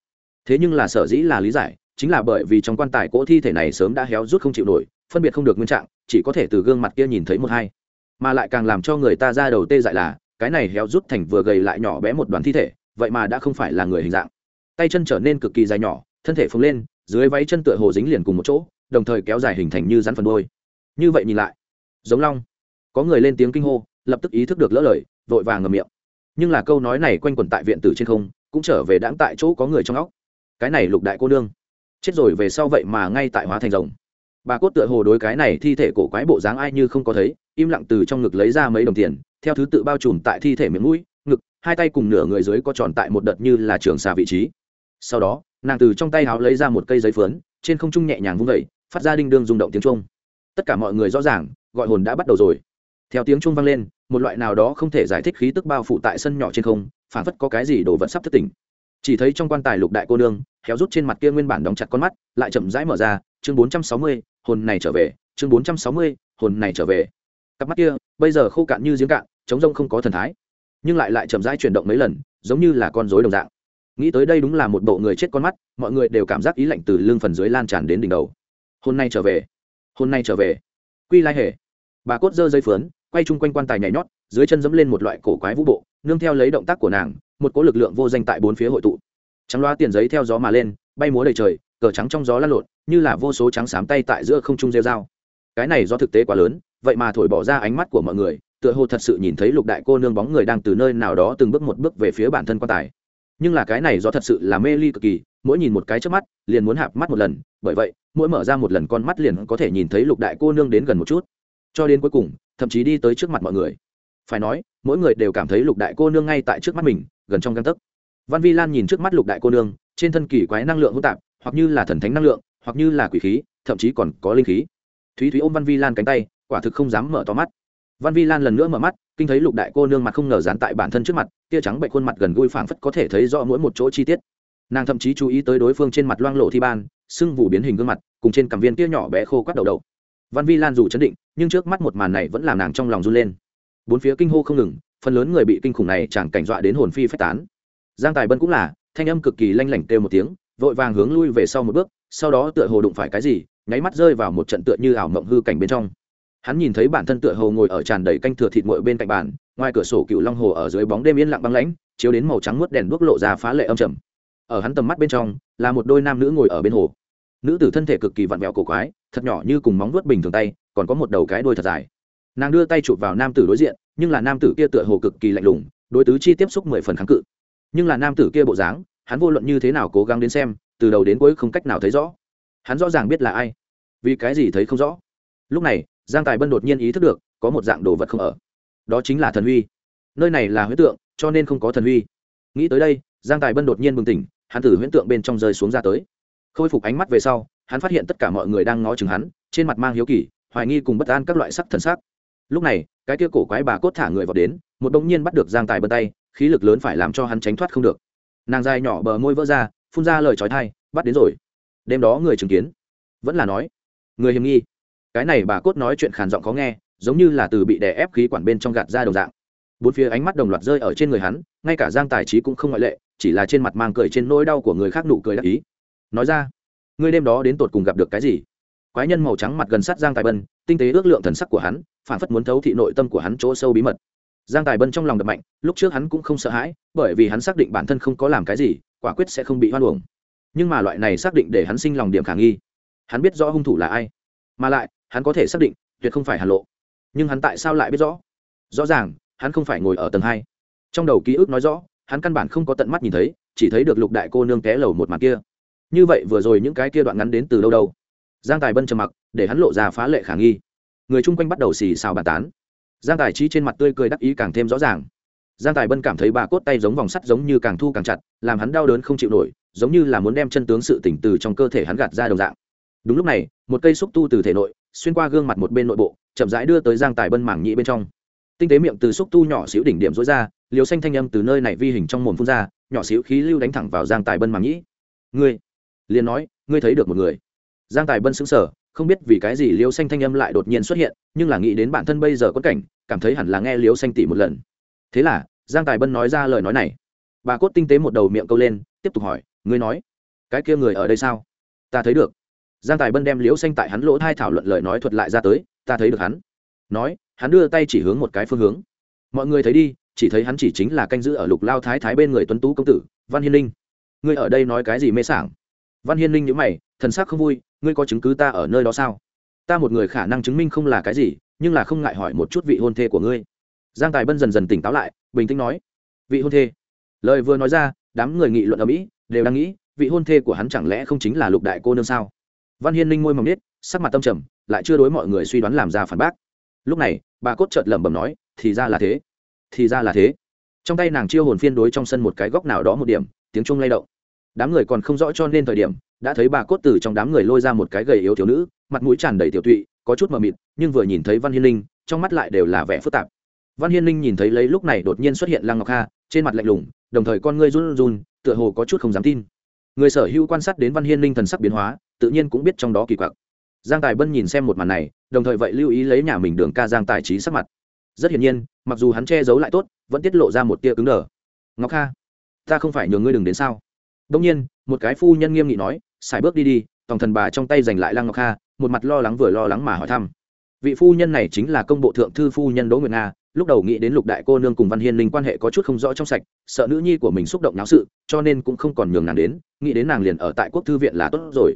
Thế nhưng là sở dĩ là lý giải, chính là bởi vì trong quan tài cỗ thi thể này sớm đã héo rút không chịu nổi, phân biệt không được nguyên trạng, chỉ có thể từ gương mặt kia nhìn thấy một hai. Mà lại càng làm cho người ta ra đầu tê dại là, cái này héo rút thành vừa gầy lại nhỏ bé một đoàn thi thể, vậy mà đã không phải là người hình dạng. Tay chân trở nên cực kỳ dài nhỏ, thân thể phồng lên, dưới váy chân tựa hồ dính liền cùng một chỗ, đồng thời kéo dài hình thành như rắn phần đôi như vậy nhìn lại, giống long. Có người lên tiếng kinh hô lập tức ý thức được lỡ lời, vội vàng ngầm miệng. Nhưng là câu nói này quanh quẩn tại viện tử trên không, cũng trở về đáng tại chỗ có người trong óc. Cái này lục đại cô nương. Chết rồi về sau vậy mà ngay tại hóa thành rồng. Bà cốt tựa hồ đối cái này thi thể cổ quái bộ dáng ai như không có thấy, im lặng từ trong ngực lấy ra mấy đồng tiền, theo thứ tự bao trùm tại thi thể miệng mũi, ngực, hai tay cùng nửa người dưới có tròn tại một đợt như là trường xà vị trí. Sau đó, nàng từ trong tay háo lấy ra một cây giấy phướn, trên không trung nhẹ nhàng vung vẩy phát ra đinh đương rung động tiếng trung tất cả mọi người rõ ràng, gọi hồn đã bắt đầu rồi. Theo tiếng trung vang lên một loại nào đó không thể giải thích khí tức bao phủ tại sân nhỏ trên không, phản phất có cái gì đồ vật sắp thất tỉnh chỉ thấy trong quan tài lục đại cô nương héo rút trên mặt kia nguyên bản đóng chặt con mắt, lại chậm rãi mở ra, chương bốn trăm sáu mươi, hồn này trở về, chương bốn trăm sáu mươi, hồn này trở về. Cặp mắt kia, bây giờ khô cạn như giếng cạn chống rông không có thần thái, nhưng lại lại chậm rãi chuyển động mấy lần, giống như là con rối đồng dạng. Nghĩ tới đây đúng là một bộ người chết con mắt, mọi người đều cảm giác ý lạnh từ lưng phần dưới lan tràn đến đỉnh đầu. Hôm nay trở về hôm nay trở về. Quy lai hề, bà cốt dơ dây phướn quay chung quanh quan tài nhảy nhót, dưới chân dẫm lên một loại cổ quái vũ bộ, nương theo lấy động tác của nàng, một cỗ lực lượng vô danh tại bốn phía hội tụ. Trắng loa tiền giấy theo gió mà lên, bay múa đầy trời, cờ trắng trong gió lăn lộn, như là vô số trắng xám tay tại giữa không trung rêu dao. Cái này do thực tế quá lớn, vậy mà thổi bỏ ra ánh mắt của mọi người, tựa hồ thật sự nhìn thấy lục đại cô nương bóng người đang từ nơi nào đó từng bước một bước về phía bản thân quan tài. Nhưng là cái này do thật sự là mê ly cực kỳ, mỗi nhìn một cái trước mắt, liền muốn hạp mắt một lần, bởi vậy, mỗi mở ra một lần con mắt liền có thể nhìn thấy lục đại cô nương đến gần một chút. Cho đến cuối cùng thậm chí đi tới trước mặt mọi người. Phải nói, mỗi người đều cảm thấy lục đại cô nương ngay tại trước mắt mình, gần trong găng tấc. Văn vi lan nhìn trước mắt lục đại cô nương, trên thân kỳ quái năng lượng hỗn tạp, hoặc như là thần thánh năng lượng, hoặc như là quỷ khí, thậm chí còn có linh khí. Thúy thúy ôm văn vi lan cánh tay, quả thực không dám mở to mắt. Văn vi lan lần nữa mở mắt, kinh thấy lục đại cô nương mặt không ngờ dán tại bản thân trước mặt, tia trắng bệnh khuôn mặt gần gũi phảng phất có thể thấy rõ mỗi một chỗ chi tiết. Nàng thậm chí chú ý tới đối phương trên mặt loang lộ thi ban, sưng vụ biến hình gương mặt, cùng trên cằm viên tia nhỏ bé khô quắt đầu đầu văn vi lan dù chấn định, nhưng trước mắt một màn này vẫn làm nàng trong lòng run lên. Bốn phía kinh hô không ngừng, phần lớn người bị kinh khủng này chẳng cảnh dọa đến hồn phi phách tán. Giang tài bân cũng là, thanh âm cực kỳ lanh lảnh kêu một tiếng, vội vàng hướng lui về sau một bước, sau đó tựa hồ đụng phải cái gì, nháy mắt rơi vào một trận tựa như ảo mộng hư cảnh bên trong. Hắn nhìn thấy bản thân tựa hồ ngồi ở tràn đầy canh thừa thịt nguội bên cạnh bàn, ngoài cửa sổ cựu long hồ ở dưới bóng đêm yên lặng băng lãnh, chiếu đến màu trắng mướt đèn đuốc lộ ra phá lệ âm trầm. Ở hắn tầm mắt bên trong, là một đôi nam nữ ngồi ở bên hồ. Nữ tử thân thể cực kỳ vặn vẹo cổ quái thật nhỏ như cùng móng vuốt bình thường tay, còn có một đầu cái đuôi thật dài. Nàng đưa tay chụp vào nam tử đối diện, nhưng là nam tử kia tựa hồ cực kỳ lạnh lùng, đối tứ chi tiếp xúc mười phần kháng cự. Nhưng là nam tử kia bộ dáng, hắn vô luận như thế nào cố gắng đến xem, từ đầu đến cuối không cách nào thấy rõ. Hắn rõ ràng biết là ai. Vì cái gì thấy không rõ? Lúc này, giang tài bân đột nhiên ý thức được, có một dạng đồ vật không ở. Đó chính là thần huy. Nơi này là huyễn tượng, cho nên không có thần huy. Nghĩ tới đây, giang tài bân đột nhiên bừng tỉnh, hắn từ huyễn tượng bên trong rơi xuống ra tới. Khôi phục ánh mắt về sau hắn phát hiện tất cả mọi người đang ngó chừng hắn, trên mặt mang hiếu kỳ, hoài nghi cùng bất an các loại sắc thần sắc. Lúc này, cái kia cổ quái bà cốt thả người vào đến, một bỗng nhiên bắt được giang tài bân tay, khí lực lớn phải làm cho hắn tránh thoát không được. Nàng dài nhỏ bờ môi vỡ ra, phun ra lời trói thai bắt đến rồi. Đêm đó người chứng kiến, vẫn là nói, người hiểm nghi. Cái này bà cốt nói chuyện khàn giọng khó nghe, giống như là từ bị đè ép khí quản bên trong gạt ra đồng dạng. Bốn phía ánh mắt đồng loạt rơi ở trên người hắn, ngay cả giang tài trí cũng không ngoại lệ, chỉ là trên mặt mang cười trên nỗi đau của người khác nụ cười đắc ý. Nói ra ngươi đêm đó đến tột cùng gặp được cái gì? Quái nhân màu trắng mặt gần sát giang tài bân, tinh tế ước lượng thần sắc của hắn, phản phất muốn thấu thị nội tâm của hắn chỗ sâu bí mật. Giang tài bân trong lòng đập mạnh, lúc trước hắn cũng không sợ hãi, bởi vì hắn xác định bản thân không có làm cái gì, quả quyết sẽ không bị hoan uổng. Nhưng mà loại này xác định để hắn sinh lòng điểm khả nghi. Hắn biết rõ hung thủ là ai. Mà lại, hắn có thể xác định, tuyệt không phải hàn lộ. Nhưng hắn tại sao lại biết rõ? Rõ ràng, hắn không phải ngồi ở tầng hai. Trong đầu ký ức nói rõ, hắn căn bản không có tận mắt nhìn thấy, chỉ thấy được lục đại cô nương té lầu một mặt kia như vậy vừa rồi những cái kia đoạn ngắn đến từ đâu đâu? Giang tài bân trầm mặc, để hắn lộ ra phá lệ khả nghi. Người chung quanh bắt đầu xì xào bàn tán. Giang tài trí trên mặt tươi cười đắc ý càng thêm rõ ràng. Giang tài bân cảm thấy bà cốt tay giống vòng sắt giống như càng thu càng chặt, làm hắn đau đớn không chịu nổi, giống như là muốn đem chân tướng sự tỉnh từ trong cơ thể hắn gạt ra đồng dạng. Đúng lúc này, một cây xúc tu từ thể nội, xuyên qua gương mặt một bên nội bộ, chậm rãi đưa tới giang tài bân mảng nhĩ bên trong. Tinh tế miệng từ xúc tu nhỏ xíu đỉnh điểm rối ra, liều xanh thanh âm từ nơi này vi hình trong mồm phun ra, nhỏ xíu khí lưu đánh thẳng vào giang tài bân mảng nhĩ. Ngươi liền nói, ngươi thấy được một người. Giang tài bân xứng sở không biết vì cái gì liêu xanh thanh âm lại đột nhiên xuất hiện, nhưng là nghĩ đến bản thân bây giờ có cảnh, cảm thấy hẳn là nghe liêu xanh tỉ một lần. Thế là, giang tài bân nói ra lời nói này. Bà cốt tinh tế một đầu miệng câu lên, tiếp tục hỏi, ngươi nói, cái kia người ở đây sao? Ta thấy được. Giang tài bân đem liễu xanh tại hắn lỗ thai thảo luận lời nói thuật lại ra tới, ta thấy được hắn. Nói, hắn đưa tay chỉ hướng một cái phương hướng. Mọi người thấy đi, chỉ thấy hắn chỉ chính là canh giữ ở lục lao thái thái bên người tuấn tú công tử, văn hiên linh. Ngươi ở đây nói cái gì mê sảng? Văn hiên linh nhữ mày, thần sắc không vui, ngươi có chứng cứ ta ở nơi đó sao? Ta một người khả năng chứng minh không là cái gì, nhưng là không ngại hỏi một chút vị hôn thê của ngươi. Giang tài bân dần dần tỉnh táo lại, bình tĩnh nói, vị hôn thê? Lời vừa nói ra, đám người nghị luận ở mỹ đều đang nghĩ, vị hôn thê của hắn chẳng lẽ không chính là lục đại cô nương sao? Văn hiên linh môi mỏng nết sắc mặt tâm trầm, lại chưa đối mọi người suy đoán làm ra phản bác. Lúc này, bà cốt chợt lẩm bẩm nói, thì ra là thế, thì ra là thế. Trong tay nàng chiêu hồn phiên đối trong sân một cái góc nào đó một điểm, tiếng chuông lay động đám người còn không rõ cho nên thời điểm, đã thấy bà cốt từ trong đám người lôi ra một cái gầy yếu thiếu nữ, mặt mũi tràn đầy tiểu tụy, có chút mờ mịt, nhưng vừa nhìn thấy văn hiên linh, trong mắt lại đều là vẻ phức tạp. Văn hiên linh nhìn thấy lấy lúc này đột nhiên xuất hiện lăng ngọc kha, trên mặt lạnh lùng, đồng thời con ngươi run run, tựa hồ có chút không dám tin. Người sở hữu quan sát đến văn hiên linh thần sắc biến hóa, tự nhiên cũng biết trong đó kỳ quặc. Giang tài bân nhìn xem một màn này, đồng thời vậy lưu ý lấy nhà mình đường ca giang tài trí sắc mặt. Rất hiển nhiên, mặc dù hắn che giấu lại tốt, vẫn tiết lộ ra một tia cứng đờ. Ngọc kha, ta không phải nhường ngươi đừng đến sao? Đông nhiên, một cái phu nhân nghiêm nghị nói, xài bước đi đi, tòng thần bà trong tay giành lại lăng ngọc kha, một mặt lo lắng vừa lo lắng mà hỏi thăm. Vị phu nhân này chính là công bộ thượng thư phu nhân đỗ nguyệt nga, lúc đầu nghĩ đến lục đại cô nương cùng văn hiên linh quan hệ có chút không rõ trong sạch, sợ nữ nhi của mình xúc động náo sự, cho nên cũng không còn nhường nàng đến, nghĩ đến nàng liền ở tại quốc thư viện là tốt rồi.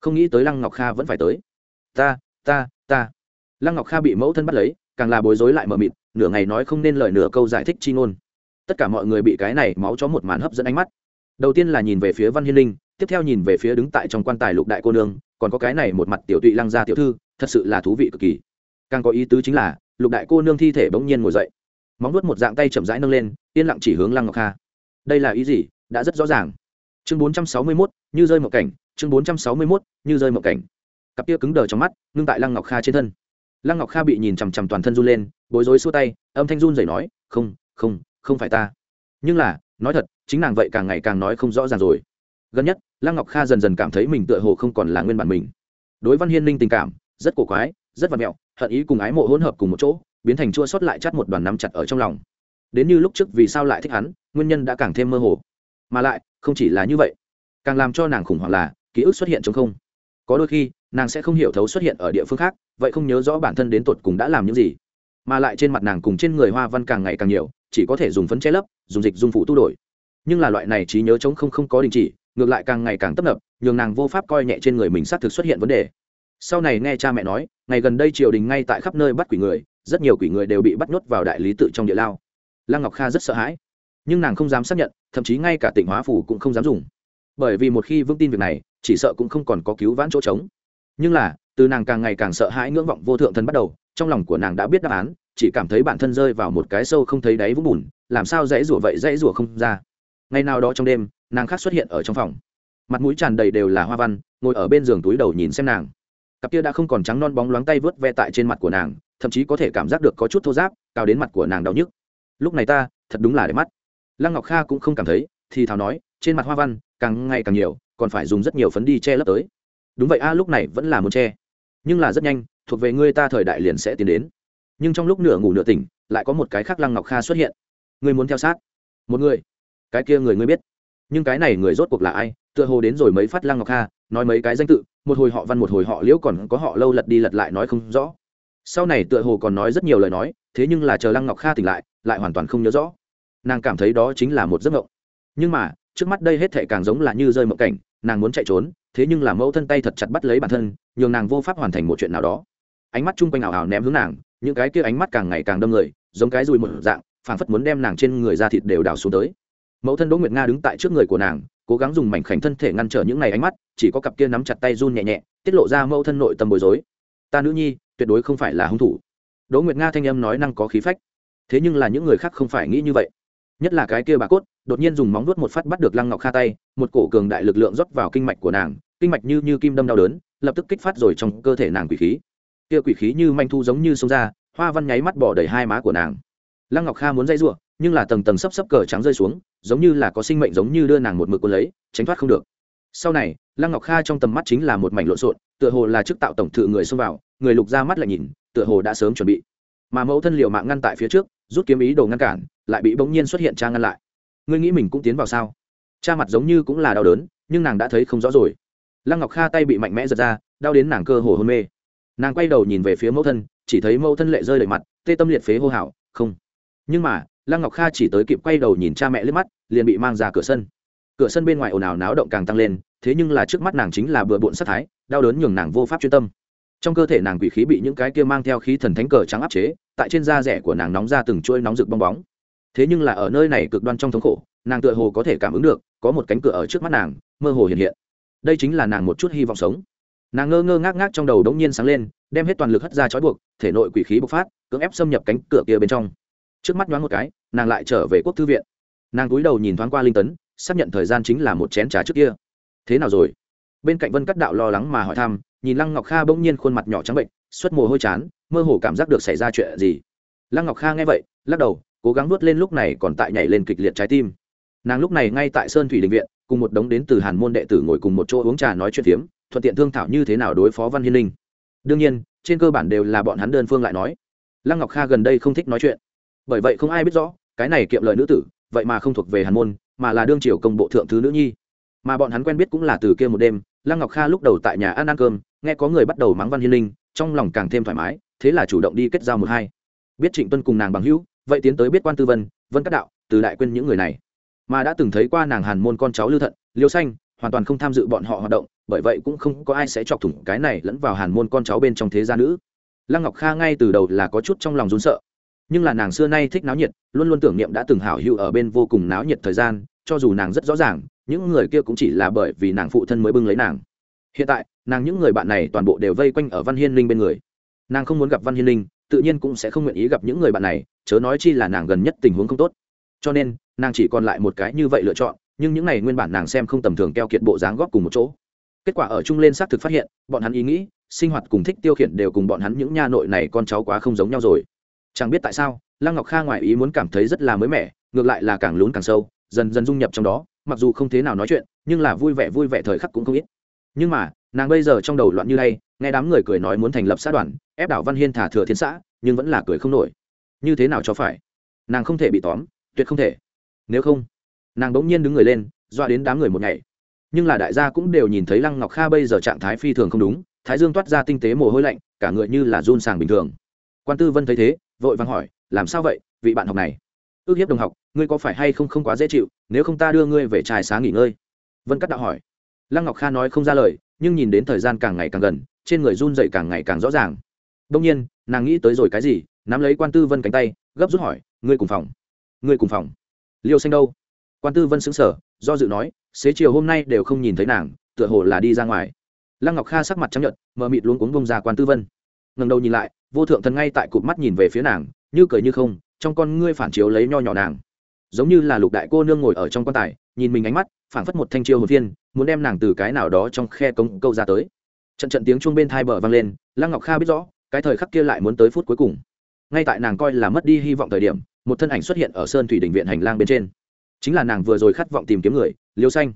Không nghĩ tới lăng ngọc kha vẫn phải tới. Ta ta ta. Lăng ngọc kha bị mẫu thân bắt lấy, càng là bối rối lại mờ mịt, nửa ngày nói không nên lời nửa câu giải thích chi ngôn. Tất cả mọi người bị cái này máu chó một màn hấp dẫn ánh mắt đầu tiên là nhìn về phía văn hiên linh, tiếp theo nhìn về phía đứng tại trong quan tài lục đại cô nương, còn có cái này một mặt tiểu tụy lăng gia tiểu thư, thật sự là thú vị cực kỳ. Càng có ý tứ chính là, lục đại cô nương thi thể bỗng nhiên ngồi dậy. Móng nuốt một dạng tay chậm rãi nâng lên, yên lặng chỉ hướng lăng ngọc kha. Đây là ý gì? Đã rất rõ ràng. Chương bốn trăm sáu mươi mốt, như rơi một cảnh. Chương bốn trăm sáu mươi mốt, như rơi một cảnh. Cặp tia cứng đờ trong mắt, ngưng tại lăng ngọc kha trên thân. Lăng ngọc kha bị nhìn chằm chằm toàn thân run lên, bối rối xua tay, âm thanh run rẩy nói, không không không phải ta. Nhưng là nói thật, chính nàng vậy càng ngày càng nói không rõ ràng rồi. Gần nhất, lăng ngọc kha dần dần cảm thấy mình tựa hồ không còn là nguyên bản mình. Đối văn hiên Ninh tình cảm, rất cổ quái, rất vật mẹo, hận ý cùng ái mộ hỗn hợp cùng một chỗ, biến thành chua sót lại chắt một đoàn nắm chặt ở trong lòng. Đến như lúc trước vì sao lại thích hắn, nguyên nhân đã càng thêm mơ hồ. Mà lại, không chỉ là như vậy, càng làm cho nàng khủng hoảng là, ký ức xuất hiện trong không. Có đôi khi, nàng sẽ không hiểu thấu xuất hiện ở địa phương khác, vậy không nhớ rõ bản thân đến tột cùng đã làm những gì. Mà lại trên mặt nàng cùng trên người hoa văn càng ngày càng nhiều chỉ có thể dùng phấn che lấp, dùng dịch dung phụ tu đổi. Nhưng là loại này trí nhớ chống không không có đình chỉ, ngược lại càng ngày càng tấp nập, nhường nàng vô pháp coi nhẹ trên người mình xác thực xuất hiện vấn đề. Sau này nghe cha mẹ nói, ngày gần đây triều đình ngay tại khắp nơi bắt quỷ người, rất nhiều quỷ người đều bị bắt nhốt vào đại lý tự trong địa lao. Lăng ngọc kha rất sợ hãi, nhưng nàng không dám xác nhận, thậm chí ngay cả tỉnh hóa phủ cũng không dám dùng. Bởi vì một khi vững tin việc này, chỉ sợ cũng không còn có cứu vãn chỗ trống. Nhưng là, từ nàng càng ngày càng sợ hãi ngưỡng vọng vô thượng thân bắt đầu, trong lòng của nàng đã biết đáp án chỉ cảm thấy bản thân rơi vào một cái sâu không thấy đáy vũng bùn, làm sao dãy rủa vậy dãy rủa không ra. Ngày nào đó trong đêm, nàng khác xuất hiện ở trong phòng. Mặt mũi tràn đầy đều là hoa văn, ngồi ở bên giường túi đầu nhìn xem nàng. Cặp kia đã không còn trắng non bóng loáng tay vớt ve tại trên mặt của nàng, thậm chí có thể cảm giác được có chút thô giáp cao đến mặt của nàng đau nhức. Lúc này ta, thật đúng là để mắt. Lăng ngọc kha cũng không cảm thấy, thì thào nói, trên mặt hoa văn, càng ngày càng nhiều, còn phải dùng rất nhiều phấn đi che lấp tới. Đúng vậy a, lúc này vẫn là muốn che. Nhưng là rất nhanh, thuộc về ngươi ta thời đại liền sẽ tiến đến nhưng trong lúc nửa ngủ nửa tỉnh, lại có một cái khác lăng ngọc kha xuất hiện. Ngươi muốn theo sát? Một người. Cái kia người ngươi biết. Nhưng cái này người rốt cuộc là ai? Tựa hồ đến rồi mấy phát lăng ngọc kha, nói mấy cái danh tự, một hồi họ văn một hồi họ liễu còn có họ lâu lật đi lật lại nói không rõ. Sau này tựa hồ còn nói rất nhiều lời nói, thế nhưng là chờ lăng ngọc kha tỉnh lại lại hoàn toàn không nhớ rõ. Nàng cảm thấy đó chính là một giấc mộng. Nhưng mà, trước mắt đây hết thệ càng giống là như rơi mộng cảnh, nàng muốn chạy trốn, thế nhưng là mẫu thân tay thật chặt bắt lấy bản thân, nhường nàng vô pháp hoàn thành một chuyện nào đó. Ánh mắt chung quanh ảo ảo ném hướng nàng những cái kia ánh mắt càng ngày càng đâm người, giống cái dùi một dạng, phảng phất muốn đem nàng trên người ra thịt đều đào xuống tới. Mẫu thân đỗ nguyệt nga đứng tại trước người của nàng, cố gắng dùng mảnh khảnh thân thể ngăn trở những này ánh mắt, chỉ có cặp kia nắm chặt tay run nhẹ nhẹ, tiết lộ ra mẫu thân nội tâm bối rối. Ta nữ nhi, tuyệt đối không phải là hung thủ. Đỗ nguyệt nga thanh âm nói năng có khí phách. Thế nhưng là những người khác không phải nghĩ như vậy. Nhất là cái kia bà cốt, đột nhiên dùng móng vuốt một phát bắt được lăng ngọc kha tay, một cổ cường đại lực lượng rót vào kinh mạch của nàng, kinh mạch như như kim đâm đau đớn, lập tức kích phát rồi trong cơ thể nàng quỷ khí kia quỷ khí như manh thu giống như sông ra, hoa văn nháy mắt bỏ đầy hai má của nàng. Lăng ngọc kha muốn dây giụa, nhưng là tầng tầng sấp sấp cờ trắng rơi xuống, giống như là có sinh mệnh giống như đưa nàng một mực quân lấy, tránh thoát không được. Sau này, lăng ngọc kha trong tầm mắt chính là một mảnh lộn xộn, tựa hồ là chức tạo tổng thự người xông vào, người lục ra mắt lại nhìn, tựa hồ đã sớm chuẩn bị. Mà mẫu thân liệu mạng ngăn tại phía trước, rút kiếm ý đồ ngăn cản, lại bị bỗng nhiên xuất hiện cha ngăn lại. Ngươi nghĩ mình cũng tiến vào sao? Cha mặt giống như cũng là đau đớn, nhưng nàng đã thấy không rõ rồi. Lăng ngọc kha tay bị mạnh mẽ giật ra, đau đến nàng cơ hồ hôn mê nàng quay đầu nhìn về phía mẫu thân, chỉ thấy mẫu thân lệ rơi đầy mặt, tê tâm liệt phế hô hào, không. Nhưng mà, lăng ngọc kha chỉ tới kịp quay đầu nhìn cha mẹ lướt mắt, liền bị mang ra cửa sân. Cửa sân bên ngoài ồn ào náo động càng tăng lên, thế nhưng là trước mắt nàng chính là bừa bộn sát thái, đau đớn nhường nàng vô pháp chuyên tâm. Trong cơ thể nàng quỷ khí bị những cái kia mang theo khí thần thánh cờ trắng áp chế, tại trên da rẻ của nàng nóng ra từng chuỗi nóng rực bong bóng. Thế nhưng là ở nơi này cực đoan trong thống khổ, nàng tựa hồ có thể cảm ứng được, có một cánh cửa ở trước mắt nàng, mơ hồ hiện hiện. Đây chính là nàng một chút hy vọng sống nàng ngơ ngơ ngác ngác trong đầu đống nhiên sáng lên, đem hết toàn lực hất ra trói buộc, thể nội quỷ khí bộc phát, cưỡng ép xâm nhập cánh cửa kia bên trong. Trước mắt nhoáng một cái, nàng lại trở về quốc thư viện. Nàng cúi đầu nhìn thoáng qua linh tấn, xác nhận thời gian chính là một chén trà trước kia. Thế nào rồi? Bên cạnh vân cắt đạo lo lắng mà hỏi thăm, nhìn lăng ngọc kha bỗng nhiên khuôn mặt nhỏ trắng bệnh, xuất mồ hôi chán, mơ hồ cảm giác được xảy ra chuyện gì. Lăng ngọc kha nghe vậy, lắc đầu, cố gắng nuốt lên lúc này còn tại nhảy lên kịch liệt trái tim. Nàng lúc này ngay tại sơn thủy đình viện, cùng một đống đến từ hàn môn đệ tử ngồi cùng một chỗ uống trà nói chuyện phiếm thuận tiện thương thảo như thế nào đối phó văn hiên linh đương nhiên, trên cơ bản đều là bọn hắn đơn phương lại nói. Lăng ngọc kha gần đây không thích nói chuyện. Bởi vậy không ai biết rõ, cái này kiệm lời nữ tử, vậy mà không thuộc về hàn môn, mà là đương triều công bộ thượng thứ nữ nhi. Mà bọn hắn quen biết cũng là từ kia một đêm, lăng ngọc kha lúc đầu tại nhà ăn ăn cơm, nghe có người bắt đầu mắng văn hiên linh trong lòng càng thêm thoải mái, thế là chủ động đi kết giao một hai. Biết trịnh tuân cùng nàng bằng hữu, vậy tiến tới biết quan tư vân vân các đạo, từ đại quên những người này. Mà đã từng thấy qua nàng hàn môn con cháu lưu thận, liêu xanh, hoàn toàn không tham dự bọn họ hoạt động bởi vậy cũng không có ai sẽ chọc thủng cái này lẫn vào hàn môn con cháu bên trong thế gia nữ. Lăng ngọc kha ngay từ đầu là có chút trong lòng run sợ. Nhưng là nàng xưa nay thích náo nhiệt, luôn luôn tưởng niệm đã từng hảo hữu ở bên vô cùng náo nhiệt thời gian, cho dù nàng rất rõ ràng, những người kia cũng chỉ là bởi vì nàng phụ thân mới bưng lấy nàng. Hiện tại, nàng những người bạn này toàn bộ đều vây quanh ở văn hiên linh bên người. Nàng không muốn gặp văn hiên linh, tự nhiên cũng sẽ không nguyện ý gặp những người bạn này, chớ nói chi là nàng gần nhất tình huống không tốt. Cho nên, nàng chỉ còn lại một cái như vậy lựa chọn, nhưng những này nguyên bản nàng xem không tầm thường keo kiệt bộ dáng góp cùng một chỗ kết quả ở chung lên xác thực phát hiện, bọn hắn ý nghĩ, sinh hoạt cùng thích tiêu khiển đều cùng bọn hắn những nha nội này con cháu quá không giống nhau rồi. Chẳng biết tại sao, lăng ngọc kha ngoài ý muốn cảm thấy rất là mới mẻ, ngược lại là càng lún càng sâu, dần dần dung nhập trong đó, mặc dù không thế nào nói chuyện, nhưng là vui vẻ vui vẻ thời khắc cũng không ít. Nhưng mà, nàng bây giờ trong đầu loạn như đây, nghe đám người cười nói muốn thành lập xã đoàn, ép đảo văn hiên thả thừa thiên xã, nhưng vẫn là cười không nổi. Như thế nào cho phải? Nàng không thể bị tóm, tuyệt không thể. Nếu không, nàng bỗng nhiên đứng người lên dọa đến đám người một ngày nhưng là đại gia cũng đều nhìn thấy lăng ngọc kha bây giờ trạng thái phi thường không đúng, thái dương toát ra tinh tế mồ hôi lạnh, cả người như là run sàng bình thường. Quan tư vân thấy thế, vội vàng hỏi, làm sao vậy, vị bạn học này? Ước hiếp đồng học, ngươi có phải hay không không quá dễ chịu, nếu không ta đưa ngươi về trài sáng nghỉ ngơi. Vân cắt đạo hỏi. Lăng ngọc kha nói không ra lời, nhưng nhìn đến thời gian càng ngày càng gần, trên người run dậy càng ngày càng rõ ràng. Đông nhiên, nàng nghĩ tới rồi cái gì, nắm lấy quan tư vân cánh tay, gấp rút hỏi, ngươi cùng phòng? Ngươi cùng phòng. Liêu xanh đâu? Quan tư vân xứng sở do dự nói xế chiều hôm nay đều không nhìn thấy nàng, tựa hồ là đi ra ngoài. Lăng ngọc kha sắc mặt chấp nhận mờ mịt luôn cuống bông ra quan tư vân. Ngần đầu nhìn lại, vô thượng thần ngay tại cụt mắt nhìn về phía nàng, như cười như không, trong con ngươi phản chiếu lấy nho nhỏ nàng. Giống như là lục đại cô nương ngồi ở trong quan tài, nhìn mình ánh mắt, phảng phất một thanh chiêu hồn viên muốn đem nàng từ cái nào đó trong khe cống câu ra tới. Trận trận tiếng chuông bên thai bờ vang lên, lăng ngọc kha biết rõ, cái thời khắc kia lại muốn tới phút cuối cùng. Ngay tại nàng coi là mất đi hy vọng thời điểm, một thân ảnh xuất hiện ở sơn thủy đình viện hành lang bên trên chính là nàng vừa rồi khát vọng tìm kiếm người liêu xanh.